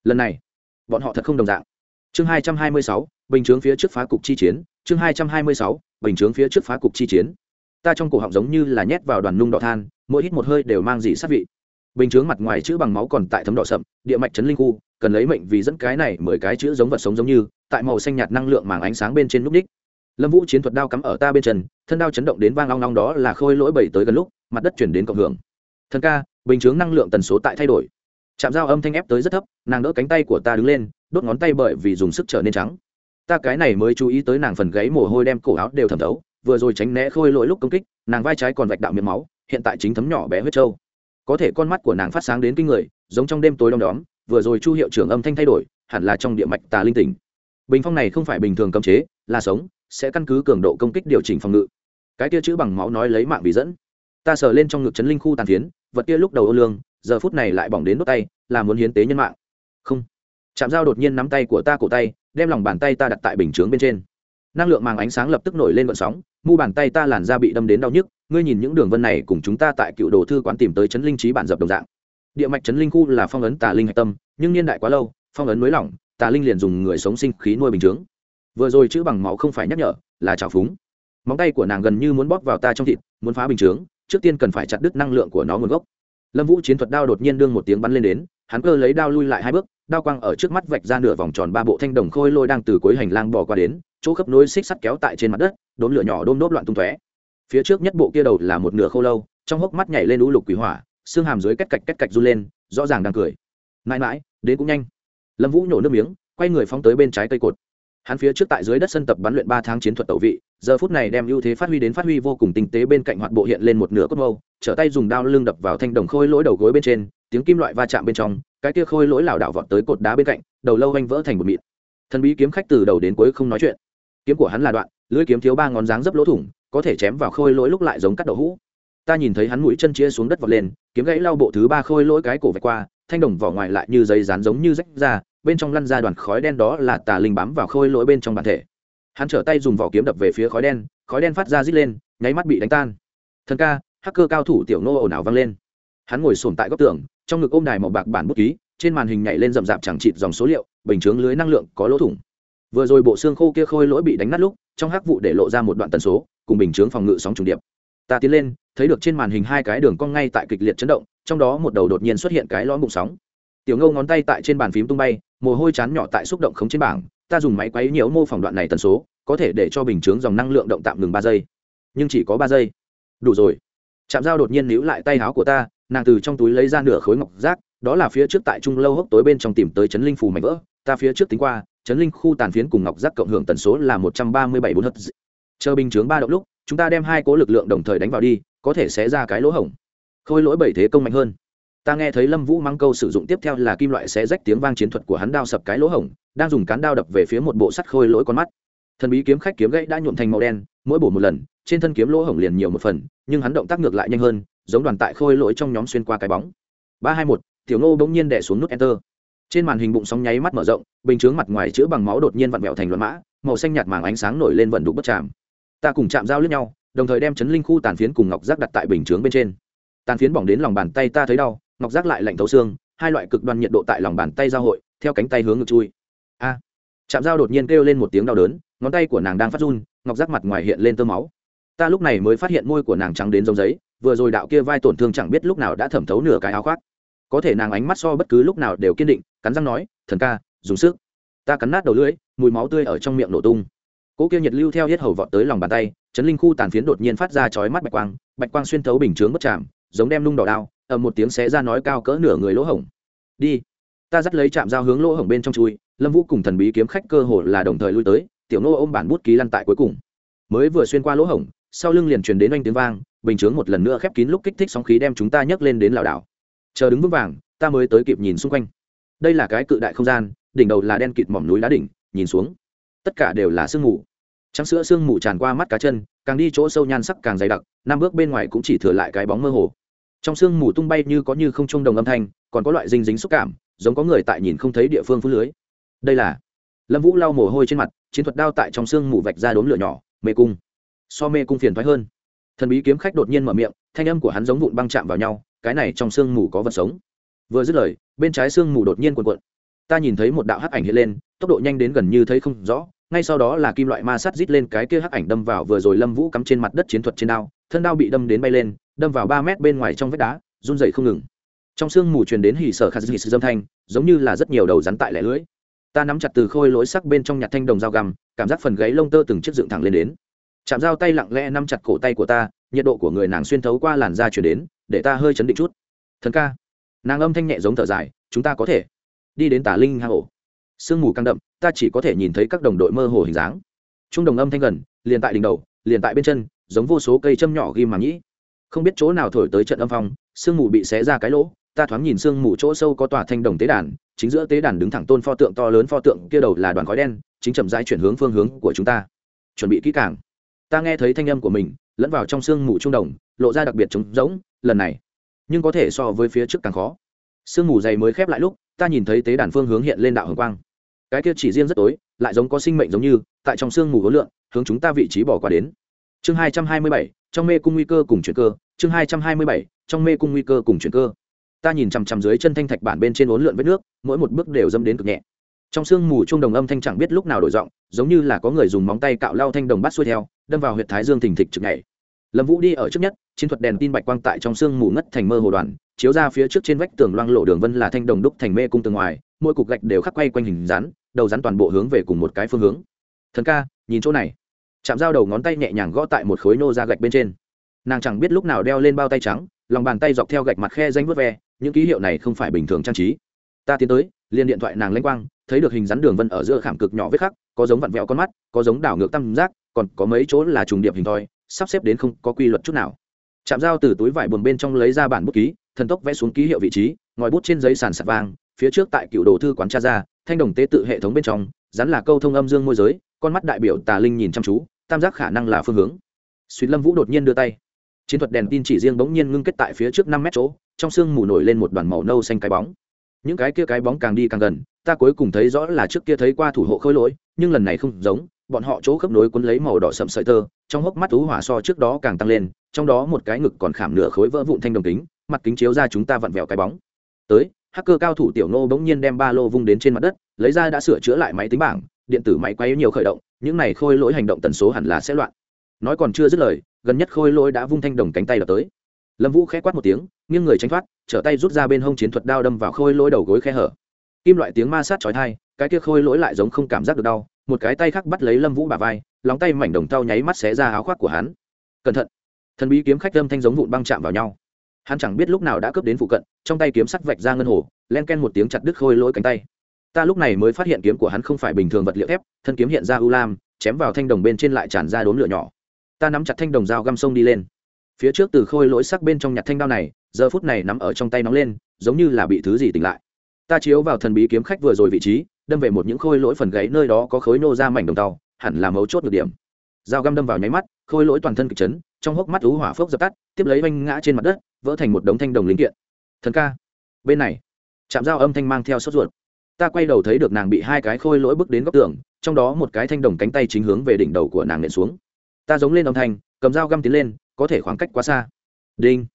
lần này, bọn họ thật không đồng dạng. Chương hai trăm hai mươi sáu, bình chướng phía trước phá cục chi chiến. Chương hai trăm hai mươi sáu, bình chướng phía trước phá cục chi chiến. Ta trong cổ họng giống như là nhét vào đoàn nung đỏ than, mỗi hít một hơi đều mang dị sát vị. Bình chướng mặt ngoài chữ bằng máu còn tại thấm đỏ sậm, địa mạch chấn linh khu, cần lấy mệnh vì dẫn cái này mười cái chữ giống vật sống giống như, tại màu xanh nhạt năng lượng màng ánh sáng bên trên núp đích. Lâm vũ chiến thuật đao cắm ở ta bên chân, thân đao chấn động đến vang long long đó là khôi lỗi bảy tới gần lúc, mặt đất chuyển đến cộng hưởng. Thần ca, bình chướng năng lượng tần số tại thay đổi chạm dao âm thanh ép tới rất thấp, nàng đỡ cánh tay của ta đứng lên, đốt ngón tay bởi vì dùng sức trở nên trắng. Ta cái này mới chú ý tới nàng phần gáy mồ hôi đem cổ áo đều thẩm thấu, vừa rồi tránh né khôi lỗi lúc công kích, nàng vai trái còn vạch đạo miệng máu, hiện tại chính thấm nhỏ bé huyết trâu. Có thể con mắt của nàng phát sáng đến kinh người, giống trong đêm tối đom đóm, vừa rồi chu hiệu trưởng âm thanh thay đổi, hẳn là trong địa mạch tà linh tỉnh. Bình phong này không phải bình thường cấm chế, là sống, sẽ căn cứ cường độ công kích điều chỉnh phòng ngự. Cái kia chữ bằng máu nói lấy mạng bị dẫn. Ta sờ lên trong ngực chấn linh khu tàn phiến, vật kia lúc đầu ô lương giờ phút này lại bỏng đến đốt tay, là muốn hiến tế nhân mạng. Không. Chạm dao đột nhiên nắm tay của ta cổ tay, đem lòng bàn tay ta đặt tại bình chướng bên trên. Năng lượng màng ánh sáng lập tức nổi lên vận sóng, mu bàn tay ta làn da bị đâm đến đau nhức, ngươi nhìn những đường vân này cùng chúng ta tại cựu đồ thư quán tìm tới chấn linh trí bản dập đồng dạng. Địa mạch chấn linh khu là phong ấn tà linh hạch tâm, nhưng niên đại quá lâu, phong ấn mới lỏng, tà linh liền dùng người sống sinh khí nuôi bình chướng. Vừa rồi chữ bằng máu không phải nhắc nhở, là trào phúng. Móng tay của nàng gần như muốn bóp vào ta trong thịt, muốn phá bình chướng, trước tiên cần phải chặt đứt năng lượng của nó nguồn gốc lâm vũ chiến thuật đao đột nhiên đương một tiếng bắn lên đến, hắn cơ lấy đao lui lại hai bước, đao quang ở trước mắt vạch ra nửa vòng tròn ba bộ thanh đồng khôi lôi đang từ cuối hành lang bò qua đến, chỗ khớp nối xích sắt kéo tại trên mặt đất, đốm lửa nhỏ đôm nốt loạn tung tóe. Phía trước nhất bộ kia đầu là một nửa khô lâu, trong hốc mắt nhảy lên lũ lục quỷ hỏa, xương hàm dưới cách cạch cách cạch run lên, rõ ràng đang cười. Mãi mãi, đến cũng nhanh. Lâm vũ nhổ nước miếng, quay người phóng tới bên trái cây cột. Hắn phía trước tại dưới đất sân tập bắn luyện ba tháng chiến thuật tẩu vị giờ phút này đem ưu thế phát huy đến phát huy vô cùng tinh tế bên cạnh hoạt bộ hiện lên một nửa cốt mâu, trở tay dùng đao lưng đập vào thanh đồng khôi lỗi đầu gối bên trên, tiếng kim loại va chạm bên trong, cái kia khôi lỗi lảo đảo vọt tới cột đá bên cạnh, đầu lâu anh vỡ thành một mịn. Thần bí kiếm khách từ đầu đến cuối không nói chuyện. Kiếm của hắn là đoạn, lưỡi kiếm thiếu ba ngón dáng dấp lỗ thủng, có thể chém vào khôi lỗi lúc lại giống cắt đậu hũ. Ta nhìn thấy hắn mũi chân chia xuống đất vọt lên, kiếm gãy lau bộ thứ ba khôi lỗi cái cổ vạch qua, thanh đồng vỏ ngoài lại như giấy dán giống như rách ra, bên trong lăn ra đoàn khói đen đó là tà linh bám vào khôi lỗi bên trong bản thể hắn trở tay dùng vỏ kiếm đập về phía khói đen khói đen phát ra rít lên, nháy mắt bị đánh tan. Thần ca, hacker cao thủ tiểu nô ồn ào vang lên. Hắn ngồi sồn tại góc tường, trong ngực ôm đài màu bạc bản bút ký, trên màn hình nhảy lên rậm rạp chẳng chịt dòng số liệu, bình chướng lưới năng lượng có lỗ thủng. Vừa rồi bộ xương khô kia khôi lỗi bị đánh nát lúc, trong hắc vụ để lộ ra một đoạn tần số, cùng bình chướng phòng ngự sóng trùng điệp. Ta tiến lên, thấy được trên màn hình hai cái đường cong ngay tại kịch liệt chấn động, trong đó một đầu đột nhiên xuất hiện cái lõm bụng sóng. Tiểu ngâu ngón tay tại trên bàn phím tung bay, mồ hôi chán nhỏ tại xúc động khống trên bảng ta dùng máy quấy nhiễu mô phỏng đoạn này tần số, có thể để cho bình chướng dòng năng lượng động tạm ngừng ba giây. Nhưng chỉ có ba giây. Đủ rồi. Chạm dao đột nhiên níu lại tay áo của ta, nàng từ trong túi lấy ra nửa khối ngọc rác, đó là phía trước tại trung lâu hốc tối bên trong tìm tới chấn linh phù mảnh vỡ. Ta phía trước tính qua, chấn linh khu tàn phiến cùng ngọc rác cộng hưởng tần số là một trăm ba mươi bảy bốn hất chờ bình chướng ba động lúc, chúng ta đem hai cố lực lượng đồng thời đánh vào đi, có thể sẽ ra cái lỗ hổng. Khôi lỗi bảy thế công mạnh hơn ta nghe thấy lâm vũ mang câu sử dụng tiếp theo là kim loại xé rách tiếng vang chiến thuật của hắn đao sập cái lỗ hổng, đang dùng cán đao đập về phía một bộ sắt khôi lỗi con mắt. Thần bí kiếm khách kiếm gãy đã nhuộm thành màu đen, mỗi bổ một lần, trên thân kiếm lỗ hổng liền nhiều một phần, nhưng hắn động tác ngược lại nhanh hơn, giống đoàn tại khôi lỗi trong nhóm xuyên qua cái bóng. Ba hai một, tiểu ngô bỗng nhiên đẻ xuống nút enter. Trên màn hình bụng sóng nháy mắt mở rộng, bình chướng mặt ngoài chữa bằng máu đột nhiên vặn vẹo thành luận mã, màu xanh nhạt màng ánh sáng nổi lên vận đục bất chạm ta cùng chạm giao lướt nhau, đồng thời đem chấn linh khu tàn phiến cùng ngọc giác đặt tại bình chướng bên trên. Tàn phiến bỏng đến lòng bàn tay ta thấy đau ngọc giác lại lạnh thấu xương, hai loại cực đoan nhiệt độ tại lòng bàn tay giao hội, theo cánh tay hướng ngược chui. A! Chạm dao đột nhiên kêu lên một tiếng đau đớn, ngón tay của nàng đang phát run, ngọc giác mặt ngoài hiện lên tơ máu. Ta lúc này mới phát hiện môi của nàng trắng đến giống giấy, vừa rồi đạo kia vai tổn thương chẳng biết lúc nào đã thẩm thấu nửa cái áo khoác. Có thể nàng ánh mắt so bất cứ lúc nào đều kiên định, cắn răng nói, thần ca, dùng sức. Ta cắn nát đầu lưỡi, mùi máu tươi ở trong miệng nổ tung. Cỗ kia nhiệt lưu theo hết hầu vọt tới lòng bàn tay, chấn linh khu tàn phiến đột nhiên phát ra chói mắt bạch quang bạch quang xuyên thấu bình chướng bất chạm giống đem nung đỏ đao ở một tiếng xé ra nói cao cỡ nửa người lỗ hổng. Đi. Ta dắt lấy chạm dao hướng lỗ hổng bên trong chui, lâm vũ cùng thần bí kiếm khách cơ hồ là đồng thời lui tới, tiểu nô ôm bản bút ký lăn tại cuối cùng. Mới vừa xuyên qua lỗ hổng, sau lưng liền truyền đến oanh tiếng vang, bình chướng một lần nữa khép kín lúc kích thích sóng khí đem chúng ta nhấc lên đến lảo đảo. Chờ đứng vững vàng, ta mới tới kịp nhìn xung quanh. Đây là cái cự đại không gian, đỉnh đầu là đen kịt mỏm núi đá đỉnh, nhìn xuống, tất cả đều là sương mù. Trắng sữa sương mù tràn qua mắt cá chân, càng đi chỗ sâu nhan sắc càng dày đặc, năm bước bên ngoài cũng chỉ thừa lại cái bóng mơ hồ trong sương mù tung bay như có như không trung đồng âm thanh, còn có loại dinh dính xúc cảm, giống có người tại nhìn không thấy địa phương phú lưới. Đây là lâm vũ lau mồ hôi trên mặt, chiến thuật đao tại trong sương mù vạch ra đốm lửa nhỏ, mê cung. So mê cung phiền thoái hơn. Thần bí kiếm khách đột nhiên mở miệng, thanh âm của hắn giống vụn băng chạm vào nhau, cái này trong sương mù có vật sống. Vừa dứt lời, bên trái sương mù đột nhiên cuộn cuộn. Ta nhìn thấy một đạo hắc ảnh hiện lên, tốc độ nhanh đến gần như thấy không rõ, ngay sau đó là kim loại ma sắt rít lên cái kia hắc ảnh đâm vào vừa rồi lâm vũ cắm trên mặt đất chiến thuật trên đao, thân đao bị đâm đến bay lên đâm vào ba mét bên ngoài trong vách đá, run dậy không ngừng. Trong sương mù truyền đến hỉ sở khát hỉ sự dâm thanh, giống như là rất nhiều đầu rắn tại lẻ lưỡi. Ta nắm chặt từ khôi lỗi sắc bên trong nhặt thanh đồng dao găm, cảm giác phần gáy lông tơ từng chiếc dựng thẳng lên đến. Chạm dao tay lặng lẽ nắm chặt cổ tay của ta, nhiệt độ của người nàng xuyên thấu qua làn da chuyển đến, để ta hơi chấn định chút. Thần ca. Nàng âm thanh nhẹ giống thở dài, chúng ta có thể đi đến tà linh hang ổ. Sương mù căng đậm, ta chỉ có thể nhìn thấy các đồng đội mơ hồ hình dáng. Trung đồng âm thanh gần, liền tại đỉnh đầu, liền tại bên chân, giống vô số cây châm nhỏ ghim mà nhĩ không biết chỗ nào thổi tới trận âm phong, sương mù bị xé ra cái lỗ, ta thoáng nhìn sương mù chỗ sâu có tòa thanh đồng tế đàn, chính giữa tế đàn đứng thẳng tôn pho tượng to lớn pho tượng, kia đầu là đoàn khói đen, chính chậm rãi chuyển hướng phương hướng của chúng ta. Chuẩn bị kỹ càng. Ta nghe thấy thanh âm của mình, lẫn vào trong sương mù trung đồng, lộ ra đặc biệt trống rỗng, lần này. Nhưng có thể so với phía trước càng khó. Sương mù dày mới khép lại lúc, ta nhìn thấy tế đàn phương hướng hiện lên đạo hồng quang. Cái kia chỉ riêng rất tối, lại giống có sinh mệnh giống như, tại trong sương mù hối lượng hướng chúng ta vị trí bỏ qua đến chương hai trăm hai mươi bảy, trong mê cung nguy cơ cùng chuyển cơ. Chương hai trăm hai mươi bảy, trong mê cung nguy cơ cùng chuyển cơ. Ta nhìn chằm chằm dưới chân thanh thạch bản bên trên uốn lượn vết nước, mỗi một bước đều dâm đến cực nhẹ. Trong sương mù trung đồng âm thanh chẳng biết lúc nào đổi giọng, giống như là có người dùng móng tay cạo lao thanh đồng bắt xuôi theo, đâm vào huyện thái dương thình thịch trực nhảy. Lâm vũ đi ở trước nhất, chiến thuật đèn tin bạch quang tại trong sương mù ngất thành mơ hồ đoàn, chiếu ra phía trước trên vách tường loang lộ đường vân là thanh đồng đúc thành mê cung tường ngoài, mỗi cục gạch đều khắc quay quanh hình rắn đầu rắn toàn bộ hướng về cùng một cái phương hướng. Thần ca, nhìn chỗ này chạm dao đầu ngón tay nhẹ nhàng gõ tại một khối nô ra gạch bên trên. Nàng chẳng biết lúc nào đeo lên bao tay trắng, lòng bàn tay dọc theo gạch mặt khe danh vớt ve, những ký hiệu này không phải bình thường trang trí. Ta tiến tới, liền điện thoại nàng lanh quang, thấy được hình rắn đường vân ở giữa khảm cực nhỏ vết khắc, có giống vặn vẹo con mắt, có giống đảo ngược tam giác, còn có mấy chỗ là trùng điệp hình thoi, sắp xếp đến không có quy luật chút nào. Chạm dao từ túi vải buồn bên trong lấy ra bản bút ký, thần tốc vẽ xuống ký hiệu vị trí, ngòi bút trên giấy sàn sạt vàng, phía trước tại cựu đồ thư quán tra ra, thanh đồng tế tự hệ thống bên trong, rắn là câu thông âm dương môi giới, con mắt đại biểu tà linh nhìn chăm chú tam giác khả năng là phương hướng. Suy lâm vũ đột nhiên đưa tay. Chiến thuật đèn tin chỉ riêng bỗng nhiên ngưng kết tại phía trước năm mét chỗ, trong sương mù nổi lên một đoàn màu nâu xanh cái bóng. Những cái kia cái bóng càng đi càng gần, ta cuối cùng thấy rõ là trước kia thấy qua thủ hộ khôi lỗi, nhưng lần này không giống, bọn họ chỗ khớp nối quấn lấy màu đỏ sậm sợi tơ, trong hốc mắt thú hỏa so trước đó càng tăng lên, trong đó một cái ngực còn khảm nửa khối vỡ vụn thanh đồng kính, mặt kính chiếu ra chúng ta vặn vẹo cái bóng. Tới, hacker cao thủ tiểu nô bỗng nhiên đem ba lô vung đến trên mặt đất, lấy ra đã sửa chữa lại máy tính bảng điện tử máy quay nhiều khởi động, những này khôi lỗi hành động tần số hẳn là sẽ loạn. Nói còn chưa dứt lời, gần nhất khôi lỗi đã vung thanh đồng cánh tay đập tới. Lâm vũ khẽ quát một tiếng, nghiêng người tránh thoát, trở tay rút ra bên hông chiến thuật đao đâm vào khôi lỗi đầu gối khe hở. Kim loại tiếng ma sát chói thai cái kia khôi lỗi lại giống không cảm giác được đau, một cái tay khác bắt lấy lâm vũ bà vai lóng tay mảnh đồng tao nháy mắt xé ra áo khoác của hắn. Cẩn thận! Thần bí kiếm khách lâm thanh giống vụn băng chạm vào nhau. Hắn chẳng biết lúc nào đã cướp đến phụ cận, trong tay kiếm sắt vạch ra ngân hồ, len ken một tiếng chặt đứt khôi lỗi cánh tay ta lúc này mới phát hiện kiếm của hắn không phải bình thường vật liệu thép, thân kiếm hiện ra u lam, chém vào thanh đồng bên trên lại tràn ra đốn lửa nhỏ. Ta nắm chặt thanh đồng dao găm sông đi lên. Phía trước từ khôi lỗi sắc bên trong nhặt thanh đao này, giờ phút này nắm ở trong tay nóng lên, giống như là bị thứ gì tỉnh lại. Ta chiếu vào thần bí kiếm khách vừa rồi vị trí, đâm về một những khôi lỗi phần gáy nơi đó có khối nô ra mảnh đồng tàu, hẳn là mấu chốt được điểm. Dao găm đâm vào nháy mắt, khôi lỗi toàn thân kịch chấn, trong hốc mắt ú hỏa phốc dập tắt, tiếp lấy vanh ngã trên mặt đất, vỡ thành một đống thanh đồng linh kiện. Thần ca, bên này chạm dao âm thanh mang theo sốt ruột ta quay đầu thấy được nàng bị hai cái khôi lỗi bước đến góc tường trong đó một cái thanh đồng cánh tay chính hướng về đỉnh đầu của nàng nện xuống. Ta giống lên âm thanh cầm dao găm tiến lên có thể khoảng cách quá xa. Đinh.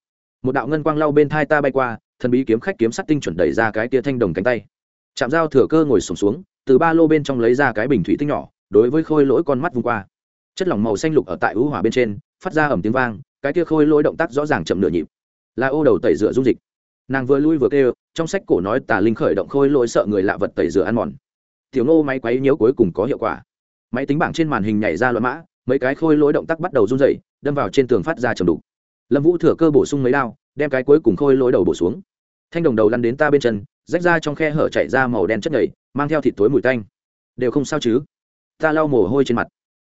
Một đạo ngân quang lau bên thai ta bay qua thần bí kiếm khách kiếm sắt tinh chuẩn đẩy ra cái tia thanh đồng cánh tay. Chạm dao thừa cơ ngồi sùng xuống, xuống từ ba lô bên trong lấy ra cái bình thủy tinh nhỏ đối với khôi lỗi con mắt vung qua. Chất lỏng màu xanh lục ở tại ưu hỏa bên trên phát ra ẩm tiếng vang cái tia khôi lỗi động tác rõ ràng chậm nửa nhịp. Là ô đầu tẩy rửa dung dịch nàng vừa lui vừa kêu, trong sách cổ nói tà linh khởi động khôi lỗi sợ người lạ vật tẩy rửa ăn mòn. Tiểu ngô máy quấy nhiễu cuối cùng có hiệu quả. Máy tính bảng trên màn hình nhảy ra loại mã, mấy cái khôi lỗi động tác bắt đầu run dày đâm vào trên tường phát ra trầm đục. Lâm vũ thừa cơ bổ sung mấy đao, đem cái cuối cùng khôi lỗi đầu bổ xuống. Thanh đồng đầu lăn đến ta bên chân, rách ra trong khe hở chạy ra màu đen chất nhảy mang theo thịt tối mùi tanh. Đều không sao chứ? Ta lau mồ hôi trên mặt.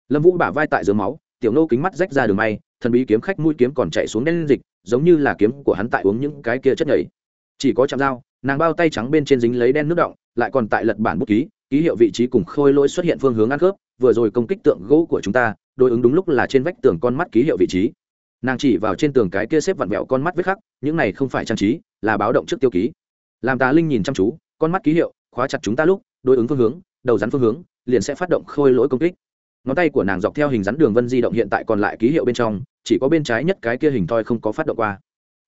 Lâm vũ bả vai tại dưới máu, tiểu nô kính mắt rách ra đường may, thần bí kiếm khách mũi kiếm còn chạy xuống đen dịch giống như là kiếm của hắn tại uống những cái kia chất nhảy. Chỉ có chạm dao, nàng bao tay trắng bên trên dính lấy đen nước động, lại còn tại lật bản bút ký ký hiệu vị trí cùng khôi lỗi xuất hiện phương hướng ăn khớp, vừa rồi công kích tượng gỗ của chúng ta, đối ứng đúng lúc là trên vách tường con mắt ký hiệu vị trí. Nàng chỉ vào trên tường cái kia xếp vặn vẹo con mắt vết khắc, những này không phải trang trí, là báo động trước tiêu ký. Làm tà linh nhìn chăm chú, con mắt ký hiệu, khóa chặt chúng ta lúc, đối ứng phương hướng, đầu rắn phương hướng, liền sẽ phát động khôi lỗi công kích. Ngón tay của nàng dọc theo hình rắn đường vân di động hiện tại còn lại ký hiệu bên trong chỉ có bên trái nhất cái kia hình thoi không có phát động qua.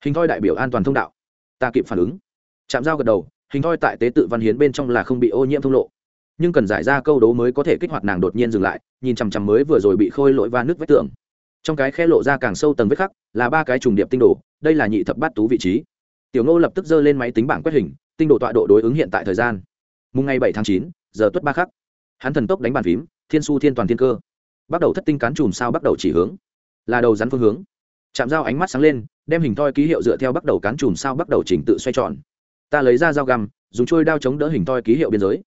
Hình thoi đại biểu an toàn thông đạo. Ta kịp phản ứng. Chạm dao gật đầu, hình thoi tại tế tự văn hiến bên trong là không bị ô nhiễm thông lộ. Nhưng cần giải ra câu đố mới có thể kích hoạt nàng đột nhiên dừng lại, nhìn chằm chằm mới vừa rồi bị khôi lội va nước vách tường. Trong cái khe lộ ra càng sâu tầng vết khắc, là ba cái trùng điệp tinh đồ, đây là nhị thập bát tú vị trí. Tiểu ngô lập tức giơ lên máy tính bảng quét hình, tinh đồ tọa độ đối ứng hiện tại thời gian. Mùng ngày bảy tháng chín, giờ tuất ba khắc. Hắn thần tốc đánh bàn phím, thiên su thiên toàn thiên cơ. Bắt đầu thất tinh cán chùm sao bắt đầu chỉ hướng là đầu rắn phương hướng. Chạm dao ánh mắt sáng lên, đem hình thoi ký hiệu dựa theo bắt đầu cán chùm sao bắt đầu chỉnh tự xoay tròn. Ta lấy ra dao găm, dùng trôi đao chống đỡ hình thoi ký hiệu biên giới.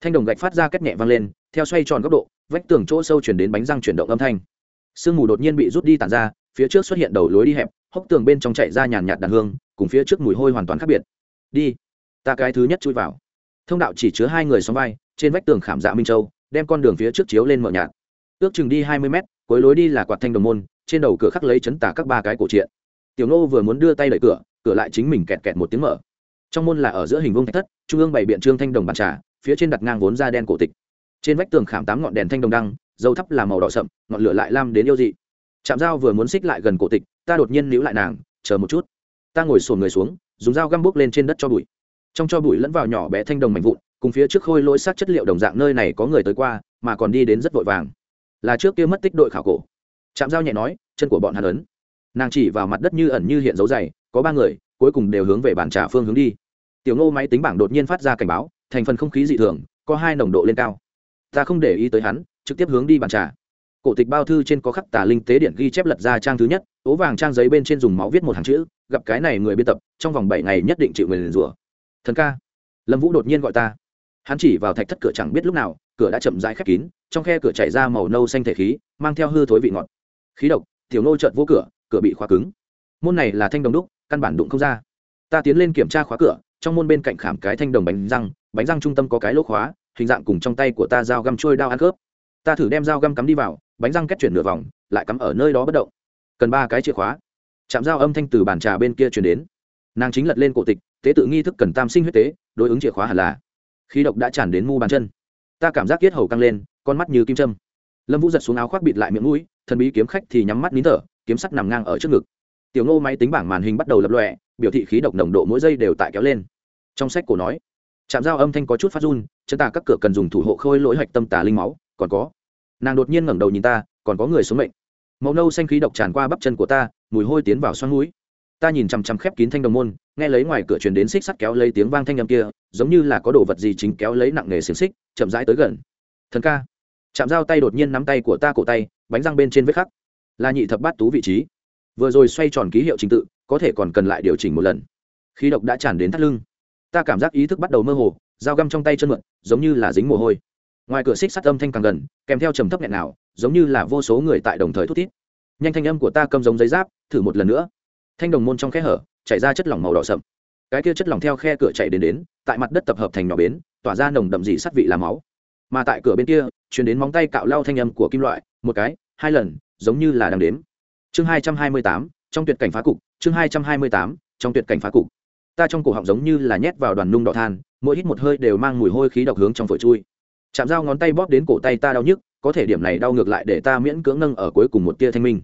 Thanh đồng gạch phát ra kết nhẹ vang lên, theo xoay tròn góc độ, vách tường chỗ sâu chuyển đến bánh răng chuyển động âm thanh. Sương mù đột nhiên bị rút đi tàn ra, phía trước xuất hiện đầu lối đi hẹp, hốc tường bên trong chạy ra nhàn nhạt đàn hương, cùng phía trước mùi hôi hoàn toàn khác biệt. Đi, ta cái thứ nhất chui vào. Thông đạo chỉ chứa hai người xóm vai, trên vách tường khảm dạ minh châu, đem con đường phía trước chiếu lên mở nhạt. Ước chừng đi hai mươi mét, cuối lối đi là quạt thanh đồng môn trên đầu cửa khắc lấy chấn tả các ba cái cổ truyện. Tiểu nô vừa muốn đưa tay đẩy cửa cửa lại chính mình kẹt kẹt một tiếng mở. Trong môn là ở giữa hình vuông thạch thất, trung ương bày biện trương thanh đồng bàn trà, phía trên đặt ngang vốn da đen cổ tịch. Trên vách tường khảm tám ngọn đèn thanh đồng đăng, dầu thắp là màu đỏ sậm, ngọn lửa lại lam đến yêu dị. Chạm dao vừa muốn xích lại gần cổ tịch, ta đột nhiên níu lại nàng, chờ một chút. Ta ngồi sồn người xuống, dùng dao găm bốc lên trên đất cho bụi. Trong cho bụi lẫn vào nhỏ bé thanh đồng mạnh vụn, cùng phía trước khôi lỗi sát chất liệu đồng dạng nơi này có người tới qua, mà còn đi đến rất vội vàng. Là trước kia mất tích đội khảo cổ chạm dao nhẹ nói, chân của bọn hắn ấn. Nàng chỉ vào mặt đất như ẩn như hiện dấu dày, có ba người, cuối cùng đều hướng về bàn trà phương hướng đi. Tiểu ngô máy tính bảng đột nhiên phát ra cảnh báo, thành phần không khí dị thường, có hai nồng độ lên cao. Ta không để ý tới hắn, trực tiếp hướng đi bàn trà. Cổ tịch bao thư trên có khắc tà linh tế điện ghi chép lật ra trang thứ nhất, ố vàng trang giấy bên trên dùng máu viết một hàng chữ, gặp cái này người biên tập, trong vòng bảy ngày nhất định chịu người liền rủa. Thần ca. Lâm vũ đột nhiên gọi ta. Hắn chỉ vào thạch thất cửa chẳng biết lúc nào, cửa đã chậm rãi khép kín, trong khe cửa chảy ra màu nâu xanh thể khí, mang theo hư thối vị ngọt khí độc, tiểu nô trợt vô cửa cửa bị khóa cứng. Môn này là thanh đồng đúc, căn bản đụng không ra. Ta tiến lên kiểm tra khóa cửa, trong môn bên cạnh khảm cái thanh đồng bánh răng bánh răng trung tâm có cái lỗ khóa, hình dạng cùng trong tay của ta dao găm trôi đao ăn khớp. Ta thử đem dao găm cắm đi vào, bánh răng kết chuyển nửa vòng, lại cắm ở nơi đó bất động. Cần ba cái chìa khóa. Chạm dao âm thanh từ bàn trà bên kia chuyển đến. Nàng chính lật lên cổ tịch, tế tự nghi thức cần tam sinh huyết tế, đối ứng chìa khóa hẳn là. Khí độc đã tràn đến mu bàn chân. Ta cảm giác kiết hầu căng lên, con mắt như kim châm lâm vũ giật xuống áo khoác bịt lại miệng mũi, thần bí kiếm khách thì nhắm mắt nín thở, kiếm sắc nằm ngang ở trước ngực. Tiểu ngô máy tính bảng màn hình bắt đầu lập lọe biểu thị khí độc nồng độ mỗi giây đều tại kéo lên. Trong sách cổ nói chạm dao âm thanh có chút phát run, chân tà các cửa cần dùng thủ hộ khôi lỗi hạch tâm tà linh máu, còn có. Nàng đột nhiên ngẩng đầu nhìn ta, còn có người xuống mệnh. Màu nâu xanh khí độc tràn qua bắp chân của ta, mùi hôi tiến vào xoắn mũi. Ta nhìn chằm chằm khép kín thanh đồng môn, nghe lấy ngoài cửa truyền đến xích sắt kéo lấy tiếng vang thanh âm kia, giống như là có đồ vật gì chính kéo lấy nặng nề xiềng xích, chậm rãi tới gần. Thần ca chạm dao tay đột nhiên nắm tay của ta cổ tay, bánh răng bên trên vết khắc. Là nhị thập bát tú vị trí. Vừa rồi xoay tròn ký hiệu trình tự, có thể còn cần lại điều chỉnh một lần. Khí độc đã tràn đến thắt lưng. Ta cảm giác ý thức bắt đầu mơ hồ, dao găm trong tay chân mượn, giống như là dính mồ hôi. Ngoài cửa xích sắt âm thanh càng gần, kèm theo trầm thấp nghẹn nào giống như là vô số người tại đồng thời thút thít. Nhanh thanh âm của ta cầm giống giấy giáp, thử một lần nữa. Thanh đồng môn trong khe hở, chảy ra chất lỏng màu đỏ sậm. Cái kia chất lỏng theo khe cửa chạy đến đến, tại mặt đất tập hợp thành nhỏ bến, tỏa ra nồng đậm dị sắt vị làm máu mà tại cửa bên kia chuyển đến móng tay cạo lau thanh âm của kim loại, một cái, hai lần, giống như là đang đếm. Chương hai trăm hai mươi tám, trong tuyệt cảnh phá cục, chương hai trăm hai mươi tám, trong tuyệt cảnh phá cục. Ta trong cổ họng giống như là nhét vào đoàn nung đỏ than, mỗi hít một hơi đều mang mùi hôi khí độc hướng trong phổi chui. Chạm dao ngón tay bóp đến cổ tay ta đau nhức, có thể điểm này đau ngược lại để ta miễn cưỡng nâng ở cuối cùng một tia thanh minh.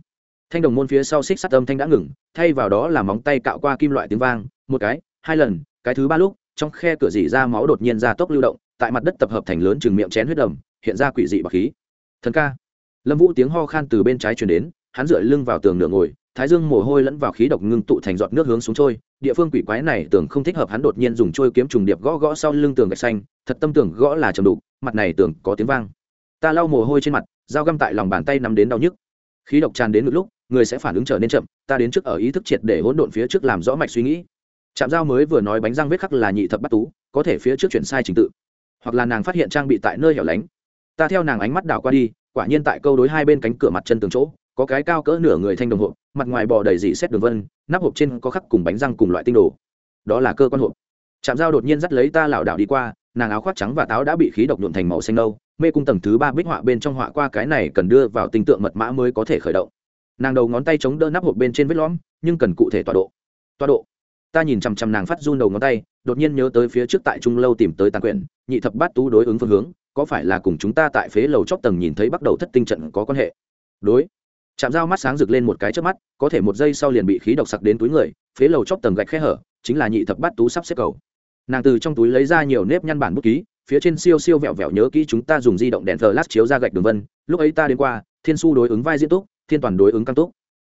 Thanh đồng môn phía sau xích sắt âm thanh đã ngừng, thay vào đó là móng tay cạo qua kim loại tiếng vang, một cái, hai lần, cái thứ ba lúc, trong khe cửa dỉ ra máu đột nhiên ra tốc lưu động tại mặt đất tập hợp thành lớn chừng miệng chén huyết đầm hiện ra quỷ dị bạc khí. Thần ca. Lâm vũ tiếng ho khan từ bên trái truyền đến, hắn dựa lưng vào tường nửa ngồi, thái dương mồ hôi lẫn vào khí độc ngưng tụ thành giọt nước hướng xuống trôi. Địa phương quỷ quái này tưởng không thích hợp hắn đột nhiên dùng trôi kiếm trùng điệp gõ gõ sau lưng tường gạch xanh, thật tâm tưởng gõ là trầm đục, mặt này tưởng có tiếng vang. Ta lau mồ hôi trên mặt, dao găm tại lòng bàn tay nắm đến đau nhức. Khí độc tràn đến ngực lúc, người sẽ phản ứng trở nên chậm, ta đến trước ở ý thức triệt để hỗn độn phía trước làm rõ mạch suy nghĩ. Trạm dao mới vừa nói bánh răng vết khắc là nhị thập bắt tú, có thể phía trước chuyển sai trình tự hoặc là nàng phát hiện trang bị tại nơi hẻo lánh. Ta theo nàng ánh mắt đảo qua đi, quả nhiên tại câu đối hai bên cánh cửa mặt chân tường chỗ, có cái cao cỡ nửa người thanh đồng hộp, mặt ngoài bò đầy dỉ xét đường vân, nắp hộp trên có khắc cùng bánh răng cùng loại tinh đồ. Đó là cơ quan hộp. Chạm dao đột nhiên dắt lấy ta lảo đảo đi qua, nàng áo khoác trắng và táo đã bị khí độc nhuộn thành màu xanh nâu, mê cung tầng thứ ba bích họa bên trong họa qua cái này cần đưa vào tinh tượng mật mã mới có thể khởi động. Nàng đầu ngón tay chống đỡ nắp hộp bên trên vết lõm, nhưng cần cụ thể tọa độ. Tọa độ ta nhìn chằm chằm nàng phát run đầu ngón tay, đột nhiên nhớ tới phía trước tại trung lâu tìm tới tàn quyển, nhị thập bát tú đối ứng phương hướng, có phải là cùng chúng ta tại phế lầu chóp tầng nhìn thấy bắt đầu thất tinh trận có quan hệ? Đối. Chạm dao mắt sáng rực lên một cái trước mắt, có thể một giây sau liền bị khí độc sặc đến túi người, phế lầu chóp tầng gạch khe hở, chính là nhị thập bát tú sắp xếp cầu. Nàng từ trong túi lấy ra nhiều nếp nhăn bản bút ký, phía trên siêu siêu vẹo vẹo nhớ kỹ chúng ta dùng di động đèn flash chiếu ra gạch đường vân, lúc ấy ta đến qua, thiên su đối ứng vai diễn túc, thiên toàn đối ứng căng túc.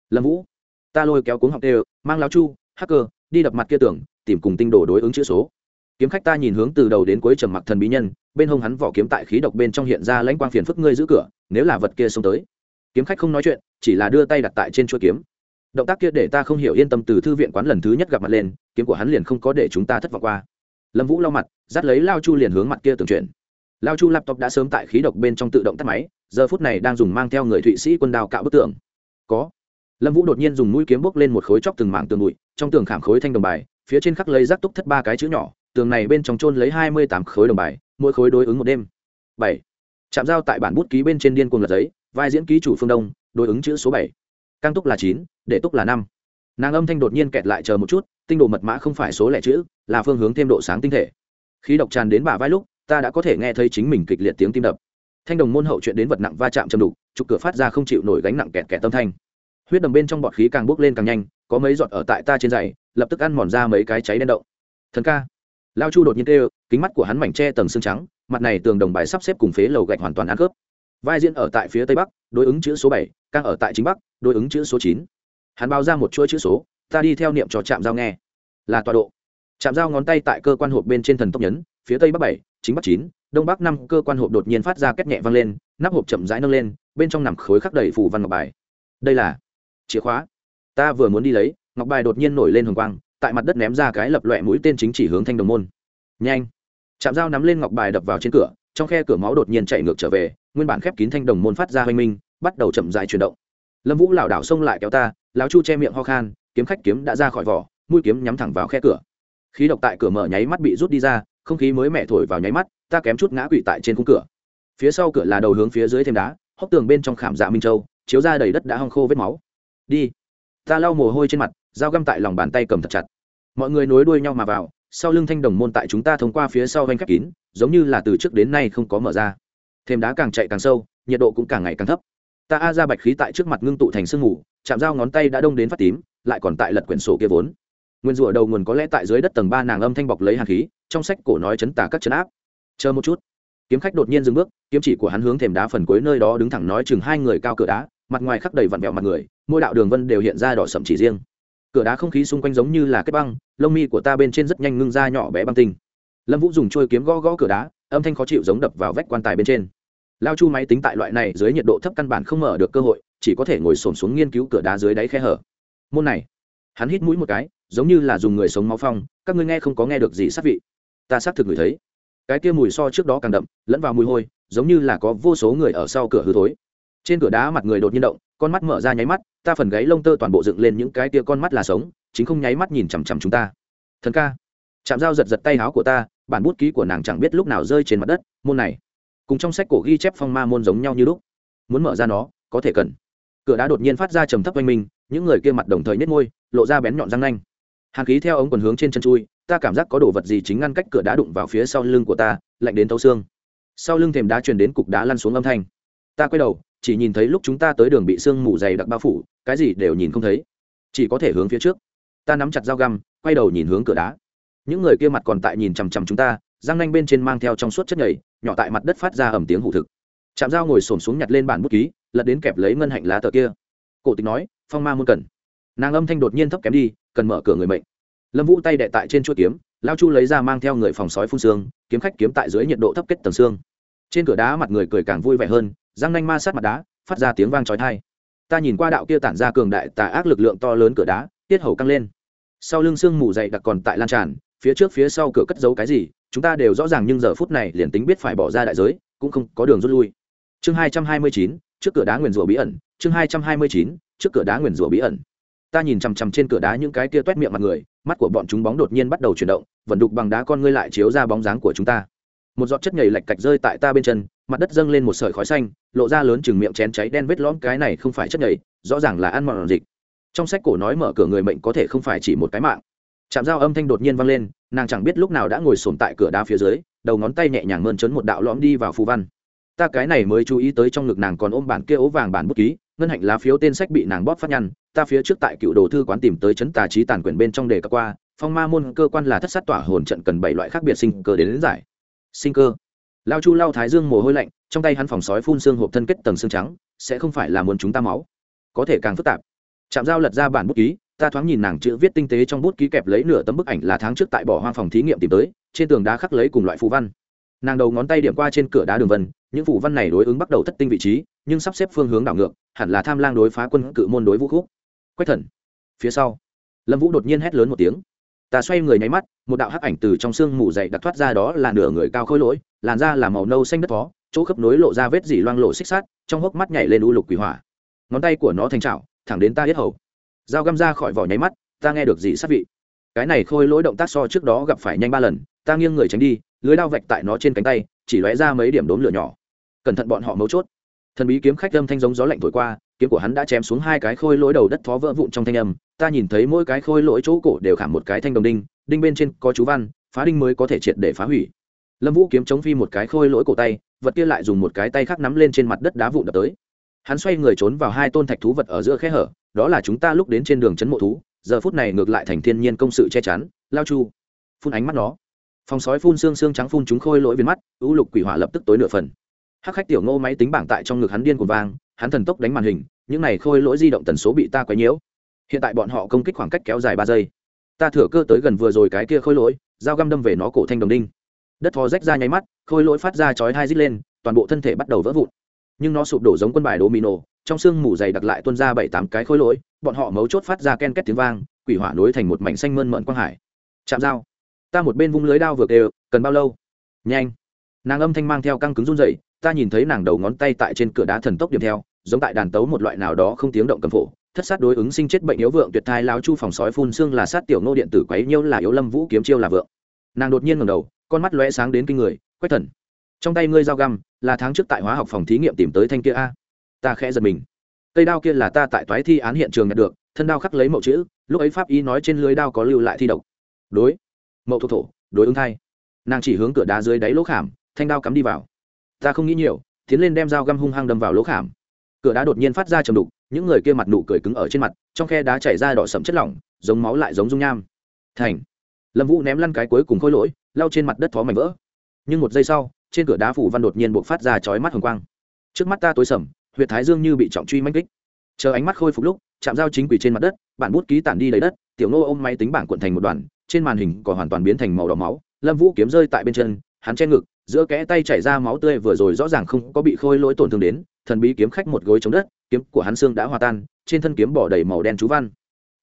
Lâm vũ, ta lôi kéo cuống học đều, mang láo chu, hacker đi đập mặt kia tưởng, tìm cùng tinh đồ đối ứng chữ số. Kiếm khách ta nhìn hướng từ đầu đến cuối trầm mặc thần bí nhân, bên hông hắn vỏ kiếm tại khí độc bên trong hiện ra lãnh quang phiền phức ngươi giữ cửa, nếu là vật kia xông tới. Kiếm khách không nói chuyện, chỉ là đưa tay đặt tại trên chuỗi kiếm. Động tác kia để ta không hiểu, yên tâm từ thư viện quán lần thứ nhất gặp mặt lên, kiếm của hắn liền không có để chúng ta thất vọng qua. Lâm vũ lau mặt, dắt lấy lao chu liền hướng mặt kia tưởng chuyện. lao chu laptop đã sớm tại khí độc bên trong tự động tắt máy, giờ phút này đang dùng mang theo người thụy sĩ quân đào cạo bức tường có. Lâm vũ đột nhiên dùng mũi kiếm bốc lên một khối chóc từng mảng tường bụi trong tường khảm khối thanh đồng bài, phía trên khắc lấy rác túc thất ba cái chữ nhỏ, tường này bên trong trôn lấy hai mươi tám khối đồng bài, mỗi khối đối ứng một đêm. bảy. Chạm dao tại bản bút ký bên trên điên cuồng lật giấy, vai diễn ký chủ phương đông, đối ứng chữ số bảy. Căng túc là chín, để túc là năm. Nàng âm thanh đột nhiên kẹt lại chờ một chút, tinh độ mật mã không phải số lẻ chữ, là phương hướng thêm độ sáng tinh thể. Khí độc tràn đến bả vai lúc, ta đã có thể nghe thấy chính mình kịch liệt tiếng tim đập. Thanh đồng môn hậu chuyện đến vật nặng va chạm chầm đục, trục cửa phát ra không chịu nổi gánh nặng kẹt kẹt tâm thanh. Huyết đầm bên trong bọt khí càng bốc lên càng nhanh có mấy giọt ở tại ta trên giày, lập tức ăn mòn ra mấy cái cháy đen động thần ca. Lao chu đột nhiên kêu, kính mắt của hắn mảnh che tầng xương trắng, mặt này tường đồng bài sắp xếp cùng phế lầu gạch hoàn toàn ăn khớp. Vai diễn ở tại phía tây bắc, đối ứng chữ số bảy, càng ở tại chính bắc, đối ứng chữ số chín. Hắn bao ra một chuỗi chữ số, ta đi theo niệm cho chạm giao nghe. Là tọa độ. Chạm dao ngón tay tại cơ quan hộp bên trên thần tốc nhấn, phía tây bắc bảy, chính bắc chín, đông bắc năm, cơ quan hộp đột nhiên phát ra két nhẹ vang lên, nắp hộp chậm rãi nâng lên, bên trong nằm khối khắc đầy phủ văn ngọc bài. Đây là chìa khóa ta vừa muốn đi lấy, ngọc bài đột nhiên nổi lên hồng quang, tại mặt đất ném ra cái lập loẹ mũi tên chính chỉ hướng thanh đồng môn. Nhanh! Chạm dao nắm lên ngọc bài đập vào trên cửa, trong khe cửa máu đột nhiên chạy ngược trở về, nguyên bản khép kín thanh đồng môn phát ra hoanh minh, bắt đầu chậm dài chuyển động. Lâm vũ lảo đảo xông lại kéo ta, lão chu che miệng ho khan, kiếm khách kiếm đã ra khỏi vỏ, mũi kiếm nhắm thẳng vào khe cửa. Khí độc tại cửa mở nháy mắt bị rút đi ra, không khí mới mẻ thổi vào nháy mắt, ta kém chút ngã quỵ tại trên khung cửa. Phía sau cửa là đầu hướng phía dưới thêm đá, hốc tường bên trong khảm dạ minh châu, chiếu ra đầy đất đã hong khô vết máu. Đi! Ta lau mồ hôi trên mặt, dao găm tại lòng bàn tay cầm thật chặt. Mọi người nối đuôi nhau mà vào, sau lưng thanh đồng môn tại chúng ta thông qua phía sau vanh khép kín, giống như là từ trước đến nay không có mở ra. Thêm đá càng chạy càng sâu, nhiệt độ cũng càng ngày càng thấp. Ta a ra bạch khí tại trước mặt ngưng tụ thành sương mù, chạm dao ngón tay đã đông đến phát tím, lại còn tại lật quyển sổ kia vốn. Nguyên rủa đầu nguồn có lẽ tại dưới đất tầng ba nàng âm thanh bọc lấy hàn khí, trong sách cổ nói chấn tả các chấn áp. Chờ một chút. Kiếm khách đột nhiên dừng bước, kiếm chỉ của hắn hướng thềm đá phần cuối nơi đó đứng thẳng nói chừng hai người cao cửa đá mặt ngoài khắc đầy vặn vẹo mặt người, mỗi đạo đường vân đều hiện ra đỏ sậm chỉ riêng. Cửa đá không khí xung quanh giống như là kết băng, lông mi của ta bên trên rất nhanh ngưng ra nhỏ bé băng tinh. Lâm vũ dùng trôi kiếm gõ gõ cửa đá, âm thanh khó chịu giống đập vào vách quan tài bên trên. Lao chu máy tính tại loại này dưới nhiệt độ thấp căn bản không mở được cơ hội, chỉ có thể ngồi xổm xuống nghiên cứu cửa đá dưới đáy khe hở. Môn này, hắn hít mũi một cái, giống như là dùng người sống máu phong, các ngươi nghe không có nghe được gì sát vị. Ta xác thực ngửi thấy. Cái kia mùi so trước đó càng đậm, lẫn vào mùi hôi, giống như là có vô số người ở sau cửa hư thối trên cửa đá mặt người đột nhiên động, con mắt mở ra nháy mắt, ta phần gáy lông tơ toàn bộ dựng lên những cái tia con mắt là sống, chính không nháy mắt nhìn chằm chằm chúng ta. Thần ca. Chạm dao giật giật tay áo của ta, bản bút ký của nàng chẳng biết lúc nào rơi trên mặt đất, môn này. Cùng trong sách cổ ghi chép phong ma môn giống nhau như lúc. Muốn mở ra nó, có thể cần. Cửa đá đột nhiên phát ra trầm thấp oanh minh, những người kia mặt đồng thời nhét môi, lộ ra bén nhọn răng nanh. Hàng khí theo ống quần hướng trên chân chui, ta cảm giác có đồ vật gì chính ngăn cách cửa đá đụng vào phía sau lưng của ta, lạnh đến thấu xương. Sau lưng thềm đá truyền đến cục đá lăn xuống âm thanh. Ta quay đầu chỉ nhìn thấy lúc chúng ta tới đường bị sương mù dày đặc bao phủ, cái gì đều nhìn không thấy. Chỉ có thể hướng phía trước. Ta nắm chặt dao găm, quay đầu nhìn hướng cửa đá. Những người kia mặt còn tại nhìn chằm chằm chúng ta, răng nanh bên trên mang theo trong suốt chất nhảy nhỏ tại mặt đất phát ra ẩm tiếng hủ thực. Chạm dao ngồi xổm xuống nhặt lên bản bút ký, lật đến kẹp lấy ngân hạnh lá tờ kia. Cổ tịch nói, phong ma muốn cần. Nàng âm thanh đột nhiên thấp kém đi, cần mở cửa người mệnh. Lâm vũ tay đệ tại trên chuỗi kiếm, lao chu lấy ra mang theo người phòng sói phun xương, kiếm khách kiếm tại dưới nhiệt độ thấp kết tầng xương. Trên cửa đá mặt người cười càng vui vẻ hơn răng nanh ma sát mặt đá, phát ra tiếng vang trói thai ta nhìn qua đạo kia tản ra cường đại tà ác lực lượng to lớn cửa đá, tiết hầu căng lên. Sau lưng sương mù dày đặc còn tại lan tràn, phía trước phía sau cửa cất giấu cái gì, chúng ta đều rõ ràng nhưng giờ phút này liền tính biết phải bỏ ra đại giới, cũng không có đường rút lui. Chương hai trăm hai mươi chín, trước cửa đá nguyền rủa bí ẩn, chương hai trăm hai mươi chín, trước cửa đá nguyền rủa bí ẩn. Ta nhìn chằm chằm trên cửa đá những cái kia toét miệng mặt người, mắt của bọn chúng bóng đột nhiên bắt đầu chuyển động, vận đục bằng đá con ngươi lại chiếu ra bóng dáng của chúng ta một giọt chất nhầy lạch cạch rơi tại ta bên chân mặt đất dâng lên một sợi khói xanh lộ ra lớn chừng miệng chén cháy đen vết lõm cái này không phải chất nhầy rõ ràng là ăn mòn dịch. Trong sách cổ nói mở cửa người mệnh có thể không phải chỉ một cái mạng. Chạm dao âm thanh đột nhiên vang lên nàng chẳng biết lúc nào đã ngồi sồn tại cửa đá phía dưới đầu ngón tay nhẹ nhàng mơn trớn một đạo lõm đi vào phù văn. Ta cái này mới chú ý tới trong ngực nàng còn ôm bản kia ố vàng bản bút ký ngân hạnh lá phiếu tên sách bị nàng bóp phát nhăn ta phía trước tại cựu đồ thư quán tìm tới chấn tà trí tàn quyền bên trong đề cập qua phong ma môn cơ quan là thất sát tỏa hồn trận cần bảy loại khác biệt sinh cơ đến, đến giải sinh cơ. Lao chu lao thái dương mồ hôi lạnh, trong tay hắn phòng sói phun xương hộp thân kết tầng xương trắng, sẽ không phải là muốn chúng ta máu. Có thể càng phức tạp. Chạm dao lật ra bản bút ký, ta thoáng nhìn nàng chữ viết tinh tế trong bút ký kẹp lấy nửa tấm bức ảnh là tháng trước tại bỏ hoang phòng thí nghiệm tìm tới, trên tường đá khắc lấy cùng loại phù văn. Nàng đầu ngón tay điểm qua trên cửa đá đường vân, những phù văn này đối ứng bắt đầu thất tinh vị trí, nhưng sắp xếp phương hướng đảo ngược, hẳn là tham lang đối phá quân cự môn đối vũ khúc. Quách thần. Phía sau, lâm vũ đột nhiên hét lớn một tiếng ta xoay người nháy mắt, một đạo hắc ảnh từ trong xương mù dậy đặc thoát ra đó là nửa người cao khôi lỗi, làn da là màu nâu xanh đất phó, chỗ khớp nối lộ ra vết dỉ loang lộ xích sát trong hốc mắt nhảy lên u lục quỷ hỏa. Ngón tay của nó thành trào thẳng đến ta hết hầu. Dao găm ra khỏi vỏ nháy mắt, ta nghe được gì sát vị. Cái này khôi lỗi động tác so trước đó gặp phải nhanh ba lần, ta nghiêng người tránh đi, lưới đao vạch tại nó trên cánh tay, chỉ lóe ra mấy điểm đốm lửa nhỏ. Cẩn thận bọn họ mấu chốt thần bí kiếm khách âm thanh giống gió lạnh thổi qua, kiếm của hắn đã chém xuống hai cái khôi lỗi đầu đất thó vỡ vụn trong thanh âm. Ta nhìn thấy mỗi cái khôi lỗi chỗ cổ đều khảm một cái thanh đồng đinh đinh bên trên có chú văn, phá đinh mới có thể triệt để phá hủy. Lâm vũ kiếm chống phi một cái khôi lỗi cổ tay, vật kia lại dùng một cái tay khác nắm lên trên mặt đất đá vụn đập tới. Hắn xoay người trốn vào hai tôn thạch thú vật ở giữa khe hở, đó là chúng ta lúc đến trên đường trấn mộ thú, giờ phút này ngược lại thành thiên nhiên công sự che chắn. Lao chu, phun ánh mắt nó. Phòng sói phun xương xương trắng phun chúng khôi lỗi viên mắt, ưu lục quỷ hỏa lập tức tối nửa phần hắc khách tiểu ngô máy tính bảng tại trong ngực hắn điên cuồng vang, hắn thần tốc đánh màn hình, những này khôi lỗi di động tần số bị ta quấy nhiễu. Hiện tại bọn họ công kích khoảng cách kéo dài ba giây. Ta thừa cơ tới gần vừa rồi cái kia khôi lỗi, dao găm đâm về nó cổ thanh đồng đinh. Đất thó rách ra nháy mắt, khôi lỗi phát ra chói hai rít lên, toàn bộ thân thể bắt đầu vỡ vụn. Nhưng nó sụp đổ giống quân bài đồ mì nổ trong sương mù dày đặc lại tuôn ra bảy tám cái khôi lỗi, bọn họ mấu chốt phát ra ken két tiếng vang, quỷ hỏa nối thành một mảnh xanh mơn mận quang hải. Chạm dao. Ta một bên vung lưới đao vượt đều cần bao lâu? Nhanh. Nàng âm thanh mang theo căng cứng run dậy ta nhìn thấy nàng đầu ngón tay tại trên cửa đá thần tốc điểm theo, giống tại đàn tấu một loại nào đó không tiếng động cầm phổ, thất sát đối ứng sinh chết bệnh yếu vượng tuyệt thai lao chu phòng sói phun xương là sát tiểu nô điện tử quấy nhiêu là yếu lâm vũ kiếm chiêu là vượng. Nàng đột nhiên ngầm đầu, con mắt lóe sáng đến kinh người, quách thần, trong tay ngươi dao găm, là tháng trước tại hóa học phòng thí nghiệm tìm tới thanh kia a. Ta khẽ giật mình. Cây đao kia là ta tại toái thi án hiện trường nhận được, thân đao khắc lấy mẫu chữ, lúc ấy pháp y nói trên lưới đao có lưu lại thi độc. Đối. Mậu thuộc thổ, đối ứng thai. Nàng chỉ hướng cửa đá dưới đáy lỗ khảm, thanh đao cắm đi vào ta không nghĩ nhiều, tiến lên đem dao găm hung hăng đâm vào lỗ khảm. Cửa đá đột nhiên phát ra trầm đục, những người kia mặt nụ cười cứng ở trên mặt, trong khe đá chảy ra đỏ sậm chất lỏng, giống máu lại giống dung nham. Thành. Lâm vũ ném lăn cái cuối cùng khôi lỗi lao trên mặt đất thó mảnh vỡ. Nhưng một giây sau, trên cửa đá phủ văn đột nhiên buộc phát ra chói mắt hồng quang. Trước mắt ta tối sầm, huyệt thái dương như bị trọng truy manh kích. Chờ ánh mắt khôi phục lúc, chạm dao chính quỷ trên mặt đất, bản bút ký tản đi lấy đất, tiểu nô ôm máy tính bảng cuộn thành một đoàn, trên màn hình còn hoàn toàn biến thành màu đỏ máu. Lâm vũ kiếm rơi tại bên chân, hắn che ngực giữa kẽ tay chảy ra máu tươi vừa rồi rõ ràng không có bị khôi lỗi tổn thương đến, thần bí kiếm khách một gối chống đất, kiếm của hắn xương đã hòa tan, trên thân kiếm bỏ đầy màu đen chú văn.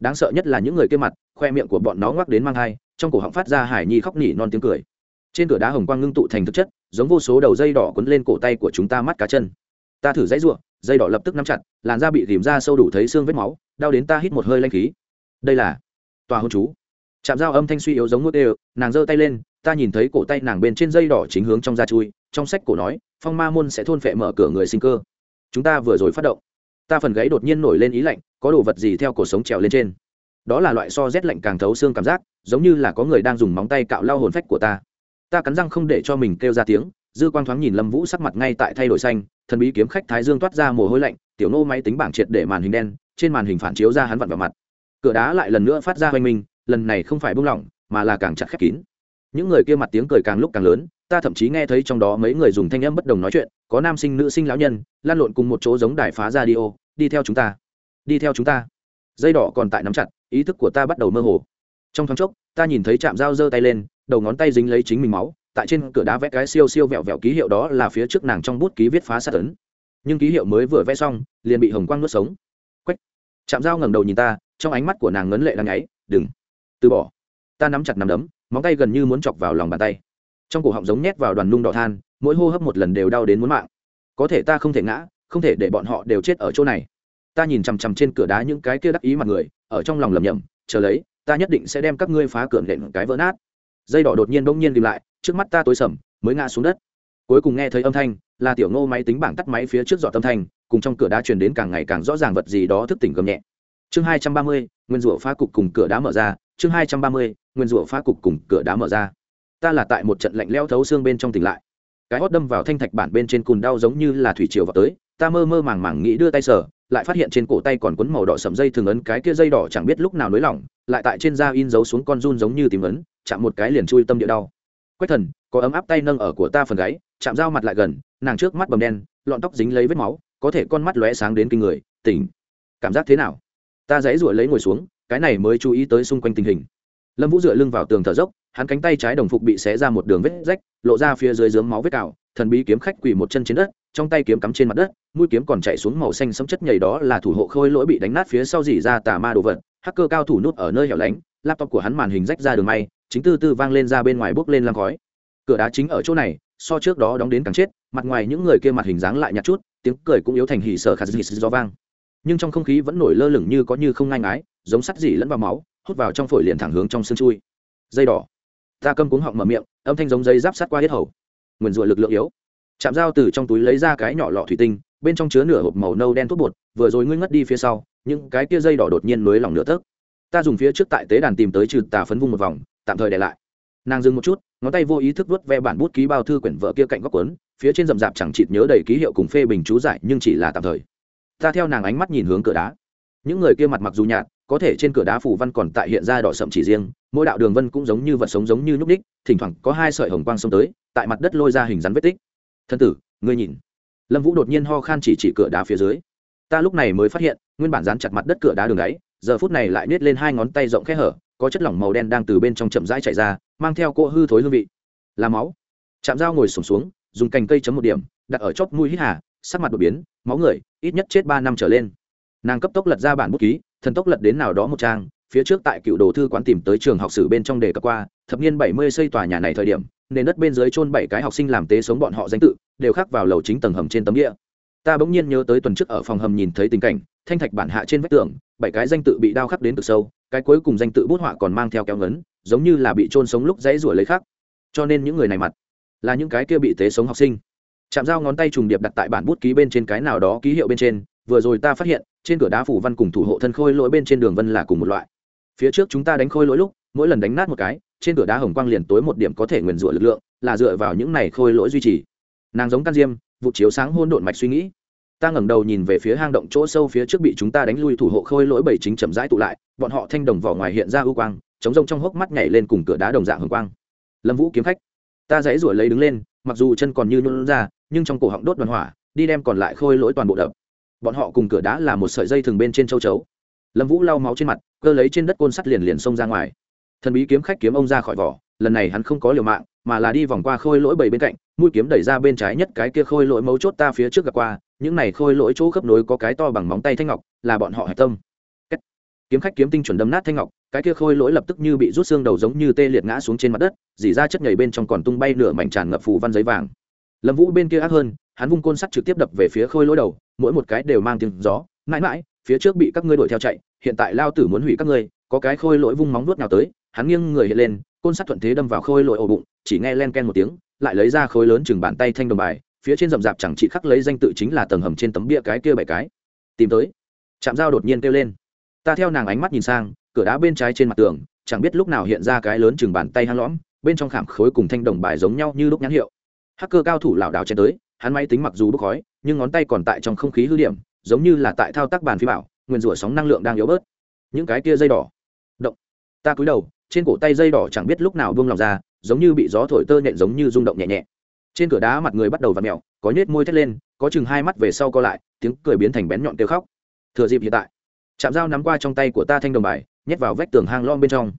Đáng sợ nhất là những người kia mặt, khoe miệng của bọn nó ngoắc đến mang hai, trong cổ họng phát ra hải nhi khóc nỉ non tiếng cười. Trên cửa đá hồng quang ngưng tụ thành thực chất, giống vô số đầu dây đỏ quấn lên cổ tay của chúng ta mắt cá chân. Ta thử dãy ruộng, dây đỏ lập tức nắm chặt, làn da bị tìm ra sâu đủ thấy xương vết máu, đau đến ta hít một hơi lanh khí. Đây là tòa hôn chú. Chạm dao âm thanh suy yếu giống ngốt đều, nàng giơ tay lên ta nhìn thấy cổ tay nàng bên trên dây đỏ chính hướng trong da chui, trong sách cổ nói, phong ma môn sẽ thôn phệ mở cửa người sinh cơ. Chúng ta vừa rồi phát động, ta phần gáy đột nhiên nổi lên ý lạnh, có đồ vật gì theo cổ sống trèo lên trên? Đó là loại so rét lạnh càng thấu xương cảm giác, giống như là có người đang dùng móng tay cạo lao hồn phách của ta. Ta cắn răng không để cho mình kêu ra tiếng, dư quang thoáng nhìn lâm vũ sắc mặt ngay tại thay đổi xanh, thần bí kiếm khách thái dương toát ra mồ hôi lạnh, tiểu nô máy tính bảng triệt để màn hình đen, trên màn hình phản chiếu ra hắn vặn vào mặt. Cửa đá lại lần nữa phát ra hoanh minh, lần này không phải buông lỏng, mà là càng chặt khép kín những người kia mặt tiếng cười càng lúc càng lớn, ta thậm chí nghe thấy trong đó mấy người dùng thanh âm bất đồng nói chuyện, có nam sinh, nữ sinh, lão nhân, lan lộn cùng một chỗ giống đài phá ra đi ô, đi theo chúng ta, đi theo chúng ta. Dây đỏ còn tại nắm chặt, ý thức của ta bắt đầu mơ hồ. Trong thoáng chốc, ta nhìn thấy chạm dao giơ tay lên, đầu ngón tay dính lấy chính mình máu, tại trên cửa đá vẽ cái siêu siêu vẹo vẹo ký hiệu đó là phía trước nàng trong bút ký viết phá sát tấn nhưng ký hiệu mới vừa vẽ xong, liền bị hồng quang nuốt sống. Quách! Chạm dao ngẩng đầu nhìn ta, trong ánh mắt của nàng ngấn lệ đang ngáy đừng! Từ bỏ! Ta nắm chặt nắm đấm, móng tay gần như muốn chọc vào lòng bàn tay. Trong cổ họng giống nhét vào đoàn nung đỏ than, mỗi hô hấp một lần đều đau đến muốn mạng. Có thể ta không thể ngã, không thể để bọn họ đều chết ở chỗ này. Ta nhìn chằm chằm trên cửa đá những cái kia đắc ý mặt người, ở trong lòng lầm nhầm chờ lấy, ta nhất định sẽ đem các ngươi phá cửa nện cái vỡ nát. Dây đỏ đột nhiên bỗng nhiên tìm lại, trước mắt ta tối sầm, mới ngã xuống đất. Cuối cùng nghe thấy âm thanh, là tiểu ngô máy tính bảng tắt máy phía trước dọ âm thanh, cùng trong cửa đá truyền đến càng ngày càng rõ ràng vật gì đó thức tỉnh gầm nhẹ. Chương hai trăm ba mươi, nguyên rủa phá cục cùng cửa đá mở ra chương hai trăm ba mươi, nguyên rủa phá cục cùng cửa đá mở ra. Ta là tại một trận lạnh leo thấu xương bên trong tỉnh lại. Cái hót đâm vào thanh thạch bản bên trên cùn đau giống như là thủy triều vào tới, ta mơ mơ màng màng nghĩ đưa tay sờ, lại phát hiện trên cổ tay còn quấn màu đỏ sầm dây thường ấn, cái kia dây đỏ chẳng biết lúc nào nới lỏng, lại tại trên da in dấu xuống con run giống như tìm ấn, chạm một cái liền chui tâm địa đau. Quách thần, có ấm áp tay nâng ở của ta phần gáy, chạm dao mặt lại gần, nàng trước mắt bầm đen, lọn tóc dính lấy vết máu, có thể con mắt lóe sáng đến kinh người, tỉnh. Cảm giác thế nào? Ta dãy ruổi lấy ngồi xuống cái này mới chú ý tới xung quanh tình hình. Lâm vũ dựa lưng vào tường thở dốc, hắn cánh tay trái đồng phục bị xé ra một đường vết rách, lộ ra phía dưới dướng máu vết cào, thần bí kiếm khách quỳ một chân trên đất, trong tay kiếm cắm trên mặt đất, mũi kiếm còn chạy xuống màu xanh sấm chất nhầy đó là thủ hộ khôi lỗi bị đánh nát phía sau dỉ ra tà ma đồ vật, hacker cao thủ nút ở nơi hẻo lánh, laptop của hắn màn hình rách ra đường may, chính tư tư vang lên ra bên ngoài bốc lên làm khói. Cửa đá chính ở chỗ này, so trước đó đóng đến càng chết, mặt ngoài những người kia mặt hình dáng lại nhạt chút, tiếng cười cũng yếu thành hỉ sở khát dị do vang. Nhưng trong không khí vẫn nổi lơ lửng như có như không ngang ái giống sắt dỉ lẫn vào máu, hút vào trong phổi liền thẳng hướng trong xương chui. Dây đỏ. Ta câm cuống họng mở miệng, âm thanh giống dây giáp sắt qua hết hầu. Nguyền rủa lực lượng yếu. Chạm dao từ trong túi lấy ra cái nhỏ lọ thủy tinh, bên trong chứa nửa hộp màu nâu đen thuốc bột, vừa rồi ngươi ngất đi phía sau, những cái kia dây đỏ đột nhiên nới lỏng nửa tấc. Ta dùng phía trước tại tế đàn tìm tới trừ tà phấn vung một vòng, tạm thời để lại. Nàng dừng một chút, ngón tay vô ý thức vớt ve bản bút ký bao thư quyển vợ kia cạnh góc quấn phía trên rậm rạp chẳng chịt nhớ đầy ký hiệu cùng phê bình chú giải, nhưng chỉ là tạm thời. Ta theo nàng ánh mắt nhìn hướng cửa đá. Những người kia mặt mặc dù nhạt có thể trên cửa đá phủ văn còn tại hiện ra đỏ sậm chỉ riêng, mỗi đạo đường vân cũng giống như vật sống giống như nhúc ních thỉnh thoảng có hai sợi hồng quang xông tới, tại mặt đất lôi ra hình rắn vết tích. Thân tử, ngươi nhìn. Lâm vũ đột nhiên ho khan chỉ chỉ cửa đá phía dưới. Ta lúc này mới phát hiện, nguyên bản dán chặt mặt đất cửa đá đường đáy giờ phút này lại nết lên hai ngón tay rộng khe hở, có chất lỏng màu đen đang từ bên trong chậm rãi chạy ra, mang theo cỗ hư thối hương vị. Là máu. Chạm dao ngồi sổm xuống, dùng cành cây chấm một điểm, đặt ở chóp mũi hít hà, sắc mặt đột biến, máu người, ít nhất chết ba năm trở lên. Nàng cấp tốc lật ra bản bút ký thần tốc lật đến nào đó một trang, phía trước tại cựu đồ thư quán tìm tới trường học sử bên trong đề cập qua, thập niên bảy mươi xây tòa nhà này thời điểm, nền đất bên dưới chôn bảy cái học sinh làm tế sống bọn họ danh tự, đều khắc vào lầu chính tầng hầm trên tấm địa ta bỗng nhiên nhớ tới tuần trước ở phòng hầm nhìn thấy tình cảnh, thanh thạch bản hạ trên vách tường, bảy cái danh tự bị đao khắc đến từ sâu, cái cuối cùng danh tự bút họa còn mang theo kéo ngấn, giống như là bị trôn sống lúc dãy rủa lấy khắc cho nên những người này mặt là những cái kia bị tế sống học sinh. Chạm dao ngón tay trùng điệp đặt tại bản bút ký bên trên cái nào đó ký hiệu bên trên vừa rồi ta phát hiện, trên cửa đá phủ văn cùng thủ hộ thân khôi lỗi bên trên đường vân là cùng một loại. Phía trước chúng ta đánh khôi lỗi lúc, mỗi lần đánh nát một cái, trên cửa đá hồng quang liền tối một điểm có thể nguyền rủa lực lượng, là dựa vào những này khôi lỗi duy trì. Nàng giống can diêm, vụ chiếu sáng hôn độn mạch suy nghĩ. Ta ngẩng đầu nhìn về phía hang động chỗ sâu phía trước bị chúng ta đánh lui thủ hộ khôi lỗi bảy chính chậm rãi tụ lại, bọn họ thanh đồng vỏ ngoài hiện ra ưu quang, chống rông trong hốc mắt nhảy lên cùng cửa đá đồng dạng hồng quang. Lâm vũ kiếm khách, ta dãy ruổi lấy đứng lên, mặc dù chân còn như nôn ra, nhưng trong cổ họng đốt đoàn hỏa, đi đem còn lại khôi lỗi toàn bộ đập bọn họ cùng cửa đá là một sợi dây thường bên trên châu chấu. Lâm vũ lau máu trên mặt, cơ lấy trên đất côn sắt liền liền xông ra ngoài. Thần bí kiếm khách kiếm ông ra khỏi vỏ, lần này hắn không có liều mạng, mà là đi vòng qua khôi lỗi bảy bên cạnh, mũi kiếm đẩy ra bên trái nhất cái kia khôi lỗi mấu chốt ta phía trước gặp qua, những này khôi lỗi chỗ khớp nối có cái to bằng móng tay thanh ngọc, là bọn họ hạch tâm. Kiếm khách kiếm tinh chuẩn đâm nát thanh ngọc, cái kia khôi lỗi lập tức như bị rút xương đầu giống như tê liệt ngã xuống trên mặt đất, dỉ ra chất nhảy bên trong còn tung bay nửa mảnh tràn ngập phù văn giấy vàng. Lâm vũ bên kia ác hơn hắn vung côn sắt trực tiếp đập về phía khôi lỗi đầu, mỗi một cái đều mang tiếng gió. Mãi mãi, phía trước bị các ngươi đuổi theo chạy, hiện tại lao tử muốn hủy các ngươi, có cái khôi lỗi vung móng nuốt nào tới, hắn nghiêng người hiện lên, côn sắt thuận thế đâm vào khôi lỗi ổ bụng, chỉ nghe len ken một tiếng, lại lấy ra khối lớn chừng bàn tay thanh đồng bài, phía trên rậm rạp chẳng chỉ khắc lấy danh tự chính là tầng hầm trên tấm bia cái kia bảy cái. Tìm tới. Chạm dao đột nhiên kêu lên. Ta theo nàng ánh mắt nhìn sang, cửa đá bên trái trên mặt tường, chẳng biết lúc nào hiện ra cái lớn chừng bàn tay hang lõm, bên trong khảm khối cùng thanh đồng bài giống nhau như lúc nhãn hiệu. Hacker cao thủ lảo đảo chen tới hắn máy tính mặc dù bốc khói, nhưng ngón tay còn tại trong không khí hư điểm, giống như là tại thao tác bàn phi bảo nguyền rủa sóng năng lượng đang yếu bớt. Những cái kia dây đỏ. Động. Ta cúi đầu, trên cổ tay dây đỏ chẳng biết lúc nào buông lòng ra, giống như bị gió thổi tơ nhện giống như rung động nhẹ nhẹ. Trên cửa đá mặt người bắt đầu v ặ mẹo có nhết môi thét lên, có chừng hai mắt về sau co lại, tiếng cười biến thành bén nhọn kêu khóc. Thừa dịp hiện tại chạm dao nắm qua trong tay của ta thanh đồng bài, nhét vào vách tường hang lom bên trong.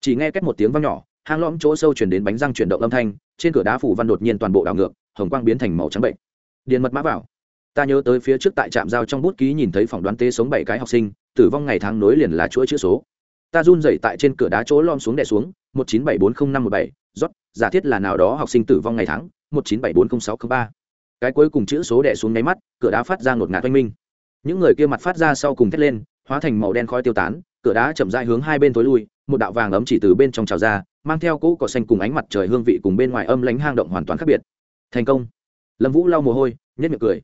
Chỉ nghe két một tiếng vang nhỏ, hang lõm chỗ sâu chuyển đến bánh răng chuyển động âm thanh, trên cửa đá phủ văn đột nhiên toàn bộ đảo ngược hồng quang biến thành màu trắng bệnh. Điền mật mã vào. Ta nhớ tới phía trước tại trạm giao trong bút ký nhìn thấy phỏng đoán tế sống bảy cái học sinh, tử vong ngày tháng nối liền là chuỗi chữ số. Ta run dậy tại trên cửa đá chỗ lom xuống đè xuống, một chín bảy bốn không năm một bảy, rót, giả thiết là nào đó học sinh tử vong ngày tháng, một chín bảy bốn không sáu ba. Cái cuối cùng chữ số đè xuống nháy mắt, cửa đá phát ra ngột ngạt oanh minh. Những người kia mặt phát ra sau cùng thét lên, hóa thành màu đen khói tiêu tán, cửa đá chậm rãi hướng hai bên tối lui, một đạo vàng ấm chỉ từ bên trong trào ra, mang theo cỗ cỏ xanh cùng ánh mặt trời hương vị cùng bên ngoài âm lánh hang động hoàn toàn khác biệt thành công. Lâm vũ lau mồ hôi nhét miệng cười.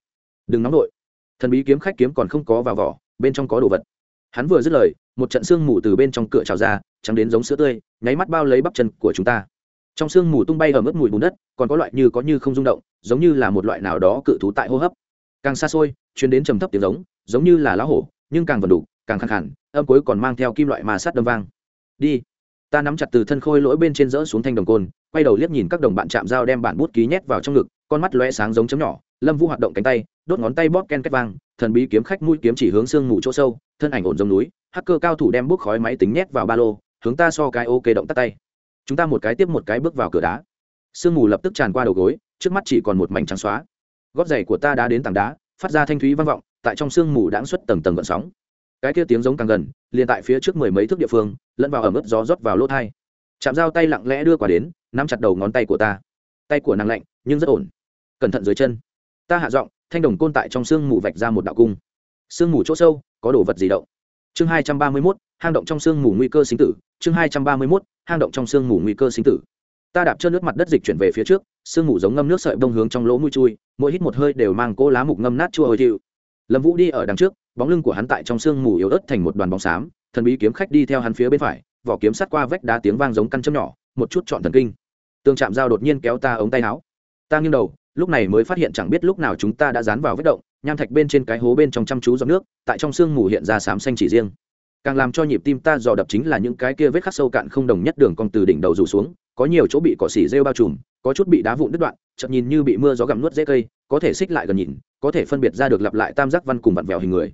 Đừng nóng đội thần bí kiếm khách kiếm còn không có vào vỏ, bên trong có đồ vật. Hắn vừa dứt lời, một trận sương mù từ bên trong cửa trào ra, trắng đến giống sữa tươi, nháy mắt bao lấy bắp chân của chúng ta. Trong sương mù tung bay ở mức mùi bùn đất, còn có loại như có như không rung động, giống như là một loại nào đó cự thú tại hô hấp. Càng xa xôi chuyến đến trầm thấp tiếng giống giống như là lá hổ, nhưng càng vần đủ, càng khẳng hẳn âm cuối còn mang theo kim loại mà sát đâm vang. Đi. Ta nắm chặt từ thân khôi lỗi bên trên rỡ xuống thanh đồng côn quay đầu liếc nhìn các đồng bạn chạm dao đem bản bút ký nhét vào trong ngực, con mắt lóe sáng giống chấm nhỏ. Lâm vũ hoạt động cánh tay, đốt ngón tay bóp ken két vang, thần bí kiếm khách mũi kiếm chỉ hướng sương mù chỗ sâu, thân ảnh ổn giống núi, hacker cao thủ đem bút khói máy tính nhét vào ba lô, hướng ta so cái ok động tắt tay. Chúng ta một cái tiếp một cái bước vào cửa đá. Sương mù lập tức tràn qua đầu gối, trước mắt chỉ còn một mảnh trắng xóa. Gót giày của ta đã đến tảng đá, phát ra thanh thúy vang vọng, tại trong sương mù đãng xuất tầng tầng gợn sóng. Cái kia tiếng giống càng gần, liền tại phía trước mười mấy thước địa phương, lẫn vào ở mức gió rót vào lỗ thai. Chạm dao tay lặng lẽ đưa quả đến nắm chặt đầu ngón tay của ta. Tay của nàng lạnh, nhưng rất ổn. Cẩn thận dưới chân. Ta hạ giọng, thanh đồng côn tại trong sương mù vạch ra một đạo cung. Sương mù chỗ sâu, có đồ vật gì động? Chương hai trăm ba mươi mốt, hang động trong sương mù nguy cơ sinh tử. Chương hai trăm ba mươi mốt, hang động trong sương mù nguy cơ sinh tử. Ta đạp chân nước mặt đất dịch chuyển về phía trước sương mù giống ngâm nước sợi bông hướng trong lỗ mũi chui, mỗi hít một hơi đều mang cỗ lá mục ngâm nát chua hồi thiệu. Lâm vũ đi ở đằng trước, bóng lưng của hắn tại trong sương mù yếu ớt thành một đoàn bóng xám, thần bí kiếm khách đi theo hắn phía bên phải, vỏ kiếm sát qua vách đá tiếng vang giống căn châm nhỏ một chút chọn thần kinh. Tương chạm dao đột nhiên kéo ta ống tay áo. Ta nghiêng đầu, lúc này mới phát hiện chẳng biết lúc nào chúng ta đã dán vào vết động, nham thạch bên trên cái hố bên trong chăm chú giọt nước, tại trong sương mù hiện ra xám xanh chỉ riêng. Càng làm cho nhịp tim ta dò đập chính là những cái kia vết khắc sâu cạn không đồng nhất đường cong từ đỉnh đầu rủ xuống, có nhiều chỗ bị cỏ xỉ rêu bao trùm, có chút bị đá vụn đứt đoạn chậm nhìn như bị mưa gió gặm nuốt dễ cây, có thể xích lại gần nhìn, có thể phân biệt ra được lặp lại tam giác văn cùng vặn vẹo hình người.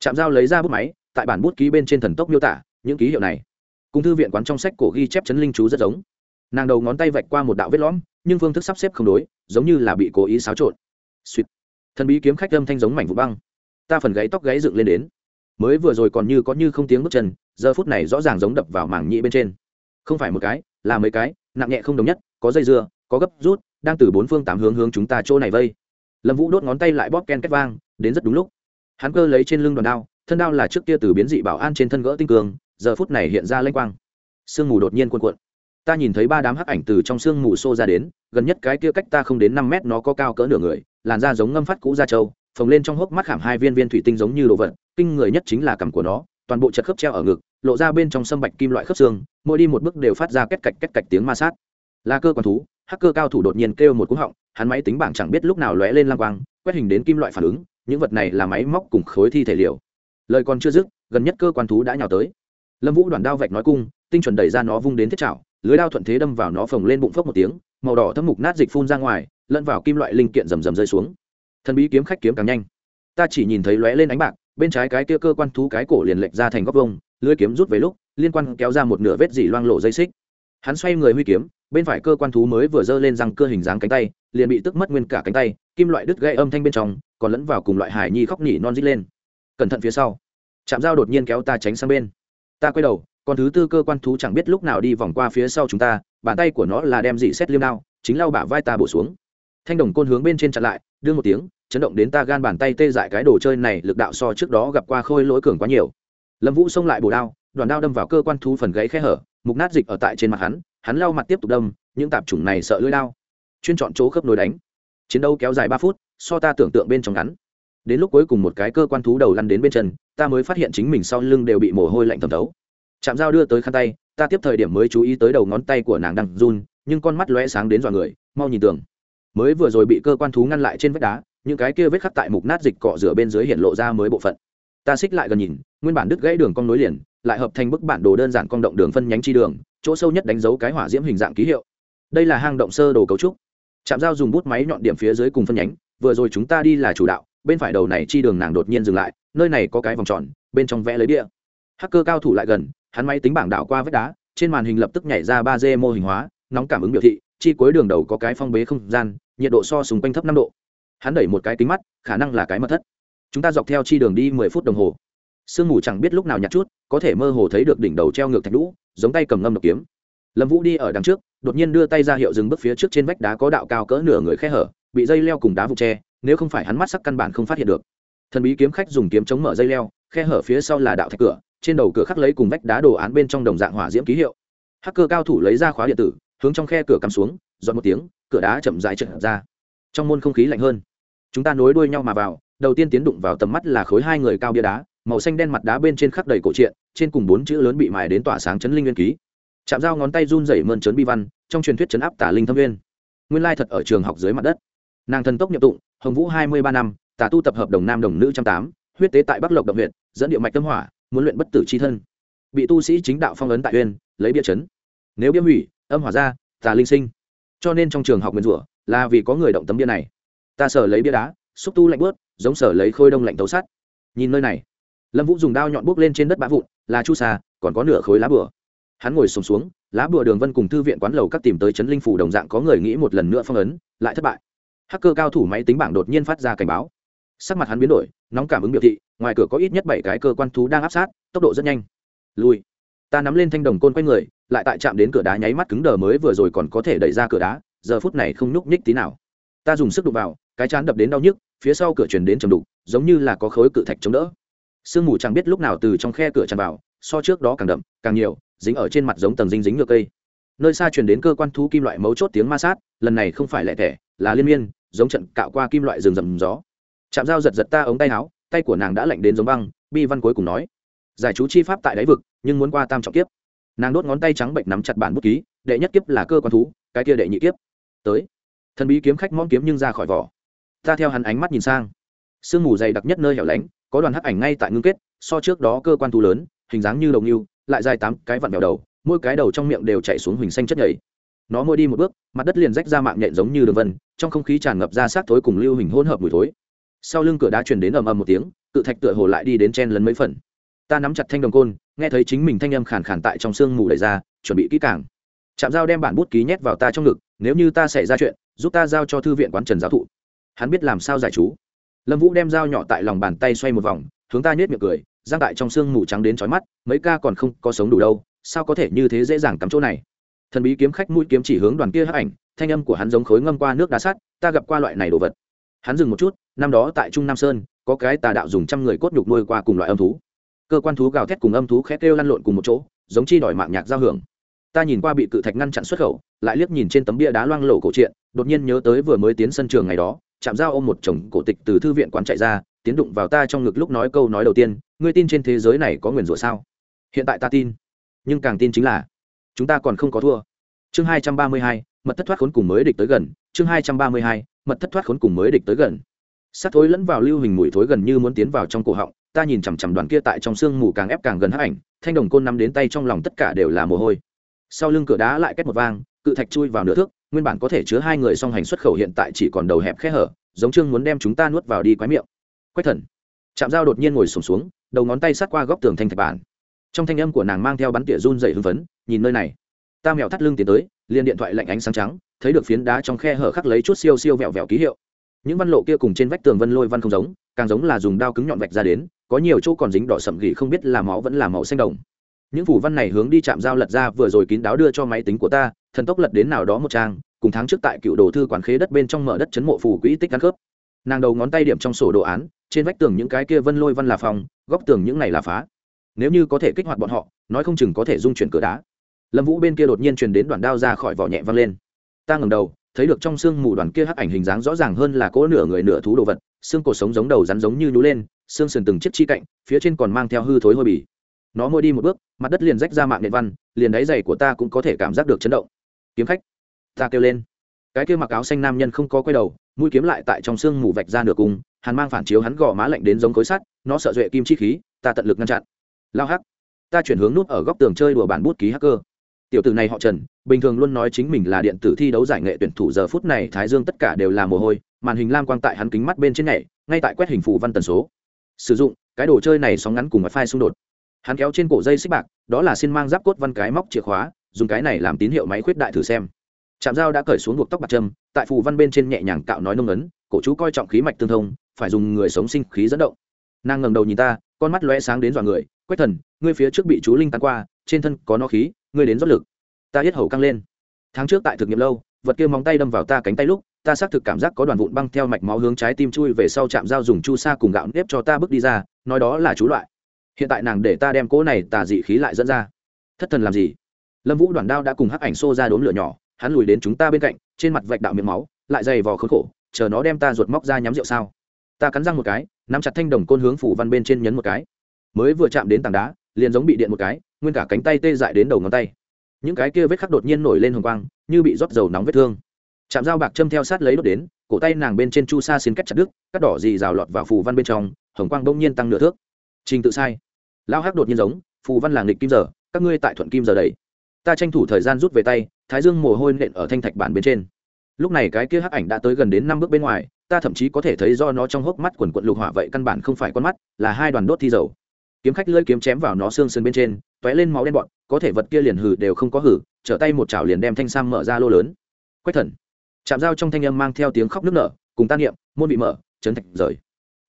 Chạm dao lấy ra bút máy, tại bản bút ký bên trên thần tốc miêu tả những ký hiệu này cùng thư viện quán trong sách cổ ghi chép chấn linh chú rất giống. Nàng đầu ngón tay vạch qua một đạo vết lõm, nhưng phương thức sắp xếp không đối, giống như là bị cố ý xáo trộn. Suýt. Thần bí kiếm khách âm thanh giống mảnh vụ băng. Ta phần gáy tóc gáy dựng lên đến. Mới vừa rồi còn như có như không tiếng bước chân, giờ phút này rõ ràng giống đập vào mảng nhĩ bên trên. Không phải một cái, là mấy cái, nặng nhẹ không đồng nhất, có dây dưa, có gấp rút, đang từ bốn phương tám hướng hướng chúng ta chỗ này vây. Lâm vũ đốt ngón tay lại bóp ken két vang, đến rất đúng lúc. Hắn cơ lấy trên lưng đòn đao thân đao là trước kia từ biến dị bảo an trên thân gỡ tinh cường giờ phút này hiện ra lênh quang. Sương mù đột nhiên cuộn cuộn. Ta nhìn thấy ba đám hắc ảnh từ trong sương mù xô ra đến, gần nhất cái kia cách ta không đến năm mét nó có cao cỡ nửa người, làn da giống ngâm phát cũ da trâu, phồng lên trong hốc mắt khảm hai viên viên thủy tinh giống như đồ vật, kinh người nhất chính là cằm của nó, toàn bộ chật khớp treo ở ngực, lộ ra bên trong sâm bạch kim loại khớp xương, mỗi đi một bước đều phát ra két cạch két cạch tiếng ma sát. Là cơ quan thú hacker cao thủ đột nhiên kêu một cú họng, hắn máy tính bảng chẳng biết lúc nào lóe lên lang quang, quét hình đến kim loại phản ứng, những vật này là máy móc cùng khối thi thể liệu lời còn chưa dứt, gần nhất cơ quan thú đã nhào tới. Lâm vũ đoàn đao vạch nói cung, tinh chuẩn đẩy ra nó vung đến thiết chảo, lưới đao thuận thế đâm vào nó phồng lên bụng phốc một tiếng, màu đỏ thâm mục nát dịch phun ra ngoài, lẫn vào kim loại linh kiện rầm rầm rơi xuống. Thần bí kiếm khách kiếm càng nhanh. Ta chỉ nhìn thấy lóe lên ánh bạc, bên trái cái kia cơ quan thú cái cổ liền lệch ra thành góc vông lưới kiếm rút về lúc, liên quan kéo ra một nửa vết dỉ loang lộ dây xích. Hắn xoay người huy kiếm, bên phải cơ quan thú mới vừa giơ lên răng cơ hình dáng cánh tay, liền bị tức mất nguyên cả cánh tay, kim loại đứt gây âm thanh bên trong, còn lẫn vào cùng loại hải nhi khóc nỉ non rít lên cẩn thận phía sau. Chạm dao đột nhiên kéo ta tránh sang bên. Ta quay đầu còn thứ tư cơ quan thú chẳng biết lúc nào đi vòng qua phía sau chúng ta, bàn tay của nó là đem dị xét liêm đao, chính lau bả vai ta bổ xuống. Thanh đồng côn hướng bên trên chặn lại, đưa một tiếng, chấn động đến ta gan bàn tay tê dại cái đồ chơi này, lực đạo so trước đó gặp qua khôi lỗi cường quá nhiều. Lâm vũ xông lại bổ đao, đoàn đao đâm vào cơ quan thú phần gáy khe hở, mục nát dịch ở tại trên mặt hắn hắn lau mặt tiếp tục đâm, những tạp chủng này sợ lưỡi đao. Chuyên chọn chỗ khớp nối đánh. Chiến đấu kéo dài ba phút, so ta tưởng tượng bên trong ngắn đến lúc cuối cùng một cái cơ quan thú đầu lăn đến bên chân, ta mới phát hiện chính mình sau lưng đều bị mồ hôi lạnh thẩm thấu. Chạm dao đưa tới khăn tay, ta tiếp thời điểm mới chú ý tới đầu ngón tay của nàng đang run, nhưng con mắt lóe sáng đến dọa người, mau nhìn tường. Mới vừa rồi bị cơ quan thú ngăn lại trên vách đá, những cái kia vết khắc tại mục nát dịch cọ rửa bên dưới hiện lộ ra mới bộ phận. Ta xích lại gần nhìn, nguyên bản đứt gãy đường cong nối liền, lại hợp thành bức bản đồ đơn giản cong động đường phân nhánh chi đường, chỗ sâu nhất đánh dấu cái hỏa diễm hình dạng ký hiệu. Đây là hang động sơ đồ cấu trúc. Chạm dao dùng bút máy nhọn điểm phía dưới cùng phân nhánh, vừa rồi chúng ta đi là chủ đạo bên phải đầu này chi đường nàng đột nhiên dừng lại, nơi này có cái vòng tròn, bên trong vẽ lấy đĩa hacker cao thủ lại gần, hắn máy tính bảng đảo qua vết đá, trên màn hình lập tức nhảy ra ba d mô hình hóa, nóng cảm ứng biểu thị, chi cuối đường đầu có cái phong bế không gian, nhiệt độ so xung quanh thấp năm độ. Hắn đẩy một cái kính mắt, khả năng là cái mật thất. Chúng ta dọc theo chi đường đi mười phút đồng hồ. Sương mù chẳng biết lúc nào nhặt chút, có thể mơ hồ thấy được đỉnh đầu treo ngược thạch lũ giống tay cầm ngâm độc kiếm. Lâm vũ đi ở đằng trước, đột nhiên đưa tay ra hiệu dừng bước phía trước trên vách đá có đạo cao cỡ nửa người khe hở, bị dây leo cùng đá vụ tre nếu không phải hắn mắt sắc căn bản không phát hiện được. Thần bí kiếm khách dùng kiếm chống mở dây leo, khe hở phía sau là đạo thạch cửa, trên đầu cửa khắc lấy cùng vách đá đồ án bên trong đồng dạng hỏa diễm ký hiệu. Hacker cao thủ lấy ra khóa điện tử, hướng trong khe cửa cắm xuống dọn một tiếng, cửa đá chậm dài trượt ra. Trong môn không khí lạnh hơn. Chúng ta nối đuôi nhau mà vào, đầu tiên tiến đụng vào tầm mắt là khối hai người cao bia đá, màu xanh đen mặt đá bên trên khắc đầy cổ truyện, trên cùng bốn chữ lớn bị mài đến tỏa sáng chấn linh nguyên ký. Chạm dao ngón tay run rẩy mơn trớn bi văn, trong truyền thuyết chấn áp tả linh thâm nguyên. Nguyên lai thật ở trường học dưới mặt đất. Nàng thần tốc nhập tụng hồng vũ hai mươi ba năm tà tu tập hợp đồng nam đồng nữ trăm tám huyết tế tại bắc lộc động huyện dẫn điệu mạch tâm hỏa muốn luyện bất tử c h i thân. Bị tu sĩ chính đạo phong ấn tại uyên lấy bia chấn. Nếu bia hủy âm hỏa ra tà linh sinh. Cho nên trong trường học nguyên rủa là vì có người động tấm bia này. Ta sở lấy bia đá xúc tu lạnh bớt giống sở lấy khôi đông lạnh tấu sắt. Nhìn nơi này lâm vũ dùng đao nhọn bút lên trên đất bã vụn là chu xà còn có nửa khối lá bừa hắn ngồi sùng xuống, xuống lá bừa đường vân cùng thư viện quán lầu các tìm tới chấn linh phủ đồng dạng có người nghĩ một lần nữa phong ấn lại thất bại hacker cao thủ máy tính bảng đột nhiên phát ra cảnh báo. Sắc mặt hắn biến đổi, nóng cảm ứng biểu thị, ngoài cửa có ít nhất bảy cái cơ quan thú đang áp sát, tốc độ rất nhanh. Lui. Ta nắm lên thanh đồng côn quay người, lại tại chạm đến cửa đá nháy mắt cứng đờ mới vừa rồi còn có thể đẩy ra cửa đá, giờ phút này không nhúc nhích tí nào. Ta dùng sức đụng vào, cái chán đập đến đau nhức, phía sau cửa chuyển đến trầm đục, giống như là có khối cự thạch chống đỡ. Sương mù chẳng biết lúc nào từ trong khe cửa tràn vào, so trước đó càng đậm, càng nhiều, dính ở trên mặt giống tầng dinh dính ngược cây. Nơi xa truyền đến cơ quan thú kim loại mấu chốt tiếng ma sát, lần này không phải lẻ thẻ là liên miên, giống trận cạo qua kim loại rừng rầm gió. Chạm dao giật giật ta ống tay áo, tay của nàng đã lạnh đến giống băng, bi văn cuối cùng nói, giải chú chi pháp tại đáy vực, nhưng muốn qua tam trọng kiếp. Nàng đốt ngón tay trắng bệnh nắm chặt bản bút ký, đệ nhất kiếp là cơ quan thú, cái kia đệ nhị kiếp. Tới. Thần bí kiếm khách mong kiếm nhưng ra khỏi vỏ. Ta theo hắn ánh mắt nhìn sang. Sương mù dày đặc nhất nơi hẻo lánh, có đoàn hắc ảnh ngay tại ngưng kết, so trước đó cơ quan thú lớn, hình dáng như đồng yêu, lại dài tám cái vặn vẹo đầu, mỗi cái đầu trong miệng đều chảy xuống huỳnh xanh chất nhảy nó môi đi một bước, mặt đất liền rách ra mạng nhện giống như đường vân, trong không khí tràn ngập ra sát thối cùng lưu hình hỗn hợp mùi thối. Sau lưng cửa đá truyền đến ầm ầm một tiếng, cự thạch tựa hồ lại đi đến chen lấn mấy phần. Ta nắm chặt thanh đồng côn, nghe thấy chính mình thanh âm khàn khàn tại trong sương mù đẩy ra, chuẩn bị kỹ càng. Chạm dao đem bản bút ký nhét vào ta trong ngực, nếu như ta xảy ra chuyện, giúp ta giao cho thư viện quán trần giáo thụ. Hắn biết làm sao giải chú. Lâm vũ đem dao nhỏ tại lòng bàn tay xoay một vòng, hướng ta nhét miệng cười, giang tại trong sương mù trắng đến trói mắt, mấy ca còn không có sống đủ đâu, sao có thể như thế dễ dàng cắm chỗ này? Thần bí kiếm khách mũi kiếm chỉ hướng đoàn kia hấp ảnh, thanh âm của hắn giống khối ngâm qua nước đá sắt, ta gặp qua loại này đồ vật. Hắn dừng một chút, năm đó tại trung nam sơn, có cái tà đạo dùng trăm người cốt nhục nuôi qua cùng loại âm thú. Cơ quan thú gào thét cùng âm thú khét kêu lăn lộn cùng một chỗ, giống chi đòi mạng nhạc giao hưởng. Ta nhìn qua bị cự thạch ngăn chặn xuất khẩu, lại liếc nhìn trên tấm bia đá loang lổ cổ truyện, đột nhiên nhớ tới vừa mới tiến sân trường ngày đó, chạm giao ôm một chồng cổ tịch từ thư viện quán chạy ra, tiến đụng vào ta trong ngực lúc nói câu nói đầu tiên, ngươi tin trên thế giới này có nguyền rủa sao? Hiện tại ta tin, nhưng càng tin chính là chúng ta còn không có thua. Chương hai trăm ba mươi hai mật thất thoát khốn cùng mới địch tới gần. Chương hai trăm ba mươi hai mật thất thoát khốn cùng mới địch tới gần. Sát thối lẫn vào lưu hình mùi thối gần như muốn tiến vào trong cổ họng ta nhìn chằm chằm đoàn kia tại trong sương mù càng ép càng gần hắc ảnh thanh đồng côn nắm đến tay trong lòng tất cả đều là mồ hôi. Sau lưng cửa đá lại kết một vang cự thạch chui vào nửa thước nguyên bản có thể chứa hai người song hành xuất khẩu hiện tại chỉ còn đầu hẹp khe hở giống chương muốn đem chúng ta nuốt vào đi quái miệng. Quách thần. Chạm dao đột nhiên ngồi sùng xuống, xuống đầu ngón tay sát qua góc tường thanh thạch bản. Trong thanh âm của nàng mang theo bắn tỉa run dày hưng phấn nhìn nơi này. Ta mèo thắt lưng tiến tới, liền điện thoại lạnh ánh sáng trắng, thấy được phiến đá trong khe hở khắc lấy chút siêu siêu vẹo vẹo ký hiệu. Những văn lộ kia cùng trên vách tường vân lôi văn không giống, càng giống là dùng đao cứng nhọn vạch ra đến, có nhiều chỗ còn dính đỏ sậm gỉ không biết là máu vẫn là màu xanh đồng. Những phủ văn này hướng đi chạm dao lật ra, vừa rồi kín đáo đưa cho máy tính của ta, thần tốc lật đến nào đó một trang, cùng tháng trước tại cựu đồ thư quản khế đất bên trong mở đất chấn mộ phủ quỹ tích ăn khớp. Nàng đầu ngón tay điểm trong sổ đồ án, trên vách tường những cái kia vân lôi văn là phòng, góc tường những này là phá. Nếu như có thể kích hoạt bọn họ, nói không chừng có thể dung chuyển cửa đá lâm vũ bên kia đột nhiên truyền đến đoạn đao ra khỏi vỏ nhẹ văng lên. Ta ngầm đầu, thấy được trong xương mù đoàn kia hắc ảnh hình dáng rõ ràng hơn là cỗ nửa người nửa thú đồ vật, xương cổ sống giống đầu rắn giống như nhú lên, xương sườn từng chiếc chi cạnh, phía trên còn mang theo hư thối hôi bỉ nó môi đi một bước, mặt đất liền rách ra mạng nệ văn, liền đáy giày của ta cũng có thể cảm giác được chấn động. Kiếm khách, ta kêu lên. Cái kia mặc áo xanh nam nhân không có quay đầu, mũi kiếm lại tại trong xương mù vạch ra nửa cung hắn mang phản chiếu hắn gò má lạnh đến giống khối sắt, nó sợ duệ kim chi khí, ta tận lực ngăn chặn. Lao hắc, ta chuyển hướng nút ở góc tường chơi đùa bản bút ký hacker tiểu tử này họ trần, bình thường luôn nói chính mình là điện tử thi đấu giải nghệ tuyển thủ, giờ phút này thái dương tất cả đều là mồ hôi, màn hình lam quang tại hắn kính mắt bên trên nhảy, ngay tại quét hình phù văn tần số. Sử dụng, cái đồ chơi này sóng ngắn cùng wifi xung đột. Hắn kéo trên cổ dây xích bạc, đó là xin mang giáp cốt văn cái móc chìa khóa, dùng cái này làm tín hiệu máy khuyết đại thử xem. Trạm dao đã cởi xuống buộc tóc bạc trâm, tại phù văn bên trên nhẹ nhàng cạo nói nông ấn, cổ chú coi trọng khí mạch tương thông, phải dùng người sống sinh khí dẫn động. Nàng ngầm đầu nhìn ta, con mắt lóe sáng đến dọa người quét thần, ngươi phía trước bị chú linh tán qua, trên thân có no khí ngươi đến rót lực. Ta hết hầu căng lên. Tháng trước tại thực nghiệm lâu, vật kia móng tay đâm vào ta cánh tay lúc, ta xác thực cảm giác có đoàn vụn băng theo mạch máu hướng trái tim chui về sau chạm dao dùng chu sa cùng gạo nếp cho ta bước đi ra, nói đó là chú loại. Hiện tại nàng để ta đem cỗ này tà dị khí lại dẫn ra. Thất thần làm gì? Lâm vũ đoàn đao đã cùng hắc ảnh xô ra đốn lửa nhỏ, hắn lùi đến chúng ta bên cạnh, trên mặt vạch đạo miệng máu, lại dày vò khốn khổ, chờ nó đem ta ruột móc ra nhắm rượu sao? Ta cắn răng một cái, nắm chặt thanh đồng côn hướng phủ văn bên trên nhấn một cái. Mới vừa chạm đến tảng đá, liền giống bị điện một cái nguyên cả cánh tay tê dại đến đầu ngón tay. Những cái kia vết khắc đột nhiên nổi lên hồng quang, như bị rót dầu nóng vết thương. Chạm dao bạc châm theo sát lấy đốt đến, cổ tay nàng bên trên chu sa xin cách chặt đứt, cắt đỏ dì rào lọt vào phù văn bên trong, hồng quang bỗng nhiên tăng nửa thước. Trình tự sai. Lao hắc đột nhiên giống, phù văn là nghịch kim giờ, các ngươi tại thuận kim giờ đầy ta tranh thủ thời gian rút về tay, thái dương mồ hôi nện ở thanh thạch bản bên trên. Lúc này cái kia hắc ảnh đã tới gần đến năm bước bên ngoài, ta thậm chí có thể thấy do nó trong hốc mắt quần quận lục hỏa vậy căn bản không phải con mắt, là hai đoàn đốt thi dầu kiếm khách lưỡi kiếm chém vào nó xương sườn bên trên t lên máu đen bọn, có thể vật kia liền hử đều không có hử, trở tay một chảo liền đem thanh sam mở ra lô lớn. Quách thần. Chạm dao trong thanh âm mang theo tiếng khóc nức nở, cùng tan niệm, môn bị mở, chấn thạch rời.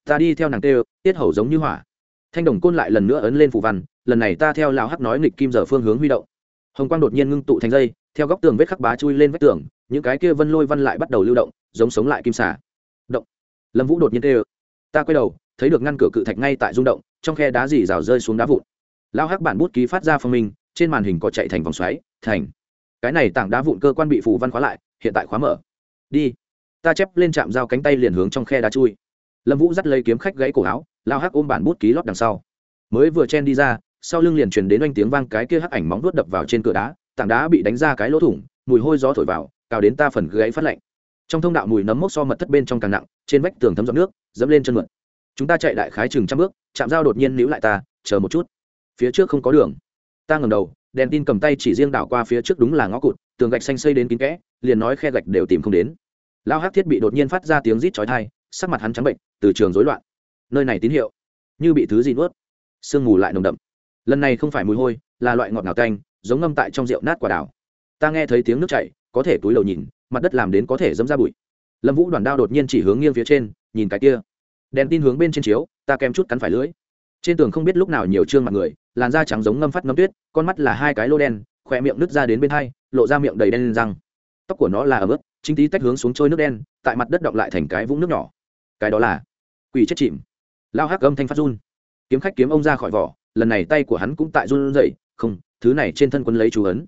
Ta đi theo nàng tê tiết hầu giống như hỏa. Thanh đồng côn lại lần nữa ấn lên phù văn, lần này ta theo lão hắc nói nghịch kim giờ phương hướng huy động. Hồng quang đột nhiên ngưng tụ thành dây, theo góc tường vết khắc bá chui lên vách tường, những cái kia vân lôi văn lại bắt đầu lưu động, giống sống lại kim xả động. Lâm vũ đột nhiên tê ta quay đầu thấy được ngăn cửa cự thạch ngay tại rung động, trong khe đá dì rào rơi xuống đá vụn. Lao hắc bản bút ký phát ra phong minh, trên màn hình có chạy thành vòng xoáy, thành. Cái này tảng đá vụn cơ quan bị phù văn khóa lại, hiện tại khóa mở. Đi. Ta chép lên chạm dao cánh tay liền hướng trong khe đá chui. Lâm vũ dắt lấy kiếm khách gãy cổ áo lao hắc ôm bản bút ký lót đằng sau. Mới vừa chen đi ra, sau lưng liền truyền đến oanh tiếng vang cái kia hắc ảnh móng vuốt đập vào trên cửa đá, tảng đá bị đánh ra cái lỗ thủng, mùi hôi gió thổi vào, cào đến ta phần gãy phát lạnh. Trong thông đạo mùi nấm mốc so mật thất bên trong càng nặng, trên vách tường thấm giọt nước, dẫm lên chân mượn chúng ta chạy đại khái chừng trăm bước chạm dao đột nhiên níu lại ta, chờ một chút. Phía trước không có đường. Ta ngầm đầu, đèn tin cầm tay chỉ riêng đảo qua phía trước đúng là ngõ cụt, tường gạch xanh xây đến kín kẽ, liền nói khe gạch đều tìm không đến. Lao hát thiết bị đột nhiên phát ra tiếng rít chói thai sắc mặt hắn trắng bệnh, từ trường rối loạn. Nơi này tín hiệu. Như bị thứ gì nuốt. Sương mù lại nồng đậm. Lần này không phải mùi hôi, là loại ngọt ngào tanh giống ngâm tại trong rượu nát quả đảo ta nghe thấy tiếng nước chảy, có thể túi lầu nhìn, mặt đất làm đến có thể dẫm ra bụi. Lâm vũ đoàn đao đột nhiên chỉ hướng nghiêng phía trên, nhìn cái kia đèn tin hướng bên trên chiếu, ta kèm chút cắn phải lưỡi. Trên tường không biết lúc nào nhiều trương mặt người, làn da trắng giống ngâm phát ngâm tuyết, con mắt là hai cái lô đen, khỏe miệng nứt ra đến bên hai, lộ ra miệng đầy đen lên răng. Tóc của nó là ấm ướt, chính tí tách hướng xuống trôi nước đen, tại mặt đất động lại thành cái vũng nước nhỏ. Cái đó là quỷ chết chìm. Lao hắc âm thanh phát run. Kiếm khách kiếm ông ra khỏi vỏ, lần này tay của hắn cũng tại run dậy không, thứ này trên thân quân lấy chú ấn.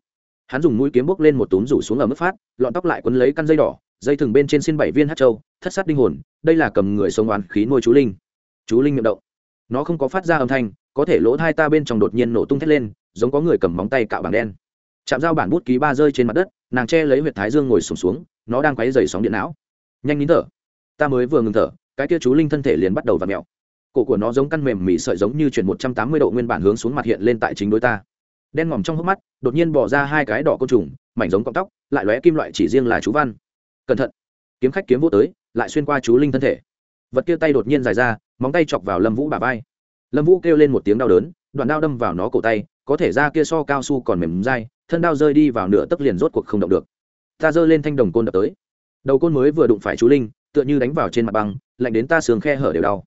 Hắn dùng mũi kiếm bốc lên một túm rủ xuống ở mức phát, lọn tóc lại quấn lấy căn dây đỏ, dây thừng bên trên xin bảy viên hát châu thất sát đinh hồn đây là cầm người sống oán khí nuôi chú linh. Chú linh miệng động. Nó không có phát ra âm thanh có thể lỗ thai ta bên trong đột nhiên nổ tung thét lên giống có người cầm móng tay cạo bảng đen. Chạm dao bản bút ký ba rơi trên mặt đất nàng che lấy huyệt thái dương ngồi sùng xuống, xuống nó đang quấy dày sóng điện não. Nhanh nín thở. Ta mới vừa ngừng thở cái kia chú linh thân thể liền bắt đầu v ặ mẹo cổ của nó giống căn mềm mỉ sợi giống như chuyển một trăm tám mươi độ nguyên bản hướng xuống mặt hiện lên tại chính đối ta. Đen ngòm trong hốc mắt đột nhiên bỏ ra hai cái đỏ côn trùng mảnh giống cọng tóc lại lóe kim loại chỉ riêng là chú văn. Cẩn thận. Kiếm khách kiếm vô tới lại xuyên qua chú linh thân thể. Vật kia tay đột nhiên dài ra, móng tay chọc vào lâm vũ bà vai. Lâm vũ kêu lên một tiếng đau đớn, đoạn đao đâm vào nó cổ tay, có thể ra kia so cao su còn mềm dai, thân đao rơi đi vào nửa tấc liền rốt cuộc không động được. Ta giơ lên thanh đồng côn đập tới. Đầu côn mới vừa đụng phải chú linh, tựa như đánh vào trên mặt băng, lạnh đến ta sướng khe hở đều đau.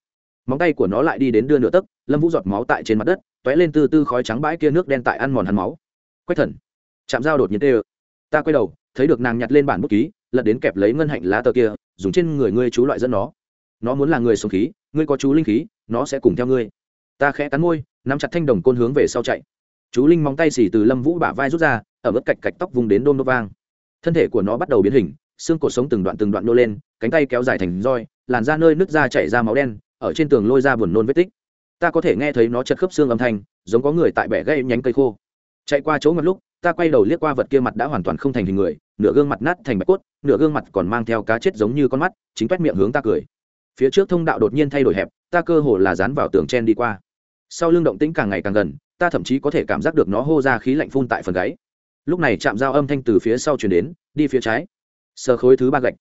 Móng tay của nó lại đi đến đưa nửa tấc, lâm vũ giọt máu tại trên mặt đất t ó é lên từ tư khói trắng bãi kia nước đen tại ăn mòn hắn máu. Quách thần chạm dao đột nhiên tê ơ. Ta quay đầu thấy được nàng nhặt lên bản bút ký, lật đến kẹp lấy ngân hạnh lá tờ kia, dùng trên người ngươi chú loại dẫn nó. Nó muốn là người sống khí, ngươi có chú linh khí, nó sẽ cùng theo ngươi. Ta khẽ cắn môi, nắm chặt thanh đồng côn hướng về sau chạy. Chú linh móng tay xỉ từ lâm vũ bả vai rút ra, ở mức cạch cạch tóc vùng đến đôm đô vang. Thân thể của nó bắt đầu biến hình, xương cột sống từng đoạn từng đoạn nô lên, cánh tay kéo dài thành roi, làn da nơi nứt da chảy ra máu đen, ở trên tường lôi ra buồn nôn vết tích. Ta có thể nghe thấy nó chật khớp xương âm thanh, giống có người tại bẻ gây nhánh cây khô. Chạy qua chỗ ngập lúc ta quay đầu liếc qua vật kia mặt đã hoàn toàn không thành hình người, nửa gương mặt nát thành bạch cốt, nửa gương mặt còn mang theo cá chết giống như con mắt, chính quét miệng hướng ta cười. Phía trước thông đạo đột nhiên thay đổi hẹp, ta cơ hồ là dán vào tường chen đi qua. Sau lưng động tĩnh càng ngày càng gần, ta thậm chí có thể cảm giác được nó hô ra khí lạnh phun tại phần gáy. Lúc này chạm dao âm thanh từ phía sau chuyển đến, đi phía trái. Sờ khối thứ ba gạch.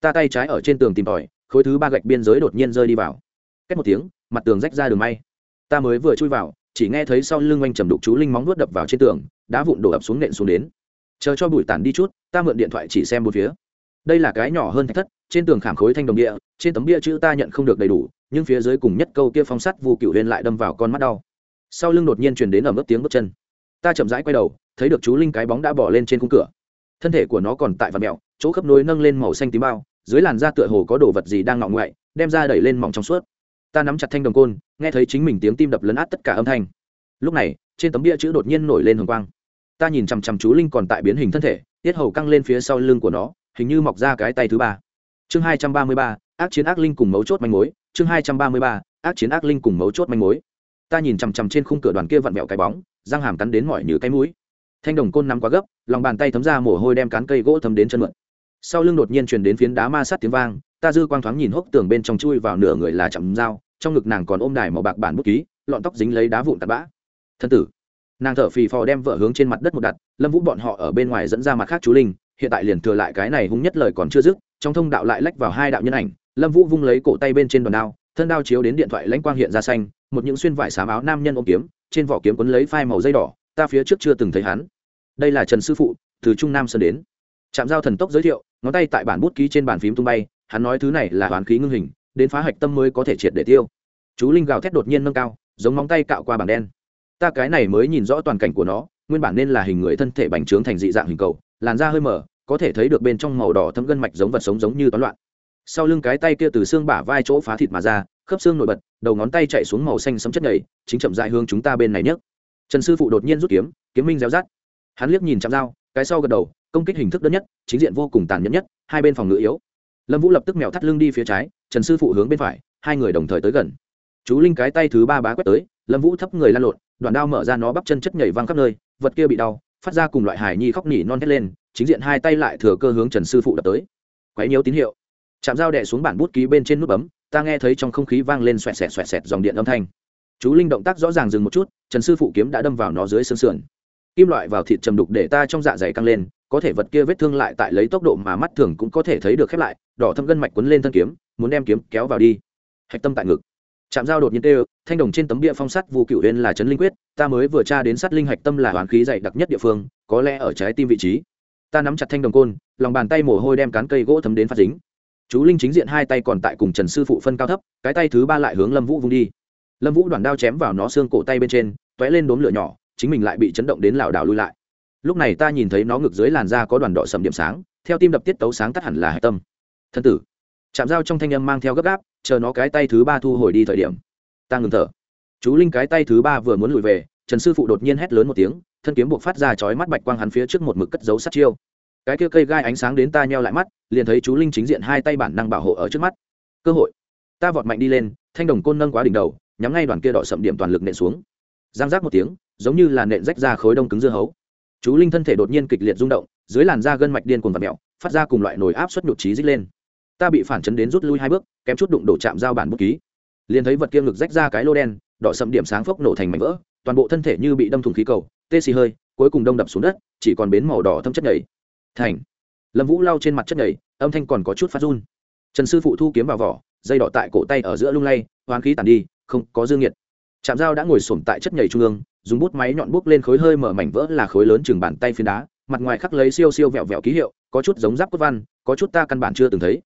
Ta tay trái ở trên tường tìm tòi, khối thứ ba gạch biên giới đột nhiên rơi đi vào. Cách một tiếng, mặt tường rách ra đường may. Ta mới vừa chui vào chỉ nghe thấy sau lưng oanh trầm đục chú linh móng nuốt đập vào trên tường, đá vụn đổ ập xuống nện xuống đến. Chờ cho bụi tản đi chút, ta mượn điện thoại chỉ xem một phía. Đây là cái nhỏ hơn thạch thất, trên tường khảm khối thanh đồng địa, trên tấm bia chữ ta nhận không được đầy đủ, nhưng phía dưới cùng nhất câu kia phong sắt vu cựu huyền lại đâm vào con mắt đau. Sau lưng đột nhiên truyền đến ở mức tiếng bước chân. Ta chậm rãi quay đầu, thấy được chú linh cái bóng đã bỏ lên trên khung cửa. Thân thể của nó còn tại vạt mẹo chỗ khớp nối nâng lên màu xanh tím bao, dưới làn da tựa hồ có đồ vật gì đang ngọng ngoại, đem ra đẩy lên mỏng trong suốt ta nắm chặt thanh đồng côn, nghe thấy chính mình tiếng tim đập lấn át tất cả âm thanh. Lúc này, trên tấm bia chữ đột nhiên nổi lên hồng quang. Ta nhìn chằm chằm chú linh còn tại biến hình thân thể, tiết hầu căng lên phía sau lưng của nó, hình như mọc ra cái tay thứ ba. Chương hai trăm ba mươi ba, ác chiến ác linh cùng mấu chốt manh mối. Chương hai trăm ba mươi ba, ác chiến ác linh cùng mấu chốt manh mối. Ta nhìn chằm chằm trên khung cửa đoàn kia vặn vẹo cái bóng, răng hàm cắn đến mỏi như cái mũi. Thanh đồng côn nắm quá gấp, lòng bàn tay thấm ra mồ hôi đem cán cây gỗ thấm đến chân mượn sau lưng đột nhiên truyền đến phiến đá ma sát tiếng vang, ta dư quang thoáng nhìn hốc tường bên trong chui vào nửa người là chậm dao, trong ngực nàng còn ôm đài màu bạc bản bút ký, lọn tóc dính lấy đá vụn tạt bã. Thân tử, nàng thở phì phò đem vợ hướng trên mặt đất một đặt, lâm vũ bọn họ ở bên ngoài dẫn ra mặt khác chú linh, hiện tại liền thừa lại cái này hung nhất lời còn chưa dứt, trong thông đạo lại lách vào hai đạo nhân ảnh, lâm vũ vung lấy cổ tay bên trên đòn đao, thân đao chiếu đến điện thoại lãnh quang hiện ra xanh, một những xuyên vải xám áo nam nhân ôm kiếm, trên vỏ kiếm quấn lấy phai màu dây đỏ, ta phía trước chưa từng thấy hắn. Đây là trần sư phụ, từ trung nam sơn đến trạm giao thần tốc giới thiệu ngón tay tại bản bút ký trên bàn phím tung bay hắn nói thứ này là hoàn khí ngưng hình đến phá hạch tâm mới có thể triệt để tiêu. Chú linh gào thét đột nhiên nâng cao giống móng tay cạo qua bảng đen. Ta cái này mới nhìn rõ toàn cảnh của nó nguyên bản nên là hình người thân thể bành trướng thành dị dạng hình cầu làn da hơi mở có thể thấy được bên trong màu đỏ thâm gân mạch giống vật sống giống như toán loạn. Sau lưng cái tay kia từ xương bả vai chỗ phá thịt mà ra khớp xương nổi bật đầu ngón tay chạy xuống màu xanh sấm chất nhầy, chính chậm dại hướng chúng ta bên này nhấc. trần sư phụ đột nhiên rút kiếm kiếm minh réo rát hắn liếc nhìn chạm dao cái sau gật đầu công kích hình thức đơn nhất, chính diện vô cùng tàn nhẫn nhất, hai bên phòng ngự yếu. Lâm vũ lập tức mèo thắt lưng đi phía trái, trần sư phụ hướng bên phải, hai người đồng thời tới gần. Chú linh cái tay thứ ba bá quét tới, lâm vũ thấp người lan lộn, đoạn đao mở ra nó bắp chân chất nhảy văng khắp nơi, vật kia bị đau, phát ra cùng loại hải nhi khóc nỉ non thét lên, chính diện hai tay lại thừa cơ hướng trần sư phụ đập tới. Quấy nhiễu tín hiệu. Chạm dao đẻ xuống bản bút ký bên trên nút bấm, ta nghe thấy trong không khí vang lên xoẹt xẹt xoẹt xẹt dòng điện âm thanh. Chú linh động tác rõ ràng dừng một chút, trần sư phụ kiếm đã đâm vào nó dưới xương sườn. Kim loại vào thịt trầm đục để ta trong dạ dày căng lên có thể vật kia vết thương lại tại lấy tốc độ mà mắt thường cũng có thể thấy được khép lại, đỏ thâm gân mạch quấn lên thân kiếm, muốn đem kiếm kéo vào đi. Hạch tâm tại ngực. Chạm giao đột nhiên tê thanh đồng trên tấm địa phong sắt vu cựu huyên là trấn linh quyết, ta mới vừa tra đến sắt linh hạch tâm là hoàn khí dày đặc nhất địa phương, có lẽ ở trái tim vị trí. Ta nắm chặt thanh đồng côn, lòng bàn tay mồ hôi đem cán cây gỗ thấm đến phát dính. Chú linh chính diện hai tay còn tại cùng trần sư phụ phân cao thấp, cái tay thứ ba lại hướng lâm vũ vung đi. Lâm vũ đoàn đao chém vào nó xương cổ tay bên trên t ó é lên đốm lửa nhỏ, chính mình lại bị chấn động đến lảo đảo lui lại lúc này ta nhìn thấy nó ngực dưới làn da có đoàn đỏ sầm điểm sáng, theo tim đập tiết tấu sáng tắt hẳn là hạch tâm. Thân tử. Chạm dao trong thanh âm mang theo gấp gáp, chờ nó cái tay thứ ba thu hồi đi thời điểm. Ta ngừng thở. Chú linh cái tay thứ ba vừa muốn lùi về, trần sư phụ đột nhiên hét lớn một tiếng, thân kiếm buộc phát ra chói mắt bạch quang hắn phía trước một mực cất dấu sát chiêu. Cái kia cây gai ánh sáng đến ta nheo lại mắt, liền thấy chú linh chính diện hai tay bản năng bảo hộ ở trước mắt. Cơ hội. Ta vọt mạnh đi lên, thanh đồng côn nâng quá đỉnh đầu, nhắm ngay đoàn kia đỏ sậm điểm toàn lực nện xuống. Giang giác một tiếng, giống như là nện rách ra khối đông cứng dưa hấu chú linh thân thể đột nhiên kịch liệt rung động, dưới làn da gân mạch điên cuồng vật mẹo phát ra cùng loại nồi áp suất nhụt trí dích lên. Ta bị phản chấn đến rút lui hai bước, kém chút đụng đổ chạm giao bản bút ký. Liền thấy vật kia ngực rách ra cái lô đen, đỏ sậm điểm sáng phốc nổ thành mảnh vỡ, toàn bộ thân thể như bị đâm thùng khí cầu, tê xì hơi, cuối cùng đông đập xuống đất, chỉ còn bến màu đỏ thâm chất nhảy thành. Lâm vũ lau trên mặt chất nhảy âm thanh còn có chút phát run. Trần sư phụ thu kiếm vào vỏ, dây đỏ tại cổ tay ở giữa lung lay, hoán khí tàn đi, không có dương nhiệt chạm dao đã ngồi sổm tại chất nhảy trung ương, dùng bút máy nhọn bút lên khối hơi mở mảnh vỡ là khối lớn chừng bàn tay phiến đá, mặt ngoài khắc lấy siêu siêu vẹo vẹo ký hiệu, có chút giống giáp cốt văn, có chút ta căn bản chưa từng thấy.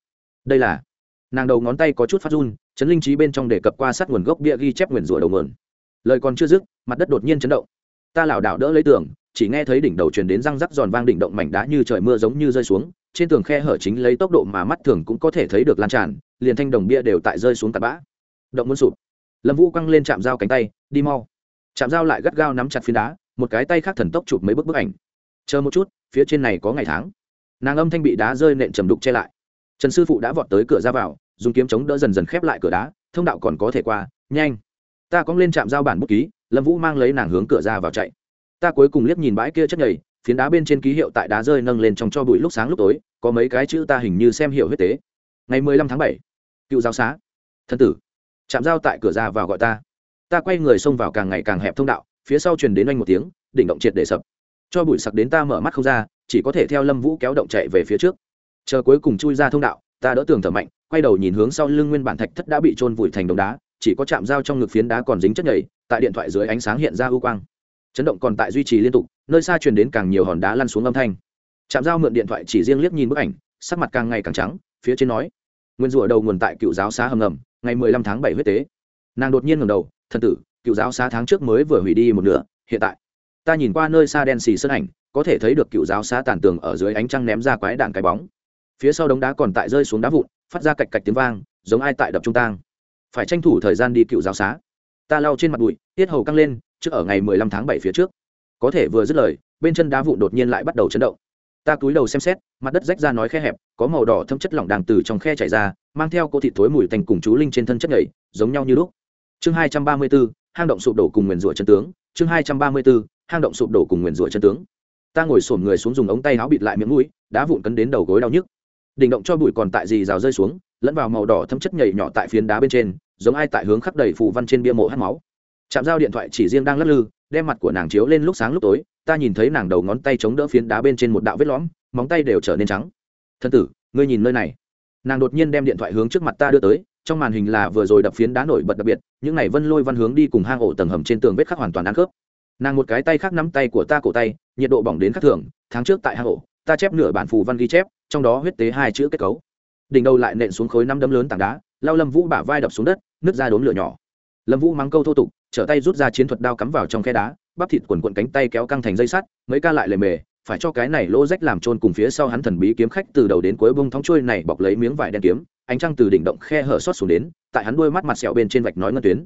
Đây là, nàng đầu ngón tay có chút phát run, chấn linh trí bên trong đề cập qua sát nguồn gốc bia ghi chép nguyền rủa đầu nguồn. Lời còn chưa dứt, mặt đất đột nhiên chấn động. Ta lảo đảo đỡ lấy tường, chỉ nghe thấy đỉnh đầu truyền đến răng rắc giòn vang đỉnh động mảnh đá như trời mưa giống như rơi xuống, trên tường khe hở chính lấy tốc độ mà mắt thường cũng có thể thấy được lan tràn, liền thanh đồng bia đều tại rơi xuống tạt bã. Động muốn sụp lâm vũ quăng lên chạm dao cánh tay, đi mau. Chạm dao lại gắt gao nắm chặt phiến đá, một cái tay khác thần tốc chụp mấy bức bức ảnh. Chờ một chút, phía trên này có ngày tháng. Nàng âm thanh bị đá rơi nện trầm đục che lại. Trần sư phụ đã vọt tới cửa ra vào, dùng kiếm chống đỡ dần dần khép lại cửa đá, thông đạo còn có thể qua, nhanh. Ta cóng lên chạm giao bản bút ký, lâm vũ mang lấy nàng hướng cửa ra vào chạy. Ta cuối cùng liếc nhìn bãi kia chất nhầy, phiến đá bên trên ký hiệu tại đá rơi nâng lên trong cho bụi lúc sáng lúc tối, có mấy cái chữ ta hình như xem hiểu huyết tế. Ngày mười lăm tháng bảy, cựu giáo xá. Thân tử chạm giao tại cửa ra vào gọi ta. Ta quay người xông vào càng ngày càng hẹp thông đạo, phía sau truyền đến oanh một tiếng, đỉnh động triệt để sập. Cho bụi sặc đến ta mở mắt không ra, chỉ có thể theo lâm vũ kéo động chạy về phía trước. Chờ cuối cùng chui ra thông đạo, ta đỡ tường thở mạnh, quay đầu nhìn hướng sau lưng nguyên bản thạch thất đã bị trôn vùi thành đống đá, chỉ có chạm dao trong ngực phiến đá còn dính chất nhầy, tại điện thoại dưới ánh sáng hiện ra ưu quang. Chấn động còn tại duy trì liên tục, nơi xa truyền đến càng nhiều hòn đá lăn xuống âm thanh. Chạm dao mượn điện thoại chỉ riêng liếc nhìn bức ảnh, sắc mặt càng ngày càng trắng, phía trên nói, nguyên rủa đầu nguồn tại cựu giáo xá hầm ngầm ngày mười lăm tháng bảy huyết tế. Nàng đột nhiên ngầm đầu, thần tử, cựu giáo xá tháng trước mới vừa hủy đi một nửa, hiện tại, ta nhìn qua nơi xa đen xì sân ảnh, có thể thấy được cựu giáo xá tàn tường ở dưới ánh trăng ném ra quái đạn cái bóng. Phía sau đống đá còn tại rơi xuống đá vụn, phát ra cạch cạch tiếng vang, giống ai tại đập trung tang. Phải tranh thủ thời gian đi cựu giáo xá. Ta lau trên mặt bụi, tiết hầu căng lên, trước ở ngày mười lăm tháng bảy phía trước. Có thể vừa dứt lời, bên chân đá vụn đột nhiên lại bắt đầu chấn động ta cúi đầu xem xét, mặt đất rách ra nói khe hẹp, có màu đỏ thâm chất lỏng đàng từ trong khe chảy ra, mang theo cô thịt thối mùi thành cùng chú linh trên thân chất nhảy giống nhau như lúc. Chương hai trăm ba mươi b ố hang động sụp đổ cùng nguyền rủa chân tướng. Chương hai trăm ba mươi b ố hang động sụp đổ cùng nguyền rủa chân tướng. Ta ngồi sổm người xuống dùng ống tay áo bịt lại miệng mũi, đá vụn cấn đến đầu gối đau nhức. Đỉnh động cho bụi còn tại gì rào rơi xuống, lẫn vào màu đỏ thâm chất nhảy nhỏ tại phiến đá bên trên, giống ai tại hướng khắc đầy phù văn trên bia mộ hát máu. Chạm giao điện thoại chỉ riêng đang lắc lư đem mặt của nàng chiếu lên lúc sáng lúc tối, ta nhìn thấy nàng đầu ngón tay chống đỡ phiến đá bên trên một đạo vết lõm, móng tay đều trở nên trắng. Thân tử, ngươi nhìn nơi này. Nàng đột nhiên đem điện thoại hướng trước mặt ta đưa tới, trong màn hình là vừa rồi đập phiến đá nổi bật đặc biệt, những này vân lôi văn hướng đi cùng hang ổ tầng hầm trên tường vết khắc hoàn toàn ăn khớp. Nàng một cái tay khác nắm tay của ta cổ tay, nhiệt độ bỏng đến khắc thường, tháng trước tại hang ổ, ta chép nửa bản phù văn ghi chép, trong đó huyết tế hai chữ kết cấu. Đỉnh đầu lại nện xuống khối năm đấm lớn tảng đá, lao lâm vũ bả vai đập xuống đất, nứt ra đốn lửa nhỏ. Lâm vũ mắng câu thô tục trở tay rút ra chiến thuật đao cắm vào trong khe đá, bắp thịt quần quận cánh tay kéo căng thành dây sắt, mấy ca lại lề mề, phải cho cái này lỗ rách làm trôn cùng phía sau hắn thần bí kiếm khách từ đầu đến cuối bông thóng trôi này bọc lấy miếng vải đen kiếm, ánh trăng từ đỉnh động khe hở xót xuống đến, tại hắn đuôi mắt mặt sẹo bên trên vạch nói ngân tuyến.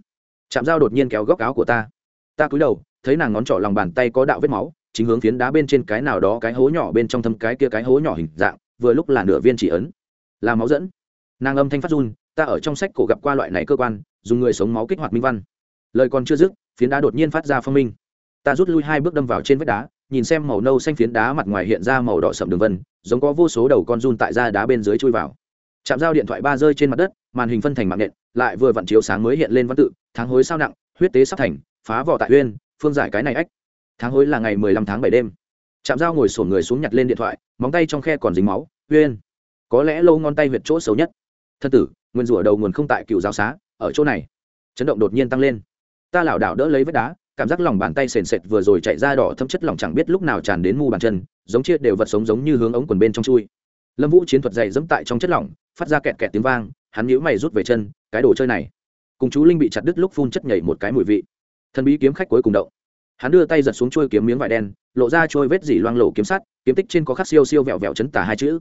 Chạm dao đột nhiên kéo góc áo của ta. Ta cúi đầu, thấy nàng ngón trỏ lòng bàn tay có đạo vết máu, chính hướng phiến đá bên trên cái nào đó cái hố nhỏ bên trong thâm cái kia cái hố nhỏ hình dạng, vừa lúc là nửa viên chỉ ấn. Là máu dẫn. Nàng âm thanh phát run, ta ở trong sách cổ gặp qua loại này cơ quan, dùng người sống máu kích hoạt minh văn lời còn chưa dứt, phiến đá đột nhiên phát ra phong minh. Ta rút lui hai bước đâm vào trên vách đá, nhìn xem màu nâu xanh phiến đá mặt ngoài hiện ra màu đỏ sậm đường vân, giống có vô số đầu con run tại da đá bên dưới chui vào. Chạm dao điện thoại ba rơi trên mặt đất, màn hình phân thành mạng nện, lại vừa vặn chiếu sáng mới hiện lên văn tự, tháng hối sao nặng, huyết tế sắp thành, phá vỏ tại huyên phương giải cái này ách. Tháng hối là ngày mười lăm tháng bảy đêm. Chạm dao ngồi sổn người xuống nhặt lên điện thoại, móng tay trong khe còn dính máu huyên có lẽ lâu ngón tay huyệt chỗ xấu nhất. Thân tử, nguyên rủa đầu nguồn không tại cựu giáo xá, ở chỗ này. Chấn động đột nhiên tăng lên ta lảo đảo đỡ lấy vết đá, cảm giác lòng bàn tay sền sệt vừa rồi chạy ra đỏ thâm chất lỏng chẳng biết lúc nào tràn đến mu bàn chân, giống chia đều vật sống giống như hướng ống quần bên trong chui. Lâm vũ chiến thuật dày dẫm tại trong chất lỏng, phát ra kẹt kẹt tiếng vang, hắn nhíu mày rút về chân, cái đồ chơi này. Cùng chú linh bị chặt đứt lúc phun chất nhảy một cái mùi vị. Thần bí kiếm khách cuối cùng động. Hắn đưa tay giật xuống trôi kiếm miếng vải đen, lộ ra trôi vết dỉ loang lổ kiếm sắt, kiếm tích trên có khắc siêu siêu vẹo vẹo chấn tả hai chữ.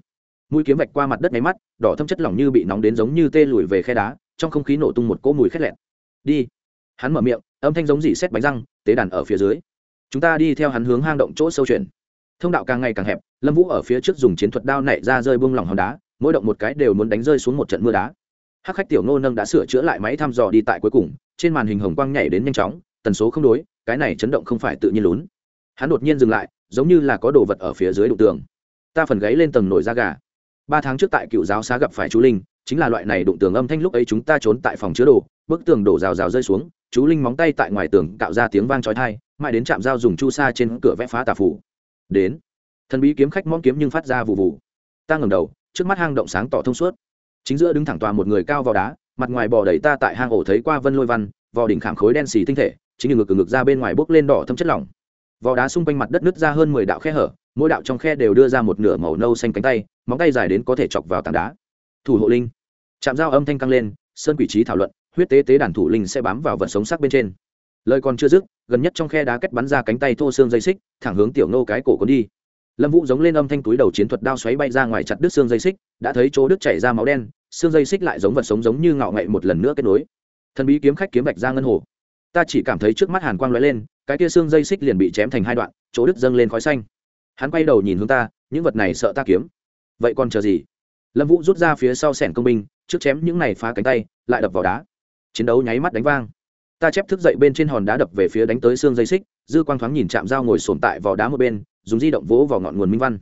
Mũi kiếm vạch qua mặt đất máy mắt, đỏ thâm chất lỏng như bị nóng đến giống như tê lùi về khe đá, trong không khí nổ tung một cỗ mùi khét lẹn đi hắn mở miệng, âm thanh giống dỉ xét bánh răng, tế đàn ở phía dưới. Chúng ta đi theo hắn hướng hang động chỗ sâu chuyển. Thông đạo càng ngày càng hẹp, lâm vũ ở phía trước dùng chiến thuật đao nảy ra rơi buông lỏng hòn đá, mỗi động một cái đều muốn đánh rơi xuống một trận mưa đá. Hắc khách tiểu nô nâng đã sửa chữa lại máy thăm dò đi tại cuối cùng, trên màn hình hồng quang nhảy đến nhanh chóng, tần số không đối, cái này chấn động không phải tự nhiên lún. Hắn đột nhiên dừng lại, giống như là có đồ vật ở phía dưới đụng tường. Ta phần gáy lên tầng nổi da gà. Ba tháng trước tại cựu giáo xá gặp phải chú linh chính là loại này đụng tường âm thanh lúc ấy chúng ta trốn tại phòng chứa đồ, bức tường đổ rào rào rơi xuống, chú linh móng tay tại ngoài tường cạo ra tiếng vang trói thai mãi đến trạm dao dùng chu sa trên cửa vẽ phá tà phủ. Đến, thần bí kiếm khách mong kiếm nhưng phát ra vụ vụ ta ngầm đầu, trước mắt hang động sáng tỏ thông suốt. Chính giữa đứng thẳng tòa một người cao vào đá, mặt ngoài bò đẩy ta tại hang ổ thấy qua vân lôi văn, vò đỉnh khảm khối đen xì tinh thể, chính ngực ngực ra bên ngoài bốc lên đỏ thâm chất lỏng. Vò đá xung quanh mặt đất nứt ra hơn mười đạo khe hở, mỗi đạo trong khe đều đưa ra một nửa màu nâu xanh cánh tay, móng tay dài đến có thể chọc vào tảng đá thủ hộ linh. Chạm dao âm thanh căng lên, sơn quỷ trí thảo luận, huyết tế tế đàn thủ linh sẽ bám vào vật sống sắc bên trên. Lời còn chưa dứt, gần nhất trong khe đá kết bắn ra cánh tay thô xương dây xích, thẳng hướng tiểu nô cái cổ cuốn đi. Lâm vũ giống lên âm thanh túi đầu chiến thuật đao xoáy bay ra ngoài chặt đứt xương dây xích, đã thấy chỗ đứt chảy ra máu đen, xương dây xích lại giống vật sống giống như ngạo ngậy một lần nữa kết nối. Thần bí kiếm khách kiếm bạch ra ngân hồ. Ta chỉ cảm thấy trước mắt hàn quang lóe lên, cái kia xương dây xích liền bị chém thành hai đoạn, chỗ đứt dâng lên khói xanh. Hắn quay đầu nhìn hướng ta, những vật này sợ ta kiếm. Vậy còn chờ gì? Lâm vũ rút ra phía sau sẻn công binh, trước chém những này phá cánh tay, lại đập vào đá. Chiến đấu nháy mắt đánh vang. Ta chép thức dậy bên trên hòn đá đập về phía đánh tới xương dây xích, dư quang thoáng nhìn chạm dao ngồi sồn tại vào đá một bên, dùng di động vỗ vào ngọn nguồn minh văn.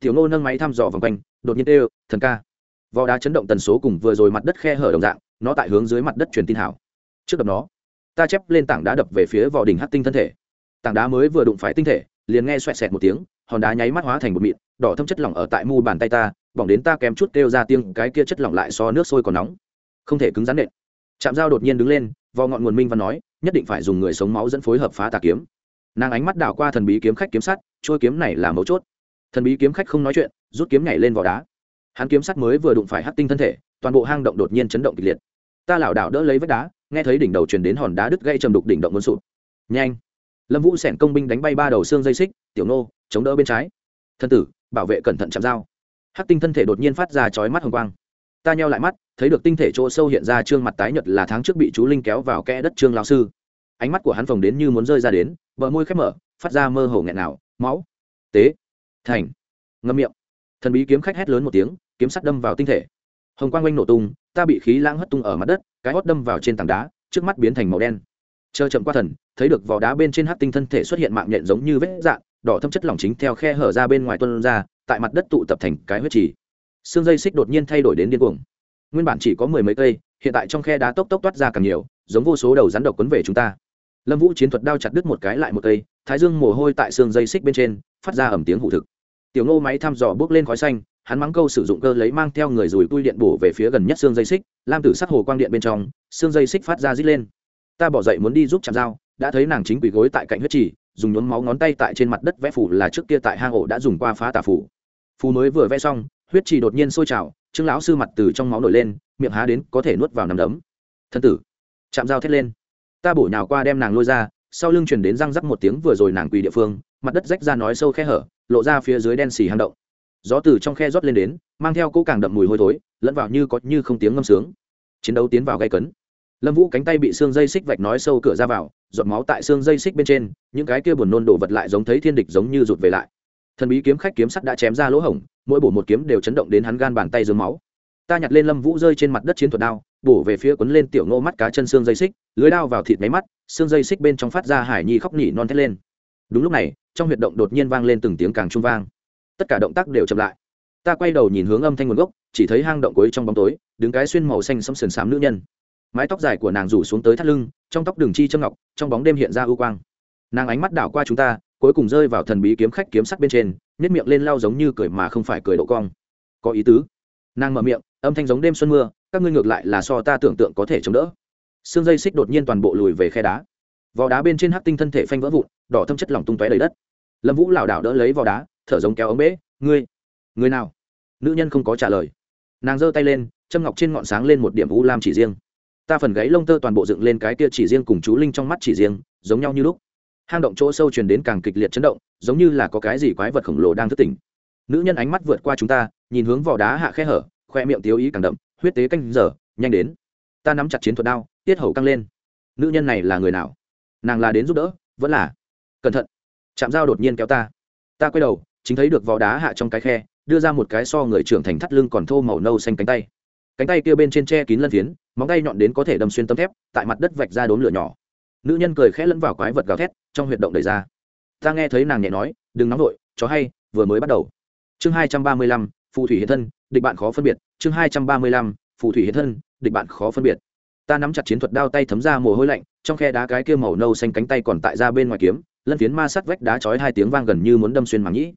Tiểu nô nâng máy thăm dò vòng quanh, đột nhiên tê thần ca. Vò đá chấn động tần số cùng vừa rồi mặt đất khe hở đồng dạng, nó tại hướng dưới mặt đất truyền tin hảo. Trước đập nó, ta chép lên tảng đá đập về phía vỏ đỉnh hát tinh thân thể. Tảng đá mới vừa đụng phải tinh thể, liền nghe xoẹt xẹt một tiếng, hòn đá nháy mắt hóa thành một mịn, đỏ thâm chất lỏng ở tại mu bàn tay ta bỏng đến ta kém chút kêu ra tiếng, cái kia chất lỏng lại so nước sôi còn nóng. Không thể cứng rắn nện. Chạm dao đột nhiên đứng lên, vò ngọn nguồn minh văn nói, nhất định phải dùng người sống máu dẫn phối hợp phá tà kiếm. Nàng ánh mắt đảo qua thần bí kiếm khách kiếm sắt trôi kiếm này là mấu chốt. Thần bí kiếm khách không nói chuyện, rút kiếm nhảy lên vỏ đá. Hắn kiếm sắt mới vừa đụng phải hắt tinh thân thể, toàn bộ hang động đột nhiên chấn động kịch liệt. Ta lảo đảo đỡ lấy vách đá, nghe thấy đỉnh đầu truyền đến hòn đá đứt gây trầm đục đỉnh động muốn sụp. Nhanh! Lâm vũ sẻn công binh đánh bay ba đầu xương dây xích, tiểu nô, chống đỡ bên trái. Thân tử, bảo vệ cẩn thận chạm dao hắc tinh thân thể đột nhiên phát ra chói mắt hồng quang. Ta nheo lại mắt, thấy được tinh thể chỗ sâu hiện ra trương mặt tái nhật là tháng trước bị chú linh kéo vào kẽ đất trương lao sư. Ánh mắt của hắn phồng đến như muốn rơi ra đến, bờ môi khép mở, phát ra mơ hồ nghẹn nào, máu. Tế. Thành. Ngâm miệng. Thần bí kiếm khách hét lớn một tiếng, kiếm sắt đâm vào tinh thể. Hồng quang oanh nổ tung, ta bị khí lãng hất tung ở mặt đất, cái hót đâm vào trên tảng đá, trước mắt biến thành màu đen. Chờ chậm qua thần, thấy được vỏ đá bên trên hát tinh thân thể xuất hiện mạng nhện giống như vết dạn đỏ thâm chất lỏng chính theo khe hở ra bên ngoài tuân ra tại mặt đất tụ tập thành cái huyết trì. Xương dây xích đột nhiên thay đổi đến điên cuồng. Nguyên bản chỉ có mười mấy cây, hiện tại trong khe đá tốc tốc toát ra càng nhiều, giống vô số đầu rắn độc quấn về chúng ta. Lâm vũ chiến thuật đao chặt đứt một cái lại một cây, thái dương mồ hôi tại xương dây xích bên trên, phát ra ẩm tiếng hụ thực. Tiểu ngô máy thăm dò bước lên khói xanh, hắn mắng câu sử dụng cơ lấy mang theo người rùi tui điện bổ về phía gần nhất xương dây xích, lam tử sắc hồ quang điện bên trong, xương dây xích phát ra rít lên. Ta bỏ dậy muốn đi giúp chạm dao, đã thấy nàng chính quỳ gối tại cạnh huyết trì, dùng nhuốm máu ngón tay tại trên mặt đất vẽ phủ là trước kia tại hang ổ đã dùng qua phá tà phủ phù mới vừa vẽ xong, huyết trì đột nhiên sôi trào, trương lão sư mặt từ trong máu nổi lên, miệng há đến có thể nuốt vào nằm đấm. Thân tử, chạm dao thét lên. Ta bổ nhào qua đem nàng lôi ra, sau lưng chuyển đến răng rắc một tiếng vừa rồi nàng quỳ địa phương, mặt đất rách ra nói sâu khe hở, lộ ra phía dưới đen xì hang động. Gió từ trong khe rót lên đến, mang theo cỗ càng đậm mùi hôi thối, lẫn vào như có như không tiếng ngâm sướng. Chiến đấu tiến vào gây cấn. Lâm vũ cánh tay bị xương dây xích vạch nói sâu cửa ra vào, giọt máu tại xương dây xích bên trên, những cái kia buồn nôn đổ vật lại giống thấy thiên địch giống như rụt về lại thần bí kiếm khách kiếm sắt đã chém ra lỗ hổng, mỗi bổ một kiếm đều chấn động đến hắn gan bàn tay dưới máu. Ta nhặt lên lâm vũ rơi trên mặt đất chiến thuật đao, bổ về phía quấn lên tiểu ngô mắt cá chân xương dây xích, lưới đao vào thịt máy mắt, xương dây xích bên trong phát ra hải nhi khóc nỉ non thét lên. Đúng lúc này, trong huyệt động đột nhiên vang lên từng tiếng càng trung vang. Tất cả động tác đều chậm lại. Ta quay đầu nhìn hướng âm thanh nguồn gốc, chỉ thấy hang động cuối trong bóng tối, đứng cái xuyên màu xanh sẫm sườn xám nữ nhân. Mái tóc dài của nàng rủ xuống tới thắt lưng, trong tóc đường chi châm ngọc, trong bóng đêm hiện ra ưu quang. Nàng ánh mắt đảo qua chúng ta cuối cùng rơi vào thần bí kiếm khách kiếm sắc bên trên nhất miệng lên lao giống như cười mà không phải cười độ cong. Có ý tứ. Nàng mở miệng, âm thanh giống đêm xuân mưa, các ngươi ngược lại là so ta tưởng tượng có thể chống đỡ. Xương dây xích đột nhiên toàn bộ lùi về khe đá. Vò đá bên trên hắc tinh thân thể phanh vỡ vụn, đỏ thâm chất lỏng tung tóe đầy đất. Lâm vũ lảo đảo đỡ lấy vò đá, thở giống kéo ống bể ngươi người nào? Nữ nhân không có trả lời. Nàng giơ tay lên, châm ngọc trên ngọn sáng lên một điểm u lam chỉ riêng. Ta phần gáy lông tơ toàn bộ dựng lên cái kia chỉ riêng cùng chú linh trong mắt chỉ riêng, giống nhau như lúc hang động chỗ sâu truyền đến càng kịch liệt chấn động, giống như là có cái gì quái vật khổng lồ đang thức tỉnh. Nữ nhân ánh mắt vượt qua chúng ta, nhìn hướng vỏ đá hạ khe hở, khoe miệng tiếu ý càng đậm, huyết tế canh giờ, nhanh đến. Ta nắm chặt chiến thuật đao, tiết hầu căng lên. Nữ nhân này là người nào? Nàng là đến giúp đỡ, vẫn là? Cẩn thận. Chạm dao đột nhiên kéo ta. Ta quay đầu, chính thấy được vỏ đá hạ trong cái khe, đưa ra một cái so người trưởng thành thắt lưng còn thô màu nâu xanh cánh tay. Cánh tay kia bên trên che kín lân phiến, móng tay nhọn đến có thể đâm xuyên tấm thép, tại mặt đất vạch ra đốn lửa nhỏ nữ nhân cười khẽ lẫn vào quái vật gào thét, trong huyệt động đầy ra. Ta nghe thấy nàng nhẹ nói, đừng nóng vội, chó hay, vừa mới bắt đầu. Chương hai trăm ba mươi lăm, phù thủy hiện thân, địch bạn khó phân biệt. Chương hai trăm ba mươi lăm, phù thủy hiện thân, địch bạn khó phân biệt. Ta nắm chặt chiến thuật đao tay thấm ra mồ hôi lạnh, trong khe đá cái kia màu nâu xanh cánh tay còn tại ra bên ngoài kiếm, lân phiến ma sắt vách đá chói hai tiếng vang gần như muốn đâm xuyên màng nhĩ.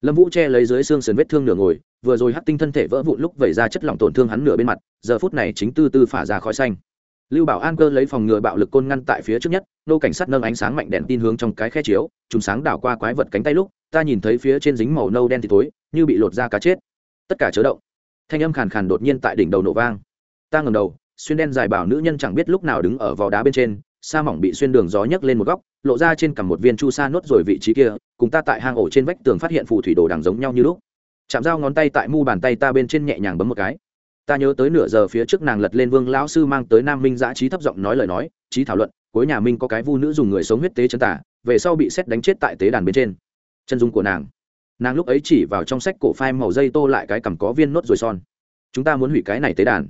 Lâm vũ che lấy dưới xương sườn vết thương nửa ngồi, vừa rồi hắt tinh thân thể vỡ vụn lúc vẩy ra chất lỏng tổn thương hắn nửa bên mặt, giờ phút này chính tư tư phả ra khói xanh lưu bảo an cơ lấy phòng ngừa bạo lực côn ngăn tại phía trước nhất, nô cảnh sát nâng ánh sáng mạnh đèn tin hướng trong cái khe chiếu chúng sáng đảo qua quái vật cánh tay lúc, ta nhìn thấy phía trên dính màu nâu đen thì tối như bị lột ra cá chết. Tất cả chớ động. Thanh âm khàn khàn đột nhiên tại đỉnh đầu nổ vang. Ta ngầm đầu, xuyên đen dài bảo nữ nhân chẳng biết lúc nào đứng ở vò đá bên trên, sa mỏng bị xuyên đường gió nhấc lên một góc, lộ ra trên cằm một viên chu sa nốt rồi vị trí kia, cùng ta tại hang ổ trên vách tường phát hiện phù thủy đồ đằng giống nhau như lúc. Chạm dao ngón tay tại mu bàn tay ta bên trên nhẹ nhàng bấm một cái ta nhớ tới nửa giờ phía trước nàng lật lên vương lão sư mang tới nam minh giã trí thấp giọng nói lời nói, trí thảo luận, cuối nhà minh có cái vu nữ dùng người sống huyết tế chân tả về sau bị xét đánh chết tại tế đàn bên trên. Chân dung của nàng. Nàng lúc ấy chỉ vào trong sách cổ phai màu dây tô lại cái cằm có viên nốt rồi son. Chúng ta muốn hủy cái này tế đàn.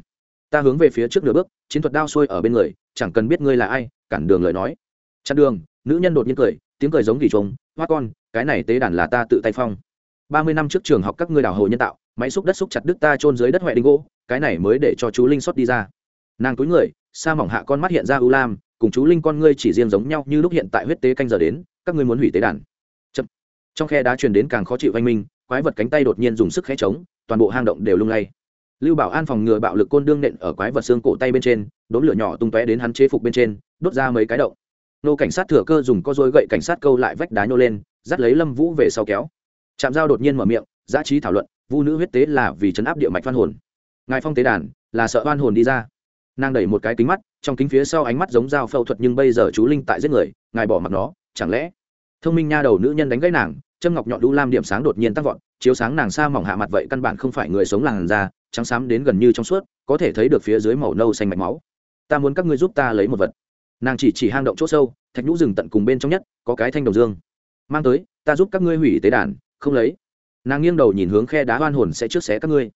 Ta hướng về phía trước nửa bước, chiến thuật đao xuôi ở bên người, chẳng cần biết ngươi là ai, cản đường lời nói. Chặn đường, nữ nhân đột nhiên cười, tiếng cười giống gỉ trống hoa con, cái này tế đàn là ta tự tay phong. Ba mươi năm trước trường học các ngươi đào hồ nhân tạo, máy xúc đất xúc chặt đứt ta trôn dưới đất huệ đinh gỗ cái này mới để cho chú linh xót đi ra. Nàng túi người, sa mỏng hạ con mắt hiện ra ưu lam, cùng chú linh con ngươi chỉ riêng giống nhau như lúc hiện tại huyết tế canh giờ đến, các ngươi muốn hủy tế đàn. Chậm. trong khe đá truyền đến càng khó chịu vanh minh, quái vật cánh tay đột nhiên dùng sức khẽ trống toàn bộ hang động đều lung lay. Lưu bảo an phòng ngừa bạo lực côn đương nện ở quái vật xương cổ tay bên trên đốn lửa nhỏ tung tóe đến hắn chế phục bên trên, đốt ra mấy cái động. Nô cảnh sát thừa cơ dùng co dối gậy cảnh sát câu lại vách đá nhô lên, dắt lấy lâm vũ về sau kéo. Chạm dao đột nhiên mở miệng, giá trí thảo luận, vu nữ huyết tế là vì chấn áp địa mạch văn hồn ngài phong tế đàn, là sợ oan hồn đi ra. Nàng đẩy một cái kính mắt, trong kính phía sau ánh mắt giống dao phẫu thuật nhưng bây giờ chú linh tại giết người, ngài bỏ mặt nó, chẳng lẽ? Thông minh nha đầu nữ nhân đánh gãy nàng, châm ngọc nhọn đu lam điểm sáng đột nhiên tăng vọt, chiếu sáng nàng xa mỏng hạ mặt vậy căn bản không phải người sống làn da trắng xám đến gần như trong suốt, có thể thấy được phía dưới màu nâu xanh mạch máu. Ta muốn các ngươi giúp ta lấy một vật. Nàng chỉ chỉ hang động chỗ sâu, thạch nhũ rừng tận cùng bên trong nhất, có cái thanh đồng dương. Mang tới, ta giúp các ngươi hủy tế đàn, không lấy. Nàng nghiêng đầu nhìn hướng khe đá hoan hồn sẽ trước xé các ngươi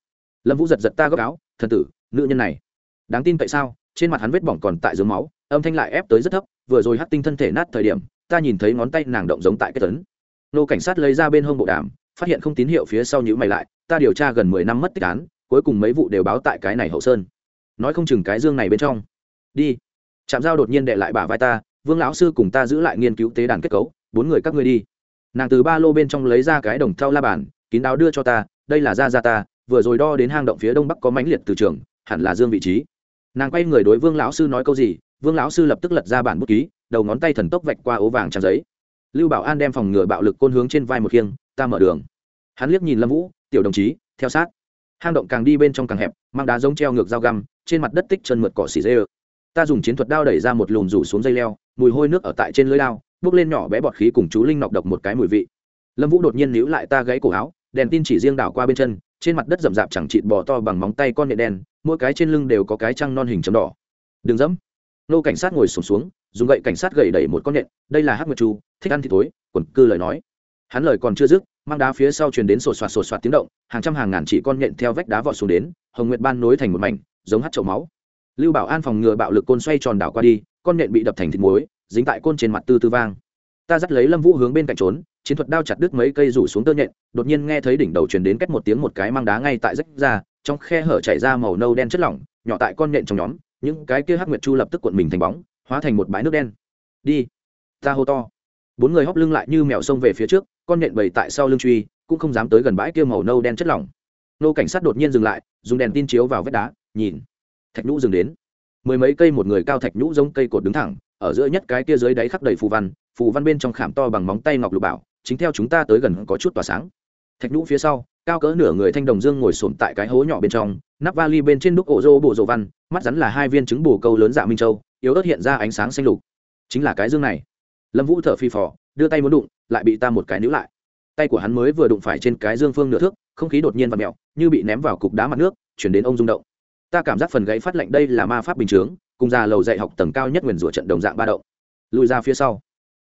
lâm vũ giật giật ta gốc áo, thần tử, nữ nhân này, đáng tin tại sao? Trên mặt hắn vết bỏng còn tại dưới máu, âm thanh lại ép tới rất thấp, vừa rồi hắt tinh thân thể nát thời điểm, ta nhìn thấy ngón tay nàng động giống tại cái tấn. Nô cảnh sát lấy ra bên hông bộ đàm, phát hiện không tín hiệu phía sau nhữ mày lại, ta điều tra gần mười năm mất tích án, cuối cùng mấy vụ đều báo tại cái này hậu sơn. Nói không chừng cái dương này bên trong. Đi. Trạm giao đột nhiên đệ lại bả vai ta, vương lão sư cùng ta giữ lại nghiên cứu tế đàn kết cấu, bốn người các ngươi đi. Nàng từ ba lô bên trong lấy ra cái đồng thau la bàn, kín đáo đưa cho ta, đây là da da ta vừa rồi đo đến hang động phía đông bắc có mãnh liệt từ trường, hẳn là dương vị trí. Nàng quay người đối vương lão sư nói câu gì, vương lão sư lập tức lật ra bản bút ký, đầu ngón tay thần tốc vạch qua ố vàng trang giấy. Lưu bảo an đem phòng ngừa bạo lực côn hướng trên vai một khiêng, ta mở đường. Hắn liếc nhìn lâm vũ, tiểu đồng chí, theo sát. Hang động càng đi bên trong càng hẹp, mang đá giống treo ngược dao găm, trên mặt đất tích chân mượt cỏ xỉ dê ơ. Ta dùng chiến thuật đao đẩy ra một lùm rủ xuống dây leo, mùi hôi nước ở tại trên lưới lao bước lên nhỏ bé bọt khí cùng chú linh nọc độc một cái mùi vị. Lâm vũ đột nhiên níu lại ta gãy cổ áo, đèn tin chỉ riêng đảo qua bên chân trên mặt đất rậm rạp chẳng chịt bò to bằng móng tay con nhện đen mỗi cái trên lưng đều có cái trăng non hình chấm đỏ. Đừng dẫm. Nô cảnh sát ngồi sùng xuống, xuống dùng gậy cảnh sát gậy đẩy một con nhện đây là hắc nguyệt chu thích ăn thì tối quần cư lời nói. Hắn lời còn chưa dứt mang đá phía sau truyền đến sột soạt sột soạt tiếng động hàng trăm hàng ngàn chỉ con nhện theo vách đá vọt xuống đến hồng nguyệt ban nối thành một mảnh giống hắt chậu máu. Lưu bảo an phòng ngừa bạo lực côn xoay tròn đảo qua đi con nhện bị đập thành thịt muối dính tại côn trên mặt tư tư vang. Ta dắt lấy lâm vũ hướng bên cạnh trốn chiến thuật đao chặt đứt mấy cây rủ xuống tơ nhện, đột nhiên nghe thấy đỉnh đầu truyền đến cách một tiếng một cái mang đá ngay tại rách ra, trong khe hở chảy ra màu nâu đen chất lỏng, nhỏ tại con nhện trong nhóm, những cái kia hắc nguyệt chu lập tức cuộn mình thành bóng, hóa thành một bãi nước đen. Đi, ta hô to. Bốn người hóc lưng lại như mèo xông về phía trước, con nhện bầy tại sau lưng truy, cũng không dám tới gần bãi kia màu nâu đen chất lỏng. Nô cảnh sát đột nhiên dừng lại, dùng đèn tin chiếu vào vách đá, nhìn. Thạch nhũ dừng đến. Mười mấy cây một người cao thạch nhũ giống cây cột đứng thẳng, ở giữa nhất cái kia dưới đáy khắc đầy phù văn phù văn bên trong khảm to bằng móng tay ngọc lục bảo chính theo chúng ta tới gần có chút tỏa sáng. Thạch nhũ phía sau, cao cỡ nửa người thanh đồng dương ngồi sồn tại cái hố nhỏ bên trong, nắp vali bên trên đúc ổ rô bộ rộ văn, mắt rắn là hai viên trứng bù câu lớn dạ minh châu, yếu ớt hiện ra ánh sáng xanh lục. Chính là cái dương này. Lâm vũ thở phi phò, đưa tay muốn đụng, lại bị ta một cái níu lại. Tay của hắn mới vừa đụng phải trên cái dương phương nửa thước, không khí đột nhiên và mẹo như bị ném vào cục đá mặt nước, chuyển đến ông rung động. Ta cảm giác phần gáy phát lạnh đây là ma pháp bình chướng, cùng ra lầu dạy học tầng cao nhất nguyền rủa trận đồng dạng ba động. Lùi ra phía sau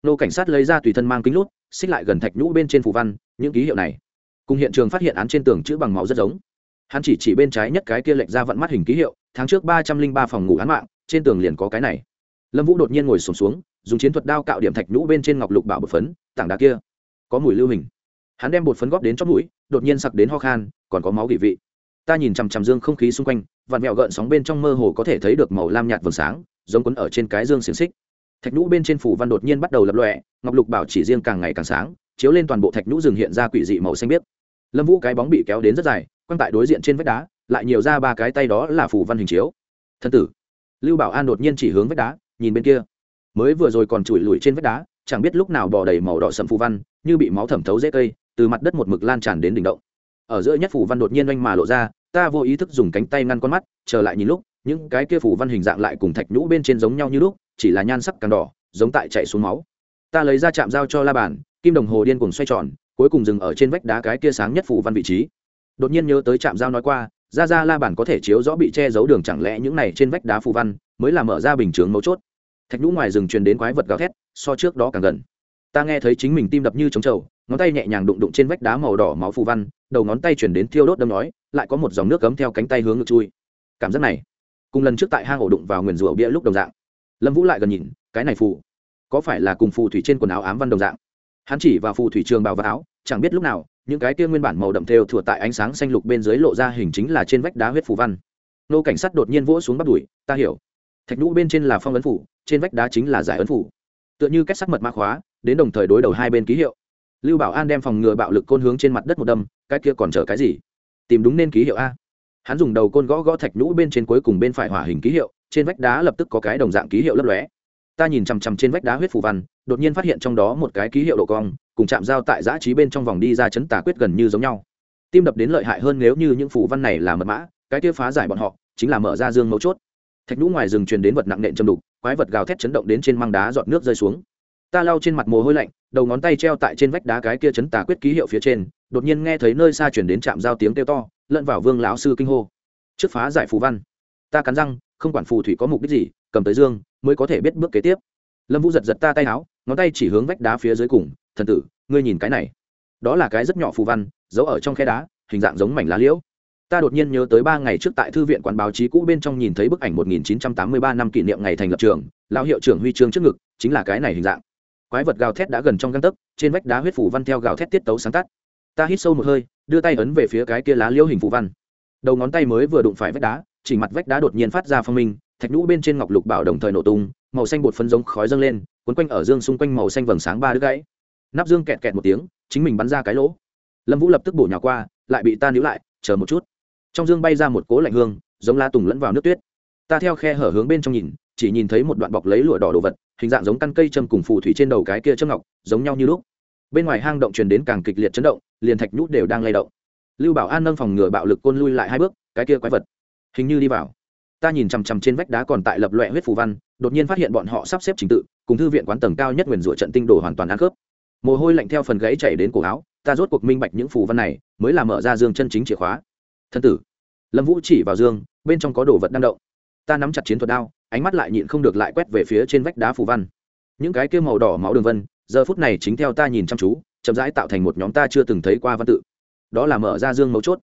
nô cảnh sát lấy ra tùy thân mang kính lút xích lại gần thạch nhũ bên trên phù văn những ký hiệu này. Cùng hiện trường phát hiện án trên tường chữ bằng máu rất giống. Hắn chỉ chỉ bên trái nhất cái kia lệnh ra vận mắt hình ký hiệu tháng trước ba trăm linh ba phòng ngủ án mạng trên tường liền có cái này. Lâm vũ đột nhiên ngồi sùng xuống, xuống dùng chiến thuật đao cạo điểm thạch nhũ bên trên ngọc lục bảo bột phấn tảng đá kia có mùi lưu hình. Hắn đem bột phấn góp đến chót mũi đột nhiên sặc đến ho khan còn có máu vị vị. Ta nhìn chằm chằm dương không khí xung quanh vạt mẹo gợn sóng bên trong mơ hồ có thể thấy được màu lam nhạt vầng sáng giống quấn ở trên cái dương xiềng xích thạch nhũ bên trên phủ văn đột nhiên bắt đầu lập lọe ngọc lục bảo chỉ riêng càng ngày càng sáng, chiếu lên toàn bộ thạch nhũ rừng hiện ra quỷ dị màu xanh biếc. Lâm vũ cái bóng bị kéo đến rất dài, quăng tại đối diện trên vách đá, lại nhiều ra ba cái tay đó là phủ văn hình chiếu. Thân tử, lưu bảo an đột nhiên chỉ hướng vách đá, nhìn bên kia. Mới vừa rồi còn chùi lùi trên vách đá, chẳng biết lúc nào bò đầy màu đỏ sầm phù văn, như bị máu thẩm thấu dễ cây, từ mặt đất một mực lan tràn đến đỉnh động. Ở giữa nhất phủ văn đột nhiên oanh mà lộ ra, ta vô ý thức dùng cánh tay ngăn con mắt, trở lại nhìn lúc, những cái kia phủ văn hình dạng lại cùng thạch nhũ bên trên giống nhau như lúc chỉ là nhan sắc càng đỏ, giống tại chạy xuống máu. Ta lấy ra chạm dao cho la bàn, kim đồng hồ điên cùng xoay tròn, cuối cùng dừng ở trên vách đá cái kia sáng nhất phủ văn vị trí. Đột nhiên nhớ tới chạm dao nói qua, ra ra la bàn có thể chiếu rõ bị che giấu đường chẳng lẽ những này trên vách đá phù văn mới là mở ra bình chướng mấu chốt. Thạch nhũ ngoài rừng truyền đến quái vật gào thét, so trước đó càng gần. Ta nghe thấy chính mình tim đập như trống trầu, ngón tay nhẹ nhàng đụng đụng trên vách đá màu đỏ máu phù văn, đầu ngón tay chuyển đến thiêu đốt đâm nói, lại có một dòng nước cấm theo cánh tay hướng ngược chui. Cảm giác này, cùng lần trước tại hang ổ đụng vào nguyền rủa bia lúc đồng dạng lâm vũ lại gần nhìn cái này phù có phải là cùng phù thủy trên quần áo ám văn đồng dạng hắn chỉ vào phù thủy trường bào và áo chẳng biết lúc nào những cái kia nguyên bản màu đậm thêu thừa tại ánh sáng xanh lục bên dưới lộ ra hình chính là trên vách đá huyết phù văn nô cảnh sát đột nhiên vỗ xuống bắt đuổi ta hiểu thạch nhũ bên trên là phong ấn phủ trên vách đá chính là giải ấn phủ tựa như kết sắc mật mã khóa đến đồng thời đối đầu hai bên ký hiệu lưu bảo an đem phòng ngừa bạo lực côn hướng trên mặt đất một đâm cái kia còn chờ cái gì tìm đúng nên ký hiệu a hắn dùng đầu côn gõ gõ thạch nhũ bên trên cuối cùng bên phải hỏa hình ký hiệu trên vách đá lập tức có cái đồng dạng ký hiệu lấp lóe. Ta nhìn chằm chằm trên vách đá huyết phù văn, đột nhiên phát hiện trong đó một cái ký hiệu độ cong, cùng chạm giao tại giã trí bên trong vòng đi ra chấn tà quyết gần như giống nhau. Tim đập đến lợi hại hơn nếu như những phù văn này là mật mã, cái kia phá giải bọn họ, chính là mở ra dương mấu chốt. Thạch nhũ ngoài rừng truyền đến vật nặng nện châm đục, quái vật gào thét chấn động đến trên măng đá giọt nước rơi xuống. Ta lau trên mặt mồ hôi lạnh, đầu ngón tay treo tại trên vách đá cái kia chấn tà quyết ký hiệu phía trên, đột nhiên nghe thấy nơi xa chuyển đến trạm giao tiếng kêu to, lẫn vào vương lão sư kinh hô. Trước phá giải phù văn, ta cắn răng không quản phù thủy có mục đích gì, cầm tới dương, mới có thể biết bước kế tiếp. Lâm vũ giật giật ta tay áo, ngón tay chỉ hướng vách đá phía dưới cùng, thần tử, ngươi nhìn cái này. Đó là cái rất nhỏ phù văn, giấu ở trong khe đá, hình dạng giống mảnh lá liễu. Ta đột nhiên nhớ tới ba ngày trước tại thư viện quán báo chí cũ bên trong nhìn thấy bức ảnh 1983 năm kỷ niệm ngày thành lập trường, lão hiệu trưởng huy chương trước ngực, chính là cái này hình dạng. Quái vật gào thét đã gần trong găng tấc, trên vách đá huyết phủ văn theo gào thét tiết tấu sáng tắt ta hít sâu một hơi, đưa tay ấn về phía cái kia lá liễu hình phủ văn. Đầu ngón tay mới vừa đụng phải vách đá chỉ mặt vách đá đột nhiên phát ra phong minh, thạch nhũ bên trên ngọc lục bảo đồng thời nổ tung, màu xanh bột phấn giống khói dâng lên, cuốn quanh ở dương xung quanh màu xanh vầng sáng ba đứt gãy. Nắp dương kẹt kẹt một tiếng, chính mình bắn ra cái lỗ. Lâm vũ lập tức bổ nhào qua, lại bị ta níu lại, chờ một chút. Trong dương bay ra một cố lạnh hương, giống la tùng lẫn vào nước tuyết. Ta theo khe hở hướng bên trong nhìn, chỉ nhìn thấy một đoạn bọc lấy lụa đỏ đồ vật, hình dạng giống căn cây châm cùng phù thủy trên đầu cái kia châm ngọc, giống nhau như lúc. Bên ngoài hang động truyền đến càng kịch liệt chấn động, liền thạch nhút đều đang lay động. Lưu bảo an nâng phòng ngừa bạo lực côn lui lại hai bước, cái kia quái vật hình như đi vào. Ta nhìn chằm chằm trên vách đá còn tại lập loẹ huyết phù văn, đột nhiên phát hiện bọn họ sắp xếp trình tự, cùng thư viện quán tầng cao nhất nguyền rủa trận tinh đồ hoàn toàn ăn khớp. Mồ hôi lạnh theo phần gãy chảy đến cổ áo, ta rốt cuộc minh bạch những phù văn này, mới là mở ra dương chân chính chìa khóa. Thân tử, lâm vũ chỉ vào dương, bên trong có đồ vật đang động. Ta nắm chặt chiến thuật đao, ánh mắt lại nhịn không được lại quét về phía trên vách đá phù văn. Những cái kia màu đỏ máu đường vân, giờ phút này chính theo ta nhìn chăm chú, chậm rãi tạo thành một nhóm ta chưa từng thấy qua văn tự. Đó là mở ra dương mấu chốt.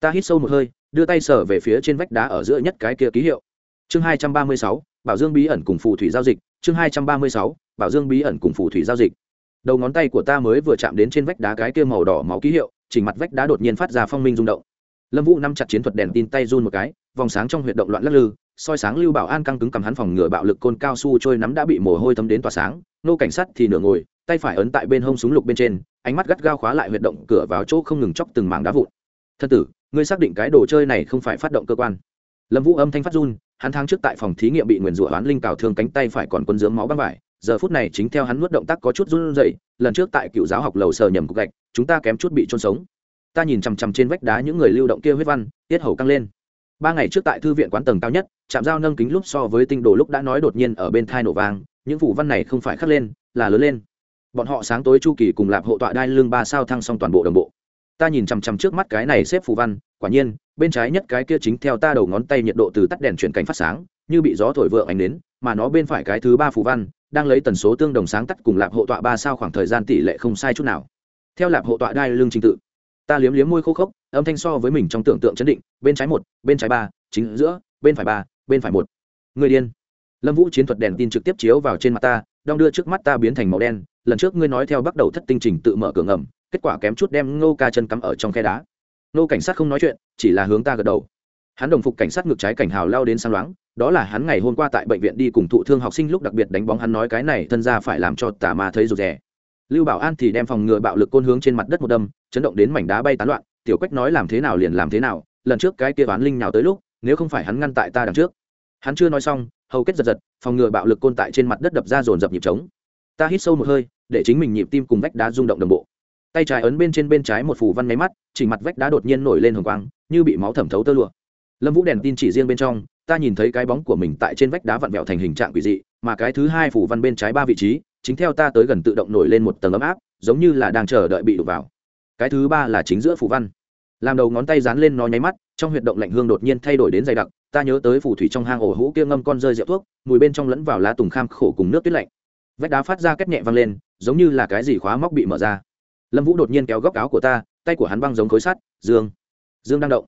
Ta hít sâu một hơi đưa tay sở về phía trên vách đá ở giữa nhất cái kia ký hiệu. Chương hai trăm ba mươi sáu, bảo dương bí ẩn cùng phù thủy giao dịch. Chương hai trăm ba mươi sáu, bảo dương bí ẩn cùng phù thủy giao dịch. Đầu ngón tay của ta mới vừa chạm đến trên vách đá cái kia màu đỏ máu ký hiệu, chỉnh mặt vách đá đột nhiên phát ra phong minh rung động. Lâm vũ nắm chặt chiến thuật đèn tin tay run một cái, vòng sáng trong huyệt động loạn lắc lư, soi sáng lưu bảo an căng cứng cầm hắn phòng ngừa bạo lực côn cao su trôi nắm đã bị mồ hôi thấm đến tỏa sáng, nô cảnh sát thì nửa ngồi, tay phải ấn tại bên hông súng lục bên trên, ánh mắt gắt gao khóa lại huyệt động cửa vào chỗ không ngừng chóc từng mảng đá vụn. Thân tử ngươi xác định cái đồ chơi này không phải phát động cơ quan. Lâm vũ âm thanh phát run, hắn tháng trước tại phòng thí nghiệm bị nguyền rủa oán linh cào thương cánh tay phải còn quân dướng máu băng vải, giờ phút này chính theo hắn nuốt động tác có chút run rẩy, lần trước tại cựu giáo học lầu sờ nhầm cục gạch, chúng ta kém chút bị trôn sống. Ta nhìn chằm chằm trên vách đá những người lưu động kia huyết văn, tiết hầu căng lên. Ba ngày trước tại thư viện quán tầng cao nhất chạm dao nâng kính lúc so với tinh đồ lúc đã nói đột nhiên ở bên thai nổ vàng những phủ văn này không phải khắc lên, là lớn lên. Bọn họ sáng tối chu kỳ cùng lạp hộ tọa đai lương ba sao thăng xong toàn bộ đồng bộ ta nhìn chằm chằm trước mắt cái này xếp phù văn, quả nhiên, bên trái nhất cái kia chính theo ta đầu ngón tay nhiệt độ từ tắt đèn chuyển cảnh phát sáng, như bị gió thổi vượng ánh đến, mà nó bên phải cái thứ ba phù văn, đang lấy tần số tương đồng sáng tắt cùng lạp hộ tọa ba sao khoảng thời gian tỷ lệ không sai chút nào. Theo lạp hộ tọa đai lưng trình tự, ta liếm liếm môi khô khốc, âm thanh so với mình trong tưởng tượng chấn định, bên trái một, bên trái ba, chính giữa, bên phải ba, bên phải một. Người điên. Lâm vũ chiến thuật đèn tin trực tiếp chiếu vào trên mặt ta, đong đưa trước mắt ta biến thành màu đen, lần trước ngươi nói theo bắt đầu thất tinh trình tự mở cửa ngầm kết quả kém chút đem ngô ca chân cắm ở trong khe đá. Nô cảnh sát không nói chuyện, chỉ là hướng ta gật đầu. Hắn đồng phục cảnh sát ngược trái cảnh hào lao đến sang loáng, đó là hắn ngày hôm qua tại bệnh viện đi cùng thụ thương học sinh lúc đặc biệt đánh bóng hắn nói cái này thân ra phải làm cho tà ma thấy rụt rè. Lưu bảo an thì đem phòng ngừa bạo lực côn hướng trên mặt đất một đâm, chấn động đến mảnh đá bay tán loạn, tiểu quách nói làm thế nào liền làm thế nào, lần trước cái kia toán linh nào tới lúc, nếu không phải hắn ngăn tại ta đằng trước. Hắn chưa nói xong, hầu kết giật giật, phòng ngừa bạo lực côn tại trên mặt đất đập ra dồn dập nhịp trống. Ta hít sâu một hơi, để chính mình nhịp tim cùng vách đá rung động đồng bộ tay trái ấn bên trên bên trái một phủ văn máy mắt, chỉ mặt vách đá đột nhiên nổi lên hồng quang, như bị máu thẩm thấu tơ lụa. Lâm vũ đèn tin chỉ riêng bên trong, ta nhìn thấy cái bóng của mình tại trên vách đá vặn vẹo thành hình trạng quỷ dị, mà cái thứ hai phủ văn bên trái ba vị trí, chính theo ta tới gần tự động nổi lên một tầng ấm áp, giống như là đang chờ đợi bị đục vào. Cái thứ ba là chính giữa phủ văn. Làm đầu ngón tay dán lên nó nháy mắt, trong huyệt động lạnh hương đột nhiên thay đổi đến dày đặc, ta nhớ tới phù thủy trong hang ổ hũ kia ngâm con rơi rượu thuốc, mùi bên trong lẫn vào lá tùng kham khổ cùng nước tuyết lạnh. Vách đá phát ra két nhẹ văng lên, giống như là cái gì khóa móc bị mở ra lâm vũ đột nhiên kéo góc áo của ta, tay của hắn băng giống khối sắt, dương dương đang động.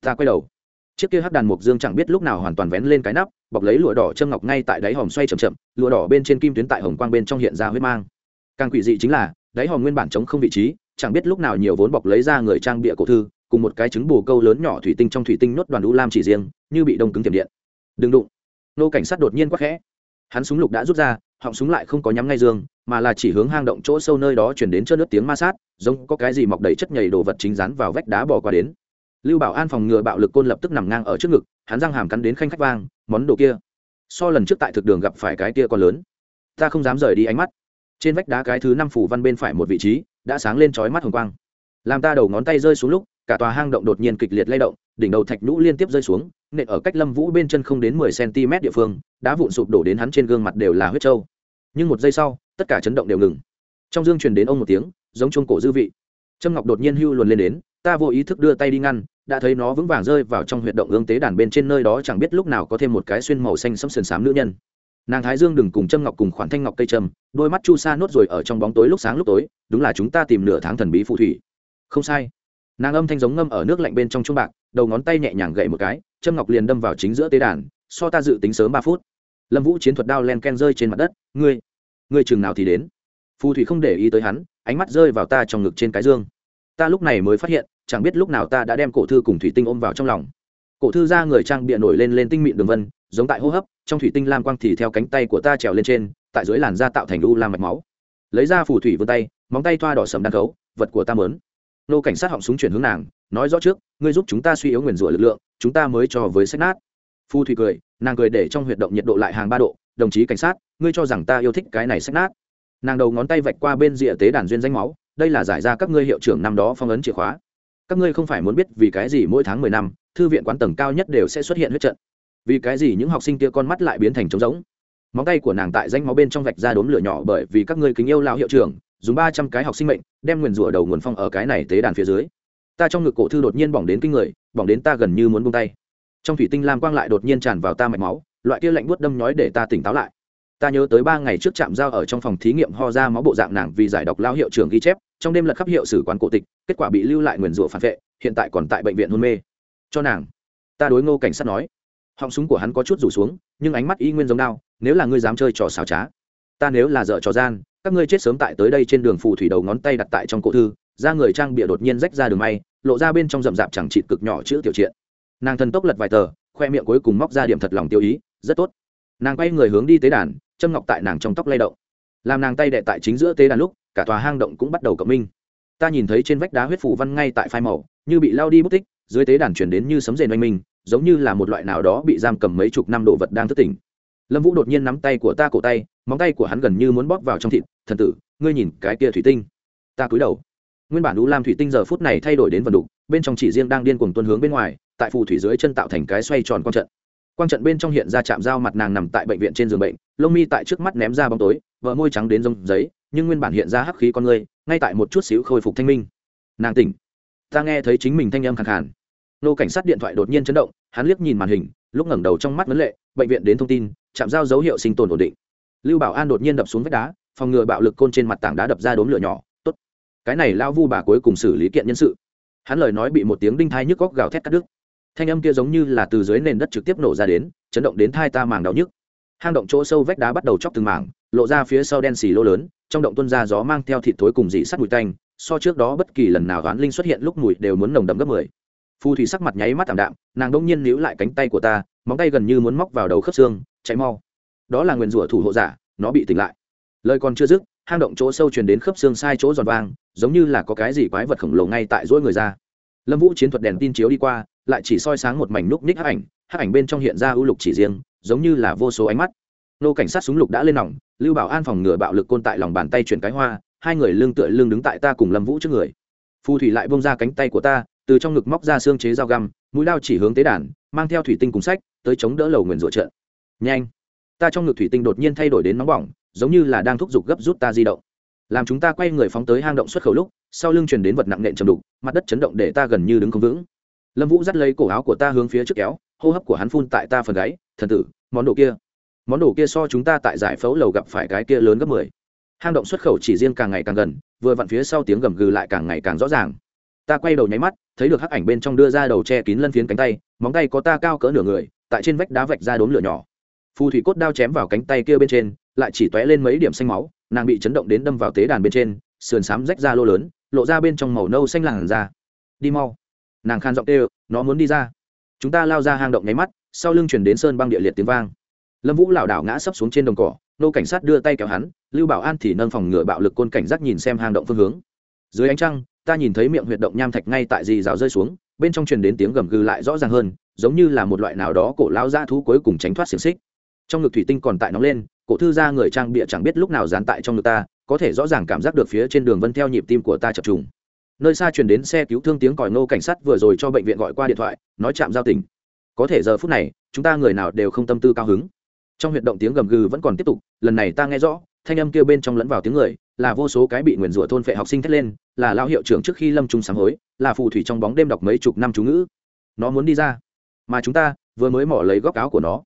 Ta quay đầu. Chiếc kia hắc đàn mục dương chẳng biết lúc nào hoàn toàn vén lên cái nắp, bọc lấy lụa đỏ châm ngọc ngay tại đáy hòm xoay chậm chậm, lụa đỏ bên trên kim tuyến tại hồng quang bên trong hiện ra huyết mang. Càng quỷ dị chính là, đáy hòm nguyên bản chống không vị trí, chẳng biết lúc nào nhiều vốn bọc lấy ra người trang bịa cổ thư, cùng một cái trứng bù câu lớn nhỏ thủy tinh trong thủy tinh nốt đoàn đũ lam chỉ riêng, như bị đông cứng tiềm điện. Đừng đụng. Nô cảnh sát đột nhiên quắc khẽ. Hắn súng lục đã rút ra họng súng lại không có nhắm ngay dương, mà là chỉ hướng hang động chỗ sâu nơi đó chuyển đến chớp nước tiếng ma sát, giống có cái gì mọc đầy chất nhầy đồ vật chính rán vào vách đá bỏ qua đến. Lưu bảo an phòng ngừa bạo lực côn lập tức nằm ngang ở trước ngực, hắn răng hàm cắn đến khanh khách vang, món đồ kia, so lần trước tại thực đường gặp phải cái kia còn lớn. Ta không dám rời đi ánh mắt. Trên vách đá cái thứ năm phủ văn bên phải một vị trí, đã sáng lên chói mắt hồng quang. Làm ta đầu ngón tay rơi xuống lúc, cả tòa hang động đột nhiên kịch liệt lay động, đỉnh đầu thạch nhũ liên tiếp rơi xuống, nện ở cách lâm vũ bên chân không đến mười cm địa phương, đá vụn sụp đổ đến hắn trên gương mặt đều là huyết trâu nhưng một giây sau, tất cả chấn động đều ngừng. Trong dương truyền đến ông một tiếng, giống chuông cổ dư vị. Trâm ngọc đột nhiên hưu luồn lên đến, ta vô ý thức đưa tay đi ngăn, đã thấy nó vững vàng rơi vào trong huyệt động ương tế đàn bên trên nơi đó chẳng biết lúc nào có thêm một cái xuyên màu xanh sẫm sườn xám nữ nhân. Nàng thái dương đừng cùng trâm ngọc cùng khoản thanh ngọc cây trầm, đôi mắt chu sa nốt rồi ở trong bóng tối lúc sáng lúc tối, đúng là chúng ta tìm nửa tháng thần bí phù thủy. Không sai. Nàng âm thanh giống ngâm ở nước lạnh bên trong chung bạc, đầu ngón tay nhẹ nhàng gậy một cái, trâm ngọc liền đâm vào chính giữa tế đàn, so ta dự tính sớm ba phút lâm vũ chiến thuật đao len ken rơi trên mặt đất, ngươi ngươi chừng nào thì đến? Phù thủy không để ý tới hắn, ánh mắt rơi vào ta trong ngực trên cái dương. Ta lúc này mới phát hiện, chẳng biết lúc nào ta đã đem cổ thư cùng thủy tinh ôm vào trong lòng. Cổ thư ra người trang bịa nổi lên lên tinh mịn đường vân, giống tại hô hấp, trong thủy tinh lam quang thì theo cánh tay của ta trèo lên trên, tại dưới làn da tạo thành u lam mạch máu. Lấy ra phù thủy vươn tay, móng tay thoa đỏ sầm đan khấu, vật của ta mớn. Nô cảnh sát họng súng chuyển hướng nàng, nói rõ trước, ngươi giúp chúng ta suy yếu nguyền rủa lực lượng, chúng ta mới cho với sách nát. Phù thủy cười nàng cười để trong huyệt động nhiệt độ lại hàng ba độ, đồng chí cảnh sát, ngươi cho rằng ta yêu thích cái này sách nát? Nàng đầu ngón tay vạch qua bên rìa tế đàn duyên danh máu, đây là giải ra các ngươi hiệu trưởng năm đó phong ấn chìa khóa. Các ngươi không phải muốn biết vì cái gì mỗi tháng mười năm, thư viện quán tầng cao nhất đều sẽ xuất hiện huyết trận. Vì cái gì những học sinh kia con mắt lại biến thành trống rỗng? Móng tay của nàng tại danh máu bên trong vạch ra đốm lửa nhỏ bởi vì các ngươi kính yêu lao hiệu trưởng, dùng ba trăm cái học sinh mệnh, đem nguyền rủa đầu nguồn phong ở cái này tế đàn phía dưới. Ta trong ngực cổ thư đột nhiên bỏng đến kinh người, bỏng đến ta gần như muốn buông tay trong thủy tinh lam quang lại đột nhiên tràn vào ta mạch máu, loại kia lạnh buốt đâm nhói để ta tỉnh táo lại. Ta nhớ tới ba ngày trước chạm giao ở trong phòng thí nghiệm ho ra máu bộ dạng nàng vì giải độc lao hiệu trưởng ghi chép, trong đêm lật khắp hiệu sử quán cổ tịch, kết quả bị lưu lại nguyền rủa phản vệ, hiện tại còn tại bệnh viện hôn mê. Cho nàng. Ta đối ngô cảnh sát nói. Họng súng của hắn có chút rủ xuống, nhưng ánh mắt y nguyên giống đao nếu là ngươi dám chơi trò xào trá, ta nếu là dợ trò gian, các ngươi chết sớm tại tới đây trên đường phù thủy đầu ngón tay đặt tại trong cổ thư ra người trang bịa đột nhiên rách ra đường may, lộ ra bên trong rậm rạp chẳng chịt cực nhỏ chữ tiểu triện nàng thần tốc lật vài tờ, khoe miệng cuối cùng móc ra điểm thật lòng tiêu ý, rất tốt. Nàng quay người hướng đi tế đàn, châm ngọc tại nàng trong tóc lay động. Làm nàng tay đệ tại chính giữa tế đàn lúc, cả tòa hang động cũng bắt đầu cộng minh. Ta nhìn thấy trên vách đá huyết phủ văn ngay tại phai màu, như bị lao đi bút tích, dưới tế đàn chuyển đến như sấm rền oanh minh, giống như là một loại nào đó bị giam cầm mấy chục năm đồ vật đang thức tỉnh. Lâm vũ đột nhiên nắm tay của ta cổ tay, móng tay của hắn gần như muốn bóp vào trong thịt, thần tử, ngươi nhìn cái kia thủy tinh. Ta cúi đầu. Nguyên bản u lam thủy tinh giờ phút này thay đổi đến vần đục, bên trong chỉ riêng đang điên cuồng tuân hướng bên ngoài tại phù thủy dưới chân tạo thành cái xoay tròn quang trận. Quang trận bên trong hiện ra chạm dao mặt nàng nằm tại bệnh viện trên giường bệnh, lông mi tại trước mắt ném ra bóng tối, vợ môi trắng đến rông giấy, nhưng nguyên bản hiện ra hắc khí con người, ngay tại một chút xíu khôi phục thanh minh. Nàng tỉnh. Ta nghe thấy chính mình thanh âm khẳng khàn. Nô cảnh sát điện thoại đột nhiên chấn động, hắn liếc nhìn màn hình, lúc ngẩng đầu trong mắt vấn lệ, bệnh viện đến thông tin chạm giao dấu hiệu sinh tồn ổn định. Lưu bảo an đột nhiên đập xuống vách đá, phòng ngừa bạo lực côn trên mặt tảng đá đập ra đốm lửa nhỏ, tốt. Cái này lao vu bà cuối cùng xử lý kiện nhân sự. Hắn lời nói bị một tiếng đinh thai nhức góc gào thét cắt đứt thanh âm kia giống như là từ dưới nền đất trực tiếp nổ ra đến, chấn động đến thai ta màng đau nhức. Hang động chỗ sâu vách đá bắt đầu chóc từng mảng, lộ ra phía sau đen xì lô lớn, trong động tuân ra gió mang theo thịt thối cùng dị sắt mùi tanh, so trước đó bất kỳ lần nào oán linh xuất hiện lúc mùi đều muốn nồng đậm gấp mười. Phù thủy sắc mặt nháy mắt thảm đạm, nàng đông nhiên níu lại cánh tay của ta, móng tay gần như muốn móc vào đầu khớp xương cháy mau. Đó là nguyền rủa thủ hộ giả, nó bị tỉnh lại. Lời còn chưa dứt, hang động chỗ sâu truyền đến khớp xương sai chỗ giòn vang, giống như là có cái gì quái vật khổng lồ ngay tại rỗi người ra. Lâm vũ chiến thuật đèn tin chiếu đi qua lại chỉ soi sáng một mảnh núc ních hắc ảnh hắc ảnh bên trong hiện ra ưu lục chỉ riêng, giống như là vô số ánh mắt. Nô cảnh sát súng lục đã lên nòng, lưu bảo an phòng ngừa bạo lực côn tại lòng bàn tay chuyển cái hoa, hai người lưng tựa lưng đứng tại ta cùng lâm vũ trước người. Phù thủy lại bông ra cánh tay của ta, từ trong ngực móc ra xương chế dao găm, mũi lao chỉ hướng tế đàn, mang theo thủy tinh cùng sách, tới chống đỡ lầu nguyền rủa trận. Nhanh! Ta trong ngực thủy tinh đột nhiên thay đổi đến nóng bỏng, giống như là đang thúc giục gấp rút ta di động. Làm chúng ta quay người phóng tới hang động xuất khẩu lúc, sau lưng truyền đến vật nặng nện trầm đục, mặt đất chấn động để ta gần như đứng không vững lâm vũ dắt lấy cổ áo của ta hướng phía trước kéo, hô hấp của hắn phun tại ta phần gáy, thần tử, món đồ kia, món đồ kia so chúng ta tại giải phẫu lầu gặp phải cái kia lớn gấp mười. Hang động xuất khẩu chỉ riêng càng ngày càng gần, vừa vặn phía sau tiếng gầm gừ lại càng ngày càng rõ ràng. Ta quay đầu nháy mắt, thấy được hắc ảnh bên trong đưa ra đầu che kín lân phiến cánh tay, móng tay có ta cao cỡ nửa người, tại trên vách đá vạch ra đốm lửa nhỏ. Phù thủy cốt đao chém vào cánh tay kia bên trên, lại chỉ tóe lên mấy điểm xanh máu, nàng bị chấn động đến đâm vào tế đàn bên trên, sườn xám rách ra lô lớn, lộ ra bên trong màu nâu xanh làn ra đi mau nàng khan giọng tê nó muốn đi ra. Chúng ta lao ra hang động nháy mắt, sau lưng chuyển đến sơn băng địa liệt tiếng vang. Lâm vũ lảo đảo ngã sấp xuống trên đồng cỏ, nô cảnh sát đưa tay kéo hắn, lưu bảo an thì nâng phòng ngựa bạo lực côn cảnh giác nhìn xem hang động phương hướng. Dưới ánh trăng, ta nhìn thấy miệng huyệt động nham thạch ngay tại dì rào rơi xuống, bên trong truyền đến tiếng gầm gừ lại rõ ràng hơn, giống như là một loại nào đó cổ lao ra thú cuối cùng tránh thoát xiềng xích. Trong ngực thủy tinh còn tại nóng lên, cổ thư ra người trang bịa chẳng biết lúc nào dán tại trong ngực ta, có thể rõ ràng cảm giác được phía trên đường vân theo nhịp tim của ta chập trùng nơi xa truyền đến xe cứu thương tiếng còi nô cảnh sát vừa rồi cho bệnh viện gọi qua điện thoại, nói chạm giao tình. Có thể giờ phút này, chúng ta người nào đều không tâm tư cao hứng. Trong huyệt động tiếng gầm gừ vẫn còn tiếp tục, lần này ta nghe rõ, thanh âm kêu bên trong lẫn vào tiếng người, là vô số cái bị nguyền rủa thôn phệ học sinh thét lên, là lao hiệu trưởng trước khi lâm trung sáng hối, là phù thủy trong bóng đêm đọc mấy chục năm chú ngữ. Nó muốn đi ra. Mà chúng ta, vừa mới mỏ lấy góc áo của nó.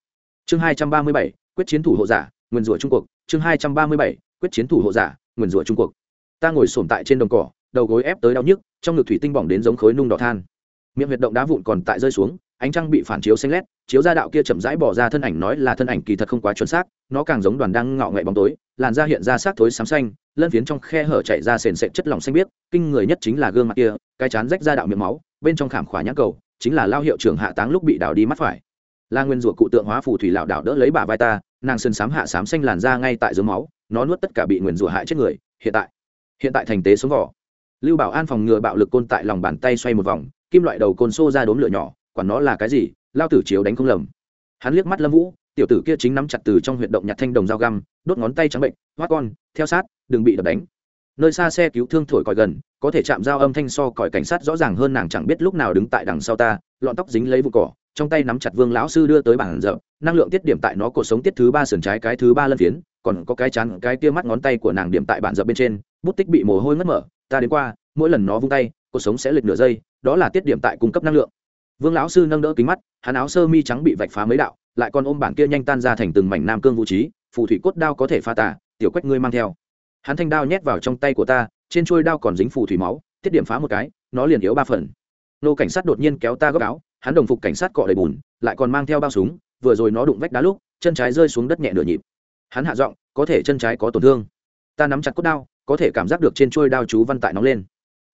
Chương hai trăm ba mươi bảy, quyết chiến thủ hộ giả, nguyền rủa trung cuộc chương hai trăm ba mươi bảy, quyết chiến thủ hộ giả, nguyền rủa trung cuộc ta ngồi sổm tại trên đồng cỏ đầu gối ép tới đau nhức, trong ngực thủy tinh bỏng đến giống khối nung đỏ than. Miệng huyệt động đá vụn còn tại rơi xuống, ánh trăng bị phản chiếu xanh lét, chiếu ra đạo kia chậm rãi bỏ ra thân ảnh nói là thân ảnh kỳ thật không quá chuẩn xác, nó càng giống đoàn đang ngọ ngậy bóng tối, làn da hiện ra xác thối xám xanh, lân phiến trong khe hở chạy ra sền sệt chất lỏng xanh biếc, kinh người nhất chính là gương mặt kia, cái chán rách ra đạo miệng máu, bên trong khảm khỏa nhãn cầu, chính là lao hiệu trưởng hạ táng lúc bị đào đi mắt phải. La nguyên ruột cụ tượng hóa phù thủy lão đảo đỡ lấy bà vai ta, nàng sơn sám hạ sám xanh làn da ngay tại dưới máu, nó nuốt tất cả bị nguyền rủa hại chết người, hiện tại hiện tại thành tế sống vỏ lưu bảo an phòng ngừa bạo lực côn tại lòng bàn tay xoay một vòng, kim loại đầu côn xô ra đốm lửa nhỏ, quản nó là cái gì, lao tử chiếu đánh không lầm. Hắn liếc mắt lâm vũ, tiểu tử kia chính nắm chặt từ trong huyệt động nhặt thanh đồng dao găm, đốt ngón tay trắng bệnh hoát con, theo sát, đừng bị đập đánh. Nơi xa xe cứu thương thổi còi gần, có thể chạm dao âm thanh so còi cảnh sát rõ ràng hơn nàng chẳng biết lúc nào đứng tại đằng sau ta, lọn tóc dính lấy vụ cỏ, trong tay nắm chặt vương lão sư đưa tới bảng rợ năng lượng tiết điểm tại nó cuộc sống tiết thứ ba sườn trái cái thứ ba lân phiến, còn có cái chán cái kia mắt ngón tay của nàng điểm tại bản dập bên trên, bút tích bị mồ hôi ngất mở ta đến qua, mỗi lần nó vung tay, cuộc sống sẽ lệch nửa giây, đó là tiết điểm tại cung cấp năng lượng. Vương lão sư nâng đỡ kính mắt, hắn áo sơ mi trắng bị vạch phá mấy đạo, lại còn ôm bản kia nhanh tan ra thành từng mảnh nam cương vũ trí, phù thủy cốt đao có thể pha tả tiểu quách ngươi mang theo. Hắn thanh đao nhét vào trong tay của ta, trên trôi đao còn dính phù thủy máu, tiết điểm phá một cái, nó liền yếu ba phần. Nô cảnh sát đột nhiên kéo ta góc áo, hắn đồng phục cảnh sát cọ đầy bùn, lại còn mang theo bao súng, vừa rồi nó đụng vách đá lúc, chân trái rơi xuống đất nhẹ nửa nhịp. Hắn hạ giọng, có thể chân trái có tổn thương. Ta nắm chặt cốt đao có thể cảm giác được trên trôi đao chú văn tại nóng lên.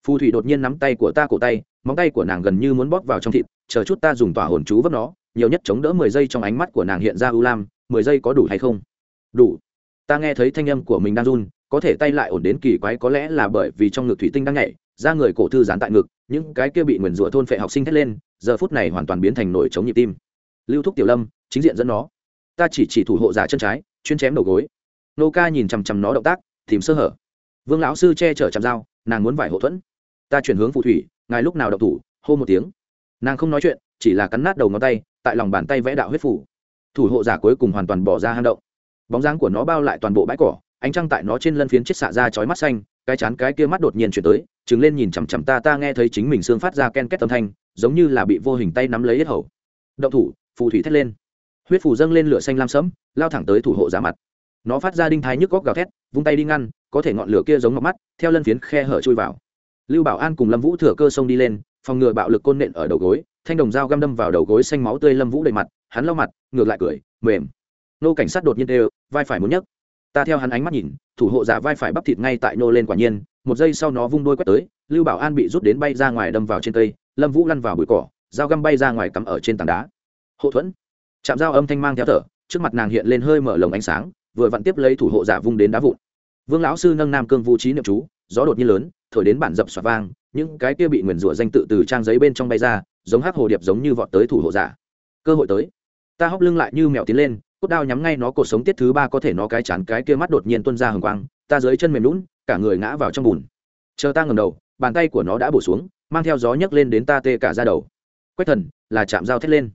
Phù thủy đột nhiên nắm tay của ta cổ tay, móng tay của nàng gần như muốn bóp vào trong thịt, chờ chút ta dùng tỏa hồn chú vấp nó, nhiều nhất chống đỡ mười giây trong ánh mắt của nàng hiện ra ưu lam, mười giây có đủ hay không? Đủ. Ta nghe thấy thanh âm của mình đang run, có thể tay lại ổn đến kỳ quái có lẽ là bởi vì trong ngực thủy tinh đang nhảy ra người cổ thư dán tại ngực, những cái kia bị nguyền rủa thôn phệ học sinh thét lên, giờ phút này hoàn toàn biến thành nổi chống nhịp tim. Lưu thúc tiểu lâm, chính diện dẫn nó. Ta chỉ chỉ thủ hộ giả chân trái, chuyên chém đầu gối. Nô ca nhìn chằm chằm nó động tác tìm sơ hở vương lão sư che chở chạm dao, nàng muốn vải hậu thuẫn. Ta chuyển hướng phù thủy, ngài lúc nào đậu thủ, hô một tiếng. Nàng không nói chuyện, chỉ là cắn nát đầu ngón tay, tại lòng bàn tay vẽ đạo huyết phủ. Thủ hộ giả cuối cùng hoàn toàn bỏ ra hang động. Bóng dáng của nó bao lại toàn bộ bãi cỏ, ánh trăng tại nó trên lân phiến chết xạ ra chói mắt xanh, cái chán cái kia mắt đột nhiên chuyển tới chứng lên nhìn chằm chằm ta ta nghe thấy chính mình xương phát ra ken két âm thanh, giống như là bị vô hình tay nắm lấy hết hầu. Động thủ, phù thủy thét lên. Huyết phù dâng lên lửa xanh lam sẫm, lao thẳng tới thủ hộ giả mặt. Nó phát ra đinh thái nhức góc gào thét, vung tay đi ngăn có thể ngọn lửa kia giống ngọc mắt, theo lân phiến khe hở chui vào. Lưu bảo an cùng lâm vũ thừa cơ sông đi lên, phòng ngừa bạo lực côn nện ở đầu gối, thanh đồng dao găm đâm vào đầu gối xanh máu tươi lâm vũ đầy mặt, hắn lau mặt, ngược lại cười, mềm. Nô cảnh sát đột nhiên đều vai phải muốn nhấc. Ta theo hắn ánh mắt nhìn, thủ hộ giả vai phải bắp thịt ngay tại nô lên quả nhiên, một giây sau nó vung đôi quét tới, lưu bảo an bị rút đến bay ra ngoài đâm vào trên cây, lâm vũ lăn vào bụi cỏ, dao găm bay ra ngoài cắm ở trên tảng đá. Hộ thuẫn. Chạm dao âm thanh mang theo thở, trước mặt nàng hiện lên hơi mở lồng ánh sáng, vừa vặn tiếp lấy thủ hộ giả vung đến đá vụn vương lão sư nâng nam cương vũ trí niệm chú, gió đột nhiên lớn, thổi đến bản dập xoạt vang, những cái kia bị nguyền rủa danh tự từ trang giấy bên trong bay ra, giống hắc hồ điệp giống như vọt tới thủ hộ giả. Cơ hội tới. Ta hóc lưng lại như mèo tiến lên, cốt đao nhắm ngay nó cuộc sống tiết thứ ba có thể nó cái chán cái kia mắt đột nhiên tuôn ra hừng quang, ta dưới chân mềm lún cả người ngã vào trong bùn. Chờ ta ngầm đầu, bàn tay của nó đã bổ xuống, mang theo gió nhấc lên đến ta tê cả ra đầu. Quách thần, là chạm dao thét lên.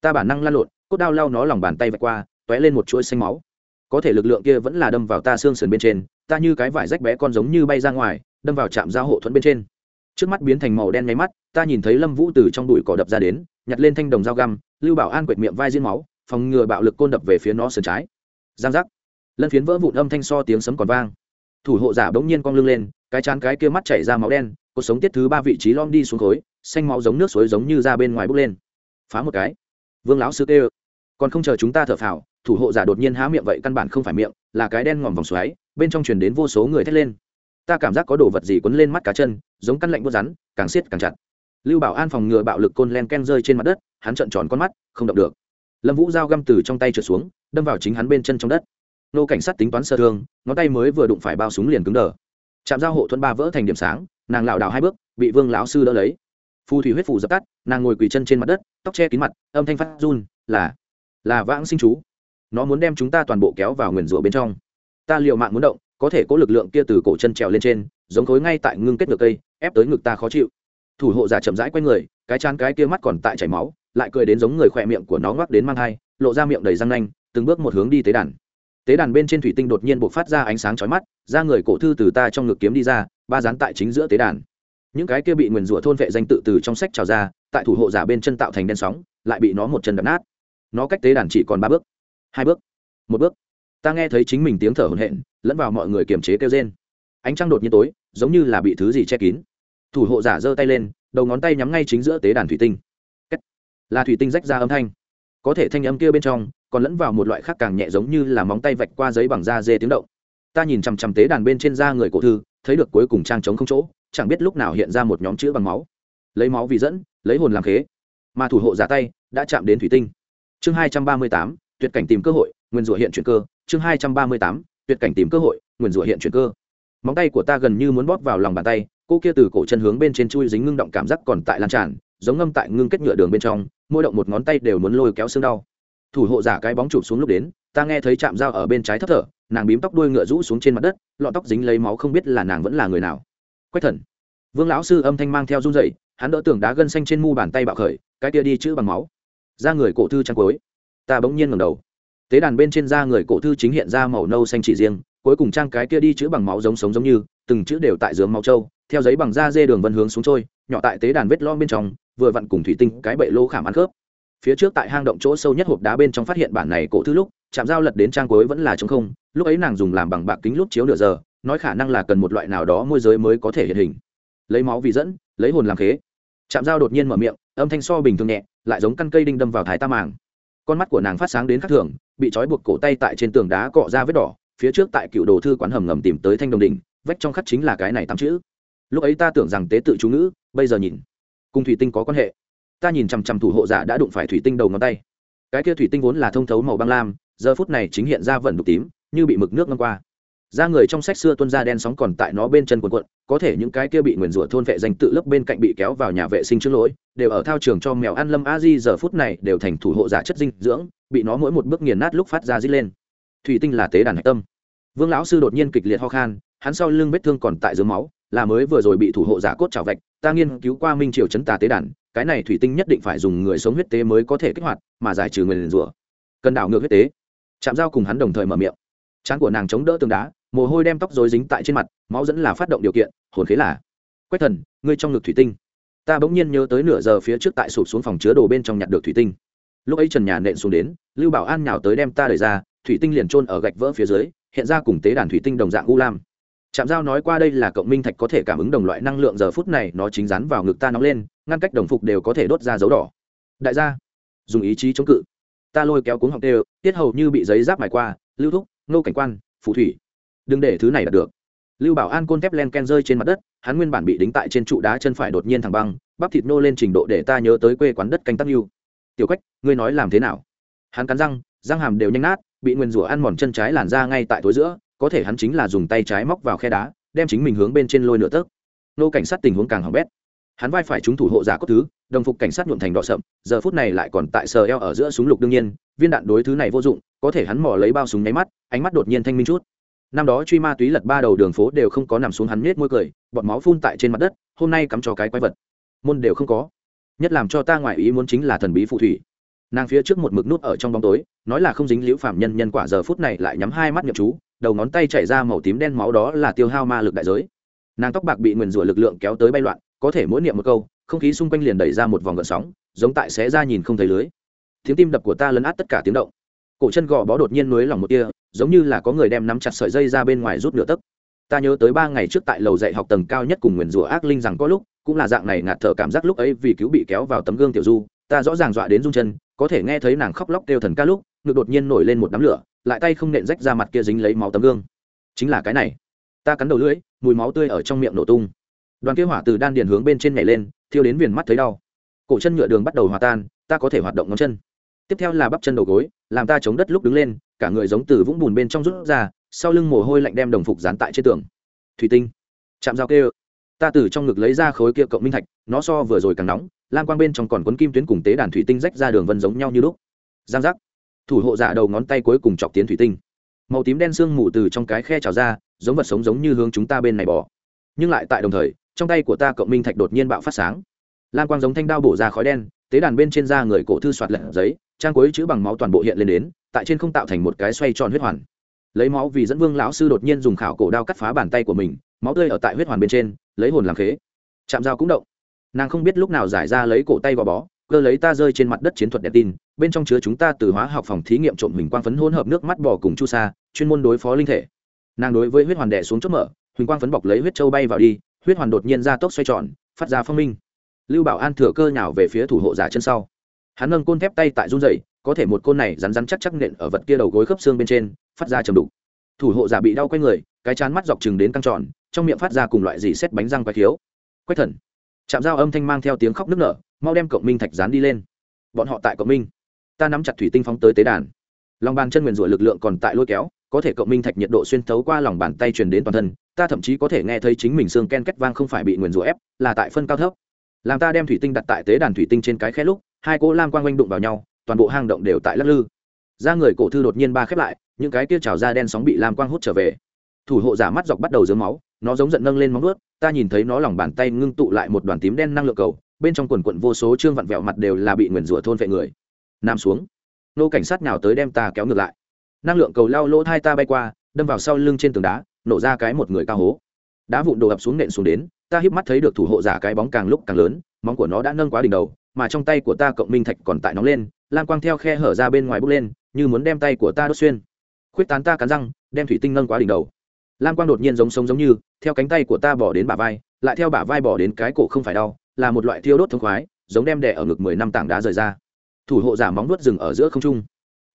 Ta bản năng lăn lộn, cốt đao lau nó lòng bàn tay vạch qua t ó é lên một chuỗi xanh máu. Có thể lực lượng kia vẫn là đâm vào ta xương sườn bên trên ta như cái vải rách bé con giống như bay ra ngoài, đâm vào trạm giao hộ thuẫn bên trên. Trước mắt biến thành màu đen nháy mắt, ta nhìn thấy lâm vũ từ trong đùi cỏ đập ra đến, nhặt lên thanh đồng dao găm, lưu bảo an quệt miệng vai diễn máu, phòng ngừa bạo lực côn đập về phía nó sườn trái. Giang giác. Lân phiến vỡ vụn âm thanh so tiếng sấm còn vang. Thủ hộ giả bỗng nhiên cong lưng lên, cái chán cái kia mắt chảy ra máu đen cuộc sống tiết thứ ba vị trí lom đi xuống khối, xanh máu giống nước suối giống như ra bên ngoài bốc lên. Phá một cái. Vương lão sư kêu còn không chờ chúng ta thở phào, thủ hộ giả đột nhiên há miệng vậy căn bản không phải miệng, là cái đen ngòm vòng xoáy, bên trong truyền đến vô số người thét lên. Ta cảm giác có đồ vật gì quấn lên mắt cá chân, giống căn lạnh bút rắn, càng siết càng chặt. Lưu bảo an phòng ngừa bạo lực côn len ken rơi trên mặt đất, hắn trợn tròn con mắt, không động được. Lâm vũ dao găm từ trong tay trượt xuống, đâm vào chính hắn bên chân trong đất. Nô cảnh sát tính toán sơ thương, ngón tay mới vừa đụng phải bao súng liền cứng đờ. Chạm giao hộ thuẫn ba vỡ thành điểm sáng, nàng lảo đảo hai bước, bị vương lão sư đỡ lấy. Phù thủy huyết phủ dập tắt, nàng ngồi quỳ chân trên mặt đất, tóc che kín mặt, âm thanh phát run, là là vãng sinh chú. Nó muốn đem chúng ta toàn bộ kéo vào nguyền rủa bên trong. Ta l i ề u mạng muốn động, có thể có lực lượng kia từ cổ chân trèo lên trên, giống khối ngay tại ngưng kết ngược cây, ép tới ngực ta khó chịu. Thủ hộ giả chậm rãi q u a y người, cái chán cái kia mắt còn tại chảy máu, lại cười đến giống người khỏe miệng của nó ngoắc đến mang thai, lộ ra miệng đầy răng nanh, từng bước một hướng đi tế đàn. Tế đàn bên trên thủy tinh đột nhiên b ộ c phát ra ánh sáng chói mắt, ra người cổ thư từ ta trong ngực kiếm đi ra, ba dán tại chính giữa tế đàn. Những cái kia bị nguyền rủa thôn vệ danh tự từ trong sách trào ra, tại thủ hộ giả bên chân tạo thành đen sóng, lại bị nó một chân đập nát nó cách tế đàn chỉ còn ba bước, hai bước, một bước. Ta nghe thấy chính mình tiếng thở hổn hển, lẫn vào mọi người kiềm chế kêu rên. Ánh trăng đột nhiên tối, giống như là bị thứ gì che kín. Thủ hộ giả giơ tay lên, đầu ngón tay nhắm ngay chính giữa tế đàn thủy tinh. Là thủy tinh rách ra âm thanh. Có thể thanh âm kia bên trong, còn lẫn vào một loại khác càng nhẹ giống như là móng tay vạch qua giấy bằng da dê tiếng động. Ta nhìn chằm chằm tế đàn bên trên da người cổ thư, thấy được cuối cùng trang trống không chỗ, chẳng biết lúc nào hiện ra một nhóm chữ bằng máu. Lấy máu vì dẫn, lấy hồn làm khế. Mà thủ hộ giả tay đã chạm đến thủy tinh chương hai trăm ba mươi tám, tuyệt cảnh tìm cơ hội, nguyên rủa hiện chuyển cơ. Chương hai trăm ba mươi tám, tuyệt cảnh tìm cơ hội, nguyên rủa hiện chuyển cơ. Móng tay của ta gần như muốn bóp vào lòng bàn tay, cô kia từ cổ chân hướng bên trên chui dính ngưng động cảm giác còn tại lan tràn, giống ngâm tại ngưng kết nhựa đường bên trong, mỗi động một ngón tay đều muốn lôi kéo xương đau. Thủ hộ giả cái bóng chụp xuống lúc đến, ta nghe thấy chạm dao ở bên trái thấp thở, nàng bím tóc đuôi ngựa rũ xuống trên mặt đất lọn tóc dính lấy máu không biết là nàng vẫn là người nào. Quách thần. Vương lão sư âm thanh mang theo run dậy hắn đỡ tường đá gân xanh trên mu bàn tay bạo khởi, cái kia đi chữ bằng máu ra người cổ thư trang cuối. Ta bỗng nhiên ngầm đầu. Tế đàn bên trên da người cổ thư chính hiện ra màu nâu xanh chỉ riêng, cuối cùng trang cái kia đi chữ bằng máu giống sống giống như, từng chữ đều tại dướng máu trâu theo giấy bằng da dê đường vân hướng xuống trôi, nhỏ tại tế đàn vết lo bên trong, vừa vặn cùng thủy tinh cái bậy lô khảm ăn khớp. Phía trước tại hang động chỗ sâu nhất hộp đá bên trong phát hiện bản này cổ thư lúc chạm dao lật đến trang cuối vẫn là t không, lúc ấy nàng dùng làm bằng bạc kính lúc chiếu nửa giờ, nói khả năng là cần một loại nào đó môi giới mới có thể hiện hình. Lấy máu vì dẫn, lấy hồn làm khế chạm dao đột nhiên mở miệng, âm thanh so bình thường nhẹ, lại giống căn cây đinh đâm vào thái ta màng. Con mắt của nàng phát sáng đến khắc thường, bị trói buộc cổ tay tại trên tường đá cọ ra vết đỏ, phía trước tại cựu đồ thư quán hầm ngầm tìm tới thanh đồng đình vách trong khắc chính là cái này tám chữ. Lúc ấy ta tưởng rằng tế tự chú ngữ, bây giờ nhìn, cùng thủy tinh có quan hệ. Ta nhìn chằm chằm thủ hộ giả đã đụng phải thủy tinh đầu ngón tay. Cái kia thủy tinh vốn là thông thấu màu băng lam, giờ phút này chính hiện ra vẩn đục tím, như bị mực nước ngâm qua ra người trong sách xưa tuân ra đen sóng còn tại nó bên chân quần quận có thể những cái kia bị nguyền rủa thôn vệ danh tự lớp bên cạnh bị kéo vào nhà vệ sinh trước lỗi đều ở thao trường cho mèo ăn lâm a di giờ phút này đều thành thủ hộ giả chất dinh dưỡng, bị nó mỗi một bước nghiền nát lúc phát ra dít lên. Thủy tinh là tế đàn hạch tâm. Vương lão sư đột nhiên kịch liệt ho khan, hắn sau lưng vết thương còn tại dưới máu, là mới vừa rồi bị thủ hộ giả cốt trào vạch, ta nghiên cứu qua minh triều chấn tà tế đàn, cái này thủy tinh nhất định phải dùng người sống huyết tế mới có thể kích hoạt, mà giải trừ người liền rủa. Cần đảo ngược huyết tế. Chạm dao cùng hắn đồng thời mở miệng. Trán của nàng chống đỡ tường đá mồ hôi đem tóc rối dính tại trên mặt, máu dẫn là phát động điều kiện, hồn khế là. Quách thần, ngươi trong ngực thủy tinh. Ta bỗng nhiên nhớ tới nửa giờ phía trước tại sụp xuống phòng chứa đồ bên trong nhặt được thủy tinh. Lúc ấy trần nhà nện xuống đến, lưu bảo an nhào tới đem ta đẩy ra, thủy tinh liền trôn ở gạch vỡ phía dưới, hiện ra cùng tế đàn thủy tinh đồng dạng u lam. Trạm giao nói qua đây là cộng minh thạch có thể cảm ứng đồng loại năng lượng giờ phút này, nó chính rắn vào ngực ta nóng lên, ngăn cách đồng phục đều có thể đốt ra dấu đỏ. Đại gia, dùng ý chí chống cự. Ta lôi kéo cuống học đều tiết hầu như bị giấy giáp mài qua, lưu thúc nô cảnh quan, phù thủy đừng để thứ này đạt được. Lưu bảo an côn thép len ken rơi trên mặt đất, hắn nguyên bản bị đính tại trên trụ đá chân phải đột nhiên thẳng băng, bắp thịt nô lên trình độ để ta nhớ tới quê quán đất canh tắc lưu tiểu quách, ngươi nói làm thế nào? Hắn cắn răng răng hàm đều nhanh nát, bị nguyên rủa ăn mòn chân trái làn ra ngay tại tối giữa, có thể hắn chính là dùng tay trái móc vào khe đá, đem chính mình hướng bên trên lôi nửa tấc. Nô cảnh sát tình huống càng hỏng bét. Hắn vai phải chúng thủ hộ giả cốt thứ, đồng phục cảnh sát nhuộm thành đỏ sậm, giờ phút này lại còn tại sờ eo ở giữa súng lục đương nhiên, viên đạn đối thứ này vô dụng, có thể hắn mò lấy bao súng nháy mắt, ánh mắt đột nhiên thanh minh chút năm đó truy ma túy lật ba đầu đường phố đều không có nằm xuống hắn nết môi cười, bọn máu phun tại trên mặt đất, hôm nay cắm cho cái quái vật. Môn đều không có. Nhất làm cho ta ngoại ý muốn chính là thần bí phù thủy. Nàng phía trước một mực nút ở trong bóng tối, nói là không dính liễu phạm nhân nhân quả giờ phút này lại nhắm hai mắt nhậm chú, đầu ngón tay chảy ra màu tím đen máu đó là tiêu hao ma lực đại giới. Nàng tóc bạc bị nguyền rủa lực lượng kéo tới bay loạn, có thể mỗi niệm một câu, không khí xung quanh liền đẩy ra một vòng gợn sóng, giống tại xé ra nhìn không thấy lưới. Tiếng tim đập của ta lấn át tất cả tiếng động. Cổ chân gò bó đột nhiên núi lòng một kia giống như là có người đem nắm chặt sợi dây ra bên ngoài rút nửa tấc. Ta nhớ tới ba ngày trước tại lầu dạy học tầng cao nhất cùng nguyền rủa ác linh rằng có lúc, cũng là dạng này ngạt thở cảm giác lúc ấy vì cứu bị kéo vào tấm gương tiểu du, ta rõ ràng dọa đến rung chân, có thể nghe thấy nàng khóc lóc kêu thần ca lúc, ngực đột nhiên nổi lên một đám lửa, lại tay không nện rách ra mặt kia dính lấy máu tấm gương. Chính là cái này. Ta cắn đầu lưỡi, mùi máu tươi ở trong miệng nổ tung. Đoàn kia hỏa từ đan điền hướng bên trên nhảy lên, thiêu đến viền mắt thấy đau. Cổ chân nhựa đường bắt đầu hòa tan, ta có thể hoạt động ngón chân. Tiếp theo là bắp chân đầu gối, làm ta chống đất lúc đứng lên cả người giống từ vũng bùn bên trong rút ra, sau lưng mồ hôi lạnh đem đồng phục dán tại trên tường. Thủy tinh. Chạm dao kêu. Ta từ trong ngực lấy ra khối kia cộng minh thạch, nó so vừa rồi càng nóng lan quang bên trong còn quấn kim tuyến cùng tế đàn thủy tinh rách ra đường vân giống nhau như lúc. Giang giác. Thủ hộ giả đầu ngón tay cuối cùng chọc tiến thủy tinh. Màu tím đen sương mù từ trong cái khe trào ra, giống vật sống giống như hướng chúng ta bên này bỏ nhưng lại tại đồng thời, trong tay của ta cộng minh thạch đột nhiên bạo phát sáng. Lan quang giống thanh đao bổ ra khói đen, tế đàn bên trên da người cổ thư soạt lật giấy trang cuối chữ bằng máu toàn bộ hiện lên đến, tại trên không tạo thành một cái xoay tròn huyết hoàn. Lấy máu vì dẫn vương lão sư đột nhiên dùng khảo cổ đao cắt phá bàn tay của mình, máu tươi ở tại huyết hoàn bên trên, lấy hồn làm khế. Chạm dao cũng động. Nàng không biết lúc nào giải ra lấy cổ tay gò bó, cơ lấy ta rơi trên mặt đất chiến thuật đèn tin, bên trong chứa chúng ta từ hóa học phòng thí nghiệm trộm mình quang phấn hỗn hợp nước mắt bò cùng chu sa, chuyên môn đối phó linh thể. Nàng đối với huyết hoàn đẻ xuống chốt mở, huỳnh quang phấn bọc lấy huyết châu bay vào đi, huyết hoàn đột nhiên ra tốc xoay tròn, phát ra phong minh. Lưu bảo an thừa cơ nhào về phía thủ hộ giả chân sau hắn nâng côn thép tay tại run dày có thể một côn này rắn rắn chắc chắc nện ở vật kia đầu gối khớp xương bên trên, phát ra chầm đục. Thủ hộ giả bị đau quay người, cái chán mắt dọc chừng đến căng tròn, trong miệng phát ra cùng loại gì xét bánh răng quay thiếu quách thần. Chạm dao âm thanh mang theo tiếng khóc nức nở, mau đem cộng minh thạch dán đi lên. Bọn họ tại cộng minh. Ta nắm chặt thủy tinh phóng tới tế đàn. Lòng bàn chân nguyền rủa lực lượng còn tại lôi kéo, có thể cộng minh thạch nhiệt độ xuyên thấu qua lòng bàn tay truyền đến toàn thân, ta thậm chí có thể nghe thấy chính mình xương ken kết vang không phải bị nguyền rủa ép, là tại phân cao thấp. Làm ta đem thủy tinh đặt tại tế đàn thủy tinh trên cái khe lúc hai cỗ lam quang oanh đụng vào nhau, toàn bộ hang động đều tại lắc lư. Da người cổ thư đột nhiên ba khép lại, những cái kia trào da đen sóng bị lam quang hút trở về. Thủ hộ giả mắt dọc bắt đầu dướng máu, nó giống giận nâng lên móng ướt ta nhìn thấy nó lòng bàn tay ngưng tụ lại một đoàn tím đen năng lượng cầu, bên trong quần quận vô số trương vặn vẹo mặt đều là bị nguyền rủa thôn vệ người. Nam xuống. Nô cảnh sát nào tới đem ta kéo ngược lại. Năng lượng cầu lao lỗ thai ta bay qua, đâm vào sau lưng trên tường đá, nổ ra cái một người cao hố. Đá vụn đổ ập xuống nện xuống đến, ta híp mắt thấy được thủ hộ giả cái bóng càng lúc càng lớn, móng của nó đã nâng quá đỉnh đầu mà trong tay của ta cộng minh thạch còn tại nóng lên lan quang theo khe hở ra bên ngoài bốc lên, như muốn đem tay của ta đốt xuyên. Khuyết tán ta cắn răng, đem thủy tinh nâng quá đỉnh đầu. Lan quang đột nhiên giống sống giống như, theo cánh tay của ta bỏ đến bả vai, lại theo bả vai bỏ đến cái cổ không phải đau, là một loại thiêu đốt thông khoái, giống đem đẻ ở ngực mười năm tảng đá rời ra. Thủ hộ giả móng nuốt rừng ở giữa không trung.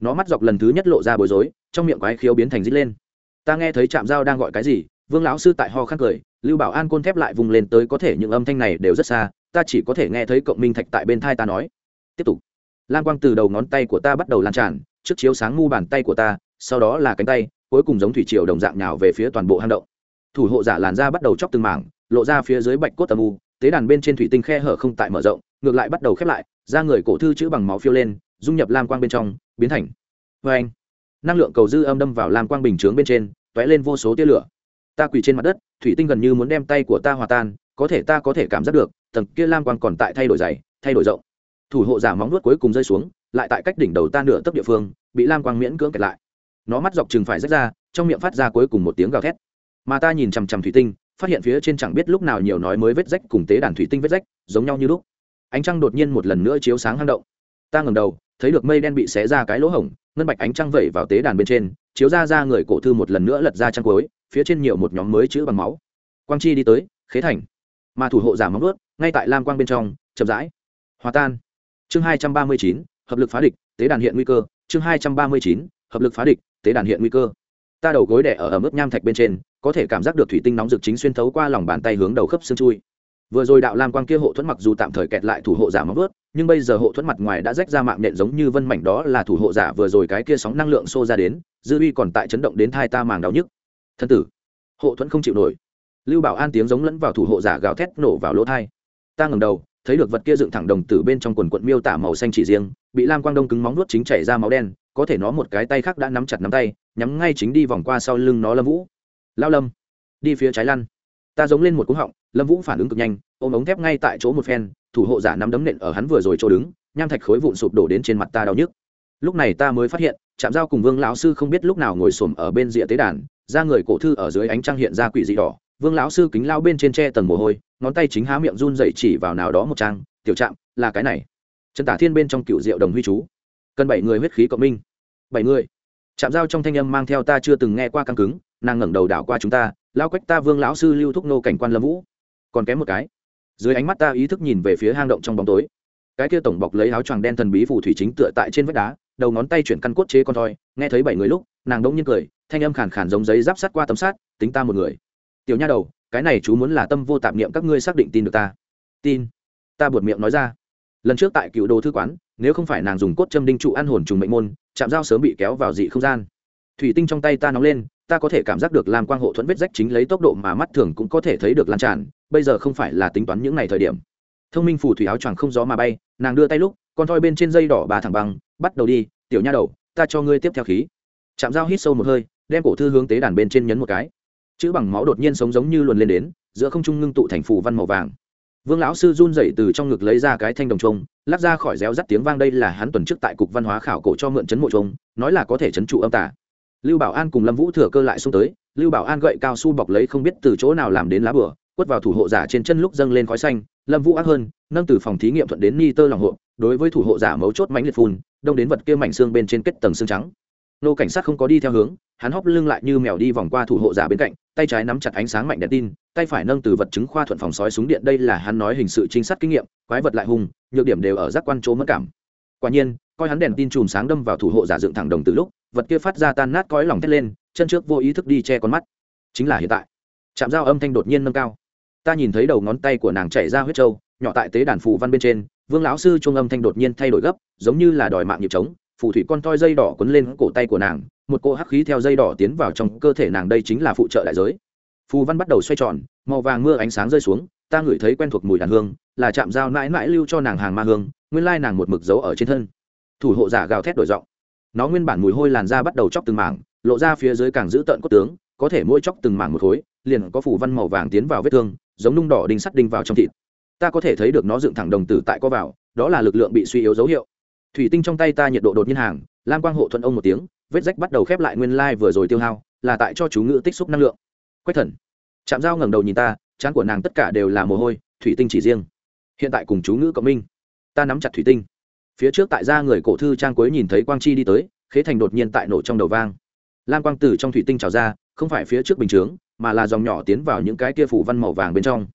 Nó mắt dọc lần thứ nhất lộ ra bối rối, trong miệng quái khiếu biến thành dít lên. Ta nghe thấy trạm dao đang gọi cái gì, vương lão sư tại ho khắc cười, lưu bảo an côn thép lại vùng lên tới có thể những âm thanh này đều rất xa ta chỉ có thể nghe thấy cộng minh thạch tại bên thai ta nói. Tiếp tục. Lan quang từ đầu ngón tay của ta bắt đầu lan tràn, trước chiếu sáng mu bàn tay của ta, sau đó là cánh tay, cuối cùng giống thủy triều đồng dạng nhào về phía toàn bộ hang động. Thủ hộ giả làn da bắt đầu chóc từng mảng, lộ ra phía dưới bạch cốt tầm u, tế đàn bên trên thủy tinh khe hở không tại mở rộng, ngược lại bắt đầu khép lại ra người cổ thư chữ bằng máu phiêu lên, dung nhập lam quang bên trong, biến thành vê anh. Năng lượng cầu dư âm đâm vào lam quang bình chướng bên trên t ó é lên vô số tia lửa. Ta quỳ trên mặt đất, thủy tinh gần như muốn đem tay của ta hòa tan, có thể ta có thể cảm giác được tầng kia lam quang còn tại thay đổi dày, thay đổi rộng. Thủ hộ giả móng nuốt cuối cùng rơi xuống, lại tại cách đỉnh đầu ta nửa tấc địa phương, bị lam quang miễn cưỡng kẹt lại. Nó mắt dọc chừng phải rách ra, trong miệng phát ra cuối cùng một tiếng gào thét. Mà ta nhìn chằm chằm thủy tinh, phát hiện phía trên chẳng biết lúc nào nhiều nói mới vết rách cùng tế đàn thủy tinh vết rách, giống nhau như lúc. Ánh trăng đột nhiên một lần nữa chiếu sáng hang động. Ta ngầm đầu, thấy được mây đen bị xé ra cái lỗ hổng, ngân bạch ánh trăng vẩy vào tế đàn bên trên, chiếu ra ra người cổ thư một lần nữa lật ra trăng cuối, phía trên nhiều một nhóm mới chữ bằng máu. Quang chi đi tới, khế thành mà thủ hộ giả móng ướt ngay tại lam quang bên trong, chậm rãi. Hòa tan. Chương hai trăm ba mươi chín, hợp lực phá địch, tế đàn hiện nguy cơ. Chương hai trăm ba mươi chín, hợp lực phá địch, tế đàn hiện nguy cơ. Ta đầu gối đẻ ở ở mức nham thạch bên trên, có thể cảm giác được thủy tinh nóng rực chính xuyên thấu qua lòng bàn tay hướng đầu khớp xương chui. Vừa rồi đạo lam quang kia hộ thuẫn mặc dù tạm thời kẹt lại thủ hộ giả móng vớt nhưng bây giờ hộ thuẫn mặt ngoài đã rách ra mạng nện giống như vân mảnh đó là thủ hộ giả vừa rồi cái kia sóng năng lượng xô ra đến, dư uy còn tại chấn động đến thai ta màng đau nhức. Thân tử, hộ thuẫn không chịu nổi lưu bảo an tiếng giống lẫn vào thủ hộ giả gào thét nổ vào lỗ thai ta ngầm đầu, thấy được vật kia dựng thẳng đồng tử bên trong quần quận miêu tả màu xanh chỉ riêng, bị lam quang đông cứng móng nuốt chính chảy ra máu đen, có thể nó một cái tay khác đã nắm chặt nắm tay, nhắm ngay chính đi vòng qua sau lưng nó lâm vũ. Lao lâm, đi phía trái lăn. Ta giống lên một cú họng, lâm vũ phản ứng cực nhanh, ôm ống thép ngay tại chỗ một phen, thủ hộ giả nắm đấm nện ở hắn vừa rồi chỗ đứng, nham thạch khối vụn sụp đổ đến trên mặt ta đau nhức. Lúc này ta mới phát hiện chạm giao cùng vương lão sư không biết lúc nào ngồi xổm ở bên rìa tế đàn ra người cổ thư ở dưới ánh trăng hiện ra quỷ dị đỏ vương lão sư kính lao bên trên tre tầng mồ hôi, ngón tay chính há miệng run dậy chỉ vào nào đó một trang, tiểu trạm, là cái này. Trần tả thiên bên trong cựu diệu đồng huy chú. Cần bảy người huyết khí cộng minh. Bảy người? Chạm giao trong thanh âm mang theo ta chưa từng nghe qua căng cứng, nàng ngẩng đầu đảo qua chúng ta, lao quách ta vương lão sư lưu thúc nô cảnh quan lâm vũ. Còn kém một cái. Dưới ánh mắt ta ý thức nhìn về phía hang động trong bóng tối. Cái kia tổng bọc lấy áo choàng đen thần bí phù thủy chính tựa tại trên vách đá, đầu ngón tay chuyển căn cốt chế con thoi, nghe thấy bảy người lúc, nàng đông nhiên cười, thanh âm khàn khàn giống giấy giáp sát qua tấm sát, tính ta một người tiểu nha đầu, cái này chú muốn là tâm vô tạp niệm các ngươi xác định tin được ta. Tin. Ta buột miệng nói ra. Lần trước tại cựu đồ thư quán, nếu không phải nàng dùng cốt châm đinh trụ ăn hồn trùng mệnh môn chạm dao sớm bị kéo vào dị không gian. Thủy tinh trong tay ta nóng lên, ta có thể cảm giác được làm quang hộ thuẫn vết rách chính lấy tốc độ mà mắt thường cũng có thể thấy được lan tràn, bây giờ không phải là tính toán những ngày thời điểm. Thông minh phù thủy áo choàng không gió mà bay, nàng đưa tay lúc, con thoi bên trên dây đỏ bà thẳng băng, bắt đầu đi, tiểu nha đầu, ta cho ngươi tiếp theo khí. Chạm dao hít sâu một hơi, đem cổ thư hướng tế đàn bên trên nhấn một cái chữ bằng máu đột nhiên sống giống như luồn lên đến, giữa không trung ngưng tụ thành phù văn màu vàng. Vương lão sư run dậy từ trong ngực lấy ra cái thanh đồng trông lắc ra khỏi réo rắt tiếng vang đây là hắn tuần trước tại cục văn hóa khảo cổ cho mượn chấn mộ trông nói là có thể chấn trụ âm tả lưu bảo an cùng lâm vũ thừa cơ lại xuống tới, lưu bảo an gậy cao su bọc lấy không biết từ chỗ nào làm đến lá bửa quất vào thủ hộ giả trên chân lúc dâng lên khói xanh, lâm vũ ác hơn, nâng từ phòng thí nghiệm thuận đến ni tơ lòng hộ, đối với thủ hộ giả mấu chốt mánh liệt phun, đông đến vật kia mảnh xương bên trên kết tầng xương trắng nô cảnh sát không có đi theo hướng, hắn hóp lưng lại như mèo đi vòng qua thủ hộ giả bên cạnh, tay trái nắm chặt ánh sáng mạnh đèn tin, tay phải nâng từ vật chứng khoa thuận phòng sói súng điện, đây là hắn nói hình sự trinh sát kinh nghiệm, quái vật lại hung, nhược điểm đều ở giác quan chỗ mất cảm. Quả nhiên, coi hắn đèn tin chùm sáng đâm vào thủ hộ giả dựng thẳng đồng từ lúc, vật kia phát ra tan nát cõi lòng thét lên, chân trước vô ý thức đi che con mắt. Chính là hiện tại. Chạm dao âm thanh đột nhiên nâng cao. Ta nhìn thấy đầu ngón tay của nàng chảy ra huyết trâu, nhỏ tại tế đàn phù văn bên trên, vương lão sư trung âm thanh đột nhiên thay đổi gấp, giống như là đòi mạng nhịp trống phù thủy con toi dây đỏ quấn lên cổ tay của nàng, một cỗ hắc khí theo dây đỏ tiến vào trong cơ thể nàng đây chính là phụ trợ đại giới. Phù văn bắt đầu xoay tròn, màu vàng mưa ánh sáng rơi xuống, ta ngửi thấy quen thuộc mùi đàn hương, là chạm dao mãi mãi lưu cho nàng hàng ma hương, nguyên lai nàng một mực dấu ở trên thân. Thủ hộ giả gào thét đổi giọng. Nó nguyên bản mùi hôi làn da bắt đầu chóc từng mảng, lộ ra phía dưới càng giữ tợn cốt tướng, có thể mỗi chóc từng mảng một khối, liền có phủ văn màu vàng tiến vào vết thương, giống nung đỏ đinh sắt đinh vào trong thịt. Ta có thể thấy được nó dựng thẳng đồng tử tại co vào, đó là lực lượng bị suy yếu dấu hiệu thủy tinh trong tay ta nhiệt độ đột nhiên hàng, lam quang hộ thuận ông một tiếng, vết rách bắt đầu khép lại nguyên lai vừa rồi tiêu hao, là tại cho chú ngữ tích xúc năng lượng. Quách thần chạm dao ngẩng đầu nhìn ta trán của nàng tất cả đều là mồ hôi, thủy tinh chỉ riêng. Hiện tại cùng chú ngữ cộng minh. Ta nắm chặt thủy tinh. Phía trước tại ra người cổ thư trang cuối nhìn thấy quang chi đi tới, khế thành đột nhiên tại nổ trong đầu vang. Lam quang từ trong thủy tinh trào ra, không phải phía trước bình chướng, mà là dòng nhỏ tiến vào những cái kia phù văn màu vàng bên trong.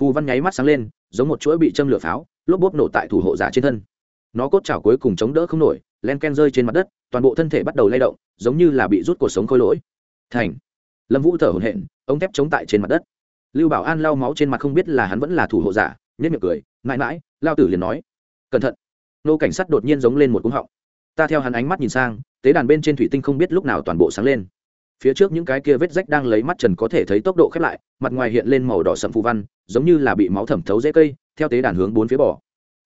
Phù văn nháy mắt sáng lên, giống một chuỗi bị châm lửa pháo, lốp bốp nổ tại thủ hộ giả trên thân nó cốt chảo cuối cùng chống đỡ không nổi, len ken rơi trên mặt đất, toàn bộ thân thể bắt đầu lay động, giống như là bị rút cuộc sống khôi lỗi. Thành. Lâm vũ thở hổn hển, ống thép chống tại trên mặt đất. Lưu bảo an lau máu trên mặt không biết là hắn vẫn là thủ hộ giả nhất miệng cười, mãi mãi, lao tử liền nói. Cẩn thận. Nô cảnh sát đột nhiên giống lên một cúng họng. Ta theo hắn ánh mắt nhìn sang, tế đàn bên trên thủy tinh không biết lúc nào toàn bộ sáng lên. Phía trước những cái kia vết rách đang lấy mắt trần có thể thấy tốc độ khép lại, mặt ngoài hiện lên màu đỏ sậm phù văn, giống như là bị máu thẩm thấu dễ cây, theo tế đàn hướng bốn phía bỏ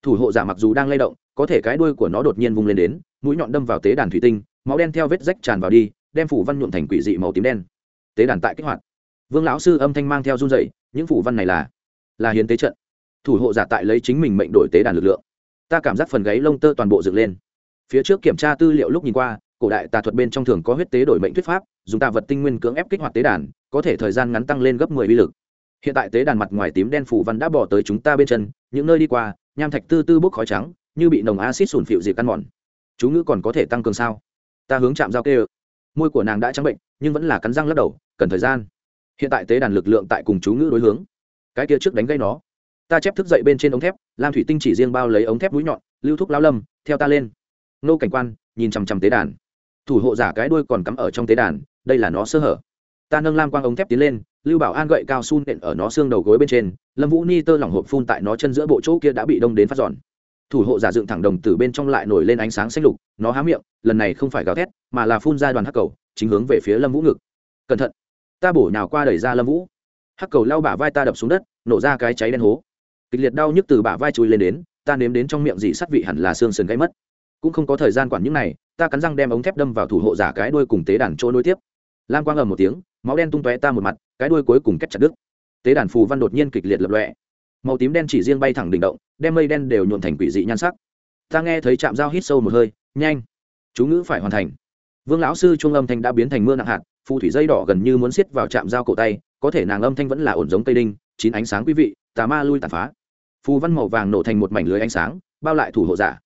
thủ hộ giả mặc dù đang lay động, có thể cái đuôi của nó đột nhiên vung lên đến, mũi nhọn đâm vào tế đàn thủy tinh, máu đen theo vết rách tràn vào đi, đem phủ văn nhuộm thành quỷ dị màu tím đen. Tế đàn tại kích hoạt. Vương lão sư âm thanh mang theo run dậy những phủ văn này là là hiến tế trận. Thủ hộ giả tại lấy chính mình mệnh đổi tế đàn lực lượng. Ta cảm giác phần gáy lông tơ toàn bộ dựng lên. Phía trước kiểm tra tư liệu lúc nhìn qua, cổ đại tà thuật bên trong thường có huyết tế đổi mệnh thuyết pháp, dùng tà vật tinh nguyên cưỡng ép kích hoạt tế đàn, có thể thời gian ngắn tăng lên gấp mười bi lực. Hiện tại tế đàn mặt ngoài tím đen phủ văn đã bỏ tới chúng ta bên chân, những nơi đi qua nham thạch tư tư bốc khói trắng, như bị nồng acid sùn phịu dịp căn mòn. Chú ngữ còn có thể tăng cường sao? Ta hướng chạm giao kê môi của nàng đã trắng bệnh, nhưng vẫn là cắn răng lắc đầu, cần thời gian. Hiện tại tế đàn lực lượng tại cùng chú ngữ đối hướng. Cái kia trước đánh gây nó. Ta chép thức dậy bên trên ống thép, lam thủy tinh chỉ riêng bao lấy ống thép mũi nhọn, lưu thúc lao lâm, theo ta lên. Nô cảnh quan, nhìn chằm chằm tế đàn. Thủ hộ giả cái đuôi còn cắm ở trong tế đàn, đây là nó sơ hở. Ta nâng lam quang ống thép tiến lên lưu bảo an gậy cao su nện ở nó xương đầu gối bên trên, lâm vũ ni tơ lỏng hộp phun tại nó chân giữa bộ chỗ kia đã bị đông đến phát giòn. Thủ hộ giả dựng thẳng đồng từ bên trong lại nổi lên ánh sáng xanh lục, nó há miệng, lần này không phải gào thét, mà là phun ra đoàn hắc cầu, chính hướng về phía lâm vũ ngực. Cẩn thận, ta bổ nhào qua đẩy ra lâm vũ. Hắc cầu lao bả vai ta đập xuống đất, nổ ra cái cháy đen hố. Kịch liệt đau nhức từ bả vai chui lên đến, ta nếm đến trong miệng dị sắt vị hẳn là xương sườn gãy mất. Cũng không có thời gian quản những này, ta cắn răng đem ống thép đâm vào thủ hộ giả cái đuôi cùng tế đàn trôi nối tiếp lam quang ầm một tiếng, máu đen tung tóe ta một mặt, cái đuôi cuối cùng cách chặt đứt. Tế đàn phù văn đột nhiên kịch liệt lập lọe màu tím đen chỉ riêng bay thẳng đỉnh động, đem mây đen đều nhuộn thành quỷ dị nhan sắc. Ta nghe thấy chạm dao hít sâu một hơi, nhanh, chú ngữ phải hoàn thành. Vương lão sư trung âm thanh đã biến thành mưa nặng hạt, phù thủy dây đỏ gần như muốn xiết vào chạm dao cổ tay, có thể nàng âm thanh vẫn là ổn giống tây đinh, chín ánh sáng quý vị, tà ma lui tàn phá. Phù văn màu vàng nổ thành một mảnh lưới ánh sáng, bao lại thủ hộ giả.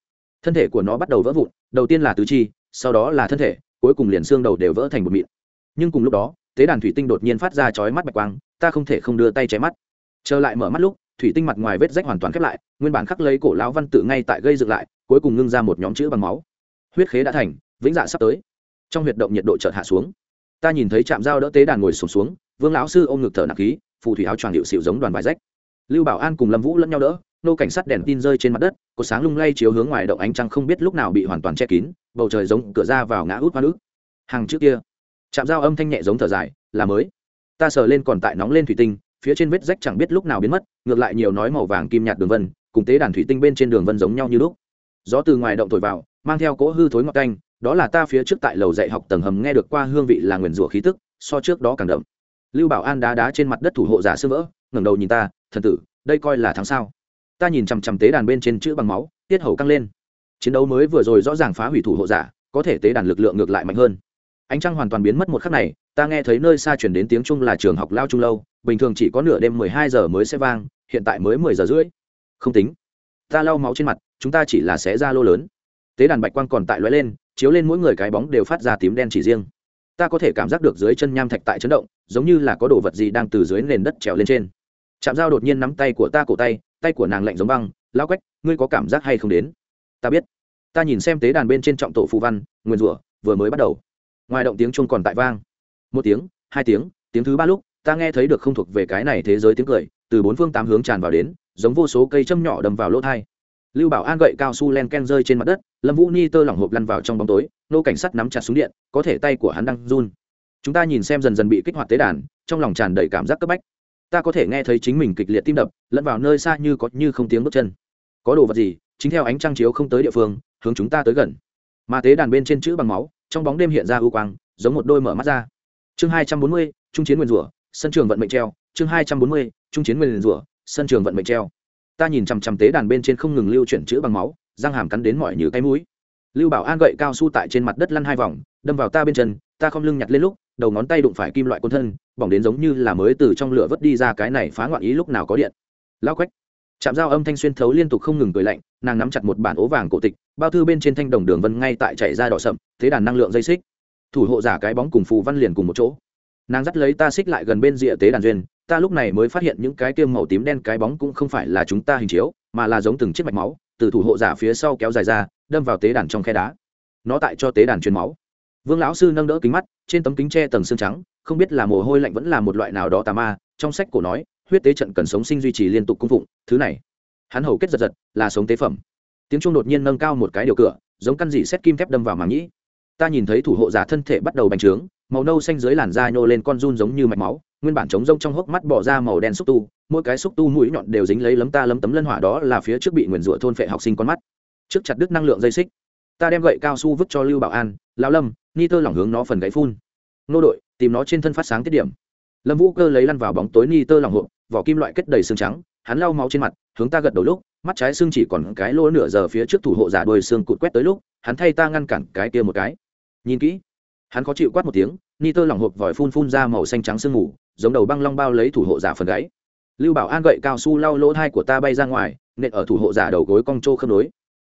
Thân thể của nó bắt đầu vỡ vụn, đầu tiên là tứ chi, sau đó là thân thể, cuối cùng liền xương đầu đều vỡ thành một mịn nhưng cùng lúc đó tế đàn thủy tinh đột nhiên phát ra chói mắt bạch quang ta không thể không đưa tay cháy mắt. Trở lại mở mắt lúc thủy tinh mặt ngoài vết rách hoàn toàn khép lại nguyên bản khắc lấy cổ lão văn tự ngay tại gây dựng lại cuối cùng ngưng ra một nhóm chữ bằng máu. Huyết khế đã thành vĩnh dạ sắp tới. Trong huyệt động nhiệt độ chợt hạ xuống. Ta nhìn thấy trạm dao đỡ tế đàn ngồi sụp xuống, xuống vương lão sư ôm ngực thở nặng khí phù thủy áo choàng điệu xịu giống đoàn bài rách. Lưu bảo an cùng lâm vũ lẫn nhau đỡ nô cảnh sát đèn tin rơi trên mặt đất cột sáng lung lay chiếu hướng ngoài động ánh trăng không biết lúc nào bị hoàn toàn che kín bầu trời giống cửa ra vào ngã út hoa nước. Hàng trước kia chạm dao âm thanh nhẹ giống thở dài, là mới. Ta sờ lên còn tại nóng lên thủy tinh, phía trên vết rách chẳng biết lúc nào biến mất, ngược lại nhiều nói màu vàng kim nhạt đường vân, cùng tế đàn thủy tinh bên trên đường vân giống nhau như lúc. Gió từ ngoài động thổi vào, mang theo cỗ hư thối ngọc canh, đó là ta phía trước tại lầu dạy học tầng hầm nghe được qua hương vị là nguyền rủa khí tức, so trước đó càng đậm. Lưu bảo an đá đá trên mặt đất thủ hộ giả sư vỡ, ngẩng đầu nhìn ta, thần tử, đây coi là tháng sao? Ta nhìn chằm chằm tế đàn bên trên chữ bằng máu, tiết hầu căng lên. Chiến đấu mới vừa rồi rõ ràng phá hủy thủ hộ giả, có thể tế đàn lực lượng ngược lại mạnh hơn ánh trăng hoàn toàn biến mất một khắc này, ta nghe thấy nơi xa chuyển đến tiếng trung là trường học lao trung lâu, bình thường chỉ có nửa đêm mười hai giờ mới sẽ vang, hiện tại mới mười giờ rưỡi. Không tính. Ta lau máu trên mặt, chúng ta chỉ là xé ra lô lớn. Tế đàn bạch quang còn tại lóe lên, chiếu lên mỗi người cái bóng đều phát ra tím đen chỉ riêng. Ta có thể cảm giác được dưới chân nham thạch tại chấn động, giống như là có đồ vật gì đang từ dưới nền đất trèo lên trên. Chạm dao đột nhiên nắm tay của ta cổ tay tay của nàng lạnh giống băng lao quách, ngươi có cảm giác hay không đến? Ta biết. Ta nhìn xem tế đàn bên trên trọng tổ phù văn nguyên rủa, vừa mới bắt đầu ngoài động tiếng chuông còn tại vang. Một tiếng, hai tiếng tiếng thứ ba lúc, ta nghe thấy được không thuộc về cái này thế giới tiếng cười, từ bốn phương tám hướng tràn vào đến, giống vô số cây châm nhỏ đâm vào lỗ thai. Lưu bảo an gậy cao su len ken rơi trên mặt đất, lâm vũ ni tơ lỏng hộp lăn vào trong bóng tối, nô cảnh sát nắm chặt súng điện, có thể tay của hắn đang run. Chúng ta nhìn xem dần dần bị kích hoạt tế đàn, trong lòng tràn đầy cảm giác cấp bách. Ta có thể nghe thấy chính mình kịch liệt tim đập, lẫn vào nơi xa như có như không tiếng bước chân. Có đồ vật gì, chính theo ánh trăng chiếu không tới địa phương, hướng chúng ta tới gần. Mà tế đàn bên trên chữ bằng máu trong bóng đêm hiện ra ưu quang, giống một đôi mở mắt ra. Chương hai trăm bốn mươi, trung chiến nguyên rủa, sân trường vận mệnh treo. Chương hai trăm bốn mươi, trung chiến nguyên rủa, sân trường vận mệnh treo. Ta nhìn chằm chằm tế đàn bên trên không ngừng lưu chuyển chữ bằng máu, răng hàm cắn đến mỏi như cái mũi. Lưu bảo an gậy cao su tại trên mặt đất lăn hai vòng, đâm vào ta bên chân, ta không lưng nhặt lên lúc, đầu ngón tay đụng phải kim loại côn thân, bỏng đến giống như là mới từ trong lửa vớt đi ra cái này phá ngoạn ý lúc nào có điện. Lao quách chạm dao âm thanh xuyên thấu liên tục không ngừng cười lạnh, nàng nắm chặt một bản ố vàng cổ tịch, bao thư bên trên thanh đồng đường vân ngay tại chạy ra đỏ sậm, thế đàn năng lượng dây xích. Thủ hộ giả cái bóng cùng phù văn liền cùng một chỗ. Nàng dắt lấy ta xích lại gần bên rìa tế đàn duyên, ta lúc này mới phát hiện những cái tiêm màu tím đen cái bóng cũng không phải là chúng ta hình chiếu, mà là giống từng chiếc mạch máu, từ thủ hộ giả phía sau kéo dài ra, đâm vào tế đàn trong khe đá. Nó tại cho tế đàn truyền máu. Vương lão sư nâng đỡ kính mắt, trên tấm kính tre tầng xương trắng, không biết là mồ hôi lạnh vẫn là một loại nào đó tà ma, trong sách cổ nói huyết tế trận cần sống sinh duy trì liên tục cung phụng, thứ này. Hắn hầu kết giật giật, là sống tế phẩm. Tiếng trung đột nhiên nâng cao một cái điều cửa, giống căn dị xét kim thép đâm vào màng nhĩ. Ta nhìn thấy thủ hộ giả thân thể bắt đầu bành trướng, màu nâu xanh dưới làn da nhô lên con run giống như mạch máu, nguyên bản trống rông trong hốc mắt bỏ ra màu đen xúc tu, mỗi cái xúc tu mũi nhọn đều dính lấy lấm ta lấm tấm lân hỏa đó là phía trước bị nguyền rủa thôn phệ học sinh con mắt. Trước chặt đứt năng lượng dây xích. Ta đem gậy cao su vứt cho lưu bảo an, lão lâm, ni tơ lỏng hướng nó phần gãy phun. Nô đội, tìm nó trên thân phát sáng tiết điểm lâm vũ cơ lấy lăn vào bóng tối ni tơ lỏng hộp, vỏ kim loại kết đầy xương trắng, hắn lau máu trên mặt, hướng ta gật đầu lúc, mắt trái xương chỉ còn cái lỗ nửa giờ phía trước thủ hộ giả đôi xương cụt quét tới lúc, hắn thay ta ngăn cản cái kia một cái. Nhìn kỹ, hắn khó chịu quát một tiếng, ni tơ lỏng hộp vòi phun phun ra màu xanh trắng sương mù, giống đầu băng long bao lấy thủ hộ giả phần gáy. Lưu bảo an gậy cao su lau lỗ thai của ta bay ra ngoài, nện ở thủ hộ giả đầu gối cong trô khớp nối.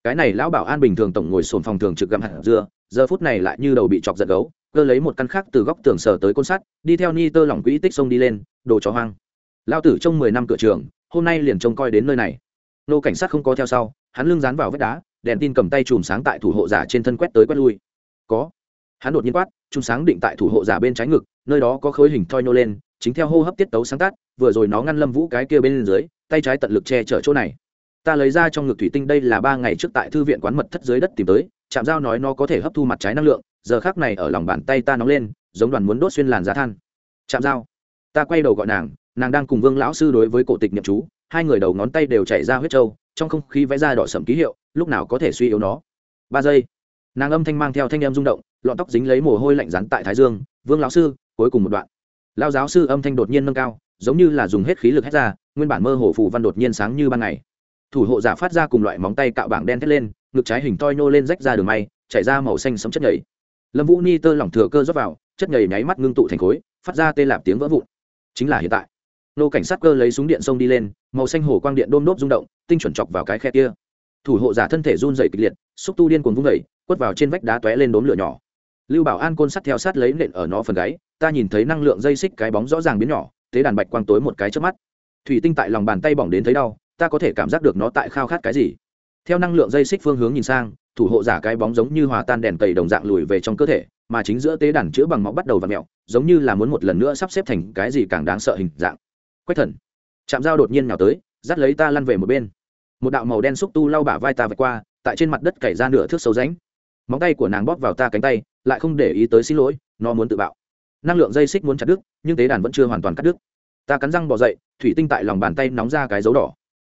Cái này lão bảo an bình thường tổng ngồi sồn phòng thường trực gặm hạt dưa, giờ phút này lại như đầu bị chọc giật gấu cơ lấy một căn khác từ góc tường sở tới côn sắt, đi theo ni tơ lỏng quỹ tích sông đi lên, đồ chó hoang. Lao tử trong mười năm cửa trường, hôm nay liền trông coi đến nơi này. Nô cảnh sát không có theo sau, hắn lưng dán vào vách đá, đèn tin cầm tay chùm sáng tại thủ hộ giả trên thân quét tới quét lui. Có. Hắn đột nhiên quát, chùm sáng định tại thủ hộ giả bên trái ngực, nơi đó có khối hình thoi nô lên, chính theo hô hấp tiết tấu sáng tác, vừa rồi nó ngăn lâm vũ cái kia bên dưới, tay trái tận lực che chở chỗ này ta lấy ra trong ngực thủy tinh đây là ba ngày trước tại thư viện quán mật thất dưới đất tìm tới chạm dao nói nó có thể hấp thu mặt trái năng lượng, giờ khác này ở lòng bàn tay ta nóng lên, giống đoàn muốn đốt xuyên làn giá than. Chạm dao ta quay đầu gọi nàng nàng đang cùng vương lão sư đối với cổ tịch nhậm chú, hai người đầu ngón tay đều chảy ra huyết trâu, trong không khí vẽ ra đỏ sầm ký hiệu, lúc nào có thể suy yếu nó. Ba giây, nàng âm thanh mang theo thanh em rung động, lọn tóc dính lấy mồ hôi lạnh rắn tại thái dương, vương lão sư, cuối cùng một đoạn. Lao giáo sư âm thanh đột nhiên nâng cao, giống như là dùng hết khí lực hết ra, nguyên bản mơ hồ phù văn đột nhiên sáng như ban ngày thủ hộ giả phát ra cùng loại móng tay cạo bảng đen thét lên, ngực trái hình toi nô lên rách ra đường may, chảy ra màu xanh sấm chất nhảy lâm vũ ni tơ lỏng thừa cơ rót vào, chất nhảy nháy mắt ngưng tụ thành khối, phát ra tê lạp tiếng vỡ vụn. Chính là hiện tại. Nô cảnh sát cơ lấy súng điện sông đi lên, màu xanh hồ quang điện đôm nốt rung động, tinh chuẩn chọc vào cái khe kia. Thủ hộ giả thân thể run dày kịch liệt, xúc tu điên cuồng vung vẩy quất vào trên vách đá tóe lên đốm lửa nhỏ. Lưu bảo an côn sắt theo sát lấy nện ở nó phần gáy, ta nhìn thấy năng lượng dây xích cái bóng rõ ràng biến nhỏ, thế đàn bạch quang tối một cái trước mắt. Thủy tinh tại lòng bàn tay bỏng đến thấy đau ta có thể cảm giác được nó tại khao khát cái gì. Theo năng lượng dây xích phương hướng nhìn sang, thủ hộ giả cái bóng giống như hòa tan đèn cầy đồng dạng lùi về trong cơ thể, mà chính giữa tế đàn chữa bằng máu bắt đầu và mẹo giống như là muốn một lần nữa sắp xếp thành cái gì càng đáng sợ hình dạng. Quách thần chạm dao đột nhiên nhào tới, dắt lấy ta lăn về một bên. Một đạo màu đen xúc tu lau bả vai ta vạch qua, tại trên mặt đất cày ra nửa thước sâu ránh móng tay của nàng bóp vào ta cánh tay, lại không để ý tới xin lỗi, nó muốn tự bạo. Năng lượng dây xích muốn chặt đứt, nhưng tế đàn vẫn chưa hoàn toàn cắt đứt. Ta cắn răng bỏ dậy, thủy tinh tại lòng bàn tay nóng ra cái dấu đỏ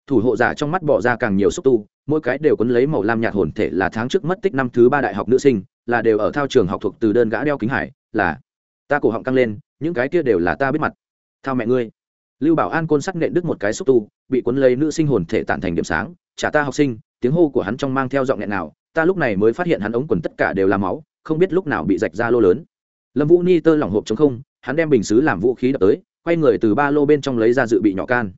thủ hộ giả trong mắt bỏ ra càng nhiều xúc tu, mỗi cái đều quấn lấy màu lam nhạt hồn thể là tháng trước mất tích năm thứ ba đại học nữ sinh, là đều ở thao trường học thuộc từ đơn gã đeo kính hải, là, ta cổ họng căng lên, những cái kia đều là ta biết mặt. Thao mẹ ngươi. Lưu bảo an côn sắc nện đứt một cái xúc tu, bị cuốn lấy nữ sinh hồn thể tản thành điểm sáng trả ta học sinh, tiếng hô của hắn trong mang theo giọng nghẹn nào, ta lúc này mới phát hiện hắn ống quần tất cả đều là máu, không biết lúc nào bị rạch ra lô lớn. Lâm vũ ni tơ lỏng hộp chống không, hắn đem bình xứ làm vũ khí đập tới, quay người từ ba lô bên trong lấy ra dự bị nhỏ can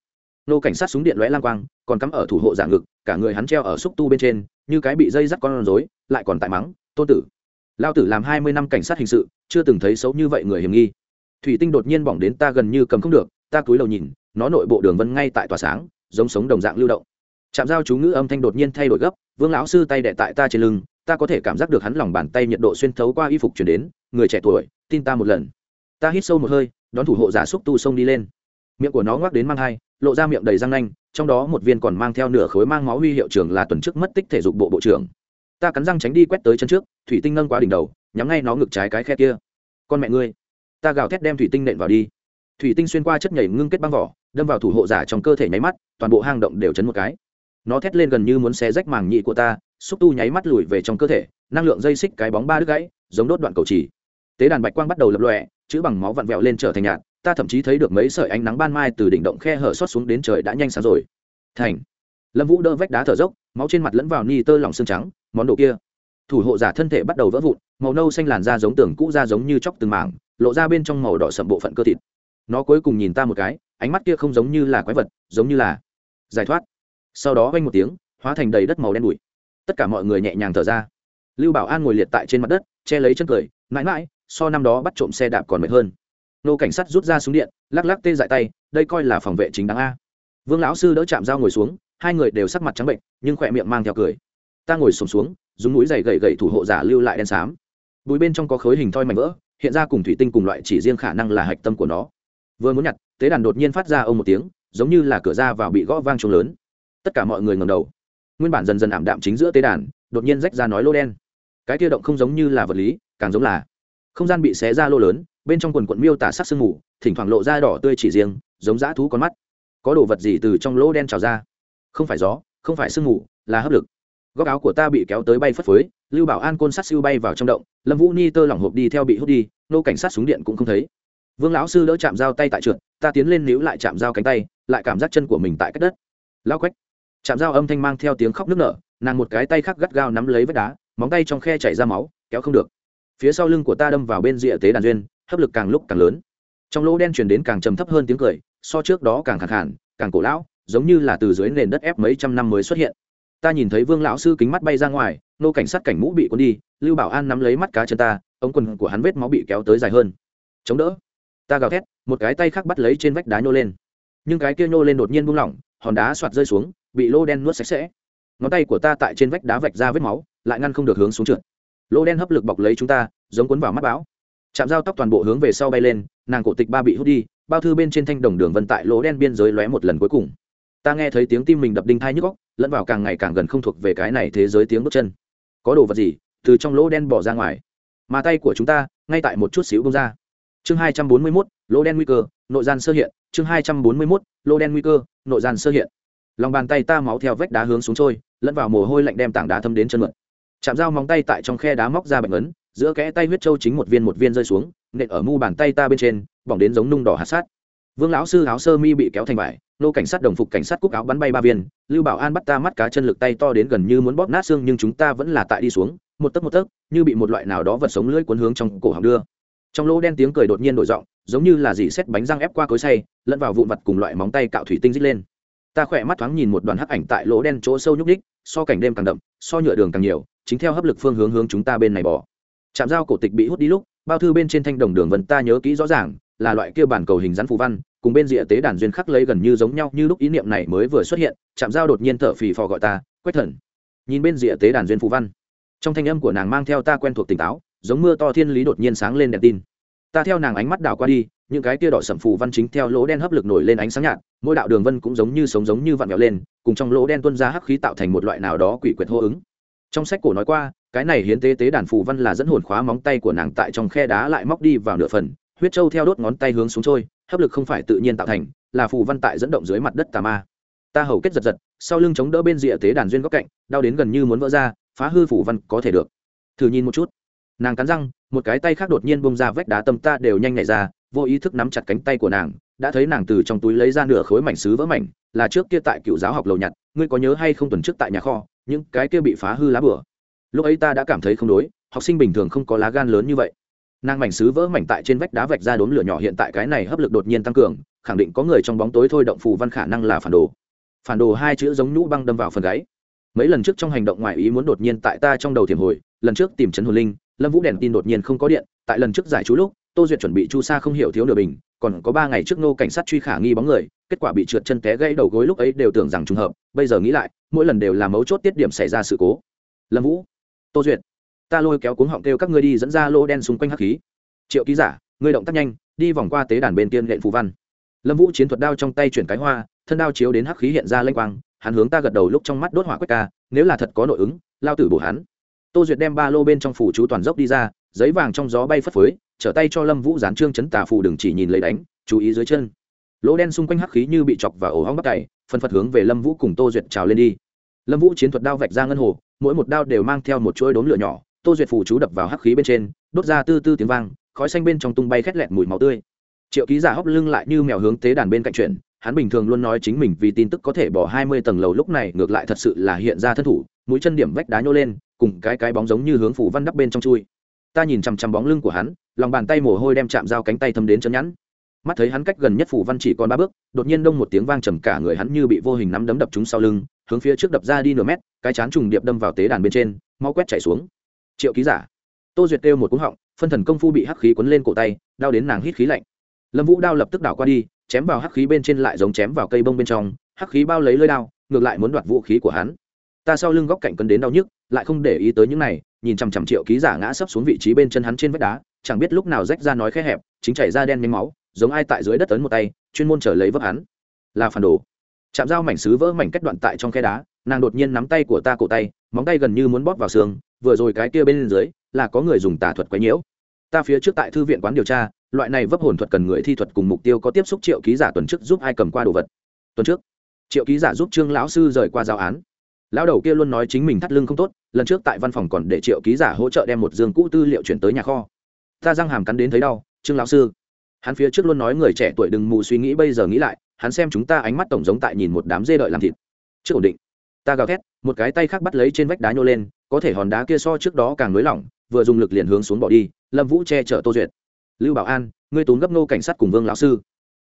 nô cảnh sát súng điện lóe lang quang, còn cắm ở thủ hộ giả ngực, cả người hắn treo ở xúc tu bên trên, như cái bị dây dắt con rối, lại còn tại mắng tôn tử. Lao tử làm hai mươi năm cảnh sát hình sự, chưa từng thấy xấu như vậy người hiểm nghi. Thủy tinh đột nhiên bỏng đến ta gần như cầm không được, ta cúi đầu nhìn, nó nội bộ đường vân ngay tại tòa sáng, giống sống đồng dạng lưu động. Chạm giao chú ngữ âm thanh đột nhiên thay đổi gấp, vương lão sư tay đệ tại ta trên lưng, ta có thể cảm giác được hắn lòng bàn tay nhiệt độ xuyên thấu qua y phục chuyển đến, người trẻ tuổi, tin ta một lần. Ta hít sâu một hơi, đón thủ hộ giả xúc tu sông đi lên miệng của nó ngoắc đến mang hai, lộ ra miệng đầy răng nanh, trong đó một viên còn mang theo nửa khối mang máu huy hiệu trưởng là tuần trước mất tích thể dục bộ bộ trưởng. Ta cắn răng tránh đi quét tới chân trước, thủy tinh nâng qua đỉnh đầu, nhắm ngay nó ngực trái cái khe kia. Con mẹ ngươi, ta gào thét đem thủy tinh nện vào đi. Thủy tinh xuyên qua chất nhảy ngưng kết băng vỏ, đâm vào thủ hộ giả trong cơ thể nháy mắt, toàn bộ hang động đều chấn một cái. Nó thét lên gần như muốn xé rách màng nhị của ta, xúc tu nháy mắt lùi về trong cơ thể, năng lượng dây xích cái bóng ba đứt gãy, giống đốt đoạn cầu chỉ. Tế đàn bạch quang bắt đầu lập lòe, chữ bằng máu vặn vẹo lên trở thành nhạt ta thậm chí thấy được mấy sợi ánh nắng ban mai từ đỉnh động khe hở xót xuống đến trời đã nhanh sáng rồi. Thành. Lâm vũ đỡ vách đá thở dốc, máu trên mặt lẫn vào ni tơ lỏng xương trắng, món đồ kia. Thủ hộ giả thân thể bắt đầu vỡ vụn, màu nâu xanh làn da giống tường cũ da giống như chóc từng mảng, lộ ra bên trong màu đỏ sậm bộ phận cơ thịt. Nó cuối cùng nhìn ta một cái, ánh mắt kia không giống như là quái vật, giống như là giải thoát. Sau đó vang một tiếng, hóa thành đầy đất màu đen bụi. Tất cả mọi người nhẹ nhàng thở ra. Lưu bảo an ngồi liệt tại trên mặt đất, che lấy chân cười, mãi mãi, so năm đó bắt trộm xe đạp còn mệt hơn nô cảnh sát rút ra súng điện lắc lắc tê dại tay đây coi là phòng vệ chính đáng a. Vương lão sư đỡ chạm dao ngồi xuống hai người đều sắc mặt trắng bệnh nhưng khỏe miệng mang theo cười. Ta ngồi sùng xuống, xuống dùng mũi giày gậy gậy thủ hộ giả lưu lại đen xám. Bụi bên trong có khối hình thoi mảnh vỡ hiện ra cùng thủy tinh cùng loại chỉ riêng khả năng là hạch tâm của nó. Vừa muốn nhặt tế đàn đột nhiên phát ra ông một tiếng giống như là cửa ra vào bị gõ vang trống lớn. Tất cả mọi người ngầm đầu. Nguyên bản dần dần ảm đạm chính giữa tế đàn đột nhiên rách ra nói lô đen. Cái kia động không giống như là vật lý càng giống là không gian bị xé ra lô lớn bên trong quần quận miêu tả sắc sương mù, thỉnh thoảng lộ ra đỏ tươi chỉ riêng, giống dã thú con mắt. Có đồ vật gì từ trong lỗ đen trào ra? Không phải gió, không phải sương mù, là hấp lực. Góc áo của ta bị kéo tới bay phất phới, lưu bảo an côn sát siêu bay vào trong động, lâm vũ ni tơ lỏng hộp đi theo bị hút đi, nô cảnh sát súng điện cũng không thấy. Vương lão sư đỡ chạm dao tay tại trượt, ta tiến lên níu lại chạm dao cánh tay, lại cảm giác chân của mình tại cách đất. Lao quách. Chạm dao âm thanh mang theo tiếng khóc nức nở, nàng một cái tay khác gắt gao nắm lấy vách đá, móng tay trong khe chảy ra máu, kéo không được. Phía sau lưng của ta đâm vào bên rìa tế đàn duyên hấp lực càng lúc càng lớn. Trong lỗ đen truyền đến càng trầm thấp hơn tiếng cười, so trước đó càng khẳng khản càng cổ lão, giống như là từ dưới nền đất ép mấy trăm năm mới xuất hiện. Ta nhìn thấy vương lão sư kính mắt bay ra ngoài, nô cảnh sát cảnh mũ bị cuốn đi, lưu bảo an nắm lấy mắt cá chân ta, ống quần của hắn vết máu bị kéo tới dài hơn. Chống đỡ. Ta gào thét, một cái tay khác bắt lấy trên vách đá nhô lên. Nhưng cái kia nhô lên đột nhiên buông lỏng, hòn đá soạt rơi xuống, bị lô đen nuốt sạch sẽ. Ngón tay của ta tại trên vách đá vạch ra vết máu, lại ngăn không được hướng xuống trượt. Lô đen hấp lực bọc lấy chúng ta, giống cuốn vào mắt bão chạm dao tóc toàn bộ hướng về sau bay lên, nàng cổ tịch ba bị hút đi, bao thư bên trên thanh đồng đường vân tại lỗ đen biên giới lóe một lần cuối cùng. Ta nghe thấy tiếng tim mình đập đinh thai nhức góc lẫn vào càng ngày càng gần không thuộc về cái này thế giới tiếng bước chân. Có đồ vật gì, từ trong lỗ đen bỏ ra ngoài. Mà tay của chúng ta, ngay tại một chút xíu bông ra. Chương hai trăm bốn mươi mốt, lỗ đen nguy cơ, nội gian sơ hiện. Chương hai trăm bốn mươi mốt, lỗ đen nguy cơ, nội gian sơ hiện. Lòng bàn tay ta máu theo vách đá hướng xuống trôi, lẫn vào mồ hôi lạnh đem tảng đá thâm đến chân mượn. Chạm dao móng tay tại trong khe đá móc ra bệnh ấn giữa kẽ tay huyết châu chính một viên một viên rơi xuống, nện ở mu bàn tay ta bên trên, bỏng đến giống nung đỏ hạt sát vương lão sư áo sơ mi bị kéo thành vải, nô cảnh sát đồng phục cảnh sát cúc áo bắn bay ba viên, lưu bảo an bắt ta mắt cá chân lực tay to đến gần như muốn bóp nát xương nhưng chúng ta vẫn là tại đi xuống, một tấc một tấc, như bị một loại nào đó vật sống lưỡi cuốn hướng trong cổ họng đưa. Trong lỗ đen tiếng cười đột nhiên đổi giọng, giống như là dì xét bánh răng ép qua cối say lẫn vào vụn vặt cùng loại móng tay cạo thủy tinh dít lên. Ta khỏe mắt thoáng nhìn một đoàn hắc ảnh tại lỗ đen chỗ sâu nhúc ních so cảnh đêm càng đậm, so nhựa đường càng nhiều, chính theo hấp lực phương hướng hướng chúng ta bên này bỏ chạm dao cổ tịch bị hút đi lúc, bao thư bên trên thanh đồng đường vân ta nhớ kỹ rõ ràng, là loại kia bản cầu hình rắn phù văn, cùng bên rìa tế đàn duyên khắc lấy gần như giống nhau như lúc ý niệm này mới vừa xuất hiện chạm dao đột nhiên thở phì phò gọi ta, quách thần. Nhìn bên rìa tế đàn duyên phù văn, trong thanh âm của nàng mang theo ta quen thuộc tỉnh táo, giống mưa to thiên lý đột nhiên sáng lên đèn tin. Ta theo nàng ánh mắt đảo qua đi, những cái kia đỏ sẩm phù văn chính theo lỗ đen hấp lực nổi lên ánh sáng nhạt, mỗi đạo đường vân cũng giống như sống giống như vặn vẹo lên, cùng trong lỗ đen tuân ra hắc khí tạo thành một loại nào đó quỷ quyệt hô ứng. Trong sách cổ nói qua cái này hiến tế tế đàn phù văn là dẫn hồn khóa móng tay của nàng tại trong khe đá lại móc đi vào nửa phần, huyết trâu theo đốt ngón tay hướng xuống trôi, hấp lực không phải tự nhiên tạo thành, là phù văn tại dẫn động dưới mặt đất tà ma. Ta hầu kết giật giật, sau lưng chống đỡ bên rìa tế đàn duyên góc cạnh, đau đến gần như muốn vỡ ra, phá hư phù văn có thể được. Thử nhìn một chút. Nàng cắn răng, một cái tay khác đột nhiên bông ra vách đá tâm ta đều nhanh nhẹ ra, vô ý thức nắm chặt cánh tay của nàng, đã thấy nàng từ trong túi lấy ra nửa khối mảnh xứ vỡ mảnh, là trước kia tại cựu giáo học lầu nhặt, ngươi có nhớ hay không tuần trước tại nhà kho, những cái kia bị phá hư lá bửa lúc ấy ta đã cảm thấy không đối, học sinh bình thường không có lá gan lớn như vậy. Nàng mảnh xứ vỡ mảnh tại trên vách đá vạch ra đốm lửa nhỏ hiện tại cái này hấp lực đột nhiên tăng cường, khẳng định có người trong bóng tối thôi động phù văn khả năng là phản đồ. Phản đồ hai chữ giống nhũ băng đâm vào phần gáy. Mấy lần trước trong hành động ngoài ý muốn đột nhiên tại ta trong đầu thiểm hồi, lần trước tìm trấn hồn linh, lâm vũ đèn tin đột nhiên không có điện, tại lần trước giải chú lúc, tô duyệt chuẩn bị chu sa không hiểu thiếu nửa bình, còn có ba ngày trước nô cảnh sát truy khả nghi bóng người, kết quả bị trượt chân té gãy đầu gối lúc ấy đều tưởng rằng trùng hợp, bây giờ nghĩ lại, mỗi lần đều là mấu chốt tiết điểm xảy ra sự cố. Lâm vũ tô duyệt. Ta lôi kéo cuống họng kêu các ngươi đi dẫn ra lô đen xung quanh hắc khí. Triệu ký giả, ngươi động tác nhanh, đi vòng qua tế đàn bên tiên lệnh phù văn. Lâm vũ chiến thuật đao trong tay chuyển cái hoa, thân đao chiếu đến hắc khí hiện ra lênh quang, hắn hướng ta gật đầu lúc trong mắt đốt hỏa quét ca, nếu là thật có nội ứng, lao tử bổ hắn. Tô duyệt đem ba lô bên trong phủ chú toàn dốc đi ra, giấy vàng trong gió bay phất phới, trở tay cho lâm vũ dán trương chấn tà phù đừng chỉ nhìn lấy đánh, chú ý dưới chân. Lỗ đen xung quanh hắc khí như bị chọc và ổ hóng bắt cày, phân phật hướng về lâm vũ cùng tô duyệt trào lên đi. Lâm vũ chiến thuật đao vạch ra ngân hồ mỗi một đao đều mang theo một chuỗi đốm lửa nhỏ, tô duyệt phủ chú đập vào hắc khí bên trên, đốt ra tư tư tiếng vang, khói xanh bên trong tung bay khét lẹt mùi máu tươi. Triệu ký giả hóc lưng lại như mèo hướng tế đàn bên cạnh chuyện hắn bình thường luôn nói chính mình vì tin tức có thể bỏ hai mươi tầng lầu lúc này, ngược lại thật sự là hiện ra thân thủ, mũi chân điểm vách đá nhô lên, cùng cái cái bóng giống như hướng phủ văn đắp bên trong chui. Ta nhìn chằm chằm bóng lưng của hắn, lòng bàn tay mồ hôi đem chạm dao cánh tay thâm đến chân nhẵn. Mắt thấy hắn cách gần nhất phủ văn chỉ còn ba bước, đột nhiên đông một tiếng vang trầm cả người hắn như bị vô hình nắm đấm đập trúng sau lưng hướng phía trước đập ra đi nửa mét, cái chán trùng điệp đâm vào tế đàn bên trên mau quét chảy xuống. Triệu ký giả. Tô duyệt kêu một cúng họng, phân thần công phu bị hắc khí quấn lên cổ tay, đau đến nàng hít khí lạnh. Lâm vũ đao lập tức đảo qua đi, chém vào hắc khí bên trên lại giống chém vào cây bông bên trong, hắc khí bao lấy lơi đao, ngược lại muốn đoạt vũ khí của hắn. Ta sau lưng góc cạnh cân đến đau nhức, lại không để ý tới những này, nhìn chằm chằm triệu ký giả ngã sấp xuống vị trí bên chân hắn trên vách đá, chẳng biết lúc nào rách ra nói khẽ hẹp, chính chảy ra đen nhánh máu, giống ai tại dưới đất ấn một tay, chuyên môn trở lấy vấp hắn. Là phản đồ chạm dao mảnh xứ vỡ mảnh cách đoạn tại trong khe đá, nàng đột nhiên nắm tay của ta cổ tay, móng tay gần như muốn bóp vào xương, vừa rồi cái kia bên dưới là có người dùng tà thuật quấy nhiễu. Ta phía trước tại thư viện quán điều tra, loại này vấp hồn thuật cần người thi thuật cùng mục tiêu có tiếp xúc triệu ký giả tuần trước giúp ai cầm qua đồ vật. Tuần trước, triệu ký giả giúp trương lão sư rời qua giáo án. Lão đầu kia luôn nói chính mình thắt lưng không tốt, lần trước tại văn phòng còn để triệu ký giả hỗ trợ đem một giường cũ tư liệu chuyển tới nhà kho. Ta răng hàm cắn đến thấy đau, trương lão sư. Hắn phía trước luôn nói người trẻ tuổi đừng mù suy nghĩ bây giờ nghĩ lại hắn xem chúng ta ánh mắt tổng giống tại nhìn một đám dê đợi làm thịt. Chưa ổn định. Ta gào thét, một cái tay khác bắt lấy trên vách đá nhô lên, có thể hòn đá kia so trước đó càng nới lỏng, vừa dùng lực liền hướng xuống bỏ đi, lâm vũ che chở tô duyệt. Lưu bảo an, ngươi tốn gấp nô cảnh sát cùng vương lão sư.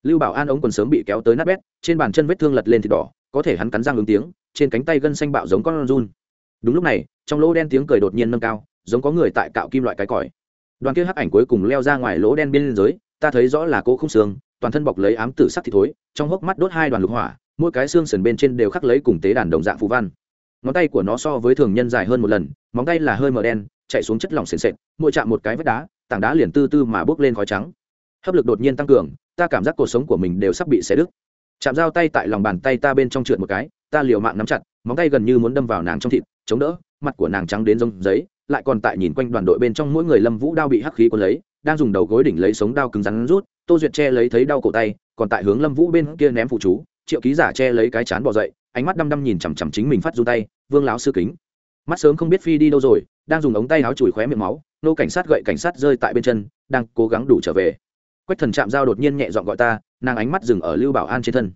Lưu bảo an ống quần sớm bị kéo tới nát bét, trên bàn chân vết thương lật lên thịt đỏ, có thể hắn cắn răng ứng tiếng, trên cánh tay gân xanh bạo giống con run. Đúng lúc này, trong lỗ đen tiếng cười đột nhiên nâng cao, giống có người tại cạo kim loại cái còi. Đoàn kia hắc ảnh cuối cùng leo ra ngoài lỗ đen bên dưới ta thấy rõ là cô không xương toàn thân bọc lấy ám tử sắc thịt thối, trong hốc mắt đốt hai đoàn lục hỏa, mỗi cái xương sườn bên trên đều khắc lấy cùng tế đàn đồng dạng phú văn. Ngón tay của nó so với thường nhân dài hơn một lần, móng tay là hơi mờ đen, chạy xuống chất lỏng sền sệt, mỗi chạm một cái vết đá, tảng đá liền tư tư mà bốc lên khói trắng. Hấp lực đột nhiên tăng cường, ta cảm giác cuộc sống của mình đều sắp bị xé đứt. Chạm dao tay tại lòng bàn tay ta bên trong trượt một cái, ta liều mạng nắm chặt, móng tay gần như muốn đâm vào nàng trong thịt, chống đỡ, mặt của nàng trắng đến giống giấy lại còn tại nhìn quanh đoàn đội bên trong mỗi người lâm vũ đao bị hắc khí cuốn lấy đang dùng đầu gối đỉnh lấy sống đao cứng rắn rút, tô duyệt che lấy thấy đau cổ tay, còn tại hướng lâm vũ bên kia ném phụ chú, triệu ký giả che lấy cái chán bỏ dậy, ánh mắt đăm đăm nhìn chằm chằm chính mình phát run tay, vương láo sư kính. Mắt sớm không biết phi đi đâu rồi, đang dùng ống tay áo chùi khóe miệng máu, nô cảnh sát gậy cảnh sát rơi tại bên chân, đang cố gắng đủ trở về. Quách thần chạm dao đột nhiên nhẹ dọn gọi ta, nàng ánh mắt dừng ở lưu bảo an trên thân.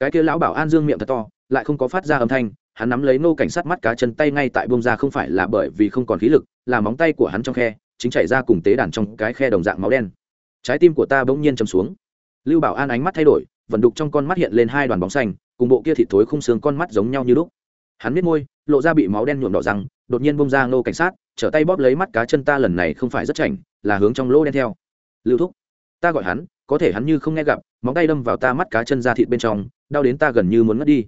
Cái kia lão bảo an dương miệng thật to, lại không có phát ra âm thanh, hắn nắm lấy nô cảnh sát mắt cá chân tay ngay tại bông ra không phải là bởi vì không còn khí lực, là móng tay của hắn trong khe chính chảy ra cùng tế đàn trong cái khe đồng dạng máu đen. Trái tim của ta bỗng nhiên chầm xuống. Lưu bảo an ánh mắt thay đổi, vận đục trong con mắt hiện lên hai đoàn bóng xanh, cùng bộ kia thịt thối khung xương con mắt giống nhau như lúc. Hắn biết môi, lộ ra bị máu đen nhuộm đỏ răng, đột nhiên bông ra ngô cảnh sát, trở tay bóp lấy mắt cá chân ta lần này không phải rất chảnh, là hướng trong lỗ đen theo. Lưu thúc, ta gọi hắn, có thể hắn như không nghe gặp, móng tay đâm vào ta mắt cá chân ra thịt bên trong, đau đến ta gần như muốn mất đi.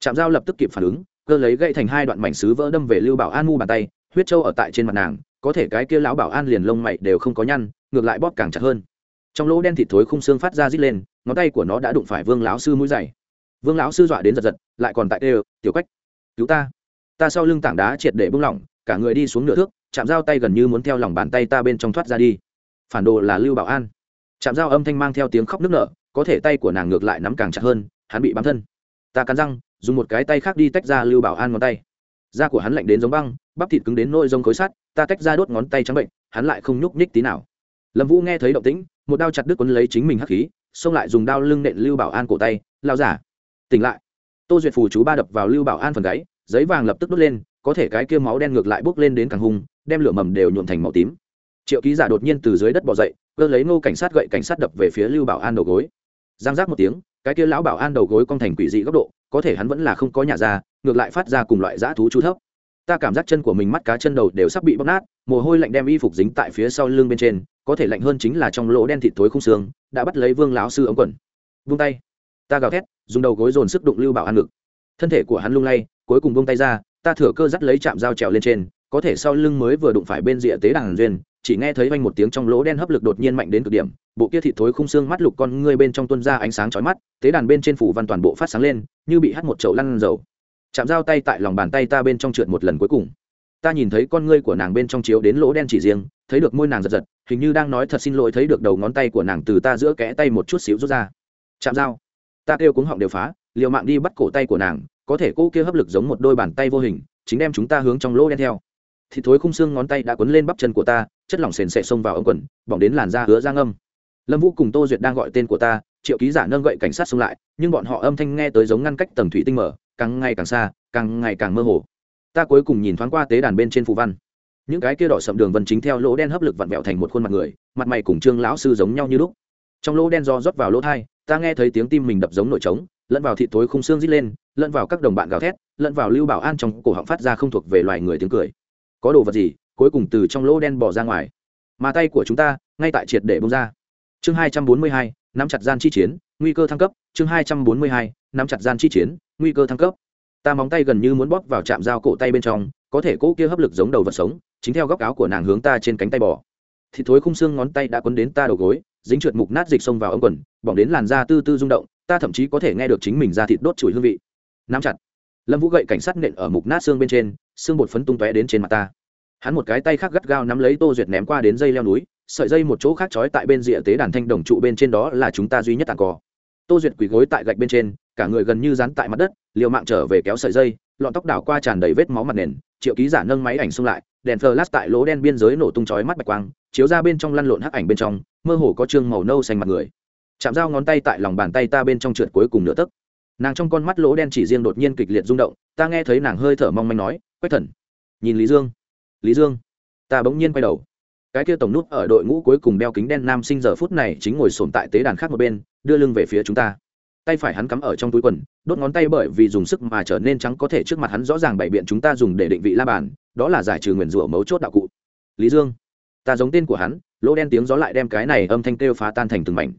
Chạm dao lập tức kịp phản ứng, cơ lấy gậy thành hai đoạn mảnh xứ vỡ đâm về lưu bảo an mu bàn tay, huyết trâu ở tại trên mặt nàng có thể cái kia lão bảo an liền lông mày đều không có nhăn, ngược lại bóp càng chặt hơn. Trong lỗ đen thịt thối khung xương phát ra rít lên, ngón tay của nó đã đụng phải vương lão sư mũi dày vương lão sư dọa đến giật giật, lại còn tại đều tiểu cách cứu ta. Ta sau lưng tảng đá triệt để bung lỏng, cả người đi xuống nửa thước, chạm dao tay gần như muốn theo lòng bàn tay ta bên trong thoát ra đi. Phản đồ là lưu bảo an. Chạm dao âm thanh mang theo tiếng khóc nức nở, có thể tay của nàng ngược lại nắm càng chặt hơn, hắn bị bám thân. Ta cắn răng, dùng một cái tay khác đi tách ra lưu bảo an ngón tay. Da của hắn lạnh đến giống băng bắp thịt cứng đến nôi rông khối sắt, ta tách ra đốt ngón tay trắng bệnh, hắn lại không nhúc nhích tí nào. Lâm vũ nghe thấy động tĩnh, một đao chặt đứt quấn lấy chính mình hắc khí, xông lại dùng đao lưng nện lưu bảo an cổ tay lao giả, tỉnh lại. Tô duyệt phù chú ba đập vào lưu bảo an phần gáy, giấy vàng lập tức đốt lên, có thể cái kia máu đen ngược lại bốc lên đến càng hung, đem lửa mầm đều nhuộm thành màu tím. Triệu ký giả đột nhiên từ dưới đất bỏ dậy, cơ lấy ngô cảnh sát gậy cảnh sát đập về phía lưu bảo an đầu gối. Giang giác một tiếng, cái kia lão bảo an đầu gối cong thành quỷ dị góc độ, có thể hắn vẫn là không có nhà ra, ngược lại phát ra cùng loại dã thú chú thấp ta cảm giác chân của mình mắt cá chân đầu đều sắp bị bóc nát, mồ hôi lạnh đem y phục dính tại phía sau lưng bên trên, có thể lạnh hơn chính là trong lỗ đen thịt thối không xương, đã bắt lấy vương lão sư ống quần. Vung tay. Ta gào thét, dùng đầu gối dồn sức đụng lưu bảo an ngực. Thân thể của hắn lung lay, cuối cùng vung tay ra, ta thừa cơ dắt lấy chạm dao trèo lên trên, có thể sau lưng mới vừa đụng phải bên rìa tế đàn duyên, chỉ nghe thấy vang một tiếng trong lỗ đen hấp lực đột nhiên mạnh đến cực điểm, bộ kia thịt thối khung xương mắt lục con ngươi bên trong tuôn ra ánh sáng chói mắt, tế đàn bên trên phủ văn toàn bộ phát sáng lên, như bị hắt một chậu lăn dầu chạm dao tay tại lòng bàn tay ta bên trong trượt một lần cuối cùng. Ta nhìn thấy con ngươi của nàng bên trong chiếu đến lỗ đen chỉ riêng, thấy được môi nàng giật giật, hình như đang nói thật xin lỗi, thấy được đầu ngón tay của nàng từ ta giữa kẽ tay một chút xíu rút ra. Chạm dao ta kêu cuống họng đều phá, liều mạng đi bắt cổ tay của nàng, có thể cô kia hấp lực giống một đôi bàn tay vô hình, chính đem chúng ta hướng trong lỗ đen theo. Thì thối khung xương ngón tay đã quấn lên bắp chân của ta, chất lỏng sền sệ xông vào ống quần, bỏng đến làn da hứa ra ngâm. Lâm vũ cùng tô duyệt đang gọi tên của ta, triệu ký giả nâng gậy cảnh sát xông lại, nhưng bọn họ âm thanh nghe tới giống ngăn cách tầng thủy tinh mở càng ngày càng xa, càng ngày càng mơ hồ. Ta cuối cùng nhìn thoáng qua tế đàn bên trên phù văn. Những cái kia đỏ sậm đường vân chính theo lỗ đen hấp lực vặn vẹo thành một khuôn mặt người, mặt mày cùng trương lão sư giống nhau như lúc. Trong lỗ đen do rót vào lỗ thai, ta nghe thấy tiếng tim mình đập giống nổi trống, lẫn vào thị thối khung xương rít lên, lẫn vào các đồng bạn gào thét, lẫn vào lưu bảo an trong cổ họng phát ra không thuộc về loài người tiếng cười. Có đồ vật gì, cuối cùng từ trong lỗ đen bỏ ra ngoài. Mà tay của chúng ta, ngay tại triệt để bông ra. Chương hai trăm bốn mươi hai, nắm chặt gian chi chiến nguy cơ thăng cấp, chương hai trăm bốn mươi hai, nắm chặt gian chi chiến, nguy cơ thăng cấp. Ta móng tay gần như muốn bóp vào chạm dao cổ tay bên trong, có thể cỗ kia hấp lực giống đầu vật sống, chính theo góc áo của nàng hướng ta trên cánh tay bò. Thì thối khung xương ngón tay đã quấn đến ta đầu gối, dính trượt mục nát dịch xông vào ống quần, bỏng đến làn da tư tư rung động, ta thậm chí có thể nghe được chính mình ra thịt đốt chùi hương vị. Nắm chặt. Lâm vũ gậy cảnh sát nện ở mục nát xương bên trên, xương bột phấn tung tóe đến trên mặt ta. Hắn một cái tay khác gắt gao nắm lấy tô duyệt ném qua đến dây leo núi, sợi dây một chỗ khác trói tại bên rìa tế đàn thanh đồng trụ bên trên đó là chúng ta duy nhất tàn cò tô duyệt quỳ gối tại gạch bên trên, cả người gần như dán tại mặt đất, liều mạng trở về kéo sợi dây, lọn tóc đảo qua tràn đầy vết máu mặt nền, triệu ký giả nâng máy ảnh xung lại, đèn flash tại lỗ đen biên giới nổ tung chói mắt bạch quang, chiếu ra bên trong lăn lộn hắc ảnh bên trong, mơ hồ có trương màu nâu xanh mặt người. Chạm dao ngón tay tại lòng bàn tay ta bên trong trượt cuối cùng nửa tấc. Nàng trong con mắt lỗ đen chỉ riêng đột nhiên kịch liệt rung động, ta nghe thấy nàng hơi thở mong manh nói, quách thần, nhìn lý dương lý dương. Ta bỗng nhiên quay đầu cái kia tổng nút ở đội ngũ cuối cùng đeo kính đen nam sinh giờ phút này chính ngồi sồn tại tế đàn khác một bên, đưa lưng về phía chúng ta. Tay phải hắn cắm ở trong túi quần, đốt ngón tay bởi vì dùng sức mà trở nên trắng có thể trước mặt hắn rõ ràng bày biện chúng ta dùng để định vị la bàn, đó là giải trừ nguyền rủa mấu chốt đạo cụ. Lý dương, ta giống tên của hắn, lỗ đen tiếng gió lại đem cái này âm thanh kêu phá tan thành từng mảnh.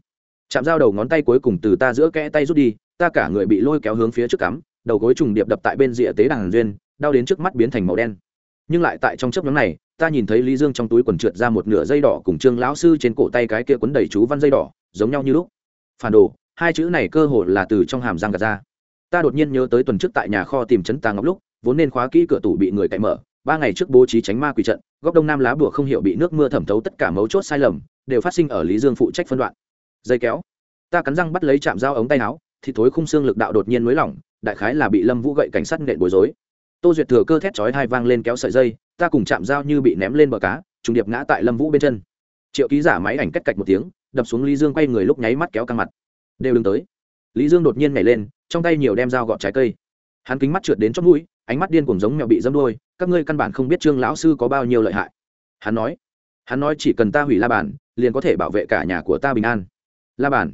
Chạm dao đầu ngón tay cuối cùng từ ta giữa kẽ tay rút đi, ta cả người bị lôi kéo hướng phía trước cắm, đầu gối trùng điệp đập tại bên rìa tế đàn duyên, đau đến trước mắt biến thành màu đen. Nhưng lại tại trong chấp nhóm này ta nhìn thấy lý dương trong túi quần trượt ra một nửa dây đỏ cùng trương lão sư trên cổ tay cái kia quấn đầy chú văn dây đỏ, giống nhau như lúc. Phản đồ, hai chữ này cơ hồ là từ trong hàm răng gạt ra. Ta đột nhiên nhớ tới tuần trước tại nhà kho tìm chấn tàng ngọc lúc, vốn nên khóa kỹ cửa tủ bị người cậy mở, ba ngày trước bố trí tránh ma quỷ trận, góc đông nam lá bùa không hiểu bị nước mưa thẩm thấu tất cả mấu chốt sai lầm, đều phát sinh ở lý dương phụ trách phân đoạn. Dây kéo. Ta cắn răng bắt lấy chạm dao ống tay áo, thì thối khung xương lực đạo đột nhiên nới lỏng, đại khái là bị lâm vũ gậy cảnh sát nện bối rối. Tô duyệt thừa cơ thét chói hai vang lên kéo sợi dây ta cùng chạm dao như bị ném lên bờ cá, trùng điệp ngã tại lâm vũ bên chân. Triệu ký giả máy ảnh cách cạch một tiếng, đập xuống lý dương quay người lúc nháy mắt kéo căng mặt. Đều đứng tới. Lý dương đột nhiên nhảy lên, trong tay nhiều đem dao gọt trái cây. Hắn kính mắt trượt đến chót mũi, ánh mắt điên cuồng giống mèo bị dâm đôi các ngươi căn bản không biết trương lão sư có bao nhiêu lợi hại. Hắn nói hắn nói chỉ cần ta hủy la bàn, liền có thể bảo vệ cả nhà của ta bình an. La bàn.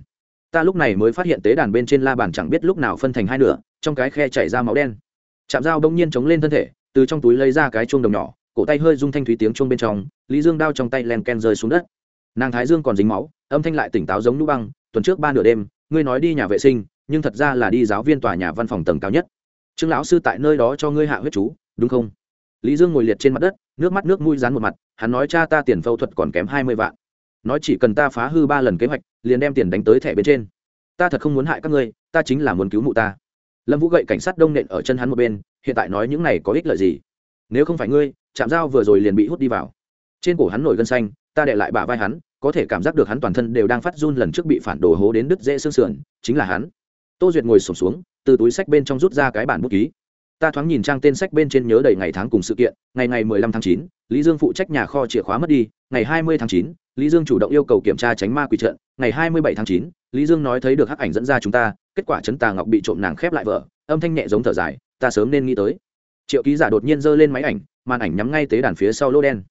Ta lúc này mới phát hiện tế đàn bên trên la bàn chẳng biết lúc nào phân thành hai nửa, trong cái khe chảy ra máu đen. Chạm dao bỗng nhiên chống lên thân thể từ trong túi lấy ra cái chuông đồng nhỏ, cổ tay hơi rung thanh thúy tiếng chuông bên trong, lý dương đao trong tay len ken rơi xuống đất. Nàng thái dương còn dính máu, âm thanh lại tỉnh táo giống nũ băng, tuần trước ba nửa đêm, ngươi nói đi nhà vệ sinh, nhưng thật ra là đi giáo viên tòa nhà văn phòng tầng cao nhất. Trương lão sư tại nơi đó cho ngươi hạ huyết chú, đúng không? Lý dương ngồi liệt trên mặt đất, nước mắt nước mũi rán một mặt, hắn nói, cha ta tiền phẫu thuật còn kém hai mươi vạn. Nói chỉ cần ta phá hư ba lần kế hoạch, liền đem tiền đánh tới thẻ bên trên. Ta thật không muốn hại các ngươi, ta chính là muốn cứu mụ ta. Lâm vũ gậy cảnh sát đông nện ở chân hắn một bên hiện tại nói những này có ích lợi gì? Nếu không phải ngươi chạm dao vừa rồi liền bị hút đi vào. Trên cổ hắn nổi gân xanh ta để lại bả vai hắn có thể cảm giác được hắn toàn thân đều đang phát run lần trước bị phản đồ hố đến đứt dễ xương sườn chính là hắn. Tô duyệt ngồi sổm xuống, xuống từ túi sách bên trong rút ra cái bản bút ký. Ta thoáng nhìn trang tên sách bên trên nhớ đầy ngày tháng cùng sự kiện ngày ngày mười lăm tháng chín lý dương phụ trách nhà kho chìa khóa mất đi ngày hai mươi tháng chín lý dương chủ động yêu cầu kiểm tra tránh ma quỷ trận ngày hai mươi bảy tháng chín lý dương nói thấy được hắc ảnh dẫn ra chúng ta kết quả chấn tà ngọc bị trộm nàng khép lại vợ âm thanh nhẹ giống thở dài ta sớm nên nghĩ tới. Triệu ký giả đột nhiên giơ lên máy ảnh, màn ảnh nhắm ngay tế đàn phía sau lô đen.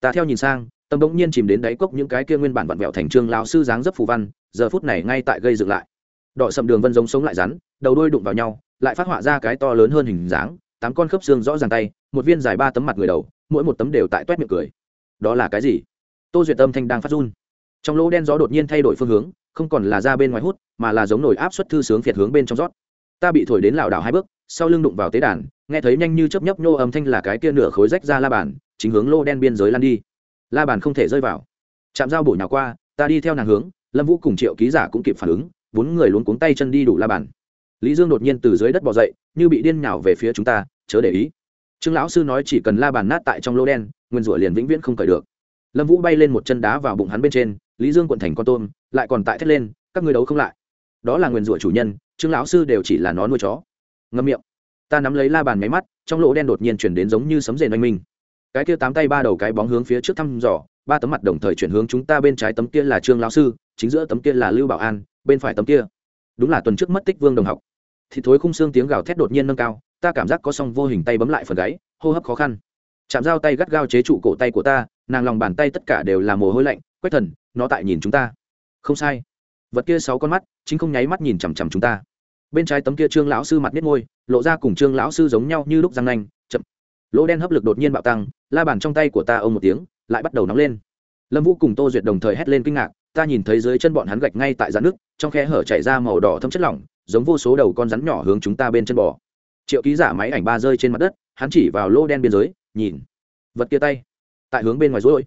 Ta theo nhìn sang, tâm bỗng nhiên chìm đến đáy cốc những cái kia nguyên bản vặn vẹo thành trường lão sư dáng dấp phù văn, giờ phút này ngay tại gây dựng lại. Đọ sầm đường vân giống sống lại rắn, đầu đôi đụng vào nhau, lại phát họa ra cái to lớn hơn hình dáng, tám con khớp xương rõ ràng tay, một viên dài ba tấm mặt người đầu, mỗi một tấm đều tại toét miệng cười. Đó là cái gì? Tô duyệt tâm thanh đang phát run. Trong lỗ đen gió đột nhiên thay đổi phương hướng, không còn là ra bên ngoài hút, mà là giống nổi áp suất thư sướng phiệt hướng bên trong rót ta bị thổi đến lảo đảo hai bước, sau lưng đụng vào tế đàn, nghe thấy nhanh như chớp nhấp nhô âm thanh là cái kia nửa khối rách ra la bàn, chính hướng lô đen biên giới lan đi. La bàn không thể rơi vào. Chạm dao bổ nhào qua, ta đi theo nàng hướng, lâm vũ cùng triệu ký giả cũng kịp phản ứng, bốn người luống cuống tay chân đi đủ la bàn. Lý dương đột nhiên từ dưới đất bỏ dậy, như bị điên nhào về phía chúng ta, chớ để ý. Trương lão sư nói chỉ cần la bàn nát tại trong lô đen, nguyên rủa liền vĩnh viễn không cởi được. Lâm vũ bay lên một chân đá vào bụng hắn bên trên, lý dương quận thành con tôm, lại còn tại thét lên, các người đấu không lại đó là nguyên rủa chủ nhân, trương lão sư đều chỉ là nó nuôi chó. Ngâm miệng. Ta nắm lấy la bàn máy mắt, trong lỗ đen đột nhiên chuyển đến giống như sấm rền oanh minh. Cái kia tám tay ba đầu cái bóng hướng phía trước thăm dò, ba tấm mặt đồng thời chuyển hướng chúng ta bên trái tấm kia là trương lão sư, chính giữa tấm kia là lưu bảo an, bên phải tấm kia. Đúng là tuần trước mất tích vương đồng học. Thì thối khung xương tiếng gào thét đột nhiên nâng cao, ta cảm giác có song vô hình tay bấm lại phần gáy, hô hấp khó khăn. Chạm dao tay gắt gao chế trụ cổ tay của ta, nàng lòng bàn tay tất cả đều là mồ hôi lạnh, quách thần, nó tại nhìn chúng ta. Không sai vật kia sáu con mắt, chính không nháy mắt nhìn chằm chằm chúng ta. Bên trái tấm kia trương lão sư mặt nết môi, lộ ra cùng trương lão sư giống nhau như lúc răng nanh, chậm. Lỗ đen hấp lực đột nhiên bạo tăng, la bàn trong tay của ta ông một tiếng, lại bắt đầu nóng lên. Lâm vũ cùng tô duyệt đồng thời hét lên kinh ngạc, ta nhìn thấy dưới chân bọn hắn gạch ngay tại dạn nước trong khe hở chảy ra màu đỏ thâm chất lỏng, giống vô số đầu con rắn nhỏ hướng chúng ta bên chân bò. Triệu ký giả máy ảnh ba rơi trên mặt đất, hắn chỉ vào lô đen biên giới, nhìn. Vật kia tay. Tại hướng bên ngoài rối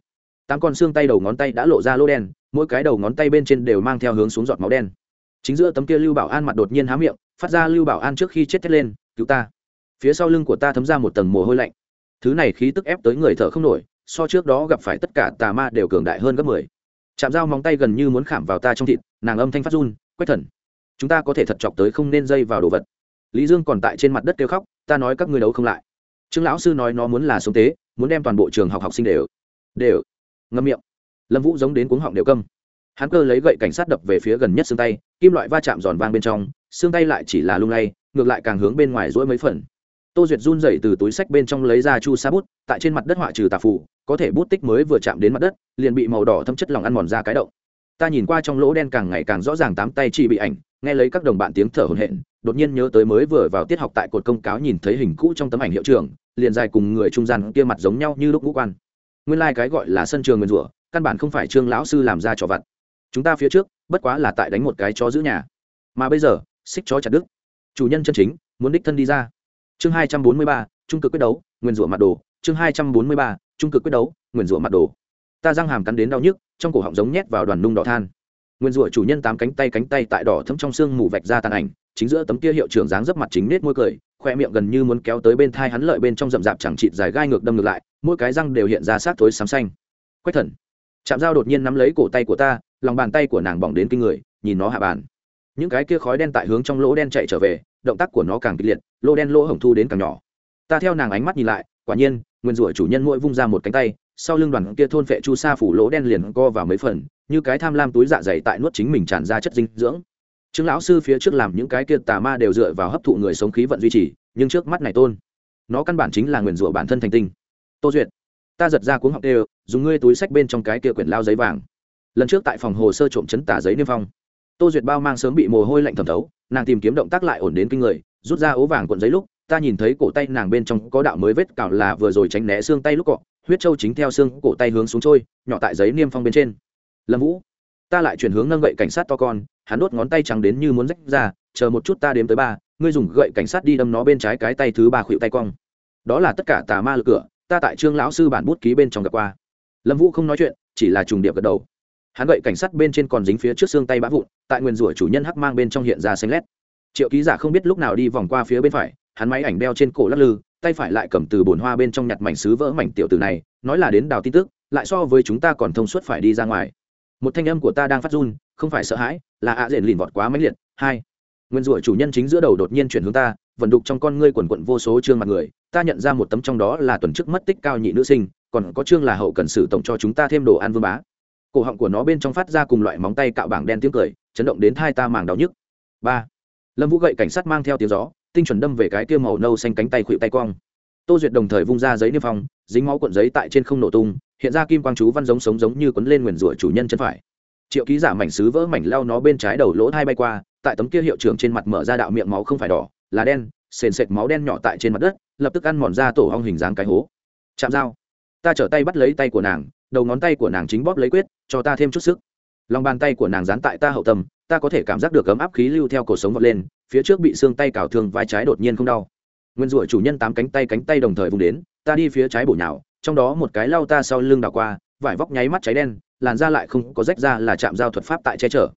tám con xương tay đầu ngón tay đã lộ ra lỗ đen, mỗi cái đầu ngón tay bên trên đều mang theo hướng xuống giọt máu đen. Chính giữa tấm kia lưu bảo an mặt đột nhiên há miệng, phát ra lưu bảo an trước khi chết thét lên, cứu ta. Phía sau lưng của ta thấm ra một tầng mồ hôi lạnh. Thứ này khí tức ép tới người thở không nổi, so trước đó gặp phải tất cả tà ma đều cường đại hơn gấp mười. Chạm dao móng tay gần như muốn khảm vào ta trong thịt, nàng âm thanh phát run quét thần, chúng ta có thể thật chọc tới không nên dây vào đồ vật. Lý dương còn tại trên mặt đất kêu khóc, ta nói các ngươi đấu không lại. Trương lão sư nói nó muốn là sống tế, muốn đem toàn bộ trường học học sinh đều đều ngâm miệng. Lâm vũ giống đến cuống họng đều câm. Hắn cơ lấy gậy cảnh sát đập về phía gần nhất xương tay, kim loại va chạm giòn vang bên trong, xương tay lại chỉ là lung lay, ngược lại càng hướng bên ngoài rỗi mấy phần. Tô duyệt run rẩy từ túi sách bên trong lấy ra chu sa bút, tại trên mặt đất họa trừ tà phủ có thể bút tích mới vừa chạm đến mặt đất, liền bị màu đỏ thâm chất lòng ăn mòn ra cái động. Ta nhìn qua trong lỗ đen càng ngày càng rõ ràng tám tay chỉ bị ảnh, nghe lấy các đồng bạn tiếng thở hổn hển, đột nhiên nhớ tới mới vừa vào tiết học tại cột công cáo nhìn thấy hình cũ trong tấm ảnh hiệu trưởng, liền dài cùng người trung gian kia mặt giống nhau như lúc ngũ quan nguyên lai、like、cái gọi là sân trường nguyên rủa, căn bản không phải trương lão sư làm ra trò vặt. Chúng ta phía trước, bất quá là tại đánh một cái chó giữ nhà. Mà bây giờ, xích chó chặt đức chủ nhân chân chính, muốn đích thân đi ra. Chương hai trăm bốn mươi ba, trung cực quyết đấu, nguyên rủa mặt đồ. Chương hai trăm bốn mươi ba, trung cực quyết đấu, nguyên rủa mặt đồ. Ta răng hàm cắn đến đau nhức, trong cổ họng giống nhét vào đoàn nung đỏ than. Nguyên rủa chủ nhân tám cánh tay cánh tay tại đỏ thấm trong xương mù vạch ra tàn ảnh, chính giữa tấm kia hiệu trưởng dáng dấp mặt chính nết môi cười khoe miệng gần như muốn kéo tới bên thai hắn lợi bên trong rậm rạp chẳng chịt dài gai ngược đâm ngược lại, mỗi cái răng đều hiện ra sát thối xám xanh. Quách thần chạm dao đột nhiên nắm lấy cổ tay của ta, lòng bàn tay của nàng bỏng đến kinh người, nhìn nó hạ bàn. Những cái kia khói đen tại hướng trong lỗ đen chạy trở về, động tác của nó càng kịch liệt, lỗ đen lỗ hổng thu đến càng nhỏ. Ta theo nàng ánh mắt nhìn lại, quả nhiên, nguyên rủa chủ nhân mỗi vung ra một cánh tay, sau lưng đoàn kia thôn phệ chu sa phủ lỗ đen liền co vào mấy phần, như cái tham lam túi dạ dày tại nuốt chính mình tràn ra chất dinh dưỡng trương lão sư phía trước làm những cái kia tà ma đều dựa vào hấp thụ người sống khí vận duy trì, nhưng trước mắt này tôn, nó căn bản chính là nguyền rủa bản thân thành tinh. Tô duyệt, ta giật ra cuống học đều, dùng ngươi túi sách bên trong cái kia quyển lao giấy vàng. Lần trước tại phòng hồ sơ trộm chấn tà giấy niêm phong, tô duyệt bao mang sớm bị mồ hôi lạnh thẩm thấu, nàng tìm kiếm động tác lại ổn đến kinh người, rút ra ố vàng cuộn giấy lúc, ta nhìn thấy cổ tay nàng bên trong có đạo mới vết cào là vừa rồi tránh né xương tay lúc cọ, huyết trâu chính theo xương cổ tay hướng xuống trôi, nhỏ tại giấy niêm phong bên trên. Lâm vũ, ta lại chuyển hướng nâng gậy cảnh sát to con hắn đốt ngón tay trắng đến như muốn rách ra, chờ một chút ta đếm tới ba, ngươi dùng gậy cảnh sát đi đâm nó bên trái cái tay thứ ba khuỵu tay cong. Đó là tất cả tà ma lực cửa, ta tại trương lão sư bản bút ký bên trong gặp qua. Lâm vũ không nói chuyện, chỉ là trùng điệp gật đầu. Hắn gậy cảnh sát bên trên còn dính phía trước xương tay bã vụn, tại nguyên rủa chủ nhân hắc mang bên trong hiện ra xanh lét. Triệu ký giả không biết lúc nào đi vòng qua phía bên phải, hắn máy ảnh đeo trên cổ lắc lư, tay phải lại cầm từ bồn hoa bên trong nhặt mảnh sứ vỡ mảnh tiểu từ này, nói là đến đào tin tức, lại so với chúng ta còn thông suốt phải đi ra ngoài một thanh âm của ta đang phát run, không phải sợ hãi, là ạ à diện lìn vọt quá mãnh liệt. Hai, nguyên rủa chủ nhân chính giữa đầu đột nhiên chuyển hướng ta vận đục trong con ngươi quần quận vô số trương mặt người. Ta nhận ra một tấm trong đó là tuần trước mất tích cao nhị nữ sinh, còn có trương là hậu cần sử tổng cho chúng ta thêm đồ ăn vương bá. Cổ họng của nó bên trong phát ra cùng loại móng tay cạo bảng đen tiếng cười, chấn động đến thai ta màng đau nhức. Ba, lâm vũ gậy cảnh sát mang theo tiếng gió, tinh chuẩn đâm về cái tiêu màu nâu xanh cánh tay khuỵu tay cong. Tô duyệt đồng thời vung ra giấy niêm phong dính máu cuộn giấy tại trên không nổ tung, hiện ra kim quang chú văn giống sống giống như quấn lên nguyền rủa chủ nhân chân phải. Triệu ký giả mảnh sứ vỡ mảnh lao nó bên trái đầu lỗ hai bay qua, tại tấm kia hiệu trưởng trên mặt mở ra đạo miệng máu không phải đỏ, là đen, sền sệt máu đen nhỏ tại trên mặt đất, lập tức ăn mòn ra tổ hong hình dáng cái hố. Chạm dao. Ta trở tay bắt lấy tay của nàng, đầu ngón tay của nàng chính bóp lấy quyết, cho ta thêm chút sức. Lòng bàn tay của nàng dán tại ta hậu tâm, ta có thể cảm giác được ấm áp khí lưu theo cổ sống vọt lên, phía trước bị xương tay cào thương vai trái đột nhiên không đau nguyên rủa chủ nhân tám cánh tay cánh tay đồng thời vùng đến, ta đi phía trái bổ nhào, trong đó một cái lau ta sau lưng đảo qua, vải vóc nháy mắt cháy đen, làn da lại không có rách ra là chạm giao thuật pháp tại che chở.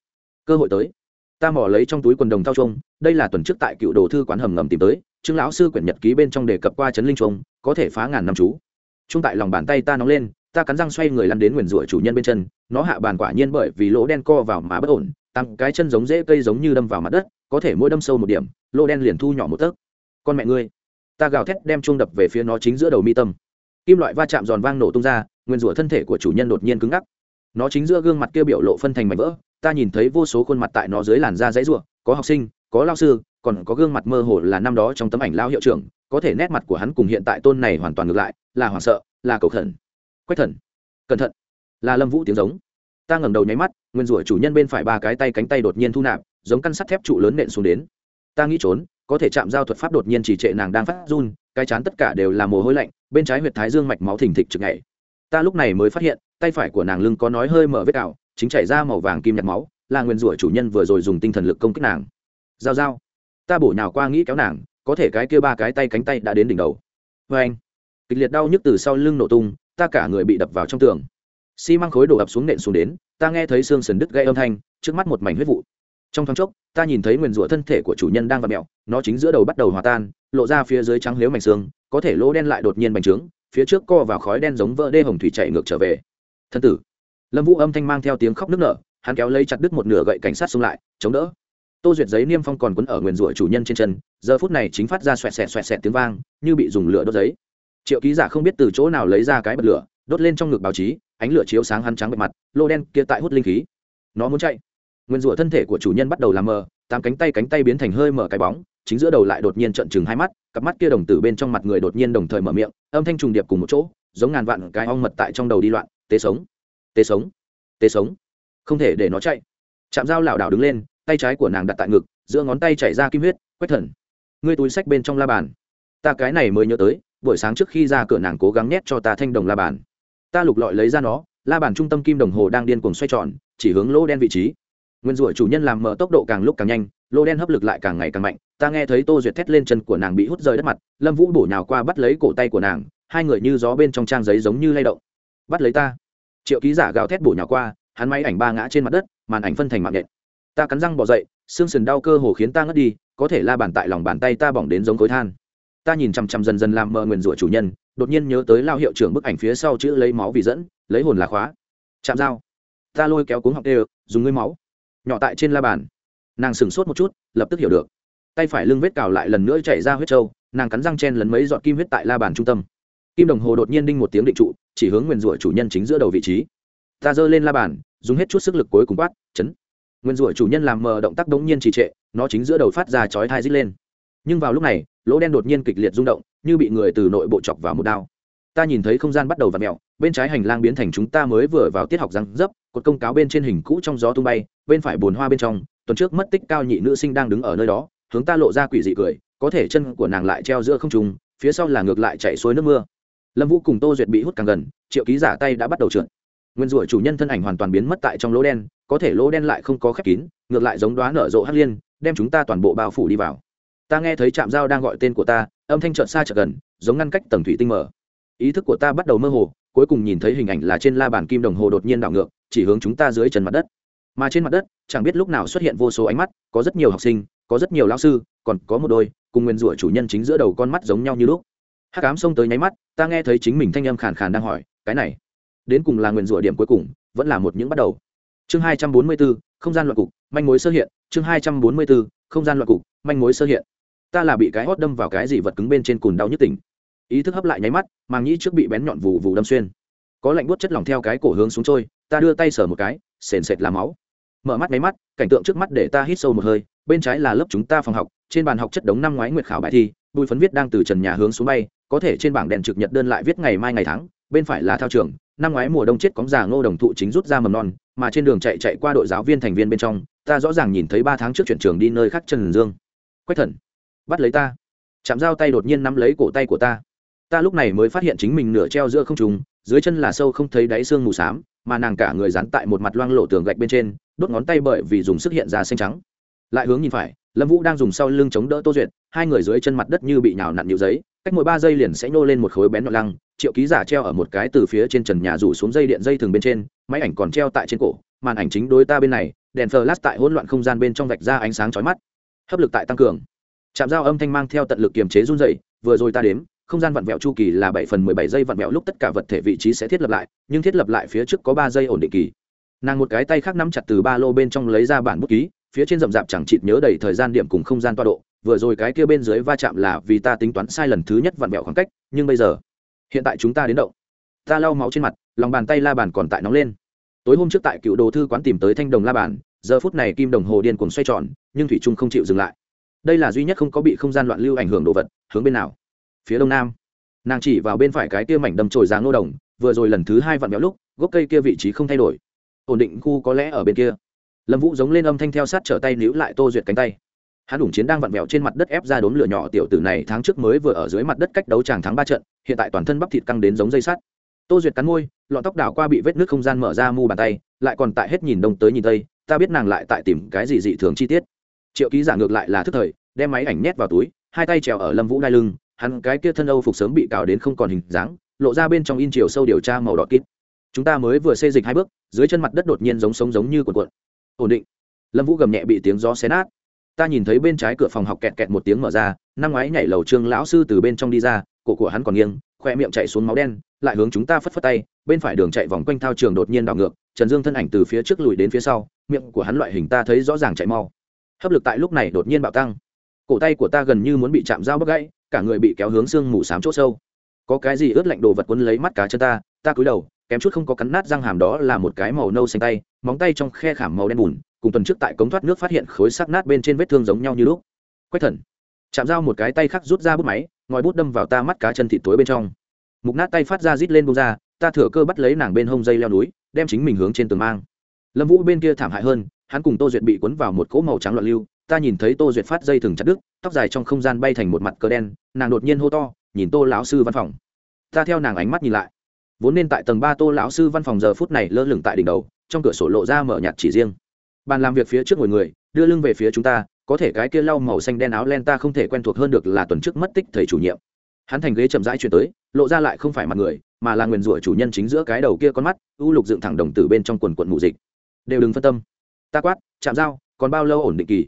Cơ hội tới. Ta mỏ lấy trong túi quần đồng thao trung đây là tuần trước tại cựu đồ thư quán hầm ngầm tìm tới chứng lão sư quyển nhật ký bên trong đề cập qua chấn linh trung có thể phá ngàn năm chú. Trung tại lòng bàn tay ta nóng lên, ta cắn răng xoay người lăn đến nguyền rủa chủ nhân bên chân, nó hạ bàn quả nhiên bởi vì lỗ đen co vào mà bất ổn, tăng cái chân giống dễ cây giống như đâm vào mặt đất, có thể mỗi đâm sâu một điểm, lỗ đen liền thu nhỏ một tấc con mẹ ngươi. Ta gào thét đem chuông đập về phía nó chính giữa đầu mi tâm. Kim loại va chạm giòn vang nổ tung ra nguyên rủa thân thể của chủ nhân đột nhiên cứng ngắc. Nó chính giữa gương mặt kia biểu lộ phân thành mảnh vỡ ta nhìn thấy vô số khuôn mặt tại nó dưới làn da dãy ruộng có học sinh có lao sư còn có gương mặt mơ hồ là năm đó trong tấm ảnh lao hiệu trưởng có thể nét mặt của hắn cùng hiện tại tôn này hoàn toàn ngược lại là hoảng sợ là cầu thần, quách thần cẩn thận là lâm vũ tiếng giống. Ta ngẩng đầu nháy mắt nguyên rủa chủ nhân bên phải ba cái tay cánh tay đột nhiên thu nạp giống căn sắt thép trụ lớn nện xuống đến. Ta nghĩ trốn có thể chạm giao thuật pháp đột nhiên chỉ trệ nàng đang phát run, cái chán tất cả đều là mồ hôi lạnh, bên trái huyệt thái dương mạch máu thình thịch trực ngày ta lúc này mới phát hiện, tay phải của nàng lưng có nói hơi mở vết ảo, chính chảy ra màu vàng kim nhạt máu, là nguyên rủa chủ nhân vừa rồi dùng tinh thần lực công kích nàng. Giao giao. Ta bổ nhào qua nghĩ kéo nàng, có thể cái kia ba cái tay cánh tay đã đến đỉnh đầu. Vê anh, kịch liệt đau nhức từ sau lưng nổ tung, ta cả người bị đập vào trong tường. Xi măng khối đổ ập xuống nện xuống đến, ta nghe thấy xương sần đứt gây âm thanh, trước mắt một mảnh huyết vụ trong thoáng chốc, ta nhìn thấy nguyền rủa thân thể của chủ nhân đang vặn mẹo nó chính giữa đầu bắt đầu hòa tan, lộ ra phía dưới trắng lếu mảnh xương, có thể lỗ đen lại đột nhiên bành trướng, phía trước co vào khói đen giống vỡ đê hồng thủy chạy ngược trở về. Thân tử. Lâm vũ âm thanh mang theo tiếng khóc nức nở, hắn kéo lấy chặt đứt một nửa gậy cảnh sát xông lại, chống đỡ. Tô duyệt giấy niêm phong còn quấn ở nguyền rủa chủ nhân trên chân, giờ phút này chính phát ra xoẹt xẹt xoẹt xẹt tiếng vang, như bị dùng lửa đốt giấy. Triệu ký giả không biết từ chỗ nào lấy ra cái bật lửa, đốt lên trong ngực báo chí, ánh lửa chiếu sáng hắn trắng bề mặt, lô đen kia tại hút linh khí. Nó muốn chạy nguyên rủa thân thể của chủ nhân bắt đầu làm mờ, tám cánh tay cánh tay biến thành hơi mở cái bóng, chính giữa đầu lại đột nhiên trận chừng hai mắt, cặp mắt kia đồng tử bên trong mặt người đột nhiên đồng thời mở miệng, âm thanh trùng điệp cùng một chỗ, giống ngàn vạn cái ong mật tại trong đầu đi loạn tế sống tế sống tế sống. Không thể để nó chạy. Chạm dao lảo đảo đứng lên, tay trái của nàng đặt tại ngực, giữa ngón tay chảy ra kim huyết quét thần, ngươi túi sách bên trong la bàn. Ta cái này mới nhớ tới, buổi sáng trước khi ra cửa nàng cố gắng nhét cho ta thanh đồng la bàn. Ta lục lọi lấy ra nó, la bàn trung tâm kim đồng hồ đang điên cuồng xoay tròn, chỉ hướng lỗ đen vị trí nguyên rủa chủ nhân làm mở tốc độ càng lúc càng nhanh lô đen hấp lực lại càng ngày càng mạnh. Ta nghe thấy tô duyệt thét lên chân của nàng bị hút rời đất mặt lâm vũ bổ nhào qua bắt lấy cổ tay của nàng hai người như gió bên trong trang giấy giống như lay động. Bắt lấy ta. Triệu ký giả gào thét bổ nhào qua hắn máy ảnh ba ngã trên mặt đất màn ảnh phân thành mạng nhện. Ta cắn răng bỏ dậy xương sườn đau cơ hồ khiến ta ngất đi có thể la bàn tại lòng bàn tay ta bỏng đến giống khối than. Ta nhìn chằm chằm dần dần làm mờ nguyền rủa chủ nhân đột nhiên nhớ tới lao hiệu trưởng bức ảnh phía sau chữ lấy máu vì dẫn lấy hồn là khóa. Chạm dao. Ta lôi kéo cuống học đều, dùng ngươi máu nhỏ tại trên la bàn. Nàng sửng sốt một chút, lập tức hiểu được. Tay phải lưng vết cào lại lần nữa chảy ra huyết trâu, nàng cắn răng chen lấn mấy giọt kim huyết tại la bàn trung tâm. Kim đồng hồ đột nhiên đinh một tiếng định trụ, chỉ hướng nguyền rủa chủ nhân chính giữa đầu vị trí. Ta giơ lên la bàn, dùng hết chút sức lực cuối cùng quát, chấn. Nguyên rủa chủ nhân làm mờ động tác đống nhiên trì trệ, nó chính giữa đầu phát ra chói thai rít lên. Nhưng vào lúc này, lỗ đen đột nhiên kịch liệt rung động, như bị người từ nội bộ chọc vào một đao. Ta nhìn thấy không gian bắt đầu v ặ mẹo bên trái hành lang biến thành chúng ta mới vừa vào tiết học răng dấp, cột công cáo bên trên hình cũ trong gió tung bay, bên phải bồn hoa bên trong, tuần trước mất tích cao nhị nữ sinh đang đứng ở nơi đó, hướng ta lộ ra quỷ dị cười, có thể chân của nàng lại treo giữa không trùng phía sau là ngược lại chạy suối nước mưa. Lâm vũ cùng tô duyệt bị hút càng gần, triệu ký giả tay đã bắt đầu trượt. Nguyên rủa chủ nhân thân ảnh hoàn toàn biến mất tại trong lỗ đen, có thể lỗ đen lại không có khép kín, ngược lại giống đoá nở rộ hắc liên, đem chúng ta toàn bộ bao phủ đi vào. Ta nghe thấy trạm dao đang gọi tên của ta, âm thanh trợn xa chợt gần, giống ngăn cách tầng thủy tinh mở ý thức của ta bắt đầu mơ hồ, cuối cùng nhìn thấy hình ảnh là trên la bàn kim đồng hồ đột nhiên đảo ngược, chỉ hướng chúng ta dưới chân mặt đất. Mà trên mặt đất, chẳng biết lúc nào xuất hiện vô số ánh mắt, có rất nhiều học sinh, có rất nhiều lao sư, còn có một đôi, cùng nguyên rủa chủ nhân chính giữa đầu con mắt giống nhau như lúc. Hắc ám xông tới nháy mắt, ta nghe thấy chính mình thanh âm khàn khàn đang hỏi, cái này, đến cùng là nguyên rủa điểm cuối cùng, vẫn là một những bắt đầu? Chương hai trăm bốn mươi bốn, không gian loạn cục, manh mối sơ hiện. Chương hai trăm bốn mươi bốn, không gian loạn cục, manh mối sơ hiện. Ta là bị cái hót đâm vào cái gì vật cứng bên trên cùn đau nhất tỉnh ý thức hấp lại nháy mắt màng nhĩ trước bị bén nhọn vù vù đâm xuyên. Có lạnh buốt chất lỏng theo cái cổ hướng xuống trôi, ta đưa tay sờ một cái, sền sệt làm máu. Mở mắt máy mắt, cảnh tượng trước mắt để ta hít sâu một hơi, bên trái là lớp chúng ta phòng học, trên bàn học chất đống năm ngoái nguyệt khảo bài thi, bùi phấn viết đang từ trần nhà hướng xuống bay, có thể trên bảng đèn trực nhật đơn lại viết ngày mai ngày tháng, bên phải là thao trường, năm ngoái mùa đông chết cóng già ngô đồng thụ chính rút ra mầm non, mà trên đường chạy chạy qua đội giáo viên thành viên bên trong, ta rõ ràng nhìn thấy ba tháng trước chuyển trường đi nơi khác trần dương. Quách thần, bắt lấy ta. Chạm dao tay đột nhiên nắm lấy cổ tay của ta ta lúc này mới phát hiện chính mình nửa treo giữa không trùng dưới chân là sâu không thấy đáy xương mù xám, mà nàng cả người dán tại một mặt loang lộ tường gạch bên trên, đốt ngón tay bởi vì dùng sức hiện ra xanh trắng. Lại hướng nhìn phải, lâm vũ đang dùng sau lưng chống đỡ tô duyệt, hai người dưới chân mặt đất như bị nhào nặn nhịu giấy, cách mỗi ba giây liền sẽ nhô lên một khối bén nhọn lăng, triệu ký giả treo ở một cái từ phía trên trần nhà rủ xuống dây điện dây thường bên trên, máy ảnh còn treo tại trên cổ, màn ảnh chính đối ta bên này, đèn flash tại hỗn loạn không gian bên trong vạch ra ánh sáng chói mắt. Hấp lực tại tăng cường. Chạm dao âm thanh mang theo tận lực kiềm chế run dậy vừa rồi ta đếm không gian vặn vẹo chu kỳ là bảy phần mười bảy giây vặn vẹo lúc tất cả vật thể vị trí sẽ thiết lập lại, nhưng thiết lập lại phía trước có ba giây ổn định kỳ. Nàng một cái tay khác nắm chặt từ ba lô bên trong lấy ra bản bút ký, phía trên rậm rạp chẳng chịt nhớ đầy thời gian điểm cùng không gian toa độ, vừa rồi cái kia bên dưới va chạm là vì ta tính toán sai lần thứ nhất vặn vẹo khoảng cách, nhưng bây giờ, hiện tại chúng ta đến động. Ta lau máu trên mặt, lòng bàn tay la bàn còn tại nóng lên. Tối hôm trước tại cựu đồ thư quán tìm tới thanh đồng la bàn, giờ phút này kim đồng hồ điên cuồng xoay tròn, nhưng thủy trung không chịu dừng lại. Đây là duy nhất không có bị không gian loạn lưu ảnh hưởng đồ vật, hướng bên nào? Phía đông nam. Nàng chỉ vào bên phải cái kia mảnh đầm trồi giáng nô đồng, vừa rồi lần thứ hai vặn béo lúc, gốc cây kia vị trí không thay đổi. Ổn định khu có lẽ ở bên kia. Lâm vũ giống lên âm thanh theo sát trở tay níu lại tô duyệt cánh tay. Hắn ủng chiến đang vặn vẹo trên mặt đất ép ra đốn lửa nhỏ tiểu tử này tháng trước mới vừa ở dưới mặt đất cách đấu tràng thắng ba trận, hiện tại toàn thân bắp thịt căng đến giống dây sắt. Tô duyệt cắn môi, lọn tóc đảo qua bị vết nước không gian mở ra mu bàn tay, lại còn tại hết nhìn đông tới nhìn tây, ta biết nàng lại tại tìm cái gì dị thường chi tiết. Triệu ký giả ngược lại là thức thời, đem máy ảnh nhét vào túi, hai tay trèo ở lâm vũ đai lưng hắn cái kia thân âu phục sớm bị cào đến không còn hình dáng, lộ ra bên trong in chiều sâu điều tra màu đỏ kít. Chúng ta mới vừa xê dịch hai bước, dưới chân mặt đất đột nhiên giống sống giống như cuộn cuộn. Ổn định. Lâm vũ gầm nhẹ bị tiếng gió xé nát. Ta nhìn thấy bên trái cửa phòng học kẹt kẹt một tiếng mở ra, năm ngoái nhảy lầu trương lão sư từ bên trong đi ra, cổ của hắn còn nghiêng, khoe miệng chạy xuống máu đen, lại hướng chúng ta phất phất tay, bên phải đường chạy vòng quanh thao trường đột nhiên đảo ngược, trần dương thân ảnh từ phía trước lùi đến phía sau, miệng của hắn loại hình ta thấy rõ ràng chạy mau. Hấp lực tại lúc này đột nhiên bạo tăng. Cổ tay của ta gần như muốn bị chạm dao bấc gãy cả người bị kéo hướng xương mù xám chỗ sâu. Có cái gì ướt lạnh đồ vật quấn lấy mắt cá chân ta ta cúi đầu, kém chút không có cắn nát răng hàm đó là một cái màu nâu xanh tay, móng tay trong khe khảm màu đen bùn, cùng tuần trước tại cống thoát nước phát hiện khối sắc nát bên trên vết thương giống nhau như lúc. Quách thần, chạm dao một cái tay khác rút ra bút máy, ngòi bút đâm vào ta mắt cá chân thịt tối bên trong. Mục nát tay phát ra rít lên bông ra, ta thừa cơ bắt lấy nàng bên hông dây leo núi, đem chính mình hướng trên tường mang. Lâm vũ bên kia thảm hại hơn, hắn cùng tô duyệt bị cuốn vào một cỗ màu trắng loạn lưu, ta nhìn thấy tô duyệt phát dây thừng chặt đứt tóc dài trong không gian bay thành một mặt cờ đen, nàng đột nhiên hô to, nhìn tô lão sư văn phòng. Ta theo nàng ánh mắt nhìn lại. Vốn nên tại tầng ba tô lão sư văn phòng giờ phút này lơ lửng tại đỉnh đầu, trong cửa sổ lộ ra mở nhạt chỉ riêng. Bàn làm việc phía trước ngồi người, đưa lưng về phía chúng ta, có thể cái kia lau màu xanh đen áo len ta không thể quen thuộc hơn được là tuần trước mất tích thầy chủ nhiệm. Hắn thành ghế chậm rãi chuyển tới, lộ ra lại không phải mặt người, mà là nguyền rủa chủ nhân chính giữa cái đầu kia con mắt, u lục dựng thẳng đồng từ bên trong quần quận mù dịch. Đều đừng phân tâm. Ta quát, chạm dao còn bao lâu ổn định kỳ?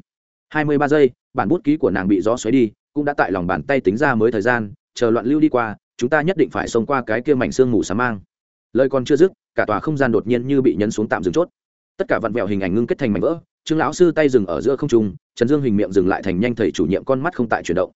Hai mươi ba giây bản bút ký của nàng bị gió xoáy đi, cũng đã tại lòng bàn tay tính ra mới thời gian, chờ loạn lưu đi qua, chúng ta nhất định phải xông qua cái kia mảnh xương mù sám mang. Lời còn chưa dứt, cả tòa không gian đột nhiên như bị nhấn xuống tạm dừng chốt. Tất cả vặn vẹo hình ảnh ngưng kết thành mảnh vỡ, trương lão sư tay dừng ở giữa không trung, trần dương hình miệng dừng lại thành nhanh thầy chủ nhiệm con mắt không tại chuyển động.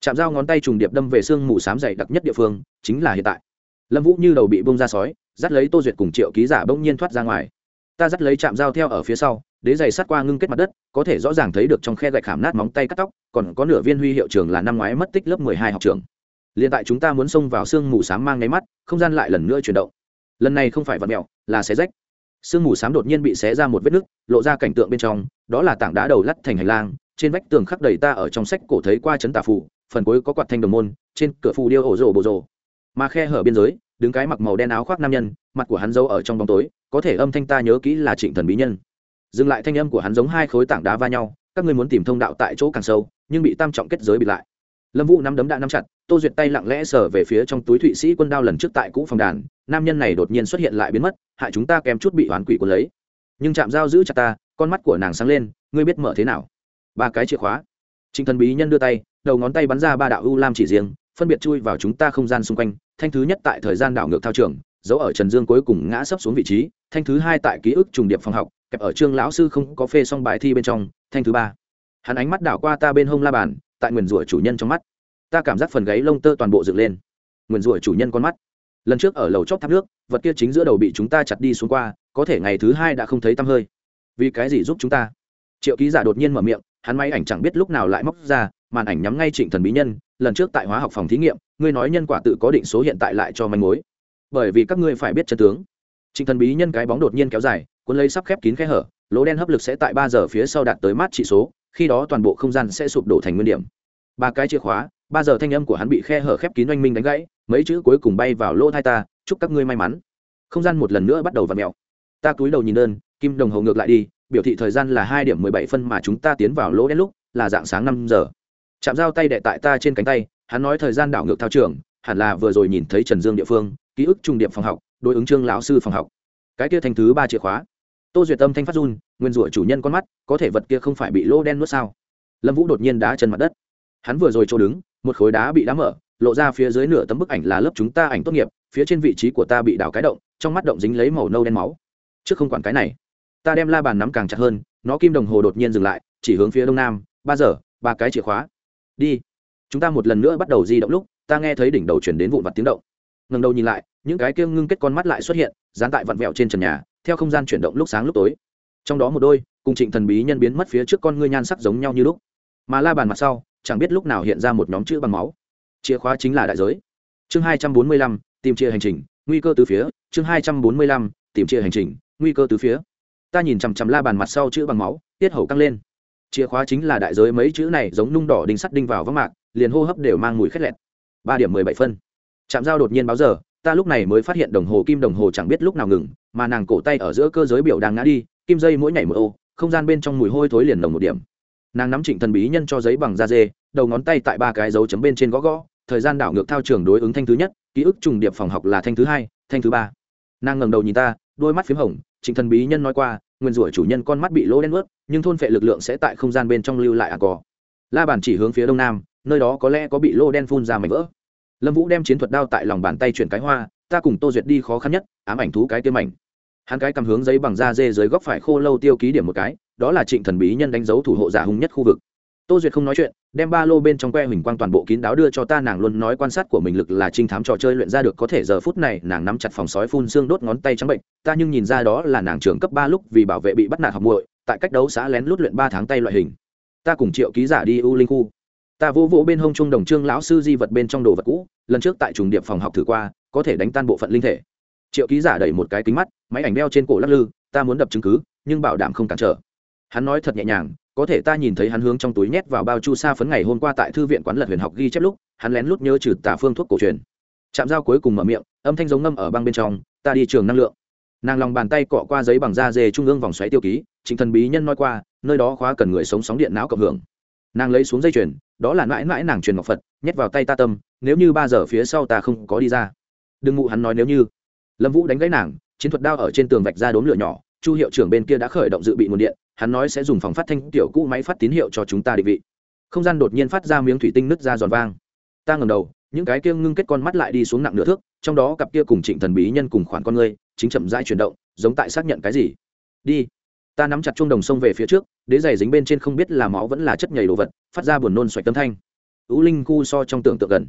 Chạm dao ngón tay trùng điệp đâm về xương mù xám dày đặc nhất địa phương, chính là hiện tại. Lâm vũ như đầu bị bông ra sói, dắt lấy tô duyệt cùng triệu ký giả bỗng nhiên thoát ra ngoài. Ta dắt lấy chạm dao theo ở phía sau đế giày sát qua ngưng kết mặt đất, có thể rõ ràng thấy được trong khe gạch khảm nát móng tay cắt tóc, còn có nửa viên huy hiệu trường là năm ngoái mất tích lớp mười hai học trường liền tại chúng ta muốn xông vào sương mù s á m mang nháy mắt, không gian lại lần nữa chuyển động. Lần này không phải vật mẹo, là xé rách. Sương mù s á m đột nhiên bị xé ra một vết nứt, lộ ra cảnh tượng bên trong, đó là tảng đá đầu lắt thành hành lang, trên vách tường khắc đầy ta ở trong sách cổ thấy qua chấn tà phủ phần cuối có quạt thanh đồng môn, trên cửa phù điêu ổ rồ bồ rồ. Mà khe hở biên giới, đứng cái mặc màu đen áo khoác nam nhân, mặt của hắn giấu ở trong bóng tối, có thể âm thanh ta nhớ kỹ là trịnh thần bí nhân dừng lại thanh âm của hắn giống hai khối tảng đá va nhau, các ngươi muốn tìm thông đạo tại chỗ càng sâu, nhưng bị tam trọng kết giới bị lại. Lâm vũ nắm đấm đã nắm chặt, tô duyệt tay lặng lẽ sờ về phía trong túi thụy sĩ quân đao lần trước tại cũ phòng đàn, nam nhân này đột nhiên xuất hiện lại biến mất, hại chúng ta kém chút bị oán quỷ của lấy. Nhưng chạm dao giữ chặt ta, con mắt của nàng sáng lên, ngươi biết mở thế nào? Ba cái chìa khóa. Trịnh thần bí nhân đưa tay, đầu ngón tay bắn ra ba đạo u lam chỉ riêng, phân biệt chui vào chúng ta không gian xung quanh, thanh thứ nhất tại thời gian đảo ngược thao trường dấu ở trần dương cuối cùng ngã sấp xuống vị trí, thanh thứ hai tại ký ức trùng điệp phòng học, kẹp ở trương lão sư không có phê xong bài thi bên trong, thanh thứ ba. Hắn ánh mắt đảo qua ta bên hông la bàn, tại nguyền rủa chủ nhân trong mắt. Ta cảm giác phần gáy lông tơ toàn bộ dựng lên. Nguyền rủa chủ nhân con mắt. Lần trước ở lầu chóp tháp nước, vật kia chính giữa đầu bị chúng ta chặt đi xuống qua, có thể ngày thứ hai đã không thấy tăm hơi. Vì cái gì giúp chúng ta? Triệu ký giả đột nhiên mở miệng, hắn máy ảnh chẳng biết lúc nào lại móc ra, màn ảnh nhắm ngay trịnh thần bí nhân, lần trước tại hóa học phòng thí nghiệm, ngươi nói nhân quả tự có định số hiện tại lại cho manh mối bởi vì các ngươi phải biết chân tướng. Trịnh thần bí nhân cái bóng đột nhiên kéo dài, cuốn lấy sắp khép kín khe hở, lỗ đen hấp lực sẽ tại ba giờ phía sau đạt tới mát trị số, khi đó toàn bộ không gian sẽ sụp đổ thành nguyên điểm. Ba cái chìa khóa, ba giờ thanh âm của hắn bị khe hở khép kín oanh minh đánh gãy, mấy chữ cuối cùng bay vào lỗ thai ta, chúc các ngươi may mắn. Không gian một lần nữa bắt đầu v ặ mẹo ta cúi đầu nhìn đơn, kim đồng hồ ngược lại đi, biểu thị thời gian là hai điểm mười bảy phân mà chúng ta tiến vào lỗ đen lúc, là dạng sáng năm giờ. Chạm dao tay đệ tại ta trên cánh tay, hắn nói thời gian đảo ngược thao trường, hẳn là vừa rồi nhìn thấy trần dương địa phương ký ức trung điểm phòng học, đối ứng trương lão sư phòng học. Cái kia thành thứ ba chìa khóa. Tô duyệt tâm thanh phát run, nguyên rủa chủ nhân con mắt, có thể vật kia không phải bị lỗ đen nuốt sao? Lâm vũ đột nhiên đá chân mặt đất. Hắn vừa rồi chỗ đứng, một khối đá bị đá mở, lộ ra phía dưới nửa tấm bức ảnh là lớp chúng ta ảnh tốt nghiệp, phía trên vị trí của ta bị đào cái động, trong mắt động dính lấy màu nâu đen máu. Trước không quản cái này. Ta đem la bàn nắm càng chặt hơn, nó kim đồng hồ đột nhiên dừng lại, chỉ hướng phía đông nam, ba giờ, ba cái chìa khóa. Đi. Chúng ta một lần nữa bắt đầu di động lúc, ta nghe thấy đỉnh đầu chuyển đến vụn vặt tiếng động. Ngần đầu nhìn lại những cái kia ngưng kết con mắt lại xuất hiện, dán tại vặn vẹo trên trần nhà, theo không gian chuyển động lúc sáng lúc tối. Trong đó một đôi, cùng trịnh thần bí nhân biến mất phía trước con ngươi nhan sắc giống nhau như lúc. Mà la bàn mặt sau, chẳng biết lúc nào hiện ra một nhóm chữ bằng máu. Chìa khóa chính là đại giới. Chương hai trăm bốn mươi lăm, tìm chia hành trình, nguy cơ từ phía. Chương hai trăm bốn mươi lăm, tìm chia hành trình, nguy cơ từ phía. Ta nhìn chằm chằm la bàn mặt sau chữ bằng máu, tiết hầu căng lên. Chìa khóa chính là đại giới mấy chữ này giống nung đỏ đinh sắt đinh vào vắng mạc, liền hô hấp đều mang mùi khét lẹt. Ba điểm mười bảy phân. Chạm giao đột nhiên báo giờ ta lúc này mới phát hiện đồng hồ kim đồng hồ chẳng biết lúc nào ngừng, mà nàng cổ tay ở giữa cơ giới biểu đang ngã đi, kim dây mỗi nhảy một ô, không gian bên trong mùi hôi thối liền đồng một điểm. Nàng nắm trịnh thần bí nhân cho giấy bằng da dê, đầu ngón tay tại ba cái dấu chấm bên trên gõ gõ, thời gian đảo ngược thao trường đối ứng thanh thứ nhất, ký ức trùng điệp phòng học là thanh thứ hai, thanh thứ ba. Nàng ngẩng đầu nhìn ta, đôi mắt p h í m hồng, trịnh thần bí nhân nói qua, nguyên rủa chủ nhân con mắt bị lỗ đen ướt nhưng thôn phệ lực lượng sẽ tại không gian bên trong lưu lại à cò. La bàn chỉ hướng phía đông nam, nơi đó có lẽ có bị lô đen phun ra mảnh vỡ lâm vũ đem chiến thuật đao tại lòng bàn tay chuyển cái hoa, ta cùng tô duyệt đi khó khăn nhất, ám ảnh thú cái tiêm ảnh hắn cái cầm hướng giấy bằng da dê dưới góc phải khô lâu tiêu ký điểm một cái, đó là trịnh thần bí nhân đánh dấu thủ hộ giả hung nhất khu vực. Tô duyệt không nói chuyện, đem ba lô bên trong que huỳnh quang toàn bộ kín đáo đưa cho ta, nàng luôn nói quan sát của mình lực là trinh thám trò chơi luyện ra được có thể giờ phút này, nàng nắm chặt phòng sói phun xương đốt ngón tay trắng bệnh, ta nhưng nhìn ra đó là nàng trưởng cấp ba lúc vì bảo vệ bị bắt nạt học muội, tại cách đấu xã lén lút luyện ba tháng tay loại hình. Ta cùng triệu ký giả đi u linh khu ta vỗ vỗ bên hông trung đồng trương lão sư di vật bên trong đồ vật cũ, lần trước tại trùng điệp phòng học thử qua, có thể đánh tan bộ phận linh thể. Triệu ký giả đẩy một cái kính mắt, máy ảnh đeo trên cổ lắc lư, ta muốn đập chứng cứ, nhưng bảo đảm không cản trở. Hắn nói thật nhẹ nhàng, có thể ta nhìn thấy hắn hướng trong túi nhét vào bao chu sa phấn ngày hôm qua tại thư viện quán lật huyền học ghi chép lúc, hắn lén lút nhớ trừ tả phương thuốc cổ truyền. Chạm dao cuối cùng mở miệng, âm thanh giống ngâm ở băng bên trong, ta đi trường năng lượng. Nàng lòng bàn tay cọ qua giấy bằng da dê trung ương vòng xoáy tiêu ký, trịnh thần bí nhân nói qua, nơi đó khóa cần người sống sóng điện não cộng hưởng nàng lấy xuống dây chuyền, đó là mãi mãi nàng truyền ngọc phật, nhét vào tay ta tâm, nếu như ba giờ phía sau ta không có đi ra. Đừng ngụ hắn nói nếu như. Lâm vũ đánh gãy nàng, chiến thuật đao ở trên tường vạch ra đốm lửa nhỏ, chu hiệu trưởng bên kia đã khởi động dự bị nguồn điện, hắn nói sẽ dùng phòng phát thanh tiểu cũ máy phát tín hiệu cho chúng ta định vị. Không gian đột nhiên phát ra miếng thủy tinh nứt ra giòn vang. Ta ngầm đầu, những cái kia ngưng kết con mắt lại đi xuống nặng nửa thước, trong đó cặp kia cùng trịnh thần bí nhân cùng khoản con người chính chậm rãi chuyển động, giống tại xác nhận cái gì? Đi. Ta nắm chặt chuông đồng sông về phía trước đế giày dính bên trên không biết là máu vẫn là chất nhầy đồ vật, phát ra buồn nôn xoạch tâm thanh. Ú linh khu so trong tưởng tượng gần.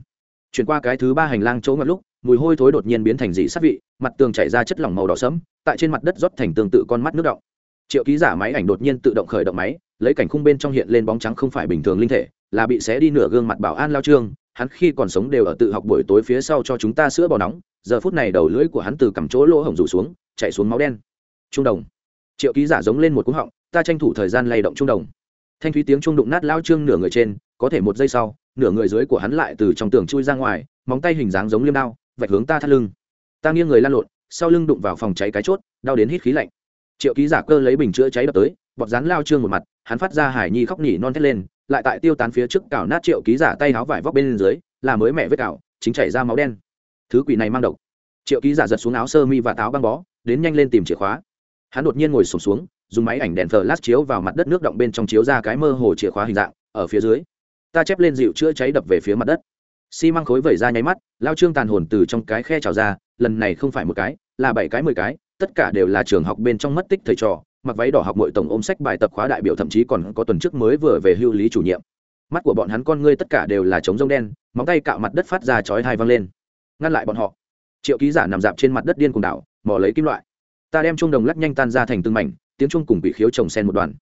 Chuyển qua cái thứ ba hành lang chỗ ngập lúc, mùi hôi thối đột nhiên biến thành dị sát vị, mặt tường chảy ra chất lỏng màu đỏ sẫm, tại trên mặt đất rót thành tương tự con mắt nước động. Triệu ký giả máy ảnh đột nhiên tự động khởi động máy, lấy cảnh khung bên trong hiện lên bóng trắng không phải bình thường linh thể, là bị xé đi nửa gương mặt bảo an lao trương, hắn khi còn sống đều ở tự học buổi tối phía sau cho chúng ta sữa bò nóng, giờ phút này đầu lưỡi của hắn từ cằm chỗ lỗ hổng rủ xuống, chạy xuống máu đen. Trung đồng. Triệu ký giả giống lên một cú họng ta tranh thủ thời gian lay động trung đồng. Thanh thúy tiếng trung đụng nát lao trương nửa người trên có thể một giây sau nửa người dưới của hắn lại từ trong tường chui ra ngoài móng tay hình dáng giống liêm đao vạch hướng ta thắt lưng. Ta nghiêng người lan lộn sau lưng đụng vào phòng cháy cái chốt đau đến hít khí lạnh. Triệu ký giả cơ lấy bình chữa cháy đập tới bọt rán lao trương một mặt hắn phát ra hải nhi khóc nỉ non thét lên lại tại tiêu tán phía trước cào nát triệu ký giả tay háo vải vóc bên dưới là mới mẹ vết cào chính chảy ra máu đen. Thứ quỷ này mang độc. Triệu ký giả giật xuống áo sơ mi và táo băng bó đến nhanh lên tìm chìa khóa. Hắn đột nhiên ngồi sụp xuống, xuống dùng máy ảnh đèn flash chiếu vào mặt đất nước động bên trong chiếu ra cái mơ hồ chìa khóa hình dạng, ở phía dưới, ta chép lên dịu chữa cháy đập về phía mặt đất. Xi măng khối vẩy ra nháy mắt, lao trương tàn hồn từ trong cái khe trào ra, lần này không phải một cái, là bảy cái mười cái, tất cả đều là trường học bên trong mất tích thầy trò, mặc váy đỏ học mọi tổng ôm sách bài tập khóa đại biểu thậm chí còn có tuần trước mới vừa về hưu lý chủ nhiệm. Mắt của bọn hắn con ngươi tất cả đều là trống rông đen, móng tay cạo mặt đất phát ra chói hai văng lên. Ngăn lại bọn họ. Triệu ký giả nằm dạp trên mặt đất điên cùng đảo, mò lấy kim loại. Ta đem chuông đồng lắc nhanh tan ra thành từng mảnh tiếng chuông cùng bị khiếu chồng sen một đoàn.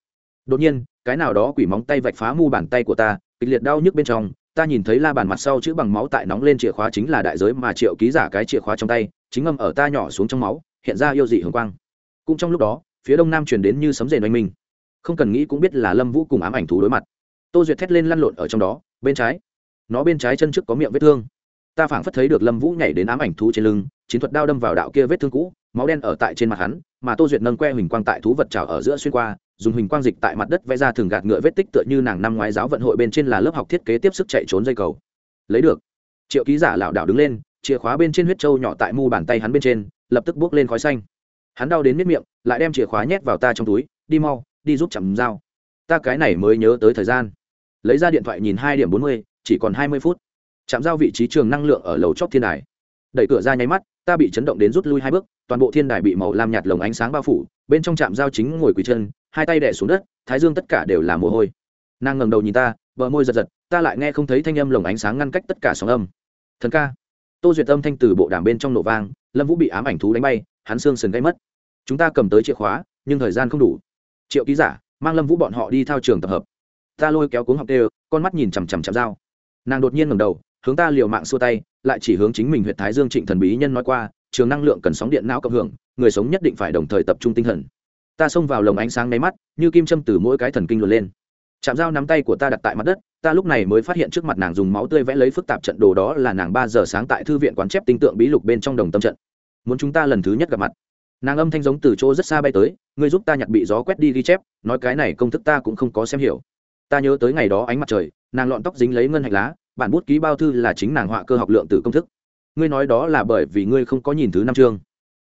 Đột nhiên, cái nào đó quỷ móng tay vạch phá mu bàn tay của ta, kịch liệt đau nhức bên trong, ta nhìn thấy la bàn mặt sau chữ bằng máu tại nóng lên chìa khóa chính là đại giới mà triệu ký giả cái chìa khóa trong tay, chính ngâm ở ta nhỏ xuống trong máu, hiện ra yêu dị hồng quang. Cũng trong lúc đó, phía đông nam truyền đến như sấm rền oanh minh. Không cần nghĩ cũng biết là lâm vũ cùng ám ảnh thú đối mặt. Tô duyệt thét lên lăn lộn ở trong đó, bên trái. Nó bên trái chân trước có miệng vết thương. Ta phảng phất thấy được lâm vũ nhảy đến ám ảnh thú trên lưng, chiến thuật đao đâm vào đạo kia vết thương cũ máu đen ở tại trên mặt hắn, mà tô duyệt nâng que huỳnh quang tại thú vật trào ở giữa xuyên qua, dùng huỳnh quang dịch tại mặt đất vẽ ra thường gạt ngựa vết tích tựa như nàng năm ngoái giáo vận hội bên trên là lớp học thiết kế tiếp sức chạy trốn dây cầu. Lấy được. Triệu ký giả lảo đảo đứng lên, chìa khóa bên trên huyết trâu nhỏ tại mu bàn tay hắn bên trên, lập tức bước lên khói xanh. Hắn đau đến miết miệng, lại đem chìa khóa nhét vào ta trong túi, đi mau, đi giúp chầm dao ta cái này mới nhớ tới thời gian. Lấy ra điện thoại nhìn hai điểm bốn mươi, chỉ còn hai mươi phút. Chạm giao vị trí trường năng lượng ở lầu chóp thiên đài. Đẩy cửa ra nháy mắt, ta bị chấn động đến rút lui hai bước toàn bộ thiên đài bị màu lam nhạt lồng ánh sáng bao phủ, bên trong trạm giao chính ngồi quỳ chân, hai tay đẻ xuống đất, thái dương tất cả đều là mồ hôi. Nàng ngẩng đầu nhìn ta, bờ môi giật giật, ta lại nghe không thấy thanh âm lồng ánh sáng ngăn cách tất cả sóng âm. Thần ca. Tô duyệt âm thanh từ bộ đàm bên trong nổ vang, lâm vũ bị ám ảnh thú đánh bay, hắn xương sườn gây mất. Chúng ta cầm tới chìa khóa, nhưng thời gian không đủ. Triệu ký giả, mang lâm vũ bọn họ đi thao trường tập hợp. Ta lôi kéo cuống học đều, con mắt nhìn chằm chằm chằm dao nàng đột nhiên ngẩng đầu, hướng ta liều mạng xua tay, lại chỉ hướng chính mình huyện thái dương trịnh thần bí nhân nói qua trường năng lượng cần sóng điện não cộng hưởng, người sống nhất định phải đồng thời tập trung tinh thần. Ta xông vào lồng ánh sáng máy mắt, như kim châm từ mỗi cái thần kinh luồn lên. Chạm dao nắm tay của ta đặt tại mặt đất, ta lúc này mới phát hiện trước mặt nàng dùng máu tươi vẽ lấy phức tạp trận đồ đó là nàng ba giờ sáng tại thư viện quán chép tinh tượng bí lục bên trong đồng tâm trận. Muốn chúng ta lần thứ nhất gặp mặt. Nàng âm thanh giống từ chỗ rất xa bay tới, ngươi giúp ta nhặt bị gió quét đi ghi chép, nói cái này công thức ta cũng không có xem hiểu. Ta nhớ tới ngày đó ánh mặt trời, nàng lọn tóc dính lấy ngân hạch lá, bản bút ký bao thư là chính nàng họa cơ học lượng từ công thức ngươi nói đó là bởi vì ngươi không có nhìn thứ năm chương.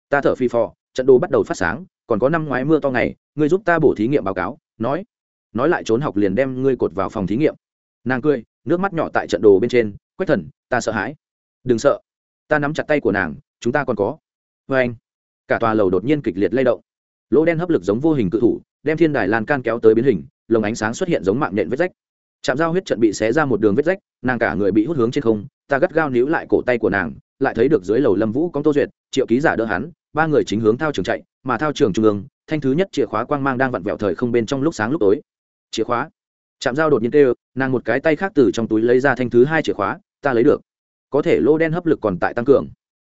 Ta thở phi phò, trận đồ bắt đầu phát sáng, còn có năm ngoái mưa to ngày, ngươi giúp ta bổ thí nghiệm báo cáo, nói. Nói lại trốn học liền đem ngươi cột vào phòng thí nghiệm. Nàng cười, nước mắt nhỏ tại trận đồ bên trên, quách thần, ta sợ hãi. Đừng sợ, ta nắm chặt tay của nàng, chúng ta còn có. Vê anh, cả tòa lầu đột nhiên kịch liệt lay động. Lỗ đen hấp lực giống vô hình cự thủ, đem thiên đài lan can kéo tới biến hình, lồng ánh sáng xuất hiện giống mạng nhện vết rách. Chạm dao huyết trận bị xé ra một đường vết rách, nàng cả người bị hút hướng trên không ta gắt gao níu lại cổ tay của nàng, lại thấy được dưới lầu lâm vũ con tô duyệt, triệu ký giả đỡ hắn, ba người chính hướng thao trường chạy, mà thao trường trung ương, thanh thứ nhất chìa khóa quang mang đang vặn vẹo thời không bên trong lúc sáng lúc tối. Chìa khóa. Chạm dao đột nhiên kêu, nàng một cái tay khác từ trong túi lấy ra thanh thứ hai chìa khóa, ta lấy được. Có thể lô đen hấp lực còn tại tăng cường.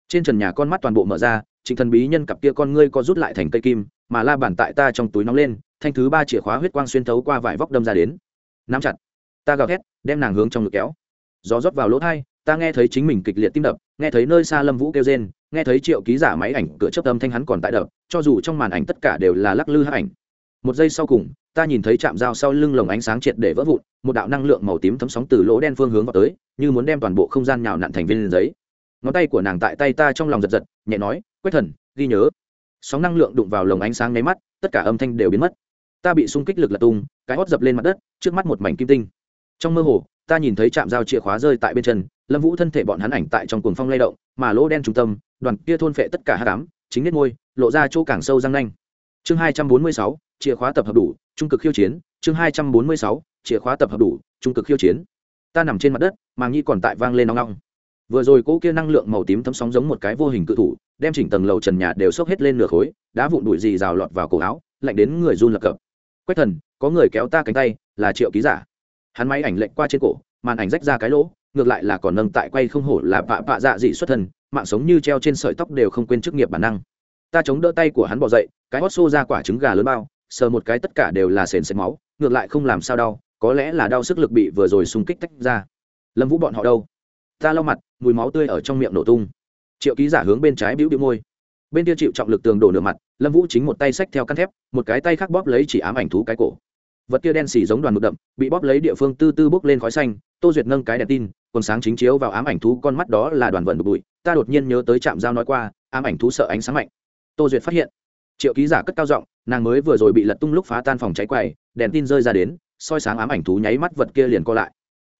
Trên trần nhà con mắt toàn bộ mở ra, trịnh thần bí nhân cặp kia con ngươi có rút lại thành cây kim, mà la bàn tại ta trong túi nóng lên, thanh thứ ba chìa khóa huyết quang xuyên thấu qua vải vóc đâm ra đến. Nắm chặt. Ta gào thét, đem nàng hướng trong ngực kéo. Gió rót vào lỗ thai ta nghe thấy chính mình kịch liệt tim đập, nghe thấy nơi xa lâm vũ kêu rên, nghe thấy triệu ký giả máy ảnh, cửa chấp âm thanh hắn còn tại đập, cho dù trong màn ảnh tất cả đều là lắc lư hát ảnh. Một giây sau cùng, ta nhìn thấy chạm dao sau lưng lồng ánh sáng triệt để vỡ vụn, một đạo năng lượng màu tím thấm sóng từ lỗ đen phương hướng vào tới, như muốn đem toàn bộ không gian nhào nặn thành viên giấy. Ngón tay của nàng tại tay ta trong lòng giật giật, nhẹ nói quét thần, ghi nhớ. Sóng năng lượng đụng vào lồng ánh sáng nháy mắt, tất cả âm thanh đều biến mất. Ta bị xung kích lực lật tung, cái hót dập lên mặt đất, trước mắt một mảnh kim tinh. Trong mơ hồ, ta nhìn thấy chạm dao chìa khóa rơi tại bên chân lâm vũ thân thể bọn hắn ảnh tại trong cuồng phong lay động, mà lỗ đen trung tâm, đoàn kia thôn phệ tất cả hát cám chính nết ngôi, lộ ra chỗ càng sâu răng nanh. Chương hai trăm bốn mươi sáu, chìa khóa tập hợp đủ, trung cực khiêu chiến. Chương hai trăm bốn mươi sáu, chìa khóa tập hợp đủ, trung cực khiêu chiến. Ta nằm trên mặt đất, màng nhi còn tại vang lên nóng nóng vừa rồi cỗ kia năng lượng màu tím thấm sóng giống một cái vô hình cự thủ, đem chỉnh tầng lầu trần nhà đều xốc hết lên nửa khối, đá vụn bụi gì rào lọt vào cổ áo, lạnh đến người run lập cập. Quách thần, có người kéo ta cánh tay, là triệu ký giả. Hắn máy ảnh lệnh qua trên cổ, màn ảnh rách ra cái lỗ ngược lại là còn nâng tại quay không hổ là vạ vạ dạ dị xuất thân, mạng sống như treo trên sợi tóc đều không quên chức nghiệp bản năng. Ta chống đỡ tay của hắn bỏ dậy, cái hót xô ra quả trứng gà lớn bao, sờ một cái tất cả đều là sền sệt máu, ngược lại không làm sao đau, có lẽ là đau sức lực bị vừa rồi xung kích tách ra. Lâm vũ bọn họ đâu? Ta lau mặt, mùi máu tươi ở trong miệng nổ tung. Triệu ký giả hướng bên trái bĩu bĩu môi. Bên kia chịu trọng lực tường đổ nửa mặt, lâm vũ chính một tay xách theo căn thép, một cái tay khác bóp lấy chỉ ám ảnh thú cái cổ. Vật kia đen xì giống đoàn mực đậm, bị bóp lấy địa phương tư tư bốc lên khói xanh, tô duyệt nâng cái đèn tin còn sáng chính chiếu vào ám ảnh thú con mắt đó là đoàn vận đục bụi. Ta đột nhiên nhớ tới trạm giao nói qua ám ảnh thú sợ ánh sáng mạnh. Tô duyệt phát hiện triệu ký giả cất cao giọng nàng mới vừa rồi bị lật tung lúc phá tan phòng cháy quầy đèn tin rơi ra đến soi sáng ám ảnh thú nháy mắt vật kia liền co lại.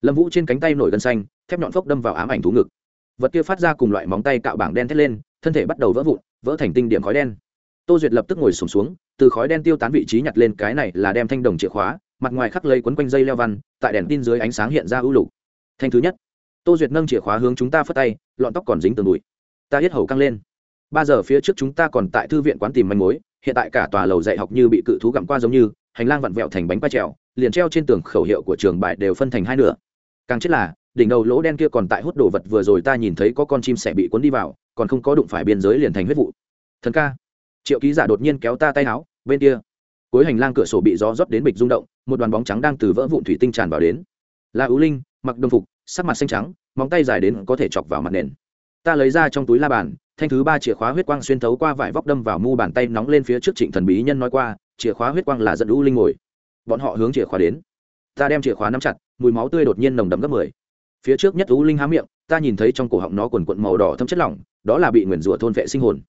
Lâm vũ trên cánh tay nổi gân xanh thép nhọn phốc đâm vào ám ảnh thú ngực. Vật kia phát ra cùng loại móng tay cạo bảng đen thét lên thân thể bắt đầu vỡ vụn vỡ thành tinh điểm khói đen. Tô duyệt lập tức ngồi sùng xuống, xuống từ khói đen tiêu tán vị trí nhặt lên cái này là đem thanh đồng chìa khóa mặt ngoài khắc lây quấn quanh dây leo văn tại đèn tin dưới ánh sáng hiện ra ưu lục. Thanh thứ nhất tô duyệt nâng chìa khóa hướng chúng ta phất tay, lọn tóc còn dính từng bụi. Ta hết hầu căng lên. Ba giờ phía trước chúng ta còn tại thư viện quán tìm manh mối, hiện tại cả tòa lầu dạy học như bị cự thú gặm qua giống như, hành lang vặn vẹo thành bánh quay trèo, liền treo trên tường khẩu hiệu của trường bài đều phân thành hai nửa. Càng chết là, đỉnh đầu lỗ đen kia còn tại hút đồ vật vừa rồi ta nhìn thấy có con chim sẻ bị cuốn đi vào, còn không có đụng phải biên giới liền thành huyết vụ. Thần ca. Triệu ký giả đột nhiên kéo ta tay áo, bên kia. Cuối hành lang cửa sổ bị gió rót đến bịch rung động, một đoàn bóng trắng đang từ vỡ vụn thủy tinh tràn vào đến. Là ưu linh, mặc đồng phục sắc mặt xanh trắng, móng tay dài đến có thể chọc vào mặt nền. Ta lấy ra trong túi la bàn, thanh thứ ba chìa khóa huyết quang xuyên thấu qua vải vóc đâm vào mu bàn tay nóng lên phía trước trịnh thần bí nhân nói qua, chìa khóa huyết quang là dẫn u linh ngồi. Bọn họ hướng chìa khóa đến. Ta đem chìa khóa nắm chặt, mùi máu tươi đột nhiên nồng đậm gấp mười. Phía trước nhất u linh há miệng, ta nhìn thấy trong cổ họng nó quần quận màu đỏ thâm chất lỏng, đó là bị nguyền rủa thôn vệ sinh hồn.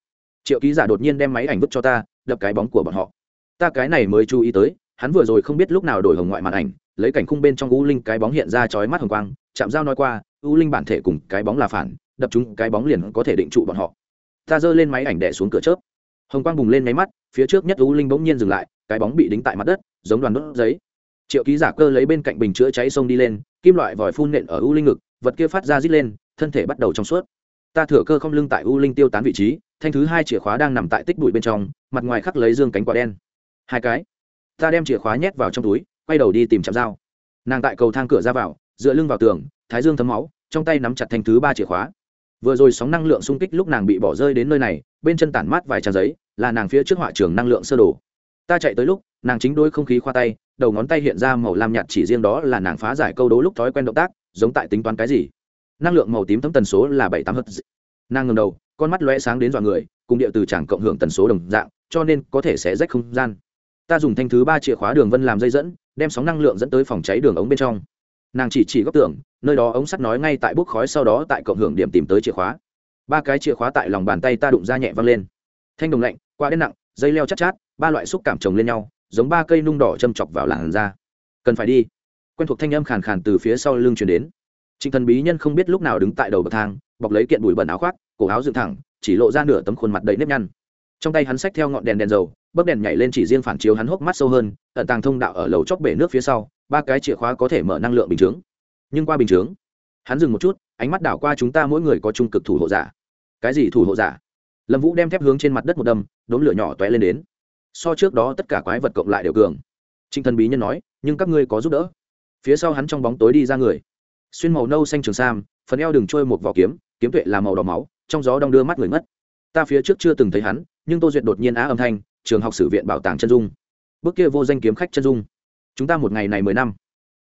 Triệu ký giả đột nhiên đem máy ảnh vứt cho ta, đập cái bóng của bọn họ. Ta cái này mới chú ý tới, hắn vừa rồi không biết lúc nào đổi hồng ngoại màn ảnh, lấy cảnh khung bên trong u linh cái bóng hiện ra chói mắt hồng quang chạm giao nói qua u linh bản thể cùng cái bóng là phản, đập chúng cái bóng liền có thể định trụ bọn họ. Ta giơ lên máy ảnh đẻ xuống cửa chớp. Hồng quang bùng lên máy mắt, phía trước nhất u linh bỗng nhiên dừng lại, cái bóng bị đính tại mặt đất, giống đoàn đốt giấy. Triệu ký giả cơ lấy bên cạnh bình chữa cháy sông đi lên, kim loại vòi phun nện ở u linh ngực, vật kia phát ra rít lên, thân thể bắt đầu trong suốt. Ta thừa cơ không lưng tại u linh tiêu tán vị trí, thanh thứ hai chìa khóa đang nằm tại tích bụi bên trong, mặt ngoài khắc lấy dương cánh quả đen. Hai cái. Ta đem chìa khóa nhét vào trong túi, quay đầu đi tìm chạm dao nàng tại cầu thang cửa ra vào dựa lưng vào tường, thái dương thấm máu, trong tay nắm chặt thanh thứ ba chìa khóa. Vừa rồi sóng năng lượng xung kích lúc nàng bị bỏ rơi đến nơi này, bên chân tản mát vài trang giấy, là nàng phía trước họa trường năng lượng sơ đồ. Ta chạy tới lúc, nàng chính đôi không khí khoa tay, đầu ngón tay hiện ra màu lam nhạt chỉ riêng đó là nàng phá giải câu đố lúc thói quen động tác, giống tại tính toán cái gì. Năng lượng màu tím thấm tần số là bảy tám hớt nàng ngầm đầu, con mắt lóe sáng đến dọa người, cùng địa từ chẳng cộng hưởng tần số đồng dạng, cho nên có thể sẽ rách không gian. Ta dùng thanh thứ ba chìa khóa đường vân làm dây dẫn, đem sóng năng lượng dẫn tới phòng cháy đường ống bên trong nàng chỉ chỉ góc tường nơi đó ống sắt nói ngay tại bốc khói sau đó tại cộng hưởng điểm tìm tới chìa khóa. Ba cái chìa khóa tại lòng bàn tay ta đụng ra nhẹ văng lên. Thanh đồng lạnh qua đen nặng dây leo chắc chát, chát ba loại xúc cảm chồng lên nhau giống ba cây nung đỏ châm chọc vào làn da. Cần phải đi. Quen thuộc thanh âm khàn khàn từ phía sau lưng chuyển đến. Trịnh thần bí nhân không biết lúc nào đứng tại đầu bậc thang bọc lấy kiện bụi bẩn áo khoác cổ áo dựng thẳng chỉ lộ ra nửa tấm khuôn mặt đầy nếp nhăn. Trong tay hắn xách theo ngọn đèn đèn dầu bấc đèn nhảy lên chỉ riêng phản chiếu hắn hốc mắt sâu hơn ẩn tàng thông đạo ở lầu chóc bể nước phía sau ba cái chìa khóa có thể mở năng lượng bình chướng. Nhưng qua bình chướng, hắn dừng một chút, ánh mắt đảo qua chúng ta mỗi người có trung cực thủ hộ giả. Cái gì thủ hộ giả? Lâm vũ đem thép hướng trên mặt đất một đâm, đốm lửa nhỏ t lên đến. So trước đó tất cả quái vật cộng lại đều cường. Trinh thần bí nhân nói, nhưng các ngươi có giúp đỡ. Phía sau hắn trong bóng tối đi ra người. Xuyên màu nâu xanh trường sam, phần eo đừng trôi một vỏ kiếm kiếm tuệ là màu đỏ máu, trong gió đong đưa mắt người mất. Ta phía trước chưa từng thấy hắn, nhưng tô duyệt đột nhiên á âm thanh, trường học sử viện bảo tàng chân dung. Bước kia vô danh kiếm khách chân dung chúng ta một ngày này mười năm.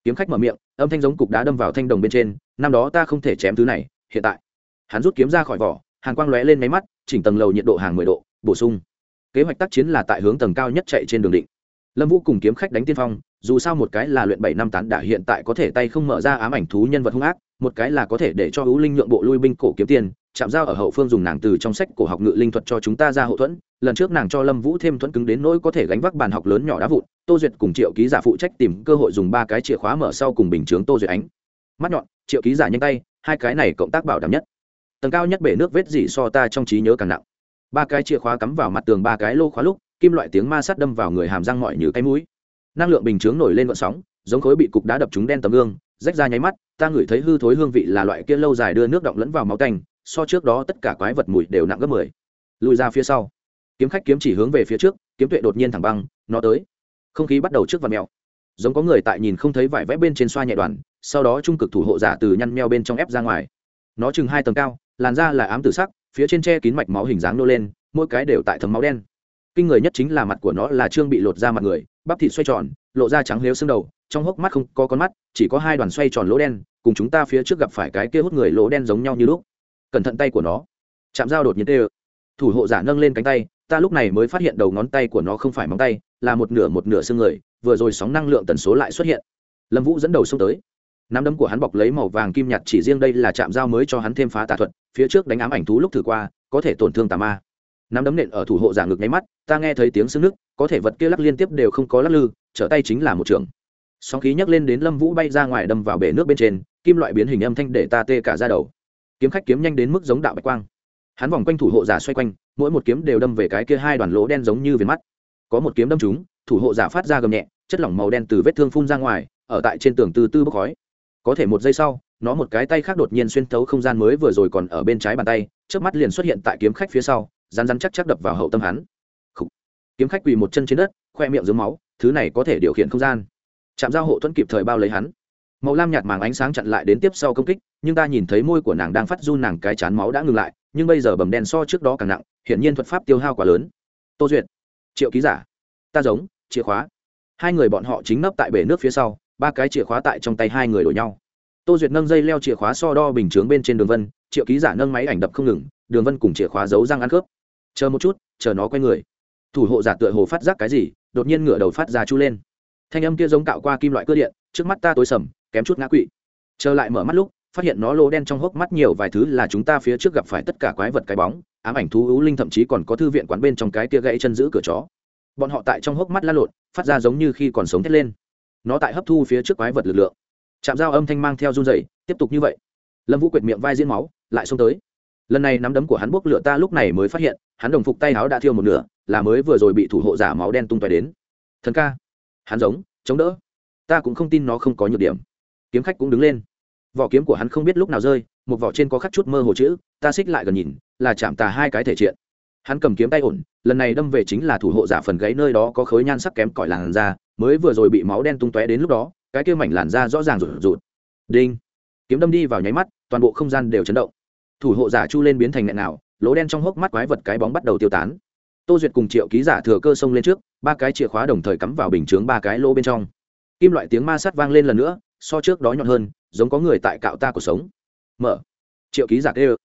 Kiếm khách mở miệng, âm thanh giống cục đá đâm vào thanh đồng bên trên, năm đó ta không thể chém thứ này, hiện tại. Hắn rút kiếm ra khỏi vỏ, hàn quang lóe lên máy mắt, chỉnh tầng lầu nhiệt độ hàng mười độ, bổ sung. Kế hoạch tác chiến là tại hướng tầng cao nhất chạy trên đường định. Lâm vũ cùng kiếm khách đánh tiên phong, dù sao một cái là luyện bảy năm tán đả hiện tại có thể tay không mở ra ám ảnh thú nhân vật hung ác, một cái là có thể để cho hữu linh nhượng bộ lui binh cổ kiếm tiền chạm giao ở hậu phương dùng nàng từ trong sách cổ học ngự linh thuật cho chúng ta ra hậu thuẫn, lần trước nàng cho lâm vũ thêm thuẫn cứng đến nỗi có thể gánh vác bàn học lớn nhỏ đá vụn, tô duyệt cùng triệu ký giả phụ trách tìm cơ hội dùng ba cái chìa khóa mở sau cùng bình chướng tô duyệt ánh. Mắt nhọn, triệu ký giả nhanh tay, hai cái này cộng tác bảo đảm nhất. Tầng cao nhất bể nước vết dỉ so ta trong trí nhớ càng nặng. Ba cái chìa khóa cắm vào mặt tường ba cái lô khóa lúc, kim loại tiếng ma sát đâm vào người hàm răng mọi như cái mũi. Năng lượng bình chướng nổi lên vận sóng, giống khối bị cục đá đập trúng đen tấm gương, rách ra nháy mắt, ta ngửi thấy hư thối hương vị là loại kia lâu dài đưa nước động lẫn vào máu canh so trước đó tất cả quái vật mùi đều nặng gấp mười. Lùi ra phía sau. Kiếm khách kiếm chỉ hướng về phía trước, kiếm tuệ đột nhiên thẳng băng, nó tới. Không khí bắt đầu trước và mèo. Giống có người tại nhìn không thấy vải vẽ bên trên xoa nhẹ đoàn, sau đó trung cực thủ hộ giả từ nhăn meo bên trong ép ra ngoài. Nó chừng hai tầng cao, làn da là ám tử sắc, phía trên tre kín mạch máu hình dáng nô lên, mỗi cái đều tại thấm máu đen. Kinh người nhất chính là mặt của nó là trương bị lột ra mặt người, bắp thịt xoay tròn, lộ ra trắng lếu xương đầu, trong hốc mắt không có con mắt, chỉ có hai đoàn xoay tròn lỗ đen, cùng chúng ta phía trước gặp phải cái kia hút người lỗ đen giống nhau như lúc cẩn thận tay của nó. Chạm dao đột nhiên tê thủ hộ giả nâng lên cánh tay, ta lúc này mới phát hiện đầu ngón tay của nó không phải móng tay, là một nửa một nửa xương người, vừa rồi sóng năng lượng tần số lại xuất hiện. Lâm vũ dẫn đầu xông tới. Nắm đấm của hắn bọc lấy màu vàng kim nhạt chỉ riêng đây là chạm dao mới cho hắn thêm phá tà thuật, phía trước đánh ám ảnh thú lúc thử qua, có thể tổn thương tà ma. Nắm đấm nện ở thủ hộ giả ngực nháy mắt, ta nghe thấy tiếng sưng nước có thể vật kia lắc liên tiếp đều không có lắc lư, trở tay chính là một trường. Sóng khí nhấc lên đến lâm vũ bay ra ngoài đâm vào bể nước bên trên, kim loại biến hình âm thanh để ta tê cả ra đầu kiếm khách kiếm nhanh đến mức giống đạo bạch quang. Hắn vòng quanh thủ hộ giả xoay quanh, mỗi một kiếm đều đâm về cái kia hai đoàn lỗ đen giống như viền mắt. Có một kiếm đâm trúng, thủ hộ giả phát ra gầm nhẹ, chất lỏng màu đen từ vết thương phun ra ngoài, ở tại trên tường từ tư bốc khói. Có thể một giây sau, nó một cái tay khác đột nhiên xuyên thấu không gian mới vừa rồi còn ở bên trái bàn tay trước mắt liền xuất hiện tại kiếm khách phía sau rán rán chắc chắc đập vào hậu tâm hắn. Khủ. kiếm khách quỳ một chân trên đất, khoe miệng dưới máu, thứ này có thể điều khiển không gian. Chạm giao hộ thuẫn kịp thời bao lấy hắn màu lam nhạt màng ánh sáng chặn lại đến tiếp sau công kích, nhưng ta nhìn thấy môi của nàng đang phát run, nàng cái chán máu đã ngừng lại, nhưng bây giờ bầm đen so trước đó càng nặng, hiển nhiên thuật pháp tiêu hao quá lớn. Tô duyệt, triệu ký giả, ta giống, chìa khóa. Hai người bọn họ chính nấp tại bể nước phía sau, ba cái chìa khóa tại trong tay hai người đổi nhau. Tô duyệt nâng dây leo chìa khóa so đo bình chướng bên trên đường vân, triệu ký giả nâng máy ảnh đập không ngừng, đường vân cùng chìa khóa giấu răng ăn khớp. Chờ một chút, chờ nó quay người. Thủ hộ giả tựa hồ phát giác cái gì, đột nhiên ngửa đầu phát ra chu lên. Thanh âm kia giống cạo qua kim loại cơ điện, trước mắt ta tối sầm kém chút ngã quỵ. Trở lại mở mắt lúc, phát hiện nó lỗ đen trong hốc mắt nhiều vài thứ là chúng ta phía trước gặp phải tất cả quái vật cái bóng, ám ảnh thú ưu linh thậm chí còn có thư viện quán bên trong cái kia gãy chân giữ cửa chó. Bọn họ tại trong hốc mắt la lộn, phát ra giống như khi còn sống thét lên. Nó tại hấp thu phía trước quái vật lực lượng. Chạm dao âm thanh mang theo run dày tiếp tục như vậy. Lâm vũ quệt miệng vai diễn máu, lại xông tới. Lần này nắm đấm của hắn bốc lửa ta lúc này mới phát hiện, hắn đồng phục tay áo đã thiêu một nửa, là mới vừa rồi bị thủ hộ giả máu đen tung tóe đến. Thần ca, hắn giống, chống đỡ. Ta cũng không tin nó không có nhược điểm kiếm khách cũng đứng lên. Vỏ kiếm của hắn không biết lúc nào rơi, một vỏ trên có khắc chút mơ hồ chữ, ta xích lại gần nhìn, là chạm tà hai cái thể triện. Hắn cầm kiếm tay ổn, lần này đâm về chính là thủ hộ giả phần gáy nơi đó có khối nhan sắc kém cỏi làn da, mới vừa rồi bị máu đen tung tóe đến lúc đó, cái kia mảnh làn da rõ ràng rụt rụt. Đinh. Kiếm đâm đi vào nháy mắt, toàn bộ không gian đều chấn động. Thủ hộ giả chu lên biến thành nghẹn nào lỗ đen trong hốc mắt quái vật cái bóng bắt đầu tiêu tán. Tô duyệt cùng triệu ký giả thừa cơ xông lên trước, ba cái chìa khóa đồng thời cắm vào bình chướng ba cái lỗ bên trong. Kim loại tiếng ma sát vang lên lần nữa so trước đó nhọn hơn, giống có người tại cạo ta cuộc sống. Mở. Triệu ký giả kêu.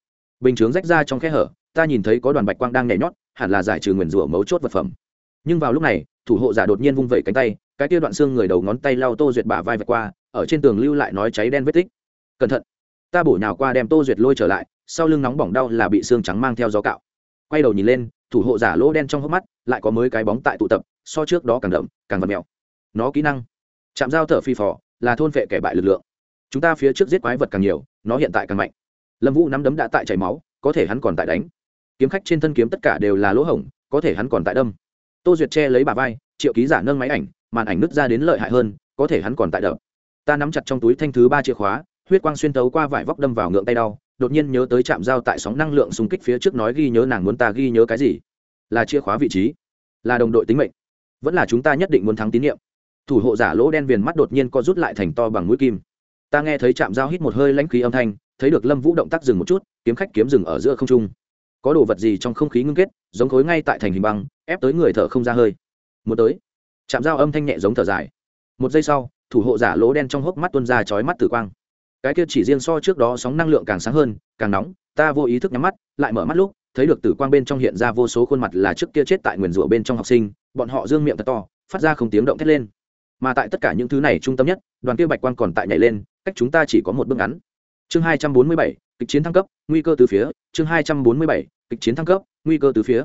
Bình chướng rách ra trong khe hở, ta nhìn thấy có đoàn bạch quang đang nhảy nhót, hẳn là giải trừ nguyền rủa mấu chốt vật phẩm. Nhưng vào lúc này, thủ hộ giả đột nhiên vung vẩy cánh tay, cái kia đoạn xương người đầu ngón tay lao tô duyệt bả vai vạch qua, ở trên tường lưu lại nói cháy đen vết tích. Cẩn thận. Ta bổ nhào qua đem tô duyệt lôi trở lại, sau lưng nóng bỏng đau là bị xương trắng mang theo gió cạo. Quay đầu nhìn lên, thủ hộ giả lỗ đen trong hốc mắt, lại có mới cái bóng tại tụ tập, so trước đó càng đậm, càng vật mèo nó kỹ năng. Chạm dao thở phi phò là thôn vệ kẻ bại lực lượng. Chúng ta phía trước giết quái vật càng nhiều, nó hiện tại càng mạnh. Lâm vũ nắm đấm đã tại chảy máu, có thể hắn còn tại đánh. Kiếm khách trên thân kiếm tất cả đều là lỗ hổng, có thể hắn còn tại đâm. Tô duyệt che lấy bà vai, triệu ký giả nâng máy ảnh, màn ảnh nứt ra đến lợi hại hơn, có thể hắn còn tại đập. Ta nắm chặt trong túi thanh thứ ba chìa khóa, huyết quang xuyên tấu qua vải vóc đâm vào ngượng tay đau, đột nhiên nhớ tới trạm giao tại sóng năng lượng xung kích phía trước nói ghi nhớ nàng muốn ta ghi nhớ cái gì. Là chìa khóa vị trí. Là đồng đội tính mệnh. Vẫn là chúng ta nhất định muốn thắng tín nhiệm thủ hộ giả lỗ đen viền mắt đột nhiên co rút lại thành to bằng mũi kim. Ta nghe thấy trạm giao hít một hơi lãnh khí âm thanh, thấy được lâm vũ động tác dừng một chút, kiếm khách kiếm dừng ở giữa không trung. Có đồ vật gì trong không khí ngưng kết, giống khối ngay tại thành hình băng, ép tới người thở không ra hơi. Một tới. Chạm dao âm thanh nhẹ giống thở dài. Một giây sau, thủ hộ giả lỗ đen trong hốc mắt tuân ra chói mắt tử quang. Cái kia chỉ riêng so trước đó sóng năng lượng càng sáng hơn, càng nóng, ta vô ý thức nhắm mắt, lại mở mắt lúc, thấy được tử quang bên trong hiện ra vô số khuôn mặt là trước kia chết tại nguyền rủa bên trong học sinh, bọn họ dương miệng thật to, phát ra không tiếng động thét lên mà tại tất cả những thứ này trung tâm nhất, đoàn kia bạch quang còn tại nhảy lên, cách chúng ta chỉ có một bước ngắn. Chương hai trăm bốn mươi bảy, kịch chiến thăng cấp, nguy cơ từ phía. Chương hai trăm bốn mươi bảy, kịch chiến thăng cấp, nguy cơ từ phía.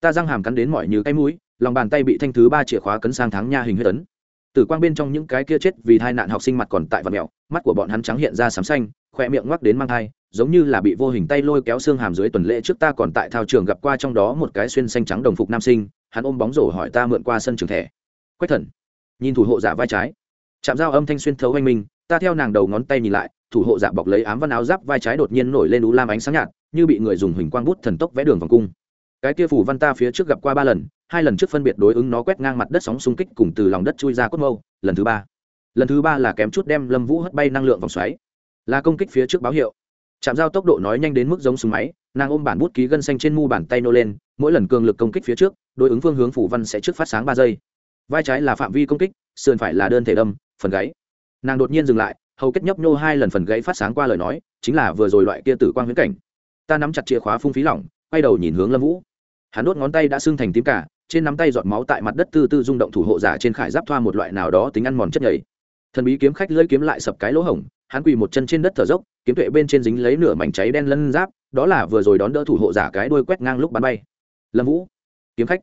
Ta răng hàm cắn đến mỏi như cái mũi, lòng bàn tay bị thanh thứ ba chìa khóa cấn sang tháng nha hình huyết tấn tử quang bên trong những cái kia chết vì tai nạn học sinh mặt còn tại vật mẹo mắt của bọn hắn trắng hiện ra sám xanh, khoe miệng ngoắc đến mang thai, giống như là bị vô hình tay lôi kéo xương hàm dưới tuần lễ trước ta còn tại thao trường gặp qua trong đó một cái xuyên xanh trắng đồng phục nam sinh, hắn ôm bóng rổ hỏi ta mượn qua sân trường thẻ. Quách thần nhìn thủ hộ giả vai trái. Chạm dao âm thanh xuyên thấu anh minh, ta theo nàng đầu ngón tay nhìn lại, thủ hộ giả bọc lấy ám văn áo giáp vai trái đột nhiên nổi lên ú lam ánh sáng nhạt, như bị người dùng huỳnh quang bút thần tốc vẽ đường vòng cung. Cái kia phủ văn ta phía trước gặp qua ba lần, hai lần trước phân biệt đối ứng nó quét ngang mặt đất sóng xung kích cùng từ lòng đất chui ra cốt mâu, lần thứ ba. Lần thứ ba là kém chút đem lâm vũ hất bay năng lượng vòng xoáy. Là công kích phía trước báo hiệu. Chạm giao tốc độ nói nhanh đến mức giống súng máy, nàng ôm bản bút ký gân xanh trên mu bàn tay nô lên, mỗi lần cường lực công kích phía trước, đối ứng phương hướng phủ văn sẽ trước phát sáng ba giây vai trái là phạm vi công kích, sườn phải là đơn thể đâm, phần gáy. Nàng đột nhiên dừng lại, hầu kết nhấp nhô hai lần phần gáy phát sáng qua lời nói, chính là vừa rồi loại kia tử quang huyễn cảnh. Ta nắm chặt chìa khóa phung phí lỏng, quay đầu nhìn hướng lâm vũ. Hắn đốt ngón tay đã sưng thành tím cả, trên nắm tay giọt máu tại mặt đất tư tư rung động thủ hộ giả trên khải giáp thoa một loại nào đó tính ăn mòn chất nhầy. Thần bí kiếm khách lưỡi kiếm lại sập cái lỗ hổng, hắn quỳ một chân trên đất thở dốc, kiếm tuệ bên trên dính lấy nửa mảnh cháy đen lân giáp, đó là vừa rồi đón đỡ thủ hộ giả cái đuôi quét ngang lúc bắn bay. Lâm vũ, kiếm khách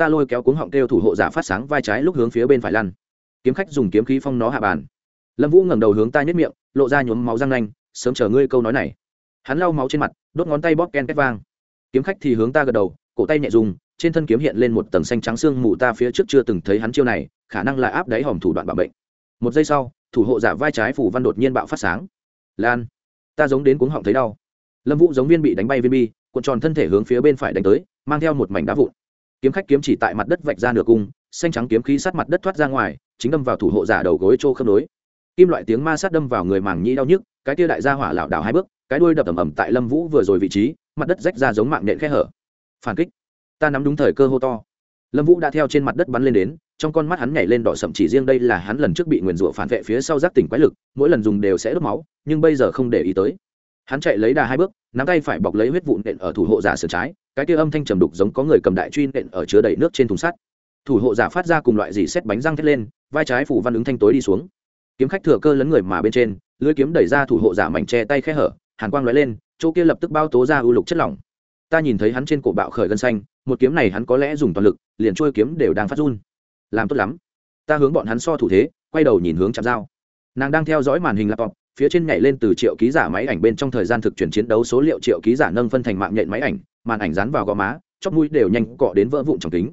ta lôi kéo cuống họng kêu thủ hộ giả phát sáng vai trái lúc hướng phía bên phải lăn. Kiếm khách dùng kiếm khí phong nó hạ bàn. Lâm vũ ngẩng đầu hướng ta nhất miệng, lộ ra nhuốm máu răng nanh, sớm chờ ngươi câu nói này. Hắn lau máu trên mặt, đốt ngón tay bóp ken két vang. Kiếm khách thì hướng ta gật đầu, cổ tay nhẹ dùng, trên thân kiếm hiện lên một tầng xanh trắng xương mù ta phía trước chưa từng thấy hắn chiêu này, khả năng là áp đáy hòm thủ đoạn bảo bệnh. Một giây sau, thủ hộ giả vai trái phủ văn đột nhiên bạo phát sáng. Lan, ta giống đến cuống họng thấy đau. Lâm vũ giống viên bị đánh bay viên bi, cuộn tròn thân thể hướng phía bên phải đánh tới, mang theo một mảnh đá vụn kiếm khách kiếm chỉ tại mặt đất vạch ra nửa cung, xanh trắng kiếm khí sát mặt đất thoát ra ngoài, chính đâm vào thủ hộ giả đầu gối trô khớp nối. Kim loại tiếng ma sát đâm vào người màng nhĩ đau nhức, cái tia đại gia hỏa lảo đảo hai bước, cái đuôi đập ầm ầm tại lâm vũ vừa rồi vị trí, mặt đất rách ra giống mạng nện khe hở. Phản kích. Ta nắm đúng thời cơ hô to. Lâm vũ đã theo trên mặt đất bắn lên đến, trong con mắt hắn nhảy lên đỏ sậm chỉ riêng đây là hắn lần trước bị nguyền rủa phản vệ phía sau giác tỉnh quái lực, mỗi lần dùng đều sẽ đốt máu, nhưng bây giờ không để ý tới. Hắn chạy lấy đà hai bước, nắm tay phải bọc lấy huyết vụn nện ở thủ hộ giả sườn trái cái kia âm thanh trầm đục giống có người cầm đại truy nện ở chứa đầy nước trên thùng sắt. Thủ hộ giả phát ra cùng loại dì xét bánh răng thét lên, vai trái phủ văn ứng thanh tối đi xuống. Kiếm khách thừa cơ lấn người mà bên trên lưới kiếm đẩy ra thủ hộ giả mảnh che tay khẽ hở, hàn quang lóe lên, chỗ kia lập tức bao tố ra ưu lục chất lỏng. Ta nhìn thấy hắn trên cổ bạo khởi gân xanh, một kiếm này hắn có lẽ dùng toàn lực, liền trôi kiếm đều đang phát run. Làm tốt lắm. Ta hướng bọn hắn so thủ thế, quay đầu nhìn hướng chạm dao nàng đang theo dõi màn hình laptop phía trên nhảy lên từ triệu ký giả máy ảnh bên trong thời gian thực chuyển chiến đấu số liệu triệu ký giả nâng phân thành mạng nhện máy ảnh, màn ảnh dán vào gò má, chóp mũi đều nhanh cọ đến vỡ vụn trong kính.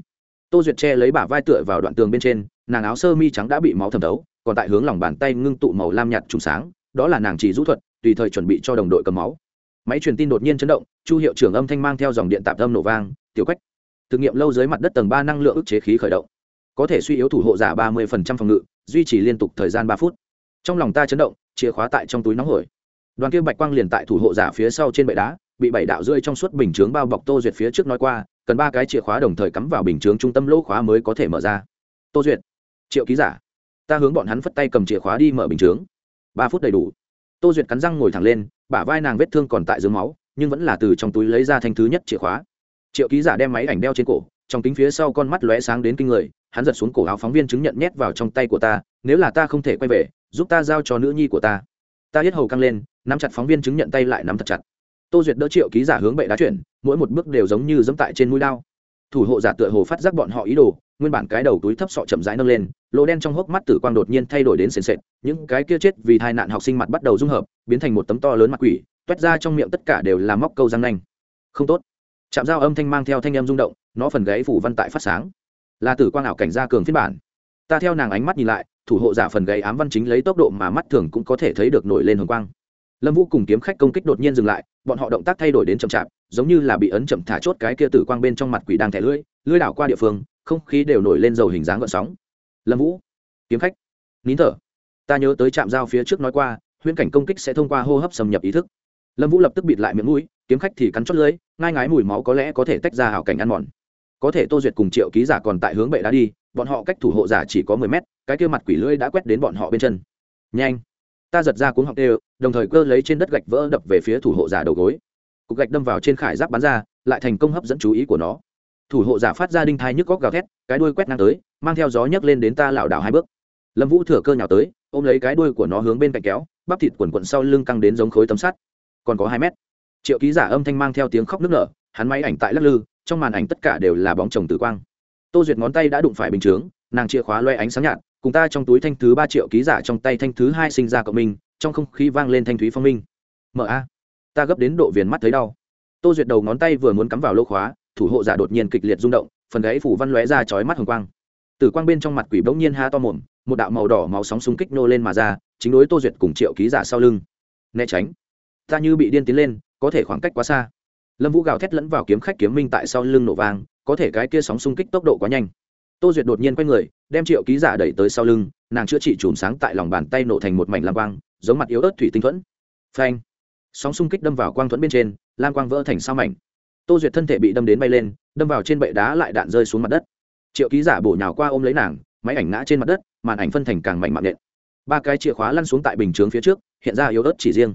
Tô duyệt che lấy bả vai tựa vào đoạn tường bên trên, nàng áo sơ mi trắng đã bị máu thẩm thấu, còn tại hướng lòng bàn tay ngưng tụ màu lam nhạt trùng sáng, đó là nàng chỉ rũ thuật, tùy thời chuẩn bị cho đồng đội cầm máu. Máy truyền tin đột nhiên chấn động, chu hiệu trưởng âm thanh mang theo dòng điện tạp âm nổ vang, tiểu quách. Thực nghiệm lâu dưới mặt đất tầng ba năng lượng ức chế khí khởi động. Có thể suy yếu thủ hộ giả ba mươi phòng ngự, duy trì liên tục thời gian ba phút. Trong lòng ta chấn động chìa khóa tại trong túi nóng hổi. Đoàn kia bạch quang liền tại thủ hộ giả phía sau trên bệ đá, bị bảy đạo rơi trong suốt bình chướng bao bọc tô duyệt phía trước nói qua, cần ba cái chìa khóa đồng thời cắm vào bình chướng trung tâm lỗ khóa mới có thể mở ra. Tô duyệt, triệu ký giả, ta hướng bọn hắn phất tay cầm chìa khóa đi mở bình chướng. Ba phút đầy đủ. Tô duyệt cắn răng ngồi thẳng lên, bả vai nàng vết thương còn tại dưới máu, nhưng vẫn là từ trong túi lấy ra thanh thứ nhất chìa khóa. Triệu ký giả đem máy ảnh đeo trên cổ, trong kính phía sau con mắt lóe sáng đến kinh người, hắn giật xuống cổ áo phóng viên chứng nhận nhét vào trong tay của ta, nếu là ta không thể quay về giúp ta giao cho nữ nhi của ta. Ta hết hầu căng lên, nắm chặt phóng viên chứng nhận tay lại nắm thật chặt. Tô duyệt đỡ triệu ký giả hướng bệ đá chuyển, mỗi một bước đều giống như dẫm tại trên mũi lao thủ hộ giả tựa hồ phát giác bọn họ ý đồ, nguyên bản cái đầu túi thấp sọ chậm rãi nâng lên, lỗ đen trong hốc mắt tử quang đột nhiên thay đổi đến sền sệt, những cái kia chết vì tai nạn học sinh mặt bắt đầu dung hợp, biến thành một tấm to lớn mặt quỷ, toét ra trong miệng tất cả đều là móc câu răng nanh. Không tốt. Chạm dao âm thanh mang theo thanh âm rung động, nó phần gáy phủ văn tại phát sáng. Là tử quang ảo cảnh gia cường phiên bản. Ta theo nàng ánh mắt nhìn lại thủ hộ giả phần gây ám văn chính lấy tốc độ mà mắt thường cũng có thể thấy được nổi lên hồng quang. Lâm vũ cùng kiếm khách công kích đột nhiên dừng lại bọn họ động tác thay đổi đến chậm chạp giống như là bị ấn chậm thả chốt cái kia tử quang bên trong mặt quỷ đang thẻ lưỡi lưỡi đảo qua địa phương không khí đều nổi lên dầu hình dáng gợn sóng. Lâm vũ kiếm khách nín thở. Ta nhớ tới trạm giao phía trước nói qua huyễn cảnh công kích sẽ thông qua hô hấp xâm nhập ý thức. Lâm vũ lập tức bịt lại miệng mũi kiếm khách thì cắn chót lưỡi, ngai ngái mùi máu có lẽ có thể tách ra hảo cảnh ăn mòn. Có thể tô duyệt cùng triệu ký giả còn tại hướng bệ đá đi bọn họ cách thủ hộ giả chỉ có mười mét cái kia mặt quỷ lưỡi đã quét đến bọn họ bên chân. Nhanh, ta giật ra cuống học đều, đồng thời cơ lấy trên đất gạch vỡ đập về phía thủ hộ giả đầu gối. Cục gạch đâm vào trên khải giáp bắn ra, lại thành công hấp dẫn chú ý của nó. Thủ hộ giả phát ra đinh thai nhức góc gào thét, cái đuôi quét ngang tới, mang theo gió nhấc lên đến ta lảo đảo hai bước. Lâm vũ thừa cơ nhào tới, ôm lấy cái đuôi của nó hướng bên cạnh kéo, bắp thịt quần quận sau lưng căng đến giống khối tấm sắt. Còn có hai mét. Triệu ký giả âm thanh mang theo tiếng khóc nức nở, hắn máy ảnh tại lắc lư, trong màn ảnh tất cả đều là bóng chồng tử quang. Tô duyệt ngón tay đã đụng phải bình chướng, nàng chìa khóa loe ánh sáng nhạt cùng ta trong túi thanh thứ ba triệu ký giả trong tay thanh thứ hai sinh ra cộng minh, trong không khí vang lên thanh thúy phong minh. Mở a. Ta gấp đến độ viền mắt thấy đau. Tô duyệt đầu ngón tay vừa muốn cắm vào lô khóa, thủ hộ giả đột nhiên kịch liệt rung động, phần gáy phủ văn lóe ra chói mắt hồng quang. Tử quang bên trong mặt quỷ bỗng nhiên ha to mồm, một đạo màu đỏ máu sóng xung kích nô lên mà ra, chính đối tô duyệt cùng triệu ký giả sau lưng. Né tránh. Ta như bị điên tiến lên, có thể khoảng cách quá xa. Lâm vũ gào thét lẫn vào kiếm khách kiếm minh tại sau lưng nổ vang, có thể cái kia sóng xung kích tốc độ quá nhanh tô duyệt đột nhiên quay người, đem triệu ký giả đẩy tới sau lưng, nàng chữa trị chùm sáng tại lòng bàn tay nổ thành một mảnh lam quang, giống mặt yếu ớt thủy tinh thuẫn. Phanh! Sóng xung kích đâm vào quang thuẫn bên trên, lam quang vỡ thành sao mảnh. Tô duyệt thân thể bị đâm đến bay lên, đâm vào trên bệ đá lại đạn rơi xuống mặt đất. Triệu ký giả bổ nhào qua ôm lấy nàng, máy ảnh ngã trên mặt đất, màn ảnh phân thành càng mảnh mạng nện. Ba cái chìa khóa lăn xuống tại bình chướng phía trước, hiện ra yếu ớt chỉ riêng.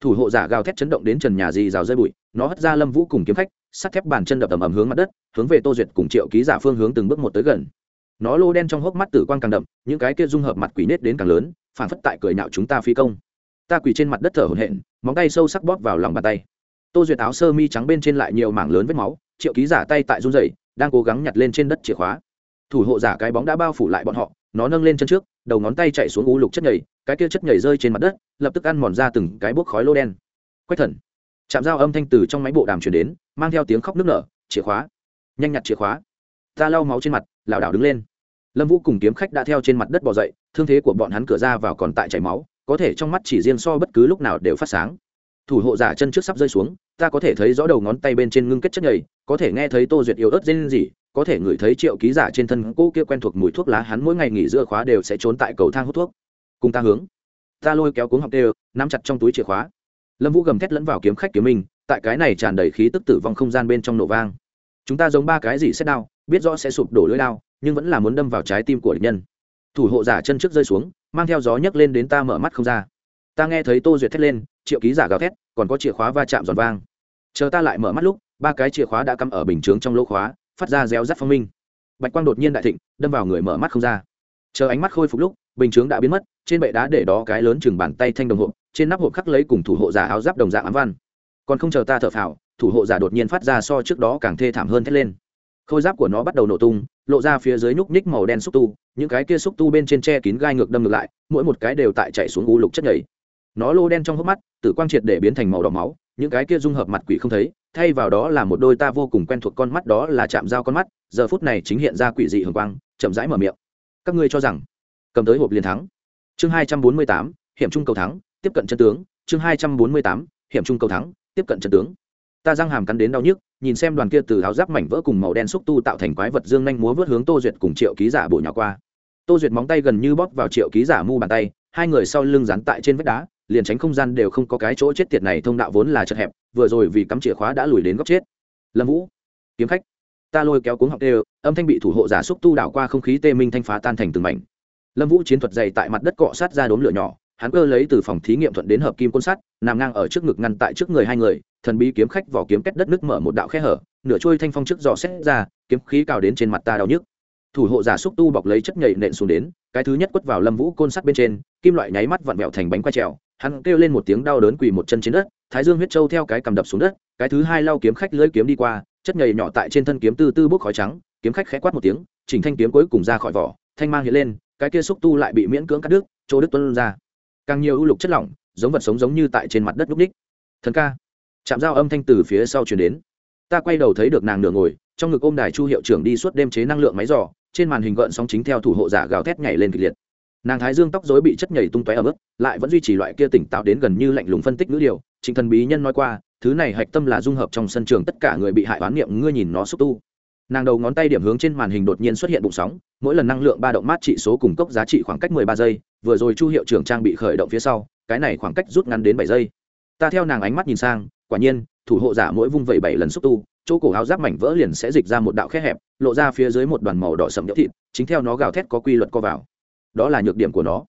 Thủ hộ giả gào thét chấn động đến trần nhà dì rào rơi bụi, nó hất ra lâm vũ cùng kiếm khách sắt thép bàn chân đập ầm ầm hướng mặt đất hướng về tô duyệt cùng triệu ký giả phương hướng từng bước một tới gần. Nó lô đen trong hốc mắt tử quang càng đậm những cái kia dung hợp mặt quỷ nết đến càng lớn phản phất tại cười nhạo chúng ta phi công. Ta quỳ trên mặt đất thở hổn hển móng tay sâu sắc bóp vào lòng bàn tay. Tô duyệt áo sơ mi trắng bên trên lại nhiều mảng lớn vết máu triệu ký giả tay tại run rẩy đang cố gắng nhặt lên trên đất chìa khóa. Thủ hộ giả cái bóng đã bao phủ lại bọn họ nó nâng lên chân trước đầu ngón tay chạy xuống u lục chất nhầy, cái kia chất nhầy rơi trên mặt đất lập tức ăn mòn ra từng cái bốc khói lô đen. Quách thần chạm dao âm thanh từ trong máy bộ đàm truyền đến, mang theo tiếng khóc nức nở, chìa khóa, nhanh nhặt chìa khóa. Ta lau máu trên mặt, lảo đảo đứng lên. Lâm vũ cùng kiếm khách đã theo trên mặt đất bỏ dậy, thương thế của bọn hắn cửa ra vào còn tại chảy máu, có thể trong mắt chỉ riêng so bất cứ lúc nào đều phát sáng. Thủ hộ giả chân trước sắp rơi xuống, ta có thể thấy rõ đầu ngón tay bên trên ngưng kết chất nhầy, có thể nghe thấy tô duyệt yếu ớt dên gì có thể ngửi thấy triệu ký giả trên thân cô kia quen thuộc mùi thuốc lá, hắn mỗi ngày nghỉ giữa khóa đều sẽ trốn tại cầu thang hút thuốc. Cùng ta hướng. Ta lôi kéo cuống học đều, nắm chặt trong túi chìa khóa lâm vũ gầm thét lẫn vào kiếm khách kiếm mình tại cái này tràn đầy khí tức tử vong không gian bên trong nổ vang. Chúng ta giống ba cái gì xét đao, biết rõ sẽ sụp đổ lưỡi đao, nhưng vẫn là muốn đâm vào trái tim của địch nhân. Thủ hộ giả chân trước rơi xuống, mang theo gió nhấc lên đến ta mở mắt không ra. Ta nghe thấy tô duyệt thét lên, triệu ký giả gào thét, còn có chìa khóa va chạm giòn vang. Chờ ta lại mở mắt lúc, ba cái chìa khóa đã cắm ở bình chướng trong lỗ khóa, phát ra réo rắt phong minh. Bạch quang đột nhiên đại thịnh, đâm vào người mở mắt không ra. Chờ ánh mắt khôi phục lúc, bình chướng đã biến mất, trên bệ đá để đó cái lớn chừng bàn tay thanh đồng hộp trên nắp hộp khắc lấy cùng thủ hộ giả áo giáp đồng dạng ám văn. Còn không chờ ta thở phào, thủ hộ giả đột nhiên phát ra so trước đó càng thê thảm hơn thét lên. Khôi giáp của nó bắt đầu nổ tung, lộ ra phía dưới nhúc ních màu đen xúc tu, những cái kia xúc tu bên trên tre kín gai ngược đâm ngược lại, mỗi một cái đều tại chạy xuống u lục chất nhảy. Nó lô đen trong hốc mắt, tử quang triệt để biến thành màu đỏ máu, những cái kia dung hợp mặt quỷ không thấy, thay vào đó là một đôi ta vô cùng quen thuộc con mắt đó là chạm dao con mắt, giờ phút này chính hiện ra quỷ dị hường quang, chậm rãi mở miệng. Các ngươi cho rằng, cầm tới hộp liền thắng. Chương hai trăm bốn mươi tám, hiểm trung cầu thắng tiếp cận chân tướng, chương hai trăm bốn mươi tám, hiểm trung cầu thắng, tiếp cận chân tướng. Ta răng hàm cắn đến đau nhức, nhìn xem đoàn kia từ áo giáp mảnh vỡ cùng màu đen xúc tu tạo thành quái vật dương nhanh múa vớt hướng tô duyệt cùng triệu ký giả bộ nhỏ qua. Tô duyệt móng tay gần như bóp vào triệu ký giả mu bàn tay, hai người sau lưng dán tại trên vách đá, liền tránh không gian đều không có cái chỗ chết tiệt này thông đạo vốn là chật hẹp, vừa rồi vì cắm chìa khóa đã lùi đến góc chết. Lâm vũ, kiếm khách, ta lôi kéo cuống học đều, âm thanh bị thủ hộ giả xúc tu đảo qua không khí tê minh thanh phá tan thành từng mảnh. Lâm vũ chiến thuật dày tại mặt đất cọ sát ra đốm lửa nhỏ hắn cơ lấy từ phòng thí nghiệm thuận đến hợp kim côn sắt, nằm ngang ở trước ngực ngăn tại trước người hai người, thần bí kiếm khách vỏ kiếm kết đất nước mở một đạo khe hở, nửa trôi thanh phong trước dò xét ra, kiếm khí cào đến trên mặt ta đau nhức. Thủ hộ giả xúc tu bọc lấy chất nhảy nện xuống đến, cái thứ nhất quất vào lâm vũ côn sắt bên trên, kim loại nháy mắt vặn vẹo thành bánh quay trèo, hắn kêu lên một tiếng đau đớn quỳ một chân trên đất, thái dương huyết trâu theo cái cầm đập xuống đất, cái thứ hai lau kiếm khách lưỡi kiếm đi qua, chất nhầy nhỏ tại trên thân kiếm tư tư bốc khói trắng, kiếm khách khẽ quát một tiếng, chỉnh thanh kiếm cuối cùng ra khỏi vỏ, thanh mang hiện lên, cái kia xúc tu lại bị miễn cưỡng cắt đứt, chỗ đứt tuân ra càng nhiều ưu lục chất lỏng, giống vật sống giống như tại trên mặt đất núc ních thần ca. Chạm dao âm thanh từ phía sau chuyển đến. Ta quay đầu thấy được nàng nửa ngồi, trong ngực ôm đài chu hiệu trưởng đi suốt đêm chế năng lượng máy giò trên màn hình gợn sóng chính theo thủ hộ giả gào thét nhảy lên kịch liệt. Nàng thái dương tóc dối bị chất nhảy tung tóe ở mức lại vẫn duy trì loại kia tỉnh táo đến gần như lạnh lùng phân tích ngữ điều trịnh thần bí nhân nói qua, thứ này hạch tâm là dung hợp trong sân trường tất cả người bị hại oán niệm, ngươi nhìn nó xúc tu nàng đầu ngón tay điểm hướng trên màn hình đột nhiên xuất hiện bụng sóng, mỗi lần năng lượng ba động mát trị số cùng cốc giá trị khoảng cách mười ba giây, vừa rồi chu hiệu trưởng trang bị khởi động phía sau, cái này khoảng cách rút ngắn đến bảy giây. Ta theo nàng ánh mắt nhìn sang, quả nhiên, thủ hộ giả mỗi vung vẩy bảy lần xúc tu, chỗ cổ áo giáp mảnh vỡ liền sẽ dịch ra một đạo khe hẹp, lộ ra phía dưới một đoàn màu đỏ sậm nhỡ thịt, chính theo nó gào thét có quy luật co vào. Đó là nhược điểm của nó.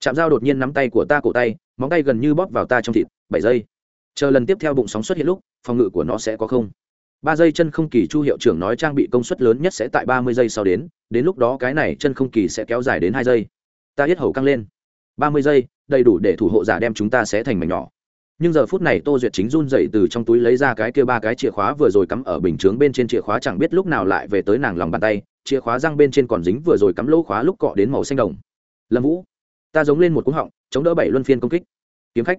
Chạm dao đột nhiên nắm tay của ta cổ tay, móng tay gần như bóp vào ta trong thịt, bảy giây. Chờ lần tiếp theo bụng sóng xuất hiện lúc, phòng ngự của nó sẽ có không? Ba giây chân không kỳ chu hiệu trưởng nói trang bị công suất lớn nhất sẽ tại ba mươi giây sau đến đến lúc đó cái này chân không kỳ sẽ kéo dài đến hai giây. Ta hết hầu căng lên. Ba mươi giây, đầy đủ để thủ hộ giả đem chúng ta sẽ thành mảnh nhỏ. Nhưng giờ phút này tô duyệt chính run dậy từ trong túi lấy ra cái kia ba cái chìa khóa vừa rồi cắm ở bình chướng bên trên chìa khóa chẳng biết lúc nào lại về tới nàng lòng bàn tay, chìa khóa răng bên trên còn dính vừa rồi cắm lỗ khóa lúc cọ đến màu xanh đồng. Lâm vũ, ta giống lên một cú họng, chống đỡ bảy luân phiên công kích. Kiếm khách,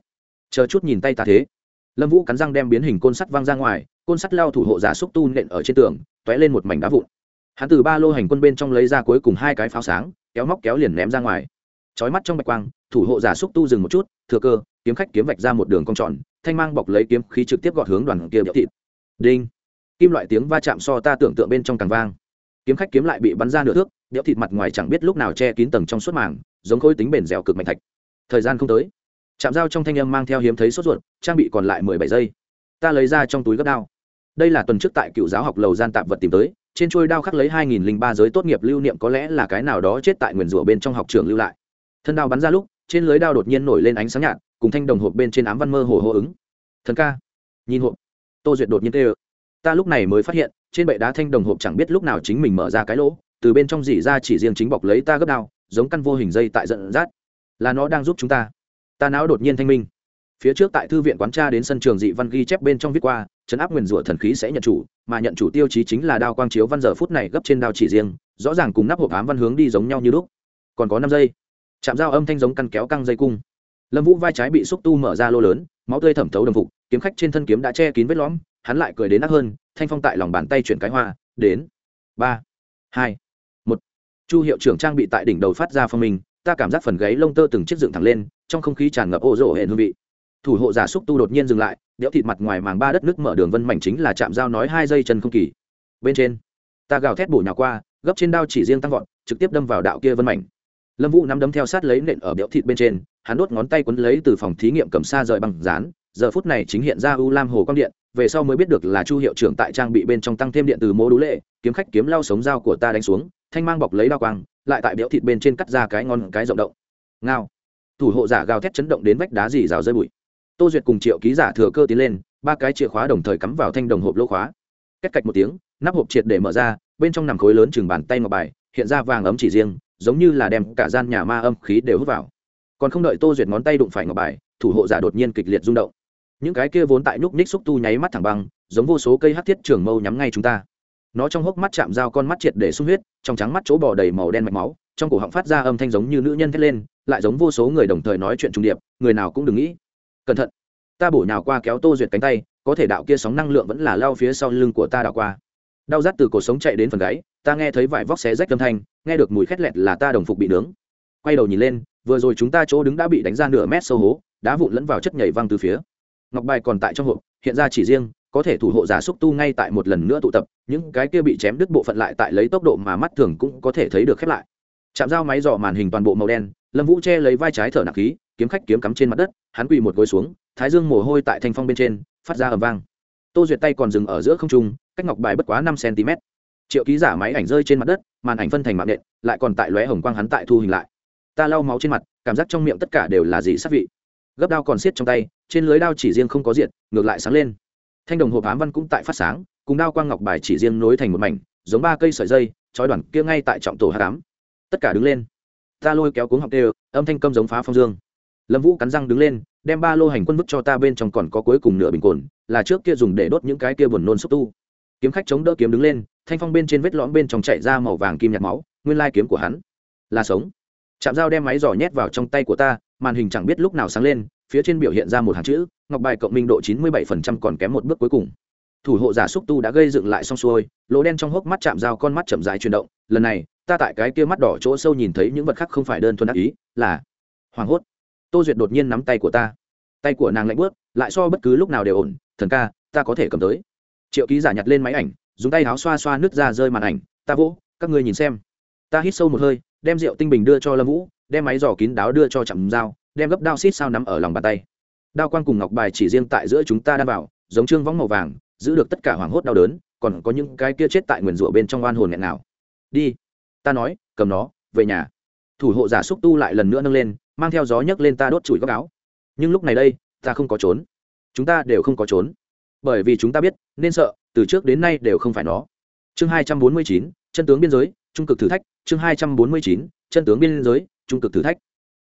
chờ chút nhìn tay ta thế lâm vũ cắn răng đem biến hình côn sắt văng ra ngoài, côn sắt lao thủ hộ giả xúc tu nện ở trên tường t ó é lên một mảnh đá vụn. Hắn từ ba lô hành quân bên trong lấy ra cuối cùng hai cái pháo sáng, kéo móc kéo liền ném ra ngoài. Trói mắt trong bạch quang, thủ hộ giả xúc tu dừng một chút, thừa cơ, kiếm khách kiếm vạch ra một đường cong tròn, thanh mang bọc lấy kiếm khí trực tiếp gọt hướng đoàn kia đẽo thịt. Đinh. Kim loại tiếng va chạm so ta tưởng tượng bên trong càng vang. Kiếm khách kiếm lại bị bắn ra nửa thước đẽo thịt mặt ngoài chẳng biết lúc nào che kín tầng trong suốt màng, giống khối tính bền dẻo cực mạnh thạch. Thời gian không tới chạm dao trong thanh âm mang theo hiếm thấy sốt ruột, trang bị còn lại mười bảy giây. Ta lấy ra trong túi gấp đao. Đây là tuần trước tại cựu giáo học lầu gian tạm vật tìm tới, trên trôi đao khắc lấy hai nghìn linh ba giới tốt nghiệp lưu niệm có lẽ là cái nào đó chết tại nguyền rủa bên trong học trường lưu lại. Thân đao bắn ra lúc, trên lưới đao đột nhiên nổi lên ánh sáng nhạt, cùng thanh đồng hộp bên trên ám văn mơ hồ hô ứng. Thần ca. Nhìn hộp. Tô duyệt đột nhiên tê ơ ta lúc này mới phát hiện, trên bệ đá thanh đồng hộp chẳng biết lúc nào chính mình mở ra cái lỗ, từ bên trong dỉ ra chỉ riêng chính bọc lấy ta gấp đao, giống căn vô hình dây tại giận rát là nó đang giúp chúng ta ta não đột nhiên thanh minh. Phía trước tại thư viện quán tra đến sân trường dị văn ghi chép bên trong viết qua chấn áp nguyền rủa thần khí sẽ nhận chủ, mà nhận chủ tiêu chí chính là đao quang chiếu văn giờ phút này gấp trên đao chỉ riêng, rõ ràng cùng nắp hộp ám văn hướng đi giống nhau như lúc. Còn có năm giây. Chạm dao âm thanh giống căn kéo căng dây cung. Lâm vũ vai trái bị xúc tu mở ra lô lớn, máu tươi thẩm thấu đồng phục, kiếm khách trên thân kiếm đã che kín vết lõm, hắn lại cười đến nát hơn, thanh phong tại lòng bàn tay chuyển cái hoa, đến. Ba, hai, một. Chu hiệu trưởng trang bị tại đỉnh đầu phát ra phong minh ta cảm giác phần gáy lông tơ từng chiếc dựng thẳng lên, trong không khí tràn ngập ô rỗ hệ hương vị. Thủ hộ giả xúc tu đột nhiên dừng lại, đẽo thịt mặt ngoài màng ba đất nước mở đường vân mảnh chính là chạm dao nói hai dây chân không kỳ. Bên trên, ta gào thét bổ nhào qua, gấp trên đao chỉ riêng tăng vọt, trực tiếp đâm vào đạo kia vân mảnh. Lâm vũ nắm đấm theo sát lấy nện ở đẽo thịt bên trên, hắn đốt ngón tay quấn lấy từ phòng thí nghiệm cầm xa rời bằng dán, giờ phút này chính hiện ra u lam hồ quang điện, về sau mới biết được là chu hiệu trưởng tại trang bị bên trong tăng thêm điện từ mô đũ lệ, kiếm khách kiếm lao sống dao của ta đánh xuống, thanh mang bọc lấy đao quang lại tại béo thịt bên trên cắt ra cái ngon cái rộng động. Ngao. Thủ hộ giả gào thét chấn động đến vách đá dì rào rơi bụi. Tô duyệt cùng triệu ký giả thừa cơ tiến lên, ba cái chìa khóa đồng thời cắm vào thanh đồng hộp lỗ khóa. Cách cạch một tiếng, nắp hộp triệt để mở ra, bên trong nằm khối lớn chừng bàn tay ngọc bài, hiện ra vàng ấm chỉ riêng, giống như là đem cả gian nhà ma âm khí đều hút vào. Còn không đợi tô duyệt ngón tay đụng phải ngọc bài, thủ hộ giả đột nhiên kịch liệt rung động. Những cái kia vốn tại nhúc ních xúc tu nháy mắt thẳng băng, giống vô số cây hát thiết trường mâu nhắm ngay chúng ta nó trong hốc mắt chạm dao con mắt triệt để sung huyết, trong trắng mắt chỗ bò đầy màu đen mạch máu, trong cổ họng phát ra âm thanh giống như nữ nhân thét lên, lại giống vô số người đồng thời nói chuyện trung điệp, người nào cũng đừng nghĩ. Cẩn thận, ta bổ nhào qua kéo tô duyệt cánh tay, có thể đạo kia sóng năng lượng vẫn là lao phía sau lưng của ta đảo qua. Đau rát từ cổ sống chạy đến phần gáy, ta nghe thấy vải vóc xé rách âm thanh, nghe được mùi khét lẹt là ta đồng phục bị nướng. Quay đầu nhìn lên, vừa rồi chúng ta chỗ đứng đã bị đánh ra nửa mét sâu hố, đá vụn lẫn vào chất nhảy văng từ phía. Ngọc bài còn tại trong hộp, hiện ra chỉ riêng có thể thủ hộ giả xúc tu ngay tại một lần nữa tụ tập, những cái kia bị chém đứt bộ phận lại tại lấy tốc độ mà mắt thường cũng có thể thấy được khép lại. Chạm dao máy dò màn hình toàn bộ màu đen, lâm vũ che lấy vai trái thở nặng khí, kiếm khách kiếm cắm trên mặt đất, hắn quỳ một gối xuống, thái dương mồ hôi tại thanh phong bên trên, phát ra ầm vang. Tô duyệt tay còn dừng ở giữa không trung, cách ngọc bài bất quá năm cm. Triệu ký giả máy ảnh rơi trên mặt đất, màn ảnh phân thành mạng nện, lại còn tại lóe hồng quang hắn tại thu hình lại. Ta lau máu trên mặt, cảm giác trong miệng tất cả đều là gì sát vị. Gấp đao còn xiết trong tay, trên lưới đao chỉ riêng không có diện ngược lại sáng lên thanh đồng hộp ám văn cũng tại phát sáng cùng đao quang ngọc bài chỉ riêng nối thành một mảnh giống ba cây sợi dây trói đoàn kia ngay tại trọng tổ hạ cám. Tất cả đứng lên. Ta lôi kéo cuống học đều, âm thanh câm giống phá phong dương. Lâm vũ cắn răng đứng lên đem ba lô hành quân vứt cho ta bên trong còn có cuối cùng nửa bình cồn là trước kia dùng để đốt những cái kia buồn nôn xúc tu. Kiếm khách chống đỡ kiếm đứng lên thanh phong bên trên vết lõm bên trong chạy ra màu vàng kim nhạt máu nguyên lai kiếm của hắn là sống. Chạm dao đem máy giỏ nhét vào trong tay của ta màn hình chẳng biết lúc nào sáng lên phía trên biểu hiện ra một hàng chữ, ngọc bài cộng minh độ chín mươi bảy phần trăm còn kém một bước cuối cùng. Thủ hộ giả xúc tu đã gây dựng lại xong xuôi, lỗ đen trong hốc mắt chạm dao con mắt chậm dài chuyển động, lần này, ta tại cái kia mắt đỏ chỗ sâu nhìn thấy những vật khác không phải đơn thuần ác ý, là hoảng hốt. Tô duyệt đột nhiên nắm tay của ta. Tay của nàng lạnh bớt lại so bất cứ lúc nào đều ổn, thần ca, ta có thể cầm tới. Triệu ký giả nhặt lên máy ảnh, dùng tay áo xoa xoa nước ra rơi màn ảnh, ta vỗ các ngươi nhìn xem. Ta hít sâu một hơi, đem rượu tinh bình đưa cho lâm vũ, đem máy giỏ kín đáo đưa cho chậm dao đem gấp đao xít sao nắm ở lòng bàn tay. Đao quang cùng ngọc bài chỉ riêng tại giữa chúng ta đan vào, giống trương võng màu vàng, giữ được tất cả hoảng hốt đau đớn, còn có những cái kia chết tại nguyền rủa bên trong oan hồn nghẹn nào. Đi, ta nói, cầm nó, về nhà. Thủ hộ giả xúc tu lại lần nữa nâng lên, mang theo gió nhấc lên ta đốt chùi góc áo. Nhưng lúc này đây, ta không có trốn. Chúng ta đều không có trốn. Bởi vì chúng ta biết, nên sợ, từ trước đến nay đều không phải nó. Chương hai trăm bốn mươi chín, chân tướng biên giới, trung cực thử thách, chương hai trăm bốn mươi chín, chân tướng biên giới, trung cực thử thách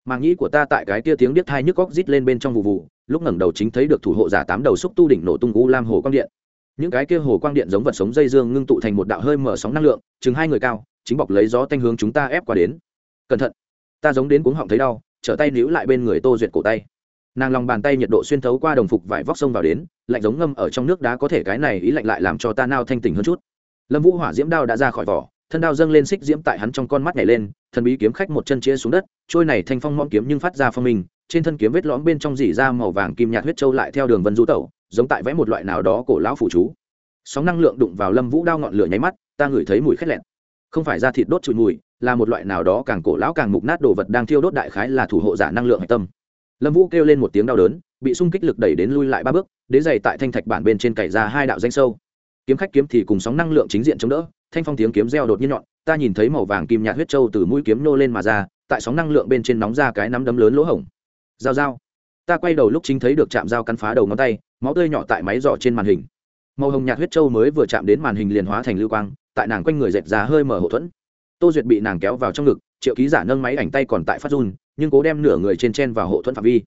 màng nghĩ của ta tại cái kia tiếng biết thai nhức góc rít lên bên trong vụ vụ, lúc ngẩng đầu chính thấy được thủ hộ giả tám đầu xúc tu đỉnh nổ tung u lam hồ quang điện. Những cái kia hồ quang điện giống vật sống dây dương ngưng tụ thành một đạo hơi mở sóng năng lượng, chừng hai người cao, chính bọc lấy gió tanh hướng chúng ta ép qua đến. Cẩn thận, ta giống đến cuống họng thấy đau, trở tay níu lại bên người tô duyệt cổ tay. Nàng lòng bàn tay nhiệt độ xuyên thấu qua đồng phục vải vóc sông vào đến, lạnh giống ngâm ở trong nước đá có thể cái này ý lạnh lại làm cho ta nao thanh tỉnh hơn chút. Lâm vũ hỏa diễm đao đã ra khỏi vỏ thân đao dâng lên xích diễm tại hắn trong con mắt nhảy lên, thần bí kiếm khách một chân chia xuống đất, trôi này thanh phong mõm kiếm nhưng phát ra phong mình. trên thân kiếm vết lõm bên trong dỉ ra màu vàng kim nhạt huyết trâu lại theo đường vân du tẩu, giống tại vẽ một loại nào đó cổ lão phủ chú. Sóng năng lượng đụng vào lâm vũ đao ngọn lửa nháy mắt, ta ngửi thấy mùi khét lẹn không phải da thịt đốt trụi mùi, là một loại nào đó càng cổ lão càng mục nát đồ vật đang thiêu đốt đại khái là thủ hộ giả năng lượng hạch tâm. Lâm vũ kêu lên một tiếng đau đớn, bị xung kích lực đẩy đến lui lại ba bước, đế dày tại thanh thạch bản bên trên cày ra hai đạo danh sâu. Kiếm khách kiếm thì cùng sóng năng lượng chính diện chống đỡ thanh phong tiếng kiếm reo đột nhiên nhọn, ta nhìn thấy màu vàng kim nhạt huyết trâu từ mũi kiếm nô lên mà ra, tại sóng năng lượng bên trên nóng ra cái nắm đấm lớn lỗ hổng. Dao dao ta quay đầu lúc chính thấy được chạm dao cắn phá đầu ngón tay, máu tươi nhỏ tại máy giỏ trên màn hình. Màu hồng nhạt huyết trâu mới vừa chạm đến màn hình liền hóa thành lưu quang, tại nàng quanh người dẹp ra hơi mở hậu thuẫn. Tô duyệt bị nàng kéo vào trong ngực, triệu ký giả nâng máy ảnh tay còn tại phát run, nhưng cố đem nửa người trên trên vào hộ thuẫn phạm vi.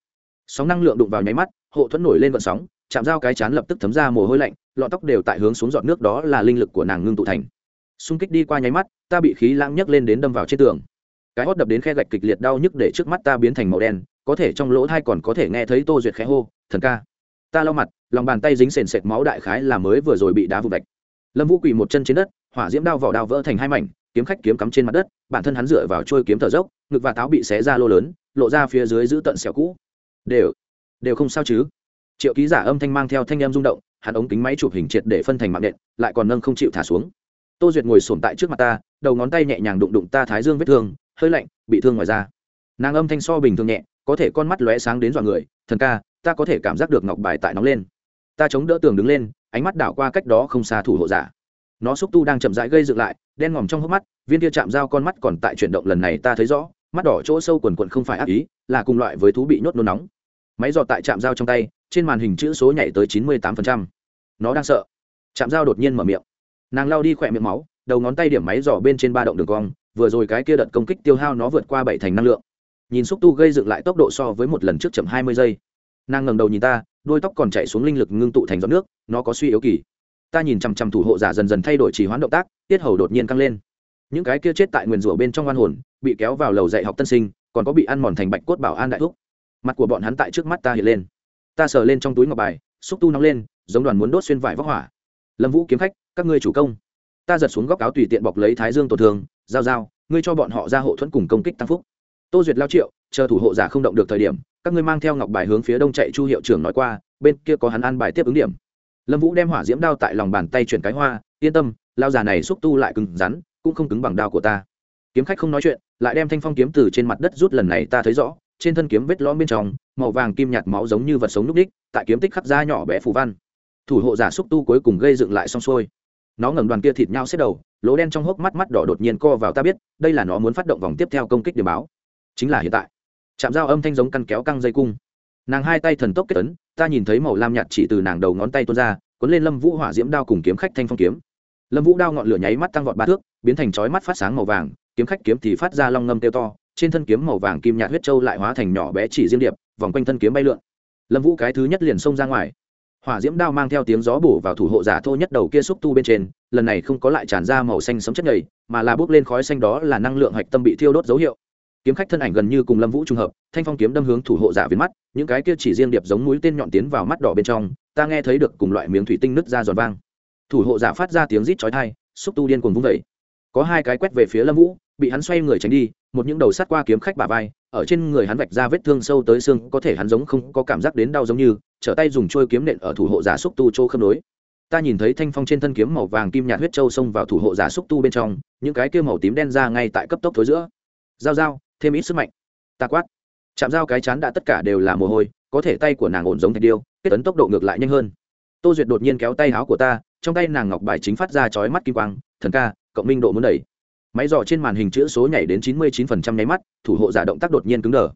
Sóng năng lượng đụng vào nháy mắt hộ thuẫn nổi lên vận sóng, chạm dao cái chán lập tức thấm ra mồ hôi lạnh, lọ tóc đều tại hướng xuống giọt nước đó là linh lực của nàng ngưng tụ thành xung kích đi qua nháy mắt, ta bị khí lãng nhấc lên đến đâm vào trên tường. Cái hót đập đến khe gạch kịch liệt đau nhức để trước mắt ta biến thành màu đen, có thể trong lỗ thai còn có thể nghe thấy tô duyệt khẽ hô, thần ca. Ta lau mặt, lòng bàn tay dính sền sệt máu đại khái là mới vừa rồi bị đá vụ vạch. Lâm vũ quỳ một chân trên đất, hỏa diễm đao vỏ đao vỡ thành hai mảnh, kiếm khách kiếm cắm trên mặt đất, bản thân hắn dựa vào trôi kiếm thở dốc, ngực và táo bị xé ra lô lớn, lộ ra phía dưới giữ tận xẻo cũ. Đều đều không sao chứ? Triệu ký giả âm thanh mang theo thanh em rung động, hắn ống kính máy chụp hình triệt để phân thành mạng nện, lại còn nâng không chịu thả xuống tô duyệt ngồi sổm tại trước mặt ta, đầu ngón tay nhẹ nhàng đụng đụng ta thái dương vết thương, hơi lạnh, bị thương ngoài da. Nàng âm thanh so bình thường nhẹ, có thể con mắt lóe sáng đến dọa người, thần ca, ta có thể cảm giác được ngọc bài tại nóng lên. Ta chống đỡ tường đứng lên, ánh mắt đảo qua cách đó không xa thủ hộ giả. Nó xúc tu đang chậm rãi gây dựng lại, đen ngòm trong hốc mắt, viên kia chạm dao con mắt còn tại chuyển động lần này ta thấy rõ, mắt đỏ chỗ sâu quần quần không phải ác ý, là cùng loại với thú bị nhốt nôn nóng. Máy dò tại chạm dao trong tay, trên màn hình chữ số nhảy tới chín mươi tám nó đang sợ. Chạm dao đột nhiên mở miệng nàng lao đi khỏe miệng máu, đầu ngón tay điểm máy giỏ bên trên ba động đường cong, vừa rồi cái kia đợt công kích tiêu hao nó vượt qua bảy thành năng lượng. Nhìn xúc tu gây dựng lại tốc độ so với một lần trước chậm hai mươi giây. Nàng ngẩng đầu nhìn ta, đôi tóc còn chạy xuống linh lực ngưng tụ thành giọt nước, nó có suy yếu kỳ. Ta nhìn chằm chằm thủ hộ giả dần dần thay đổi chỉ hoán động tác, tiết hầu đột nhiên căng lên. Những cái kia chết tại nguyền rủa bên trong oan hồn, bị kéo vào lầu dạy học tân sinh, còn có bị ăn mòn thành bạch cốt bảo an đại thúc. Mặt của bọn hắn tại trước mắt ta hiện lên. Ta sờ lên trong túi ngọc bài, xúc tu nóng lên, giống đoàn muốn đốt xuyên vải vóc hỏa. Lâm vũ kiếm khách các ngươi chủ công. Ta giật xuống góc áo tùy tiện bọc lấy thái dương tổn thương, giao giao, ngươi cho bọn họ ra hộ thuẫn cùng công kích tăng phúc. Tô duyệt lao triệu, chờ thủ hộ giả không động được thời điểm, các ngươi mang theo ngọc bài hướng phía đông chạy chu hiệu trưởng nói qua, bên kia có hắn ăn bài tiếp ứng điểm. Lâm vũ đem hỏa diễm đao tại lòng bàn tay chuyển cái hoa, yên tâm, lao già này xúc tu lại cứng rắn, cũng không cứng bằng đao của ta. Kiếm khách không nói chuyện, lại đem thanh phong kiếm từ trên mặt đất rút lần này ta thấy rõ, trên thân kiếm vết lõm bên trong, màu vàng kim nhạt máu giống như vật sống núc đích, tại kiếm tích khắc ra nhỏ bé phù văn. Thủ hộ giả xúc tu cuối cùng gây dựng lại xong xuôi nó ngẩng đoàn kia thịt nhau xếp đầu, lỗ đen trong hốc mắt mắt đỏ đột nhiên co vào ta biết, đây là nó muốn phát động vòng tiếp theo công kích điểm báo. Chính là hiện tại. Chạm dao âm thanh giống căn kéo căng dây cung. Nàng hai tay thần tốc kết tấn ta nhìn thấy màu lam nhạt chỉ từ nàng đầu ngón tay tuôn ra, cuốn lên lâm vũ hỏa diễm đao cùng kiếm khách thanh phong kiếm. Lâm vũ đao ngọn lửa nháy mắt tăng vọt ba thước, biến thành chói mắt phát sáng màu vàng, kiếm khách kiếm thì phát ra long ngâm tiêu to, trên thân kiếm màu vàng kim nhạt huyết trâu lại hóa thành nhỏ bé chỉ riêng điệp, vòng quanh thân kiếm bay lượn. Lâm vũ cái thứ nhất liền xông ra ngoài hỏa diễm đao mang theo tiếng gió bổ vào thủ hộ giả thô nhất đầu kia xúc tu bên trên, lần này không có lại tràn ra màu xanh sấm chất nhầy, mà là bốc lên khói xanh đó là năng lượng hạch tâm bị thiêu đốt dấu hiệu. Kiếm khách thân ảnh gần như cùng lâm vũ trùng hợp, thanh phong kiếm đâm hướng thủ hộ giả viến mắt, những cái kia chỉ riêng điệp giống mũi tên nhọn tiến vào mắt đỏ bên trong, ta nghe thấy được cùng loại miếng thủy tinh nứt ra giòn vang. Thủ hộ giả phát ra tiếng rít chói thai xúc tu điên cuồng vung vẩy có hai cái quét về phía lâm vũ bị hắn xoay người tránh đi, một những đầu sát qua kiếm khách bà vai, ở trên người hắn vạch ra vết thương sâu tới xương, có thể hắn giống không có cảm giác đến đau giống như, trở tay dùng trôi kiếm nện ở thủ hộ giả xúc tu chỗ khớp nối. Ta nhìn thấy thanh phong trên thân kiếm màu vàng kim nhạt huyết châu xông vào thủ hộ giả xúc tu bên trong, những cái kia màu tím đen ra ngay tại cấp tốc thối giữa. Dao dao thêm ít sức mạnh. Ta quát. Chạm dao cái chán đã tất cả đều là mồ hôi, có thể tay của nàng ổn giống thạch điêu, kết tấn tốc độ ngược lại nhanh hơn. Tô duyệt đột nhiên kéo tay áo của ta, trong tay nàng ngọc bài chính phát ra chói mắt kim quang, thần ca cộng minh độ muốn đẩy máy dò trên màn hình chữ số nhảy đến chín mươi chín phần trăm nháy mắt, thủ hộ giả động tác đột nhiên cứng đờ.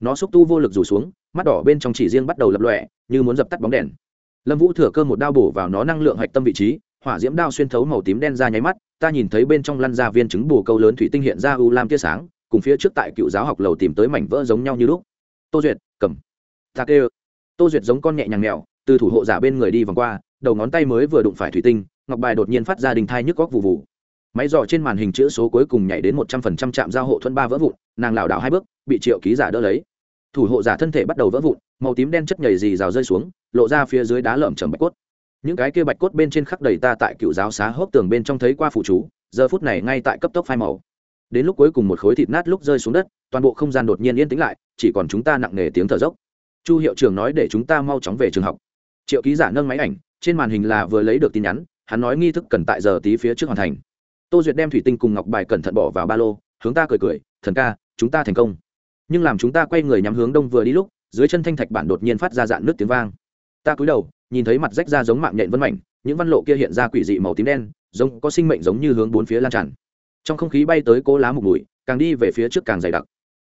Nó xúc tu vô lực rủ xuống, mắt đỏ bên trong chỉ riêng bắt đầu lập lọe như muốn dập tắt bóng đèn. Lâm vũ thừa cơ một đao bổ vào nó năng lượng hạch tâm vị trí, hỏa diễm đao xuyên thấu màu tím đen ra nháy mắt, ta nhìn thấy bên trong lăn ra viên trứng bù câu lớn thủy tinh hiện ra u lam tia sáng, cùng phía trước tại cựu giáo học lầu tìm tới mảnh vỡ giống nhau như lúc. Tô duyệt, cầm. Ta kêu. Tô duyệt giống con nhẹ nhàng mèo từ thủ hộ giả bên người đi vòng qua, đầu ngón tay mới vừa đụng phải thủy tinh, ngọc bài đột nhiên phát ra đình thai nhức góc vụ vụ máy dò trên màn hình chữ số cuối cùng nhảy đến một trăm phần trăm trạm giao hộ thuẫn ba vỡ vụn, nàng lảo đảo hai bước, bị triệu ký giả đỡ lấy. Thủ hộ giả thân thể bắt đầu vỡ vụn, màu tím đen chất nhảy dì rào rơi xuống, lộ ra phía dưới đá lởm chầm bạch cốt. Những cái kia bạch cốt bên trên khắc đầy ta tại cựu giáo xá hốc tường bên trong thấy qua phụ chú, giờ phút này ngay tại cấp tốc phai màu. Đến lúc cuối cùng một khối thịt nát lúc rơi xuống đất, toàn bộ không gian đột nhiên yên tĩnh lại, chỉ còn chúng ta nặng nề tiếng thở dốc. Chu hiệu trưởng nói để chúng ta mau chóng về trường học. Triệu ký giả nâng máy ảnh, trên màn hình là vừa lấy được tin nhắn, hắn nói nghi thức cần tại giờ tí phía trước hoàn thành tô duyệt đem thủy tinh cùng ngọc bài cẩn thận bỏ vào ba lô, hướng ta cười cười, thần ca, chúng ta thành công. Nhưng làm chúng ta quay người nhắm hướng đông vừa đi lúc, dưới chân thanh thạch bản đột nhiên phát ra dạn nước tiếng vang. Ta cúi đầu, nhìn thấy mặt rách ra giống mạng nhện vân mảnh, những văn lộ kia hiện ra quỷ dị màu tím đen, giống có sinh mệnh giống như hướng bốn phía lan tràn. Trong không khí bay tới cố lá mục mùi, càng đi về phía trước càng dày đặc.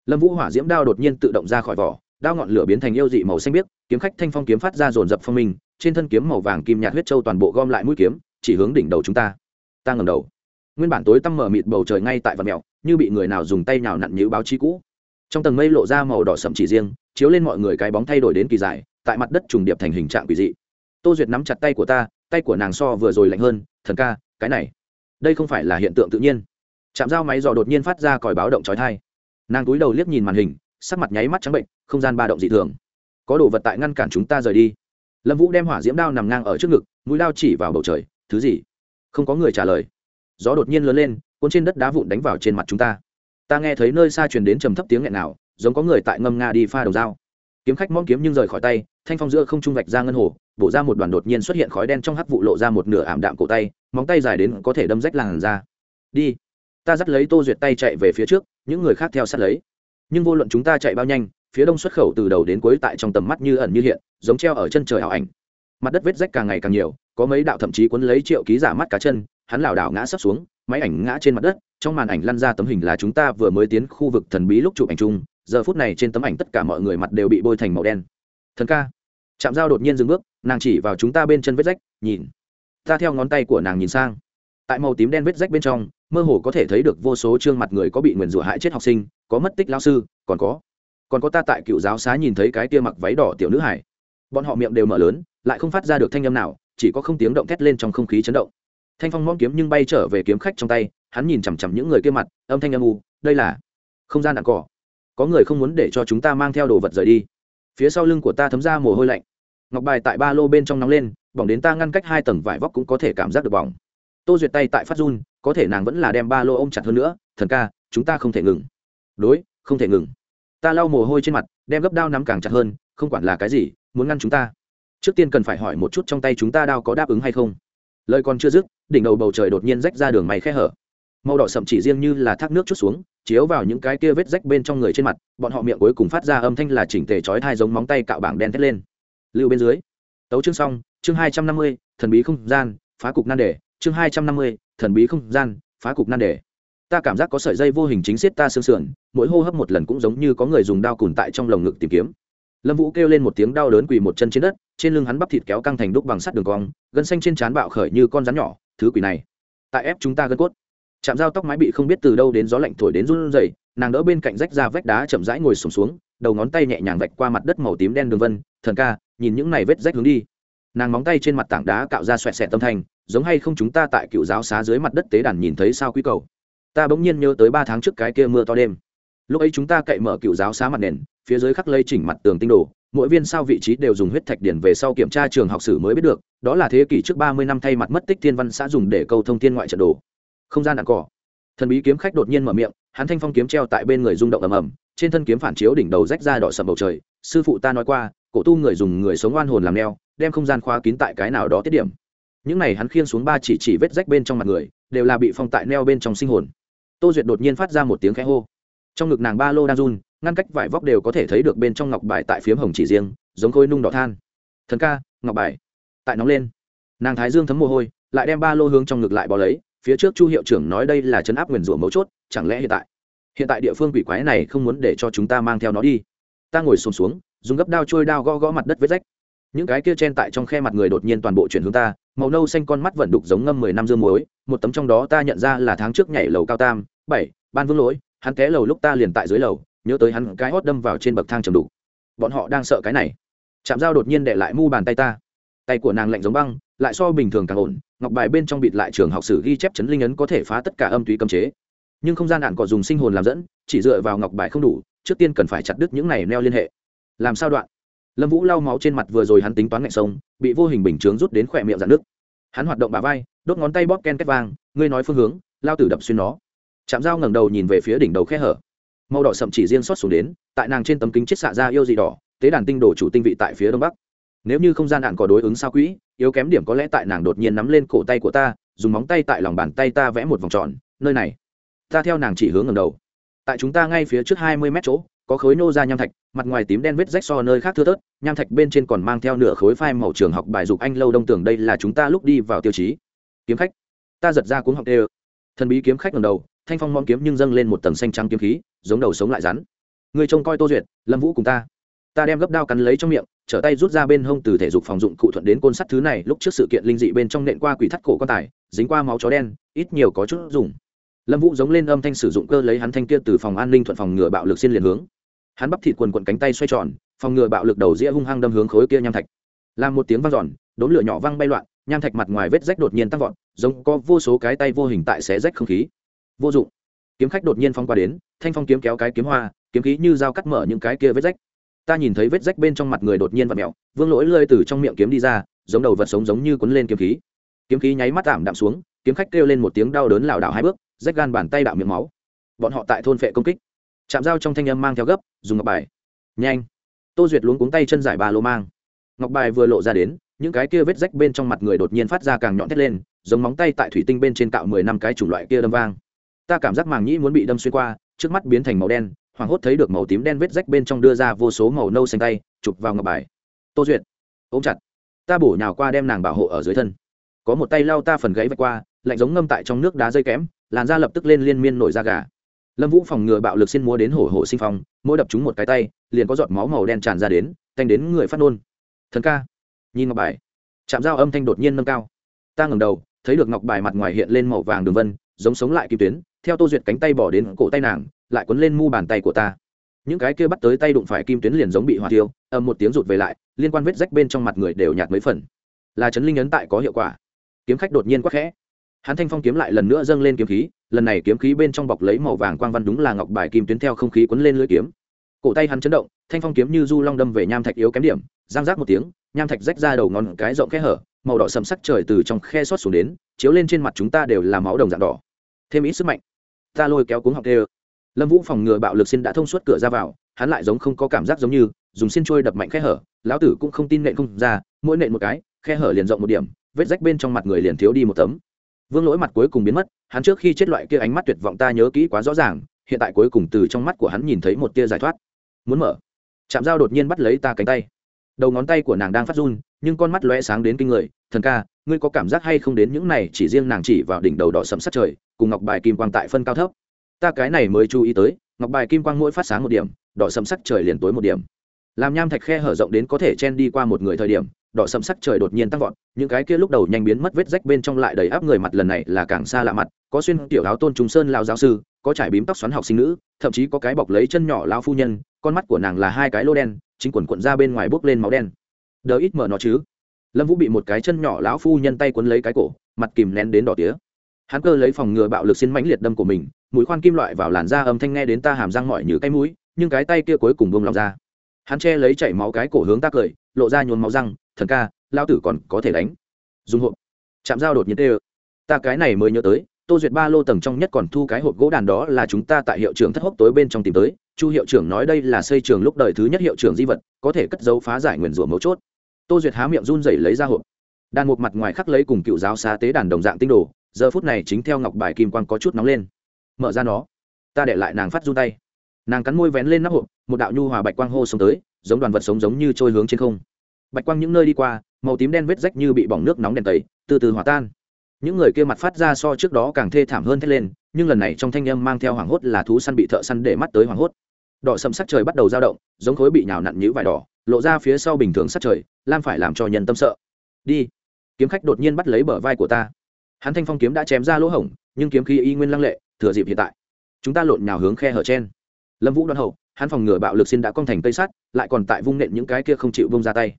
Lâm vũ hỏa diễm đao đột nhiên tự động ra khỏi vỏ, đao ngọn lửa biến thành yêu dị màu xanh biếc, kiếm khách thanh phong kiếm phát ra dồn dập phong minh, trên thân kiếm màu vàng kim nhạt huyết trâu toàn bộ gom lại mũi kiếm, chỉ hướng đỉnh đầu chúng ta. Ta ngầm đầu nguyên bản tối tăm mở mịt bầu trời ngay tại vật mèo như bị người nào dùng tay nào nặn như báo chí cũ. Trong tầng mây lộ ra màu đỏ sậm chỉ riêng, chiếu lên mọi người cái bóng thay đổi đến kỳ dài, tại mặt đất trùng điệp thành hình trạng quỷ dị. Tô duyệt nắm chặt tay của ta, tay của nàng so vừa rồi lạnh hơn, thần ca, cái này, đây không phải là hiện tượng tự nhiên. Chạm dao máy dò đột nhiên phát ra còi báo động trói thai nàng túi đầu liếc nhìn màn hình, sắc mặt nháy mắt trắng bệnh, không gian ba động dị thường. Có đồ vật tại ngăn cản chúng ta rời đi. Lâm vũ đem hỏa diễm đao nằm ngang ở trước ngực, mũi đao chỉ vào bầu trời, thứ gì? Không có người trả lời gió đột nhiên lớn lên, cuốn trên đất đá vụn đánh vào trên mặt chúng ta. Ta nghe thấy nơi xa truyền đến trầm thấp tiếng nghẹn nào giống có người tại ngâm nga đi pha đầu dao. Kiếm khách mong kiếm nhưng rời khỏi tay, thanh phong giữa không trung vạch ra ngân hồ, bổ ra một đoàn đột nhiên xuất hiện khói đen trong hắc vụ lộ ra một nửa ảm đạm cổ tay, móng tay dài đến có thể đâm rách làn ra đi. Ta dắt lấy tô duyệt tay chạy về phía trước, những người khác theo sát lấy. Nhưng vô luận chúng ta chạy bao nhanh, phía đông xuất khẩu từ đầu đến cuối tại trong tầm mắt như ẩn như hiện, giống treo ở chân trời ảo ảnh. Mặt đất vết rách càng ngày càng nhiều, có mấy đạo thậm chí cuốn lấy triệu ký giả mắt cá chân hắn lảo đảo ngã sấp xuống, máy ảnh ngã trên mặt đất, trong màn ảnh lăn ra tấm hình là chúng ta vừa mới tiến khu vực thần bí lúc chụp ảnh chung, giờ phút này trên tấm ảnh tất cả mọi người mặt đều bị bôi thành màu đen. Thần ca. Chạm dao đột nhiên dừng bước, nàng chỉ vào chúng ta bên chân vết rách, nhìn. Ta theo ngón tay của nàng nhìn sang. Tại màu tím đen vết rách bên trong, mơ hồ có thể thấy được vô số trương mặt người có bị nguyền rủa hại chết học sinh, có mất tích lao sư, còn có. Còn có ta tại cựu giáo xá nhìn thấy cái tia mặc váy đỏ tiểu nữ hải. Bọn họ miệng đều mở lớn, lại không phát ra được thanh âm nào, chỉ có không tiếng động thét lên trong không khí chấn động thanh phong mong kiếm nhưng bay trở về kiếm khách trong tay, hắn nhìn chằm chằm những người kia mặt, âm thanh âm u, đây là không gian đạn cỏ. Có người không muốn để cho chúng ta mang theo đồ vật rời đi. Phía sau lưng của ta thấm ra mồ hôi lạnh. Ngọc bài tại ba lô bên trong nóng lên, bỏng đến ta ngăn cách hai tầng vải vóc cũng có thể cảm giác được bỏng. Tô duyệt tay tại phát run, có thể nàng vẫn là đem ba lô ôm chặt hơn nữa, thần ca, chúng ta không thể ngừng. Đối, không thể ngừng. Ta lau mồ hôi trên mặt, đem gấp đao nắm càng chặt hơn, không quản là cái gì, muốn ngăn chúng ta. Trước tiên cần phải hỏi một chút trong tay chúng ta đao có đáp ứng hay không lời còn chưa dứt, đỉnh đầu bầu trời đột nhiên rách ra đường mày khe hở. Màu đỏ sậm chỉ riêng như là thác nước chút xuống, chiếu vào những cái kia vết rách bên trong người trên mặt, bọn họ miệng cuối cùng phát ra âm thanh là chỉnh tề chói thai giống móng tay cạo bảng đen thét lên. Lưu bên dưới. Tấu chương xong, chương hai trăm năm mươi, thần bí không gian, phá cục nan đề. Chương hai trăm năm mươi, thần bí không gian, phá cục nan đề. Ta cảm giác có sợi dây vô hình chính xiết ta xương sườn, mỗi hô hấp một lần cũng giống như có người dùng đao cùn tại trong lồng ngực tìm kiếm. Lâm vũ kêu lên một tiếng đau đớn quỳ một chân trên đất, trên lưng hắn bắp thịt kéo căng thành đúc bằng sắt đường cong gân xanh trên trán bạo khởi như con rắn nhỏ thứ quỷ này. Tại ép chúng ta gân cốt. Chạm dao tóc mái bị không biết từ đâu đến gió lạnh thổi đến run rẩy nàng đỡ bên cạnh rách ra vách đá chậm rãi ngồi sùng xuống, xuống đầu ngón tay nhẹ nhàng vạch qua mặt đất màu tím đen đường vân thần ca nhìn những này vết rách hướng đi. Nàng móng tay trên mặt tảng đá cạo ra xoẹt xẹt tâm thanh giống hay không chúng ta tại cựu giáo xá dưới mặt đất tế đàn nhìn thấy sao quý cầu? Ta bỗng nhiên nhớ tới ba tháng trước cái kia mưa to đêm. Lúc ấy chúng ta cậy mở cựu giáo xá mặt nền phía dưới khắc lây chỉnh mặt tường tinh đồ mỗi viên sao vị trí đều dùng huyết thạch điển về sau kiểm tra trường học sử mới biết được, đó là thế kỷ trước ba mươi năm thay mặt mất tích thiên văn xã dùng để câu thông thiên ngoại trận đồ. Không gian đạn cỏ. Thần bí kiếm khách đột nhiên mở miệng, hắn thanh phong kiếm treo tại bên người rung động ầm ầm, trên thân kiếm phản chiếu đỉnh đầu rách ra đỏ sầm bầu trời. Sư phụ ta nói qua, cổ tu người dùng người sống oan hồn làm neo, đem không gian khóa kín tại cái nào đó tiết điểm. Những này hắn khiên xuống ba chỉ chỉ vết rách bên trong mặt người, đều là bị phong tại neo bên trong sinh hồn. Tô duyệt đột nhiên phát ra một tiếng khẽ hô. Trong ngực nàng ba lô đang run ngăn cách vải vóc đều có thể thấy được bên trong ngọc bài tại phiếm hồng chỉ riêng giống khôi nung đỏ than. Thần ca ngọc bài. Tại nóng lên. Nàng thái dương thấm mồ hôi lại đem ba lô hướng trong ngực lại bò lấy phía trước chu hiệu trưởng nói đây là chấn áp nguyền rủa mấu chốt chẳng lẽ hiện tại hiện tại địa phương quỷ quái này không muốn để cho chúng ta mang theo nó đi. Ta ngồi xổm xuống, xuống dùng gấp đao trôi đao gõ gõ mặt đất vết rách. Những cái kia chen tại trong khe mặt người đột nhiên toàn bộ chuyển hướng ta màu nâu xanh con mắt vẫn đục giống ngâm mười năm dương muối một tấm trong đó ta nhận ra là tháng trước nhảy lầu cao tam bảy ban vương lỗi hắn té lầu lúc ta liền tại dưới lầu nhớ tới hắn cái hót đâm vào trên bậc thang trầm đủ. Bọn họ đang sợ cái này. Chạm dao đột nhiên để lại mu bàn tay ta. Tay của nàng lạnh giống băng, lại so bình thường càng ổn, ngọc bài bên trong bịt lại trường học sử ghi chép chấn linh ấn có thể phá tất cả âm túy cấm chế. Nhưng không gian nạn có dùng sinh hồn làm dẫn, chỉ dựa vào ngọc bài không đủ, trước tiên cần phải chặt đứt những này neo liên hệ. Làm sao đoạn? Lâm vũ lau máu trên mặt vừa rồi hắn tính toán ngạnh sông, bị vô hình bình chướng rút đến khỏe miệng dạn nước. Hắn hoạt động bà vai, đốt ngón tay bóp ken két vang, ngươi nói phương hướng lao tử đập xuyên nó. Chạm dao ngẩng đầu nhìn về phía đỉnh đầu khe hở màu đỏ sậm chỉ riêng xót xuống đến, tại nàng trên tấm kính chết xạ ra yêu gì đỏ, tế đàn tinh đồ chủ tinh vị tại phía đông bắc. Nếu như không gian đạn có đối ứng sao quỹ, yếu kém điểm có lẽ tại nàng đột nhiên nắm lên cổ tay của ta, dùng móng tay tại lòng bàn tay ta vẽ một vòng tròn, nơi này. Ta theo nàng chỉ hướng ngầm đầu. Tại chúng ta ngay phía trước hai mươi mét chỗ, có khối nô ra nham thạch, mặt ngoài tím đen vết rách so nơi khác thưa tớt nham thạch bên trên còn mang theo nửa khối phai màu trường học bài dục anh lâu đông tưởng đây là chúng ta lúc đi vào tiêu chí. Kiếm khách. Ta giật ra cuốn học đê thần bí kiếm khách ngầm đầu, thanh phong mong kiếm nhưng dâng lên một tầng xanh trắng kiếm khí giống đầu sống lại rắn. Người trông coi tô duyệt, lâm vũ cùng ta. Ta đem gấp đao cắn lấy trong miệng, trở tay rút ra bên hông từ thể dục phòng dụng cụ thuận đến côn sắt thứ này, lúc trước sự kiện linh dị bên trong nện qua quỷ thắt cổ quan tài, dính qua máu chó đen, ít nhiều có chút dùng. Lâm vũ giống lên âm thanh sử dụng cơ lấy hắn thanh kia từ phòng an ninh thuận phòng ngừa bạo lực xin liền hướng. Hắn bắp thịt quần quần cánh tay xoay tròn, phòng ngừa bạo lực đầu rĩa hung hăng đâm hướng khối kia nham thạch. Làm một tiếng vang giòn đốn lửa nhỏ văng bay loạn, nham thạch mặt ngoài vết rách đột nhiên tăng vọt, giống có vô số cái tay vô hình tại xé rách không khí. Vô dụng kiếm khách đột nhiên phong qua đến, thanh phong kiếm kéo cái kiếm hoa, kiếm khí như dao cắt mở những cái kia vết rách. Ta nhìn thấy vết rách bên trong mặt người đột nhiên và mẹo vương lỗi lơi từ trong miệng kiếm đi ra, giống đầu vật sống giống như quấn lên kiếm khí. Kiếm khí nháy mắt tạm đạm xuống, kiếm khách kêu lên một tiếng đau đớn lảo đảo hai bước, rách gan bàn tay đạo miệng máu. Bọn họ tại thôn phệ công kích. Chạm dao trong thanh âm mang theo gấp, dùng ngọc bài. Nhanh. Tô duyệt luống cuống tay chân giải ba lô mang. Ngọc bài vừa lộ ra đến, những cái kia vết rách bên trong mặt người đột nhiên phát ra càng nhọn thét lên, giống móng tay tại thủy tinh bên trên cạo mười năm cái chủng loại kia đâm vang ta cảm giác màng nhĩ muốn bị đâm xuyên qua, trước mắt biến thành màu đen hoàng hốt thấy được màu tím đen vết rách bên trong đưa ra vô số màu nâu xanh tay, chụp vào ngọc bài. Tô duyệt, ôm chặt. Ta bổ nhào qua đem nàng bảo hộ ở dưới thân. Có một tay lao ta phần gãy vạch qua, lạnh giống ngâm tại trong nước đá dây kém làn da lập tức lên liên miên nổi da gà. Lâm vũ phòng ngừa bạo lực xin múa đến hổ hổ sinh phong, mỗi đập chúng một cái tay, liền có giọt máu màu đen tràn ra đến, thanh đến người phát nôn thần ca, nhìn ngọc bài. Chạm dao âm thanh đột nhiên nâng cao. Ta ngẩng đầu, thấy được ngọc bài mặt ngoài hiện lên màu vàng đường vân, giống sống lại kim tuyến theo tô duyệt cánh tay bỏ đến cổ tay nàng, lại quấn lên mu bàn tay của ta. Những cái kia bắt tới tay đụng phải kim tuyến liền giống bị hỏa tiêu ầm một tiếng rụt về lại, liên quan vết rách bên trong mặt người đều nhạt mấy phần. Là chấn linh ấn tại có hiệu quả. Kiếm khách đột nhiên quắc khẽ. Hắn thanh phong kiếm lại lần nữa dâng lên kiếm khí, lần này kiếm khí bên trong bọc lấy màu vàng quang văn đúng là ngọc bài kim tuyến theo không khí quấn lên lưỡi kiếm. Cổ tay hắn chấn động, thanh phong kiếm như du long đâm về nham thạch yếu kém điểm giang rác một tiếng, nham thạch rách ra đầu ngón cái rộng khe hở, màu đỏ sầm sắc trời từ trong khe xót xuống đến, chiếu lên trên mặt chúng ta đều là máu đồng dạng đỏ. Thêm ít sức mạnh ta lôi kéo cuống học tê lâm vũ phòng ngừa bạo lực xin đã thông suốt cửa ra vào, hắn lại giống không có cảm giác giống như, dùng xin trôi đập mạnh khe hở, lão tử cũng không tin nện không ra, mỗi nện một cái, khe hở liền rộng một điểm, vết rách bên trong mặt người liền thiếu đi một tấm. Vương lỗi mặt cuối cùng biến mất, hắn trước khi chết loại kia ánh mắt tuyệt vọng ta nhớ kỹ quá rõ ràng, hiện tại cuối cùng từ trong mắt của hắn nhìn thấy một tia giải thoát. Muốn mở. Chạm dao đột nhiên bắt lấy ta cánh tay. Đầu ngón tay của nàng đang phát run, nhưng con mắt lóe sáng đến kinh người, thần ca ngươi có cảm giác hay không đến những này chỉ riêng nàng chỉ vào đỉnh đầu đỏ sẫm sắt trời, cùng ngọc bài kim quang tại phân cao thấp? Ta cái này mới chú ý tới, ngọc bài kim quang mỗi phát sáng một điểm, đỏ sẫm sắc trời liền tối một điểm. Làm nham thạch khe hở rộng đến có thể chen đi qua một người thời điểm, đỏ sẫm sắc trời đột nhiên tăng vọt, những cái kia lúc đầu nhanh biến mất vết rách bên trong lại đầy áp người mặt lần này là càng xa lạ mặt, có xuyên tiểu áo tôn trung sơn lão giáo sư, có trải bím tóc xoắn học sinh nữ, thậm chí có cái bọc lấy chân nhỏ lão phu nhân, con mắt của nàng là hai cái lô đen, chính quần quần ra bên ngoài bốc lên máu đen. Đỡ ít mở nó chứ? Lâm vũ bị một cái chân nhỏ lão phu nhân tay quấn lấy cái cổ, mặt kìm nén đến đỏ tía. Hắn cơ lấy phòng ngừa bạo lực xin mãnh liệt đâm của mình, mũi khoan kim loại vào làn da âm thanh nghe đến ta hàm răng mỏi như cái mũi, nhưng cái tay kia cuối cùng bông lòng ra. Hắn che lấy chảy máu cái cổ hướng ta cười, lộ ra nhốn máu răng, thần ca lao tử còn có thể đánh. Dùng hộp. Chạm dao đột nhiên tê ơ. Ta cái này mới nhớ tới, tô duyệt ba lô tầng trong nhất còn thu cái hộp gỗ đàn đó là chúng ta tại hiệu trưởng thất hốc tối bên trong tìm tới. Chu hiệu trưởng nói đây là xây trường lúc đời thứ nhất hiệu trưởng di vật, có thể cất dấu phá giải nguyền rủa mấu chốt tô duyệt há miệng run rẩy lấy ra hộp. Đàn một mặt ngoài khắc lấy cùng cựu giáo xá tế đàn đồng dạng tinh đồ, giờ phút này chính theo ngọc bài kim quang có chút nóng lên. Mở ra nó. Ta để lại nàng phát run tay. Nàng cắn môi vén lên nắp hộp, một đạo nhu hòa bạch quang hô sống tới, giống đoàn vật sống giống như trôi hướng trên không. Bạch quang những nơi đi qua, màu tím đen vết rách như bị bỏng nước nóng đèn tẩy, từ từ hòa tan. Những người kia mặt phát ra so trước đó càng thê thảm hơn thét lên, nhưng lần này trong thanh âm mang theo hoảng hốt là thú săn bị thợ săn để mắt tới hoảng hốt. Đỏ sầm sắc trời bắt đầu dao động, giống khối bị nhào nặn nhữ vải đỏ, lộ ra phía sau bình thường sắc trời lam phải làm cho nhân tâm sợ đi kiếm khách đột nhiên bắt lấy bờ vai của ta hắn thanh phong kiếm đã chém ra lỗ hổng nhưng kiếm khí y nguyên lăng lệ thừa dịp hiện tại chúng ta lộn nhào hướng khe hở trên lâm vũ đoan hậu hắn phòng ngừa bạo lực xin đã cong thành cây sắt lại còn tại vung nện những cái kia không chịu vung ra tay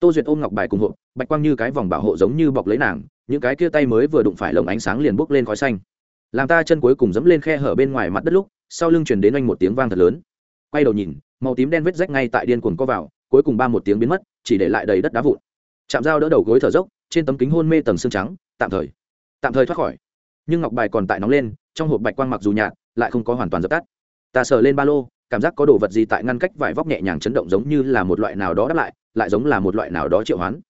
tô duyệt ôm ngọc bài cùng hộ bạch quang như cái vòng bảo hộ giống như bọc lấy nàng những cái kia tay mới vừa đụng phải lồng ánh sáng liền bốc lên khói xanh làm ta chân cuối cùng dẫm lên khe hở bên ngoài mặt đất lúc sau lưng chuyển đến anh một tiếng vang thật lớn quay đầu nhìn màu tím đen vết rách ngay tại điên cuồng co vào cuối cùng ba một tiếng biến mất chỉ để lại đầy đất đá vụn. Chạm dao đỡ đầu gối thở dốc, trên tấm kính hôn mê tầng xương trắng, tạm thời tạm thời thoát khỏi. Nhưng ngọc bài còn tại nóng lên, trong hộp bạch quang mặc dù nhạt, lại không có hoàn toàn dập tắt. Ta sờ lên ba lô, cảm giác có đồ vật gì tại ngăn cách vải vóc nhẹ nhàng chấn động giống như là một loại nào đó đáp lại lại giống là một loại nào đó triệu hoán.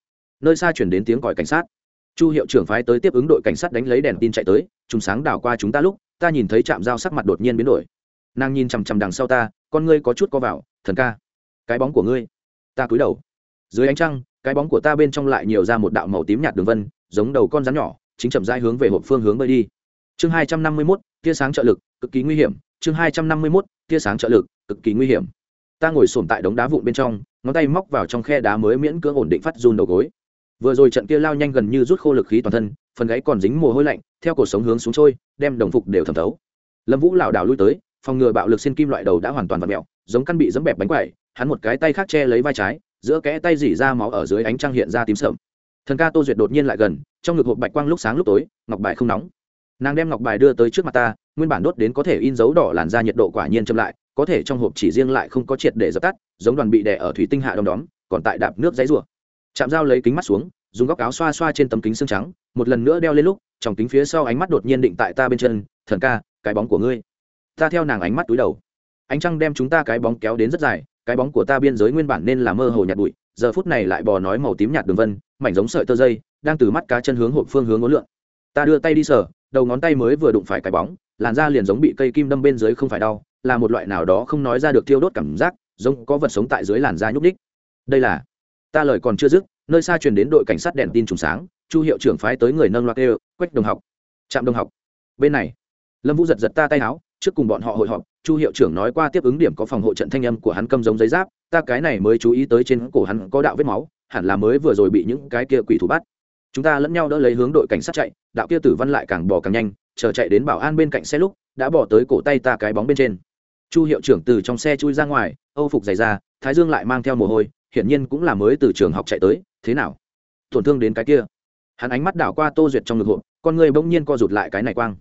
Nơi xa chuyển đến tiếng còi cảnh sát. Chu hiệu trưởng phái tới tiếp ứng đội cảnh sát đánh lấy đèn tin chạy tới chúng sáng đảo qua chúng ta lúc, ta nhìn thấy trạm dao sắc mặt đột nhiên biến đổi. Nàng nhìn chằm chằm đằng sau ta, con ngươi có chút co vào, thần ca, cái bóng của ngươi, ta cúi đầu dưới ánh trăng, cái bóng của ta bên trong lại nhiều ra một đạo màu tím nhạt đường vân, giống đầu con rắn nhỏ, chính chậm rãi hướng về hộp phương hướng bơi đi. Chương hai trăm năm mươi mốt, tia sáng trợ lực, cực kỳ nguy hiểm. Chương hai trăm năm mươi mốt, tia sáng trợ lực, cực kỳ nguy hiểm. Ta ngồi sổm tại đống đá vụn bên trong, ngón tay móc vào trong khe đá mới miễn cưỡng ổn định phát run đầu gối. Vừa rồi trận kia lao nhanh gần như rút khô lực khí toàn thân, phần gáy còn dính mồ hôi lạnh, theo cổ sống hướng xuống trôi, đem đồng phục đều thẩm thấu. Lâm vũ lảo đảo lui tới, phòng ngừa bạo lực xin kim loại đầu đã hoàn toàn v ặ mẹo, giống căn bị dẫm bẹp bánh quẩy, hắn một cái tay khác che lấy vai trái giữa kẽ tay dỉ ra máu ở dưới ánh trăng hiện ra tím sợm. Thần ca tô duyệt đột nhiên lại gần, trong ngực hộp bạch quang lúc sáng lúc tối, ngọc bài không nóng. Nàng đem ngọc bài đưa tới trước mặt ta, nguyên bản đốt đến có thể in dấu đỏ làn da nhiệt độ quả nhiên chậm lại, có thể trong hộp chỉ riêng lại không có triệt để dập tắt, giống đoàn bị đè ở thủy tinh hạ đom đóm, còn tại đạp nước dãy rùa chạm dao lấy kính mắt xuống, dùng góc áo xoa xoa trên tấm kính xương trắng, một lần nữa đeo lên lúc, trong kính phía sau ánh mắt đột nhiên định tại ta bên chân, thần ca, cái bóng của ngươi. Ta theo nàng ánh mắt túi đầu. Ánh trăng đem chúng ta cái bóng kéo đến rất dài cái bóng của ta biên giới nguyên bản nên là mơ hồ nhạt bụi, giờ phút này lại bò nói màu tím nhạt đường vân, mảnh giống sợi tơ dây, đang từ mắt cá chân hướng hộp phương hướng ngốn lượn. Ta đưa tay đi sờ, đầu ngón tay mới vừa đụng phải cái bóng, làn da liền giống bị cây kim đâm bên dưới không phải đau, là một loại nào đó không nói ra được thiêu đốt cảm giác, giống có vật sống tại dưới làn da nhúc đích đây là, ta lời còn chưa dứt, nơi xa truyền đến đội cảnh sát đèn tin trùng sáng, chu hiệu trưởng phái tới người nâng loạt đều quách đồng học, trạm đồng học, bên này. Lâm vũ giật giật ta tay áo, trước cùng bọn họ hội họp chu hiệu trưởng nói qua tiếp ứng điểm có phòng hộ trận thanh âm của hắn câm giống giấy giáp, ta cái này mới chú ý tới trên cổ hắn có đạo vết máu, hẳn là mới vừa rồi bị những cái kia quỷ thủ bắt. Chúng ta lẫn nhau đỡ lấy hướng đội cảnh sát chạy, đạo kia tử văn lại càng bỏ càng nhanh, chờ chạy đến bảo an bên cạnh xe lúc, đã bỏ tới cổ tay ta cái bóng bên trên. Chu hiệu trưởng từ trong xe chui ra ngoài, âu phục dày ra thái dương lại mang theo mồ hôi, hiển nhiên cũng là mới từ trường học chạy tới, thế nào? Tổn thương đến cái kia. Hắn ánh mắt đảo qua tô duyệt trong ngực hộp, con người bỗng nhiên co rụt lại cái này quang.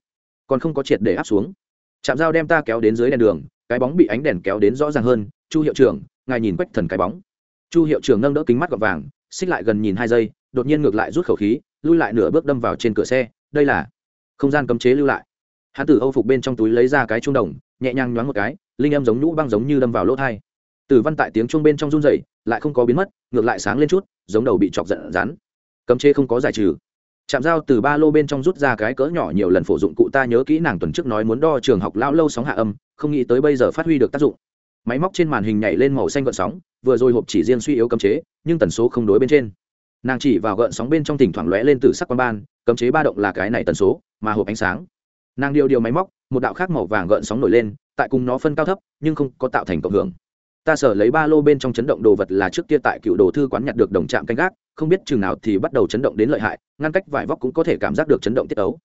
Còn không có triệt để áp xuống chạm dao đem ta kéo đến dưới đèn đường, cái bóng bị ánh đèn kéo đến rõ ràng hơn, chu hiệu trưởng, ngài nhìn quách thần cái bóng. Chu hiệu trưởng nâng đỡ kính mắt gọt vàng, xích lại gần nhìn hai giây, đột nhiên ngược lại rút khẩu khí, lui lại nửa bước đâm vào trên cửa xe, đây là không gian cấm chế lưu lại. Hắn từ âu phục bên trong túi lấy ra cái trung đồng, nhẹ nhàng nhoáng một cái, linh âm giống nhũ băng giống như đâm vào lỗ thai tử văn tại tiếng chuông bên trong run rẩy, lại không có biến mất, ngược lại sáng lên chút, giống đầu bị chọc giận, rắn. Cấm chế không có giải trừ chạm dao từ ba lô bên trong rút ra cái cỡ nhỏ nhiều lần phổ dụng cụ ta nhớ kỹ nàng tuần trước nói muốn đo trường học lao lâu sóng hạ âm, không nghĩ tới bây giờ phát huy được tác dụng. Máy móc trên màn hình nhảy lên màu xanh gợn sóng, vừa rồi hộp chỉ riêng suy yếu cấm chế, nhưng tần số không đối bên trên. Nàng chỉ vào gợn sóng bên trong thỉnh thoảng lóe lên từ sắc quan ban, cấm chế ba động là cái này tần số, mà hộp ánh sáng. Nàng điều điều máy móc, một đạo khác màu vàng gợn sóng nổi lên, tại cùng nó phân cao thấp, nhưng không có tạo thành cộng hưởng. Ta sở lấy ba lô bên trong chấn động đồ vật là trước kia tại cựu đồ thư quán nhặt được đồng trạm canh gác không biết chừng nào thì bắt đầu chấn động đến lợi hại, ngăn cách vải vóc cũng có thể cảm giác được chấn động tiết ấu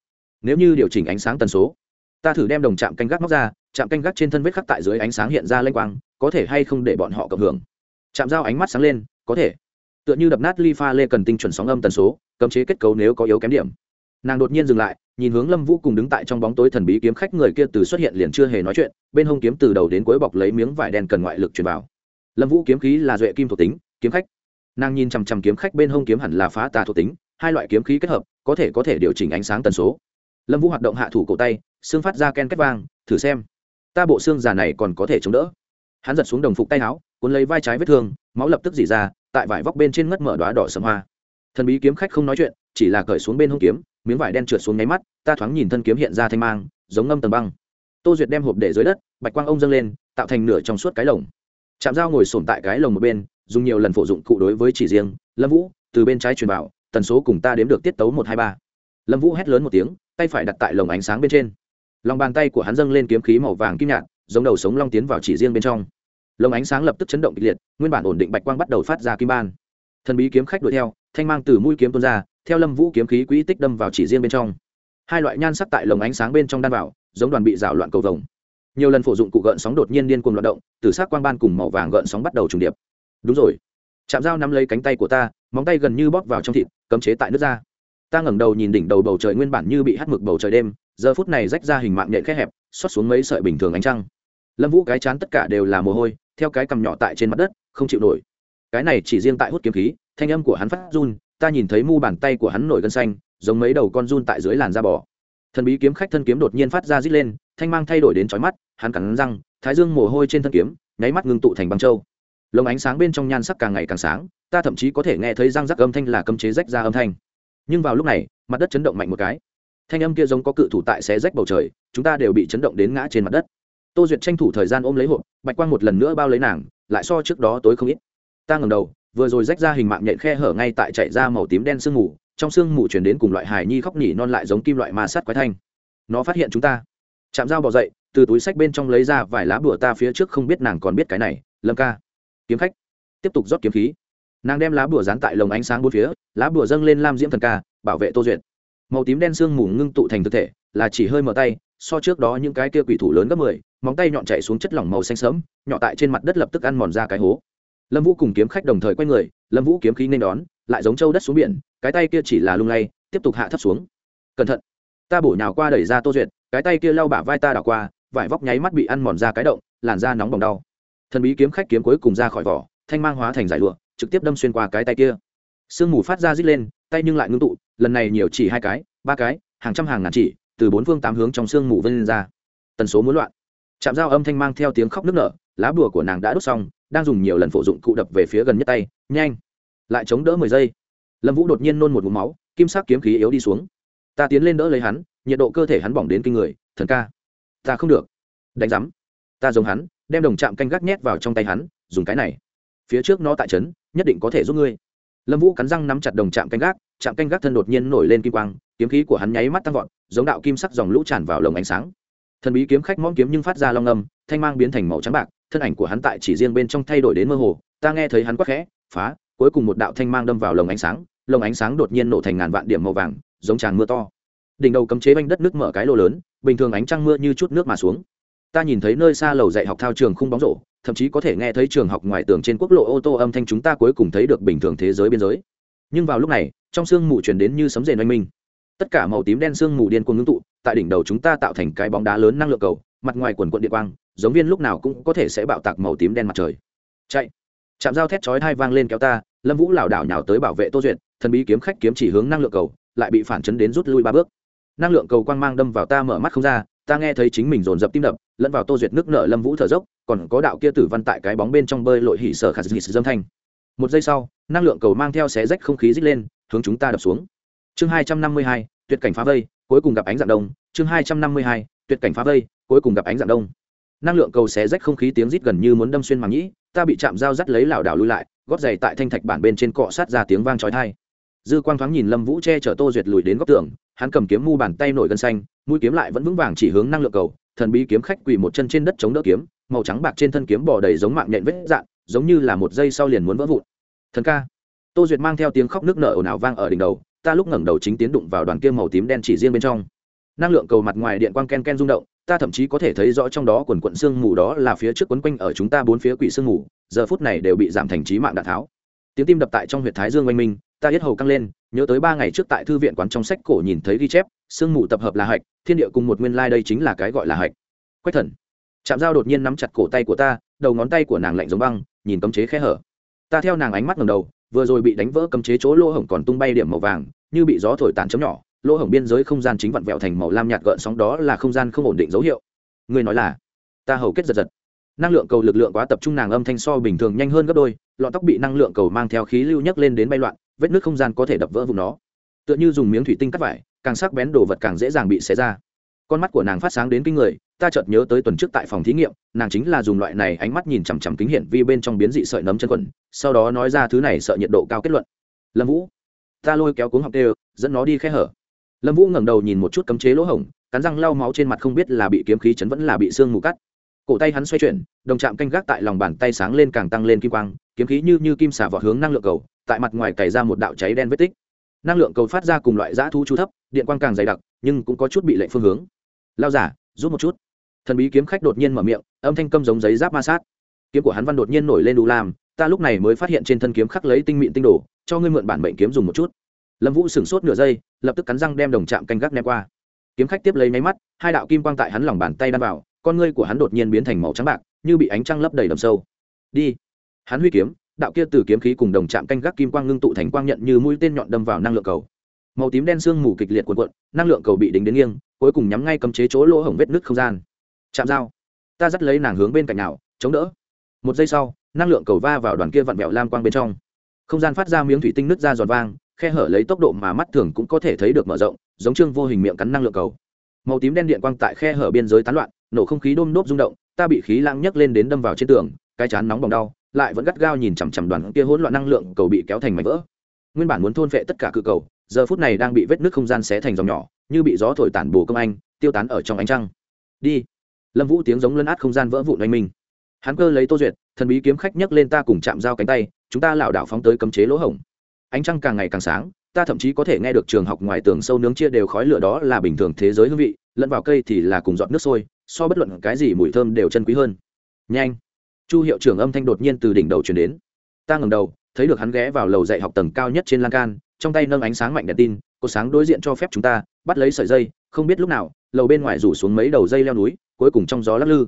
nếu như điều chỉnh ánh sáng tần số, ta thử đem đồng chạm canh gác móc ra, chạm canh gác trên thân vết khắc tại dưới ánh sáng hiện ra lênh quang, có thể hay không để bọn họ cộng hưởng? Chạm dao ánh mắt sáng lên, có thể. Tựa như đập nát ly pha lê cần tinh chuẩn sóng âm tần số, cấm chế kết cấu nếu có yếu kém điểm. Nàng đột nhiên dừng lại, nhìn hướng lâm vũ cùng đứng tại trong bóng tối thần bí kiếm khách người kia từ xuất hiện liền chưa hề nói chuyện, bên hông kiếm từ đầu đến cuối bọc lấy miếng vải đen cần ngoại lực truyền vào. Lâm vũ kiếm khí là duệ kim thuộc tính, kiếm khách nàng nhìn chằm chằm kiếm khách bên hông kiếm hẳn là phá tà thuộc tính, hai loại kiếm khí kết hợp, có thể có thể điều chỉnh ánh sáng tần số. Lâm vũ hoạt động hạ thủ cổ tay, xương phát ra ken kết vang, thử xem, ta bộ xương già này còn có thể chống đỡ. Hắn giật xuống đồng phục tay áo, cuốn lấy vai trái vết thương, máu lập tức dỉ ra, tại vải vóc bên trên ngất mở đoá đỏ sầm hoa. Thần bí kiếm khách không nói chuyện, chỉ là cởi xuống bên hông kiếm, miếng vải đen trượt xuống nháy mắt, ta thoáng nhìn thân kiếm hiện ra thanh mang, giống ngâm tầng băng. Tô duyệt đem hộp để dưới đất, bạch quang ông dâng lên, tạo thành nửa trong suốt cái lồng. Chạm dao ngồi sổm tại cái lồng một bên dùng nhiều lần phổ dụng cụ đối với chỉ riêng, lâm vũ, từ bên trái truyền vào tần số cùng ta đếm được tiết tấu một hai ba. Lâm vũ hét lớn một tiếng, tay phải đặt tại lồng ánh sáng bên trên. Lòng bàn tay của hắn dâng lên kiếm khí màu vàng kim nhạt, giống đầu sống long tiến vào chỉ riêng bên trong. Lồng ánh sáng lập tức chấn động kịch liệt, nguyên bản ổn định bạch quang bắt đầu phát ra kim ban. Thần bí kiếm khách đuổi theo, thanh mang từ mũi kiếm tuôn ra, theo lâm vũ kiếm khí quỹ tích đâm vào chỉ riêng bên trong. Hai loại nhan sắc tại lồng ánh sáng bên trong đan vào, giống đoàn bị rào loạn cầu vồng. Nhiều lần phổ dụng cụ gợn sóng đột nhiên điên cuồng loạt động, từ sát quang ban cùng màu vàng gợn sóng bắt đầu trùng điệp đúng rồi. Chạm dao nắm lấy cánh tay của ta, móng tay gần như bóp vào trong thịt, cấm chế tại nước ra ta ngẩng đầu nhìn đỉnh đầu bầu trời nguyên bản như bị hắt mực bầu trời đêm, giờ phút này rách ra hình mạng nhện khét hẹp, xót xuống mấy sợi bình thường ánh trăng. Lâm vũ cái chán tất cả đều là mồ hôi, theo cái cằm nhỏ tại trên mặt đất, không chịu nổi. Cái này chỉ riêng tại hút kiếm khí, thanh âm của hắn phát run, ta nhìn thấy mu bàn tay của hắn nổi gân xanh, giống mấy đầu con run tại dưới làn da bò. Thần bí kiếm khách thân kiếm đột nhiên phát ra rít lên, thanh mang thay đổi đến trói mắt, hắn cắn răng, thái dương mồ hôi trên thân kiếm, nháy mắt ngưng tụ thành băng châu lồng ánh sáng bên trong nhan sắc càng ngày càng sáng, ta thậm chí có thể nghe thấy răng rắc âm thanh là cấm chế rách ra âm thanh. Nhưng vào lúc này, mặt đất chấn động mạnh một cái. Thanh âm kia giống có cự thủ tại xé rách bầu trời, chúng ta đều bị chấn động đến ngã trên mặt đất. Tô duyệt tranh thủ thời gian ôm lấy hộp, bạch quang một lần nữa bao lấy nàng, lại so trước đó tối không ít. Ta ngầm đầu, vừa rồi rách ra hình mạng nhện khe hở ngay tại chạy ra màu tím đen sương mù, trong sương mù chuyển đến cùng loại hài nhi khóc nhỉ non lại giống kim loại ma sát quái thanh. Nó phát hiện chúng ta. Chạm dao bỏ dậy, từ túi sách bên trong lấy ra vài lá bùa ta phía trước không biết nàng còn biết cái này, lâm ca kiếm khách. Tiếp tục rót kiếm khí. Nàng đem lá bùa dán tại lồng ánh sáng bốn phía, lá bùa dâng lên lam diễm thần ca, bảo vệ tô duyệt. Màu tím đen sương mù ngưng tụ thành thực thể, là chỉ hơi mở tay, so trước đó những cái kia quỷ thủ lớn gấp mười, móng tay nhọn chạy xuống chất lỏng màu xanh sớm nhọ tại trên mặt đất lập tức ăn mòn ra cái hố. Lâm vũ cùng kiếm khách đồng thời quay người, lâm vũ kiếm khí nên đón, lại giống trâu đất xuống biển, cái tay kia chỉ là lung lay, tiếp tục hạ thấp xuống. Cẩn thận, ta bổ nhào qua đẩy ra tô duyệt, cái tay kia lau bả vai ta đảo qua, vải vóc nháy mắt bị ăn mòn ra cái động, làn da nóng bỏng đau thần bí kiếm khách kiếm cuối cùng ra khỏi vỏ, thanh mang hóa thành giải lụa, trực tiếp đâm xuyên qua cái tay kia. Sương mù phát ra rít lên, tay nhưng lại ngưng tụ, lần này nhiều chỉ hai cái, ba cái, hàng trăm hàng ngàn chỉ, từ bốn phương tám hướng trong sương mù vân lên ra. Tần số muốn loạn. Chạm dao âm thanh mang theo tiếng khóc nức nở, lá bùa của nàng đã đốt xong, đang dùng nhiều lần phổ dụng cụ đập về phía gần nhất tay, nhanh. Lại chống đỡ mười giây. Lâm vũ đột nhiên nôn một mũ máu, kim sắc kiếm khí yếu đi xuống. Ta tiến lên đỡ lấy hắn, nhiệt độ cơ thể hắn bỏng đến kinh người, thần ca. Ta không được. Đánh giám ta giống hắn đem đồng chạm canh gác nhét vào trong tay hắn, dùng cái này. Phía trước nó tại trấn, nhất định có thể giúp ngươi. Lâm vũ cắn răng nắm chặt đồng chạm canh gác chạm canh gác thân đột nhiên nổi lên kim quang, kiếm khí của hắn nháy mắt tăng vọt, giống đạo kim sắc dòng lũ tràn vào lồng ánh sáng. Thần bí kiếm khách mõm kiếm nhưng phát ra long âm, thanh mang biến thành màu trắng bạc, thân ảnh của hắn tại chỉ riêng bên trong thay đổi đến mơ hồ, ta nghe thấy hắn quắc khẽ, phá! Cuối cùng một đạo thanh mang đâm vào lồng ánh sáng, lồng ánh sáng đột nhiên nổ thành ngàn vạn điểm màu vàng, giống tràn mưa to. Đỉnh đầu cấm chế banh đất nước mở cái lô lớn, bình thường ánh trăng mưa như chút nước mà xuống ta nhìn thấy nơi xa lầu dạy học thao trường khung bóng rổ, thậm chí có thể nghe thấy trường học ngoài tường trên quốc lộ ô tô âm thanh chúng ta cuối cùng thấy được bình thường thế giới biên giới. Nhưng vào lúc này, trong sương mù truyền đến như sấm rền oanh minh. Tất cả màu tím đen sương mù điên cuồng ngưng tụ, tại đỉnh đầu chúng ta tạo thành cái bóng đá lớn năng lượng cầu, mặt ngoài quần quận địa quang, giống viên lúc nào cũng có thể sẽ bạo tạc màu tím đen mặt trời. Chạy. Chạm dao thét chói hai vang lên kéo ta, lâm vũ lảo đảo nhào tới bảo vệ tô duyệt, thần bí kiếm khách kiếm chỉ hướng năng lượng cầu, lại bị phản chấn đến rút lui ba bước. Năng lượng cầu quang mang đâm vào ta mở mắt không ra ta nghe thấy chính mình dồn dập tim đập, lẫn vào tô duyệt nước nợ lâm vũ thở dốc, còn có đạo kia tử văn tại cái bóng bên trong bơi lội hỉ sở khả dị dâm thanh. Một giây sau, năng lượng cầu mang theo xé rách không khí dích lên, hướng chúng ta đập xuống. Chương hai trăm năm mươi hai, tuyệt cảnh phá vây, cuối cùng gặp ánh dạng đông. Chương hai trăm năm mươi hai, tuyệt cảnh phá vây, cuối cùng gặp ánh dạng đông. Năng lượng cầu xé rách không khí tiếng rít gần như muốn đâm xuyên màng nhĩ, ta bị chạm dao dắt lấy lảo đảo lui lại, gót giày tại thanh thạch bản bên trên cọ sát ra tiếng vang trói thai dư quang thoáng nhìn lâm vũ che chở tô duyệt lùi đến góc tường, hắn cầm kiếm mu bàn tay nổi gân xanh, mũi kiếm lại vẫn vững vàng chỉ hướng năng lượng cầu, thần bí kiếm khách quỳ một chân trên đất chống đỡ kiếm, màu trắng bạc trên thân kiếm bò đầy giống mạng nhện vết dạn, giống như là một giây sau liền muốn vỡ vụn. Thần ca. Tô duyệt mang theo tiếng khóc nước nở ồn ào vang ở đỉnh đầu, ta lúc ngẩng đầu chính tiến đụng vào đoàn kia màu tím đen chỉ riêng bên trong. Năng lượng cầu mặt ngoài điện quang ken ken rung động, ta thậm chí có thể thấy rõ trong đó quần quận sương mù đó là phía trước quấn quanh ở chúng ta bốn phía quỷ xương mù, giờ phút này đều bị giảm thành trí mạng đạn tháo. Tiếng tim đập tại trong huyệt thái dương oanh minh ta yết hầu căng lên, nhớ tới ba ngày trước tại thư viện quán trong sách cổ nhìn thấy ghi chép, sương mù tập hợp là hạch, thiên địa cùng một nguyên lai đây chính là cái gọi là hạch. Quách thần. Chạm dao đột nhiên nắm chặt cổ tay của ta, đầu ngón tay của nàng lạnh giống băng, nhìn cấm chế khẽ hở. Ta theo nàng ánh mắt ngầm đầu, vừa rồi bị đánh vỡ cấm chế chỗ lỗ hổng còn tung bay điểm màu vàng, như bị gió thổi tàn chấm nhỏ, lỗ hổng biên giới không gian chính vặn vẹo thành màu lam nhạt gợn sóng đó là không gian không ổn định dấu hiệu. Người nói là? Ta hầu kết giật giật. Năng lượng cầu lực lượng quá tập trung nàng âm thanh so bình thường nhanh hơn gấp đôi, lọn tóc bị năng lượng cầu mang theo khí lưu nhấc lên đến bay loạn vết nước không gian có thể đập vỡ vùng nó. Tựa như dùng miếng thủy tinh cắt vải, càng sắc bén đồ vật càng dễ dàng bị xé ra. Con mắt của nàng phát sáng đến kinh người, ta chợt nhớ tới tuần trước tại phòng thí nghiệm, nàng chính là dùng loại này ánh mắt nhìn chằm chằm kính hiển vi bên trong biến dị sợi nấm chân quần, sau đó nói ra thứ này sợ nhiệt độ cao kết luận. Lâm vũ, ta lôi kéo cuống học đều, dẫn nó đi khe hở. Lâm vũ ngẩng đầu nhìn một chút cấm chế lỗ hổng, cắn răng lau máu trên mặt không biết là bị kiếm khí chấn vẫn là bị xương mù cắt. Cổ tay hắn xoay chuyển, đồng chạm canh gác tại lòng bàn tay sáng lên càng tăng lên kim quang kiếm khí như như kim xả vọt hướng năng lượng cầu, tại mặt ngoài cày ra một đạo cháy đen vết tích. Năng lượng cầu phát ra cùng loại giã thu chú thấp, điện quang càng dày đặc, nhưng cũng có chút bị lệnh phương hướng. Lao giả rút một chút. Thần bí kiếm khách đột nhiên mở miệng, âm thanh câm giống giấy giáp ma sát. Kiếm của hắn văn đột nhiên nổi lên đủ làm ta lúc này mới phát hiện trên thân kiếm khắc lấy tinh mịn tinh đồ, cho ngươi mượn bản mệnh kiếm dùng một chút. Lâm vũ sửng sốt nửa giây, lập tức cắn răng đem đồng chạm canh gác ném qua. Kiếm khách tiếp lấy máy mắt, hai đạo kim quang tại hắn lòng bàn tay đan vào, con ngươi của hắn đột nhiên biến thành màu trắng bạc, như bị ánh trăng lấp đầy đầm sâu. Đi hắn huy kiếm, đạo kia từ kiếm khí cùng đồng chạm canh gác kim quang ngưng tụ thành quang nhận như mũi tên nhọn đâm vào năng lượng cầu. Màu tím đen sương mù kịch liệt cuộn cuộn, năng lượng cầu bị đính đến nghiêng, cuối cùng nhắm ngay cấm chế chỗ lỗ hổng vết nứt không gian. Chạm dao. Ta dắt lấy nàng hướng bên cạnh nào, chống đỡ. Một giây sau, năng lượng cầu va vào đoàn kia vặn vẹo lam quang bên trong. Không gian phát ra miếng thủy tinh nứt ra giòn vang, khe hở lấy tốc độ mà mắt thường cũng có thể thấy được mở rộng, giống chương vô hình miệng cắn năng lượng cầu. Màu tím đen điện quang tại khe hở biên giới tán loạn, nổ không khí đôm đốp rung động, ta bị khí lãng nhấc lên đến đâm vào trên tường, cái chán nóng bỏng đau lại vẫn gắt gao nhìn chằm chằm đoàn kia hỗn loạn năng lượng cầu bị kéo thành mảnh vỡ. Nguyên bản muốn thôn phệ tất cả cự cầu, giờ phút này đang bị vết nước không gian xé thành dòng nhỏ, như bị gió thổi tản bồ công anh, tiêu tán ở trong ánh trăng. Đi. Lâm vũ tiếng giống lấn át không gian vỡ vụn oanh minh. Hắn cơ lấy tô duyệt, thần bí kiếm khách nhấc lên ta cùng chạm dao cánh tay, chúng ta lảo đảo phóng tới cấm chế lỗ hổng. Ánh trăng càng ngày càng sáng, ta thậm chí có thể nghe được trường học ngoài tường sâu nướng chia đều khói lửa đó là bình thường thế giới hương vị, lẫn vào cây thì là cùng giọt nước sôi, so bất luận cái gì mùi thơm đều chân quý hơn. Nhanh chu hiệu trưởng âm thanh đột nhiên từ đỉnh đầu chuyển đến. Ta ngầm đầu, thấy được hắn ghé vào lầu dạy học tầng cao nhất trên lan can, trong tay nâng ánh sáng mạnh đèn tin cột sáng đối diện cho phép chúng ta, bắt lấy sợi dây, không biết lúc nào, lầu bên ngoài rủ xuống mấy đầu dây leo núi, cuối cùng trong gió lắc lư.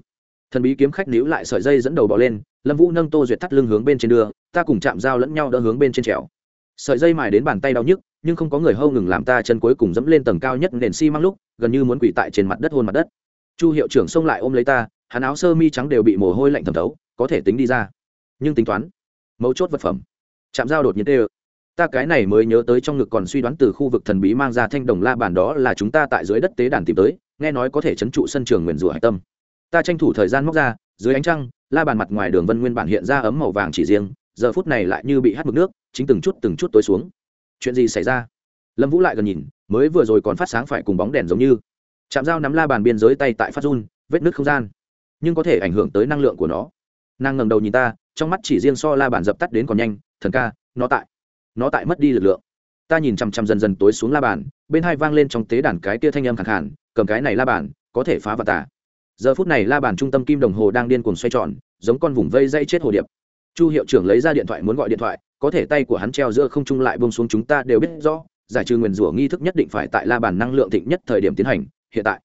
Thần bí kiếm khách níu lại sợi dây dẫn đầu bỏ lên, lâm vũ nâng tô duyệt thắt lưng hướng bên trên đường ta cùng chạm dao lẫn nhau đỡ hướng bên trên trèo. Sợi dây mài đến bàn tay đau nhức, nhưng không có người hâu ngừng làm ta chân cuối cùng dẫm lên tầng cao nhất nền xi、si、măng lúc, gần như muốn quỷ tại trên mặt đất hôn mặt đất. Chu hiệu trưởng xông lại ôm lấy ta, hắn áo sơ mi trắng đều bị mồ hôi lạnh thẩm thấu có thể tính đi ra. Nhưng tính toán, mấu chốt vật phẩm chạm dao đột nhiên tê ơ. Ta cái này mới nhớ tới trong ngực còn suy đoán từ khu vực thần bí mang ra thanh đồng la bàn đó là chúng ta tại dưới đất tế đàn tìm tới, nghe nói có thể chấn trụ sân trường nguyền rủa hạch tâm. Ta tranh thủ thời gian móc ra, dưới ánh trăng, la bàn mặt ngoài đường vân nguyên bản hiện ra ấm màu vàng chỉ riêng, giờ phút này lại như bị hắt mực nước, chính từng chút từng chút tối xuống. Chuyện gì xảy ra? Lâm vũ lại gần nhìn, mới vừa rồi còn phát sáng phải cùng bóng đèn giống như. Chạm dao nắm la bàn biên giới tay tại phát run, vết nứt không gian, nhưng có thể ảnh hưởng tới năng lượng của nó nàng ngẩng đầu nhìn ta, trong mắt chỉ riêng so la bàn dập tắt đến còn nhanh, thần ca, nó tại nó tại mất đi lực lượng. Ta nhìn chằm chằm dần dần tối xuống la bàn bên hai vang lên trong tế đàn cái tia thanh âm khẳng hẳn cầm cái này la bàn có thể phá vật tả giờ phút này la bàn trung tâm kim đồng hồ đang điên cuồng xoay tròn, giống con vùng vây dây chết hồ điệp. Chu hiệu trưởng lấy ra điện thoại muốn gọi điện thoại, có thể tay của hắn treo giữa không trung lại bông xuống chúng ta đều biết rõ, giải trừ nguyền rủa nghi thức nhất định phải tại la bàn năng lượng thịnh nhất thời điểm tiến hành, hiện tại.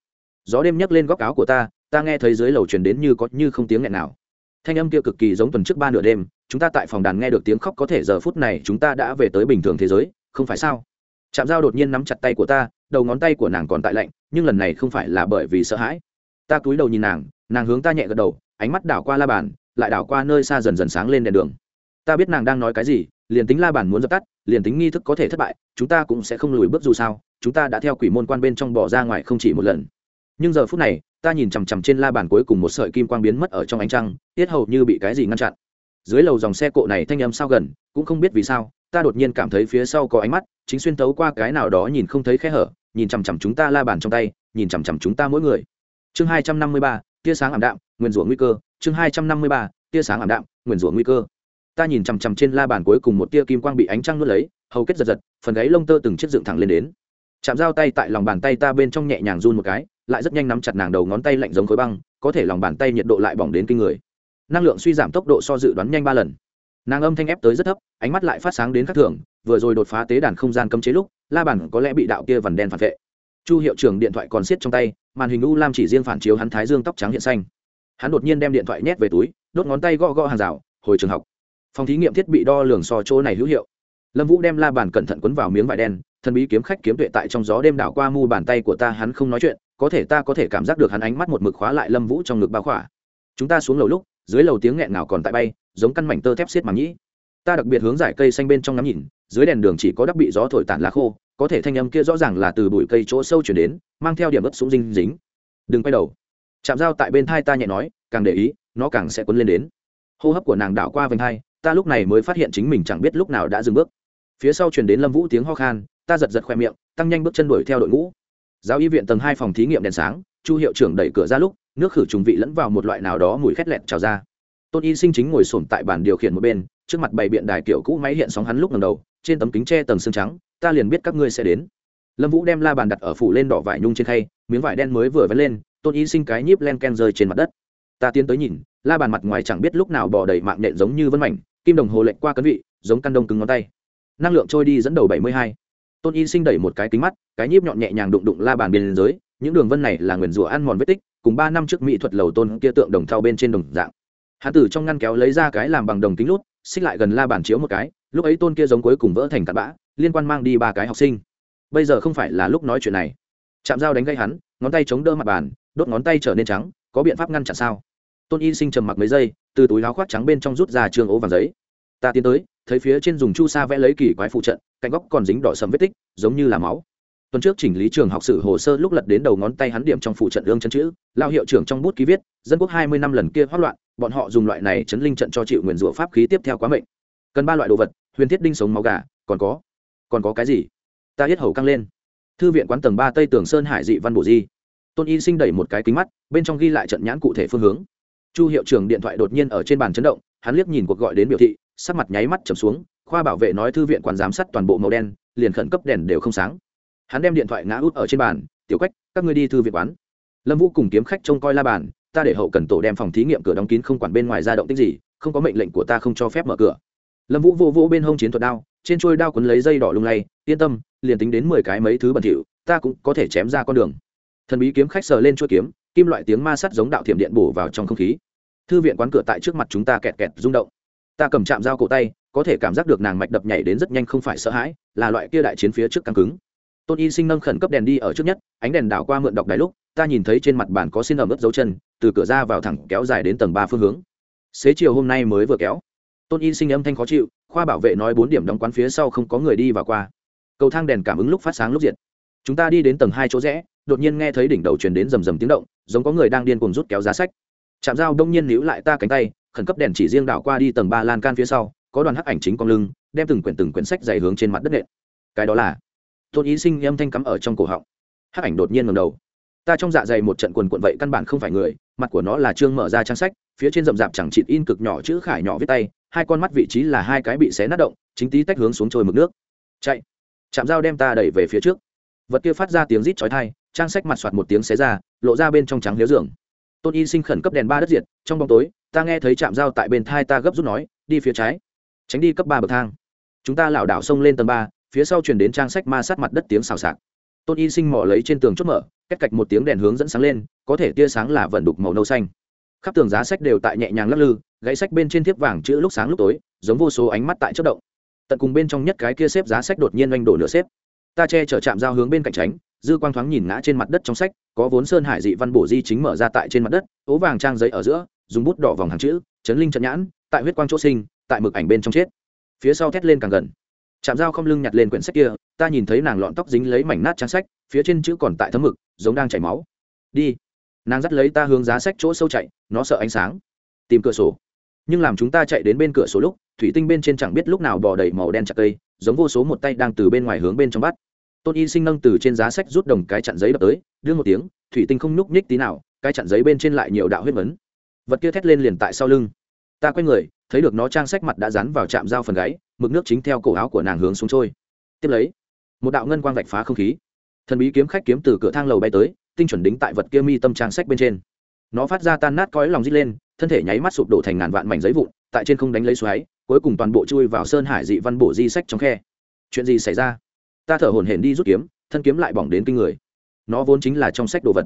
Gió đêm nhấc lên góc áo của ta ta nghe thấy dưới lầu truyền đến như có như không tiếng nghẹn nào thanh âm kia cực kỳ giống tuần trước ba nửa đêm, chúng ta tại phòng đàn nghe được tiếng khóc có thể giờ phút này chúng ta đã về tới bình thường thế giới, không phải sao? Chạm dao đột nhiên nắm chặt tay của ta, đầu ngón tay của nàng còn tại lạnh, nhưng lần này không phải là bởi vì sợ hãi. Ta cúi đầu nhìn nàng nàng hướng ta nhẹ gật đầu, ánh mắt đảo qua la bàn, lại đảo qua nơi xa dần dần sáng lên đèn đường. Ta biết nàng đang nói cái gì, liền tính la bàn muốn dập tắt, liền tính nghi thức có thể thất bại, chúng ta cũng sẽ không lùi bước dù sao, chúng ta đã theo quỷ môn quan bên trong bỏ ra ngoài không chỉ một lần. Nhưng giờ phút này ta nhìn chằm chằm trên la bàn cuối cùng một sợi kim quang biến mất ở trong ánh trăng, tiết hầu như bị cái gì ngăn chặn. Dưới lầu dòng xe cộ này thanh âm sao gần, cũng không biết vì sao, ta đột nhiên cảm thấy phía sau có ánh mắt, chính xuyên tấu qua cái nào đó nhìn không thấy khe hở, nhìn chằm chằm chúng ta la bàn trong tay, nhìn chằm chằm chúng ta mỗi người. Chương hai trăm năm mươi ba, tia sáng ảm đạm nguyền rủa nguy cơ. Chương hai trăm năm mươi ba, tia sáng ảm đạm nguyền rủa nguy cơ. Ta nhìn chằm chằm trên la bàn cuối cùng một tia kim quang bị ánh trăng nuốt lấy, hầu kết giật giật, phần gáy lông tơ từng chiếc dựng thẳng lên đến chạm dao tay tại lòng bàn tay ta bên trong nhẹ nhàng run một cái, lại rất nhanh nắm chặt nàng đầu ngón tay lạnh giống khối băng, có thể lòng bàn tay nhiệt độ lại bỏng đến kinh người. Năng lượng suy giảm tốc độ so dự đoán nhanh ba lần. Nàng âm thanh ép tới rất thấp, ánh mắt lại phát sáng đến khắc thường, vừa rồi đột phá tế đàn không gian cấm chế lúc, la bàn có lẽ bị đạo kia vằn đen phản vệ. Chu hiệu trưởng điện thoại còn siết trong tay, màn hình u lam chỉ riêng phản chiếu hắn thái dương tóc trắng hiện xanh. Hắn đột nhiên đem điện thoại nhét về túi, đốt ngón tay gõ gõ hàng rào, hồi trường học. Phòng thí nghiệm thiết bị đo lường so chỗ này hữu hiệu. Lâm vũ đem la bàn cẩn thận quấn vào miếng vải đen thần bí kiếm khách kiếm tuệ tại trong gió đêm đảo qua mu bàn tay của ta, hắn không nói chuyện, có thể ta có thể cảm giác được hắn ánh mắt một mực khóa lại lâm vũ trong ngực bao khỏa. Chúng ta xuống lầu lúc, dưới lầu tiếng nghẹn nào còn tại bay, giống căn mảnh tơ thép xiết mà nhĩ. Ta đặc biệt hướng giải cây xanh bên trong ngắm nhìn, dưới đèn đường chỉ có đắp bị gió thổi tản lá khô, có thể thanh âm kia rõ ràng là từ bụi cây chỗ sâu chuyển đến, mang theo điểm ướp súng dinh dính. Đừng quay đầu. Chạm dao tại bên thai ta nhẹ nói, càng để ý, nó càng sẽ quấn lên đến. Hô hấp của nàng đảo qua vành thai ta lúc này mới phát hiện chính mình chẳng biết lúc nào đã dừng bước. Phía sau chuyển đến lâm vũ tiếng ho khan ta giật giật khoe miệng, tăng nhanh bước chân đuổi theo đội ngũ. Giáo y viện tầng hai phòng thí nghiệm đèn sáng, chu hiệu trưởng đẩy cửa ra lúc, nước khử trùng vị lẫn vào một loại nào đó mùi khét lẹt trào ra. Tôn y sinh chính ngồi sổm tại bàn điều khiển một bên, trước mặt bày biện đài kiểu cũ máy hiện sóng hắn lúc lần đầu, trên tấm kính tre tầng xương trắng, ta liền biết các ngươi sẽ đến. Lâm vũ đem la bàn đặt ở phủ lên đỏ vải nhung trên khay, miếng vải đen mới vừa vén lên, tôn y sinh cái nhíp len ken rơi trên mặt đất. Ta tiến tới nhìn, la bàn mặt ngoài chẳng biết lúc nào bỏ đầy mạng nện giống như vân mảnh, kim đồng hồ lệnh qua cấn vị, giống căn đông cứng ngón tay. Năng lượng trôi đi dẫn đầu bảy mươi hai tôn y sinh đẩy một cái kính mắt, cái nhíp nhọn nhẹ nhàng đụng đụng la bàn biên giới những đường vân này là nguyền rủa ăn mòn vết tích, cùng ba năm trước mỹ thuật lầu tôn kia tượng đồng thau bên trên đồng dạng. Hạ tử trong ngăn kéo lấy ra cái làm bằng đồng kính lút, xích lại gần la bàn chiếu một cái, lúc ấy tôn kia giống cuối cùng vỡ thành cặn bã, liên quan mang đi ba cái học sinh. Bây giờ không phải là lúc nói chuyện này. Chạm dao đánh gây hắn, ngón tay chống đỡ mặt bàn, đốt ngón tay trở nên trắng, có biện pháp ngăn chặn sao? Tôn y sinh trầm mặc mấy giây, từ túi áo khoác trắng bên trong rút ra trường ố vàng giấy. Ta tiến tới thấy phía trên dùng chu sa vẽ lấy kỳ quái phụ trận, cạnh góc còn dính đỏ sầm vết tích, giống như là máu. Tuần trước chỉnh lý trường học sử hồ sơ lúc lật đến đầu ngón tay hắn điểm trong phụ trận ương chân chữ, lao hiệu trưởng trong bút ký viết, dân quốc hai mươi năm lần kia hoát loạn, bọn họ dùng loại này chấn linh trận cho chịu nguyền rủa pháp khí tiếp theo quá mệnh. Cần ba loại đồ vật, huyền thiết đinh sống máu gà, còn có còn có cái gì? Ta hết hầu căng lên. Thư viện quán tầng ba tây tường sơn hải dị văn bổ di. Tôn y sinh đẩy một cái kính mắt, bên trong ghi lại trận nhãn cụ thể phương hướng. Chu hiệu trưởng điện thoại đột nhiên ở trên bàn chấn động, hắn liếc nhìn cuộc gọi đến biểu thị sắc mặt nháy mắt chầm xuống, khoa bảo vệ nói thư viện quản giám sát toàn bộ màu đen, liền khẩn cấp đèn đều không sáng. Hắn đem điện thoại ngã út ở trên bàn, tiểu quách, các ngươi đi thư viện quán. Lâm vũ cùng kiếm khách trông coi la bàn, ta để hậu cần tổ đem phòng thí nghiệm cửa đóng kín không quản bên ngoài ra động tích gì, không có mệnh lệnh của ta không cho phép mở cửa. Lâm vũ vô vỗ bên hông chiến thuật đao, trên trôi đao quấn lấy dây đỏ lung lay, yên tâm, liền tính đến mười cái mấy thứ bẩn thỉu, ta cũng có thể chém ra con đường. Thần bí kiếm khách sờ lên chuôi kiếm, kim loại tiếng ma sắt giống đạo thiểm điện bổ vào trong không khí. Thư viện quán cửa tại trước mặt chúng ta kẹt kẹt rung động ta cầm chạm dao cổ tay, có thể cảm giác được nàng mạch đập nhảy đến rất nhanh không phải sợ hãi, là loại kia đại chiến phía trước căng cứng. Tôn y sinh nâng khẩn cấp đèn đi ở trước nhất, ánh đèn đảo qua mượn đọc đài lúc, ta nhìn thấy trên mặt bàn có xin ẩm ướt dấu chân, từ cửa ra vào thẳng kéo dài đến tầng ba phương hướng. Xế chiều hôm nay mới vừa kéo. Tôn y sinh âm thanh khó chịu, khoa bảo vệ nói bốn điểm đóng quán phía sau không có người đi và qua. Cầu thang đèn cảm ứng lúc phát sáng lúc diệt. Chúng ta đi đến tầng hai chỗ rẽ, đột nhiên nghe thấy đỉnh đầu truyền đến rầm rầm tiếng động, giống có người đang điên cuồng rút kéo giá sách. Chạm dao đông nhiên níu lại ta cánh tay khẩn cấp đèn chỉ riêng đảo qua đi tầng ba lan can phía sau, có đoàn hắc ảnh chính con lưng, đem từng quyển từng quyển sách dày hướng trên mặt đất nện. Cái đó là, tôn ý sinh âm thanh cắm ở trong cổ họng. Hắc ảnh đột nhiên ngầm đầu. Ta trong dạ dày một trận quần cuộn vậy căn bản không phải người, mặt của nó là trương mở ra trang sách, phía trên rậm rạp chẳng chịt in cực nhỏ chữ khải nhỏ viết tay, hai con mắt vị trí là hai cái bị xé nát động, chính tí tách hướng xuống trôi mực nước. Chạy. Chạm dao đem ta đẩy về phía trước. Vật kia phát ra tiếng rít chói thai trang sách mặt soạt một tiếng xé ra, lộ ra bên trong trắng liếu giường tôn y sinh khẩn cấp đèn ba đất diệt, trong bóng tối, ta nghe thấy chạm dao tại bên thai ta gấp rút nói, đi phía trái. Tránh đi cấp ba bậc thang. Chúng ta lảo đảo xông lên tầng ba, phía sau chuyển đến trang sách ma sát mặt đất tiếng xào xạc. Tôn y sinh mỏ lấy trên tường chốt mở, cách cạch một tiếng đèn hướng dẫn sáng lên, có thể tia sáng là vận đục màu nâu xanh. Khắp tường giá sách đều tại nhẹ nhàng lắc lư, gãy sách bên trên thiếp vàng chữ lúc sáng lúc tối, giống vô số ánh mắt tại chất động. Tận cùng bên trong nhất cái kia xếp giá sách đột nhiên oanh đổ nửa xếp. Ta che chở chạm dao hướng bên cạnh tránh dư quang thoáng nhìn ngã trên mặt đất trong sách, có vốn sơn hải dị văn bổ di chính mở ra tại trên mặt đất, ố vàng trang giấy ở giữa, dùng bút đỏ vòng hàng chữ, chấn linh trận nhãn, tại huyết quang chỗ sinh, tại mực ảnh bên trong chết. Phía sau thét lên càng gần. Chạm dao không lưng nhặt lên quyển sách kia, ta nhìn thấy nàng lọn tóc dính lấy mảnh nát trang sách, phía trên chữ còn tại thấm mực, giống đang chảy máu. Đi. Nàng dắt lấy ta hướng giá sách chỗ sâu chạy, nó sợ ánh sáng. Tìm cửa sổ. Nhưng làm chúng ta chạy đến bên cửa sổ lúc, thủy tinh bên trên chẳng biết lúc nào bò đầy màu đen chặt cây, giống vô số một tay đang từ bên ngoài hướng bên trong bắt tôn y sinh nâng từ trên giá sách rút đồng cái chặn giấy đập tới, đưa một tiếng, thủy tinh không nhúc nhích tí nào, cái chặn giấy bên trên lại nhiều đạo huyết vấn vật kia thét lên liền tại sau lưng. Ta quay người, thấy được nó trang sách mặt đã dán vào chạm dao phần gáy, mực nước chính theo cổ áo của nàng hướng xuống trôi. Tiếp lấy, một đạo ngân quang vạch phá không khí. Thần bí kiếm khách kiếm từ cửa thang lầu bay tới, tinh chuẩn đính tại vật kia mi tâm trang sách bên trên. Nó phát ra tan nát cõi lòng rít lên, thân thể nháy mắt sụp đổ thành ngàn vạn mảnh giấy vụn, tại trên không đánh lấy xoáy, cuối cùng toàn bộ chui vào sơn hải dị văn bổ di sách trong khe. Chuyện gì xảy ra? Ta thở hổn hển đi rút kiếm, thân kiếm lại bỏng đến kinh người. Nó vốn chính là trong sách đồ vật.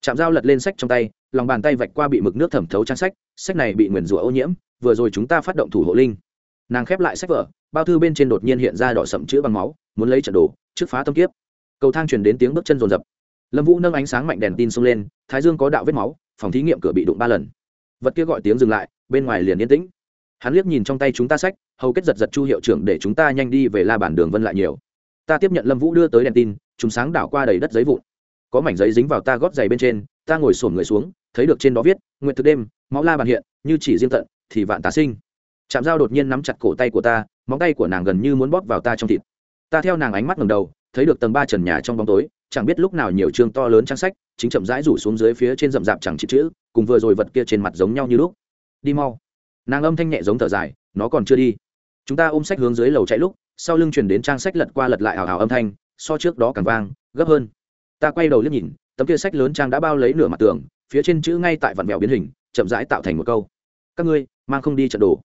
Chạm dao lật lên sách trong tay, lòng bàn tay vạch qua bị mực nước thẩm thấu trang sách sách này bị nguyền rủa ô nhiễm, vừa rồi chúng ta phát động thủ hộ linh. Nàng khép lại sách vở, bao thư bên trên đột nhiên hiện ra đỏ sậm chữ bằng máu, muốn lấy trận đồ, trước phá tâm kiếp. Cầu thang truyền đến tiếng bước chân rồn rập. Lâm vũ nâng ánh sáng mạnh đèn tin xông lên, thái dương có đạo vết máu, phòng thí nghiệm cửa bị đụng ba lần. Vật kia gọi tiếng dừng lại, bên ngoài liền yên tĩnh. Hắn liếc nhìn trong tay chúng ta sách, hầu kết giật giật chu hiệu trưởng để chúng ta nhanh đi về la bản đường vân lại nhiều ta tiếp nhận lâm vũ đưa tới đèn tin chúng sáng đảo qua đầy đất giấy vụn. Có mảnh giấy dính vào ta gót giày bên trên, ta ngồi sổm người xuống, thấy được trên đó viết, nguyện thực đêm, máu la bàn hiện, như chỉ riêng tận, thì vạn tá sinh. Chạm dao đột nhiên nắm chặt cổ tay của ta, móng tay của nàng gần như muốn bóp vào ta trong thịt. Ta theo nàng ánh mắt ngầm đầu, thấy được tầng ba trần nhà trong bóng tối, chẳng biết lúc nào nhiều chương to lớn trang sách, chính chậm rãi rủ xuống dưới phía trên rậm rạp chẳng chịu chữ, cùng vừa rồi vật kia trên mặt giống nhau như lúc. Đi mau. Nàng âm thanh nhẹ giống thở dài, nó còn chưa đi. Chúng ta ôm sách hướng dưới lầu chạy lúc sau lưng chuyển đến trang sách lật qua lật lại hào hào âm thanh, so trước đó càng vang, gấp hơn. Ta quay đầu liếc nhìn, tấm kia sách lớn trang đã bao lấy nửa mặt tường, phía trên chữ ngay tại vạn mèo biến hình, chậm rãi tạo thành một câu. Các ngươi, mang không đi trận đồ.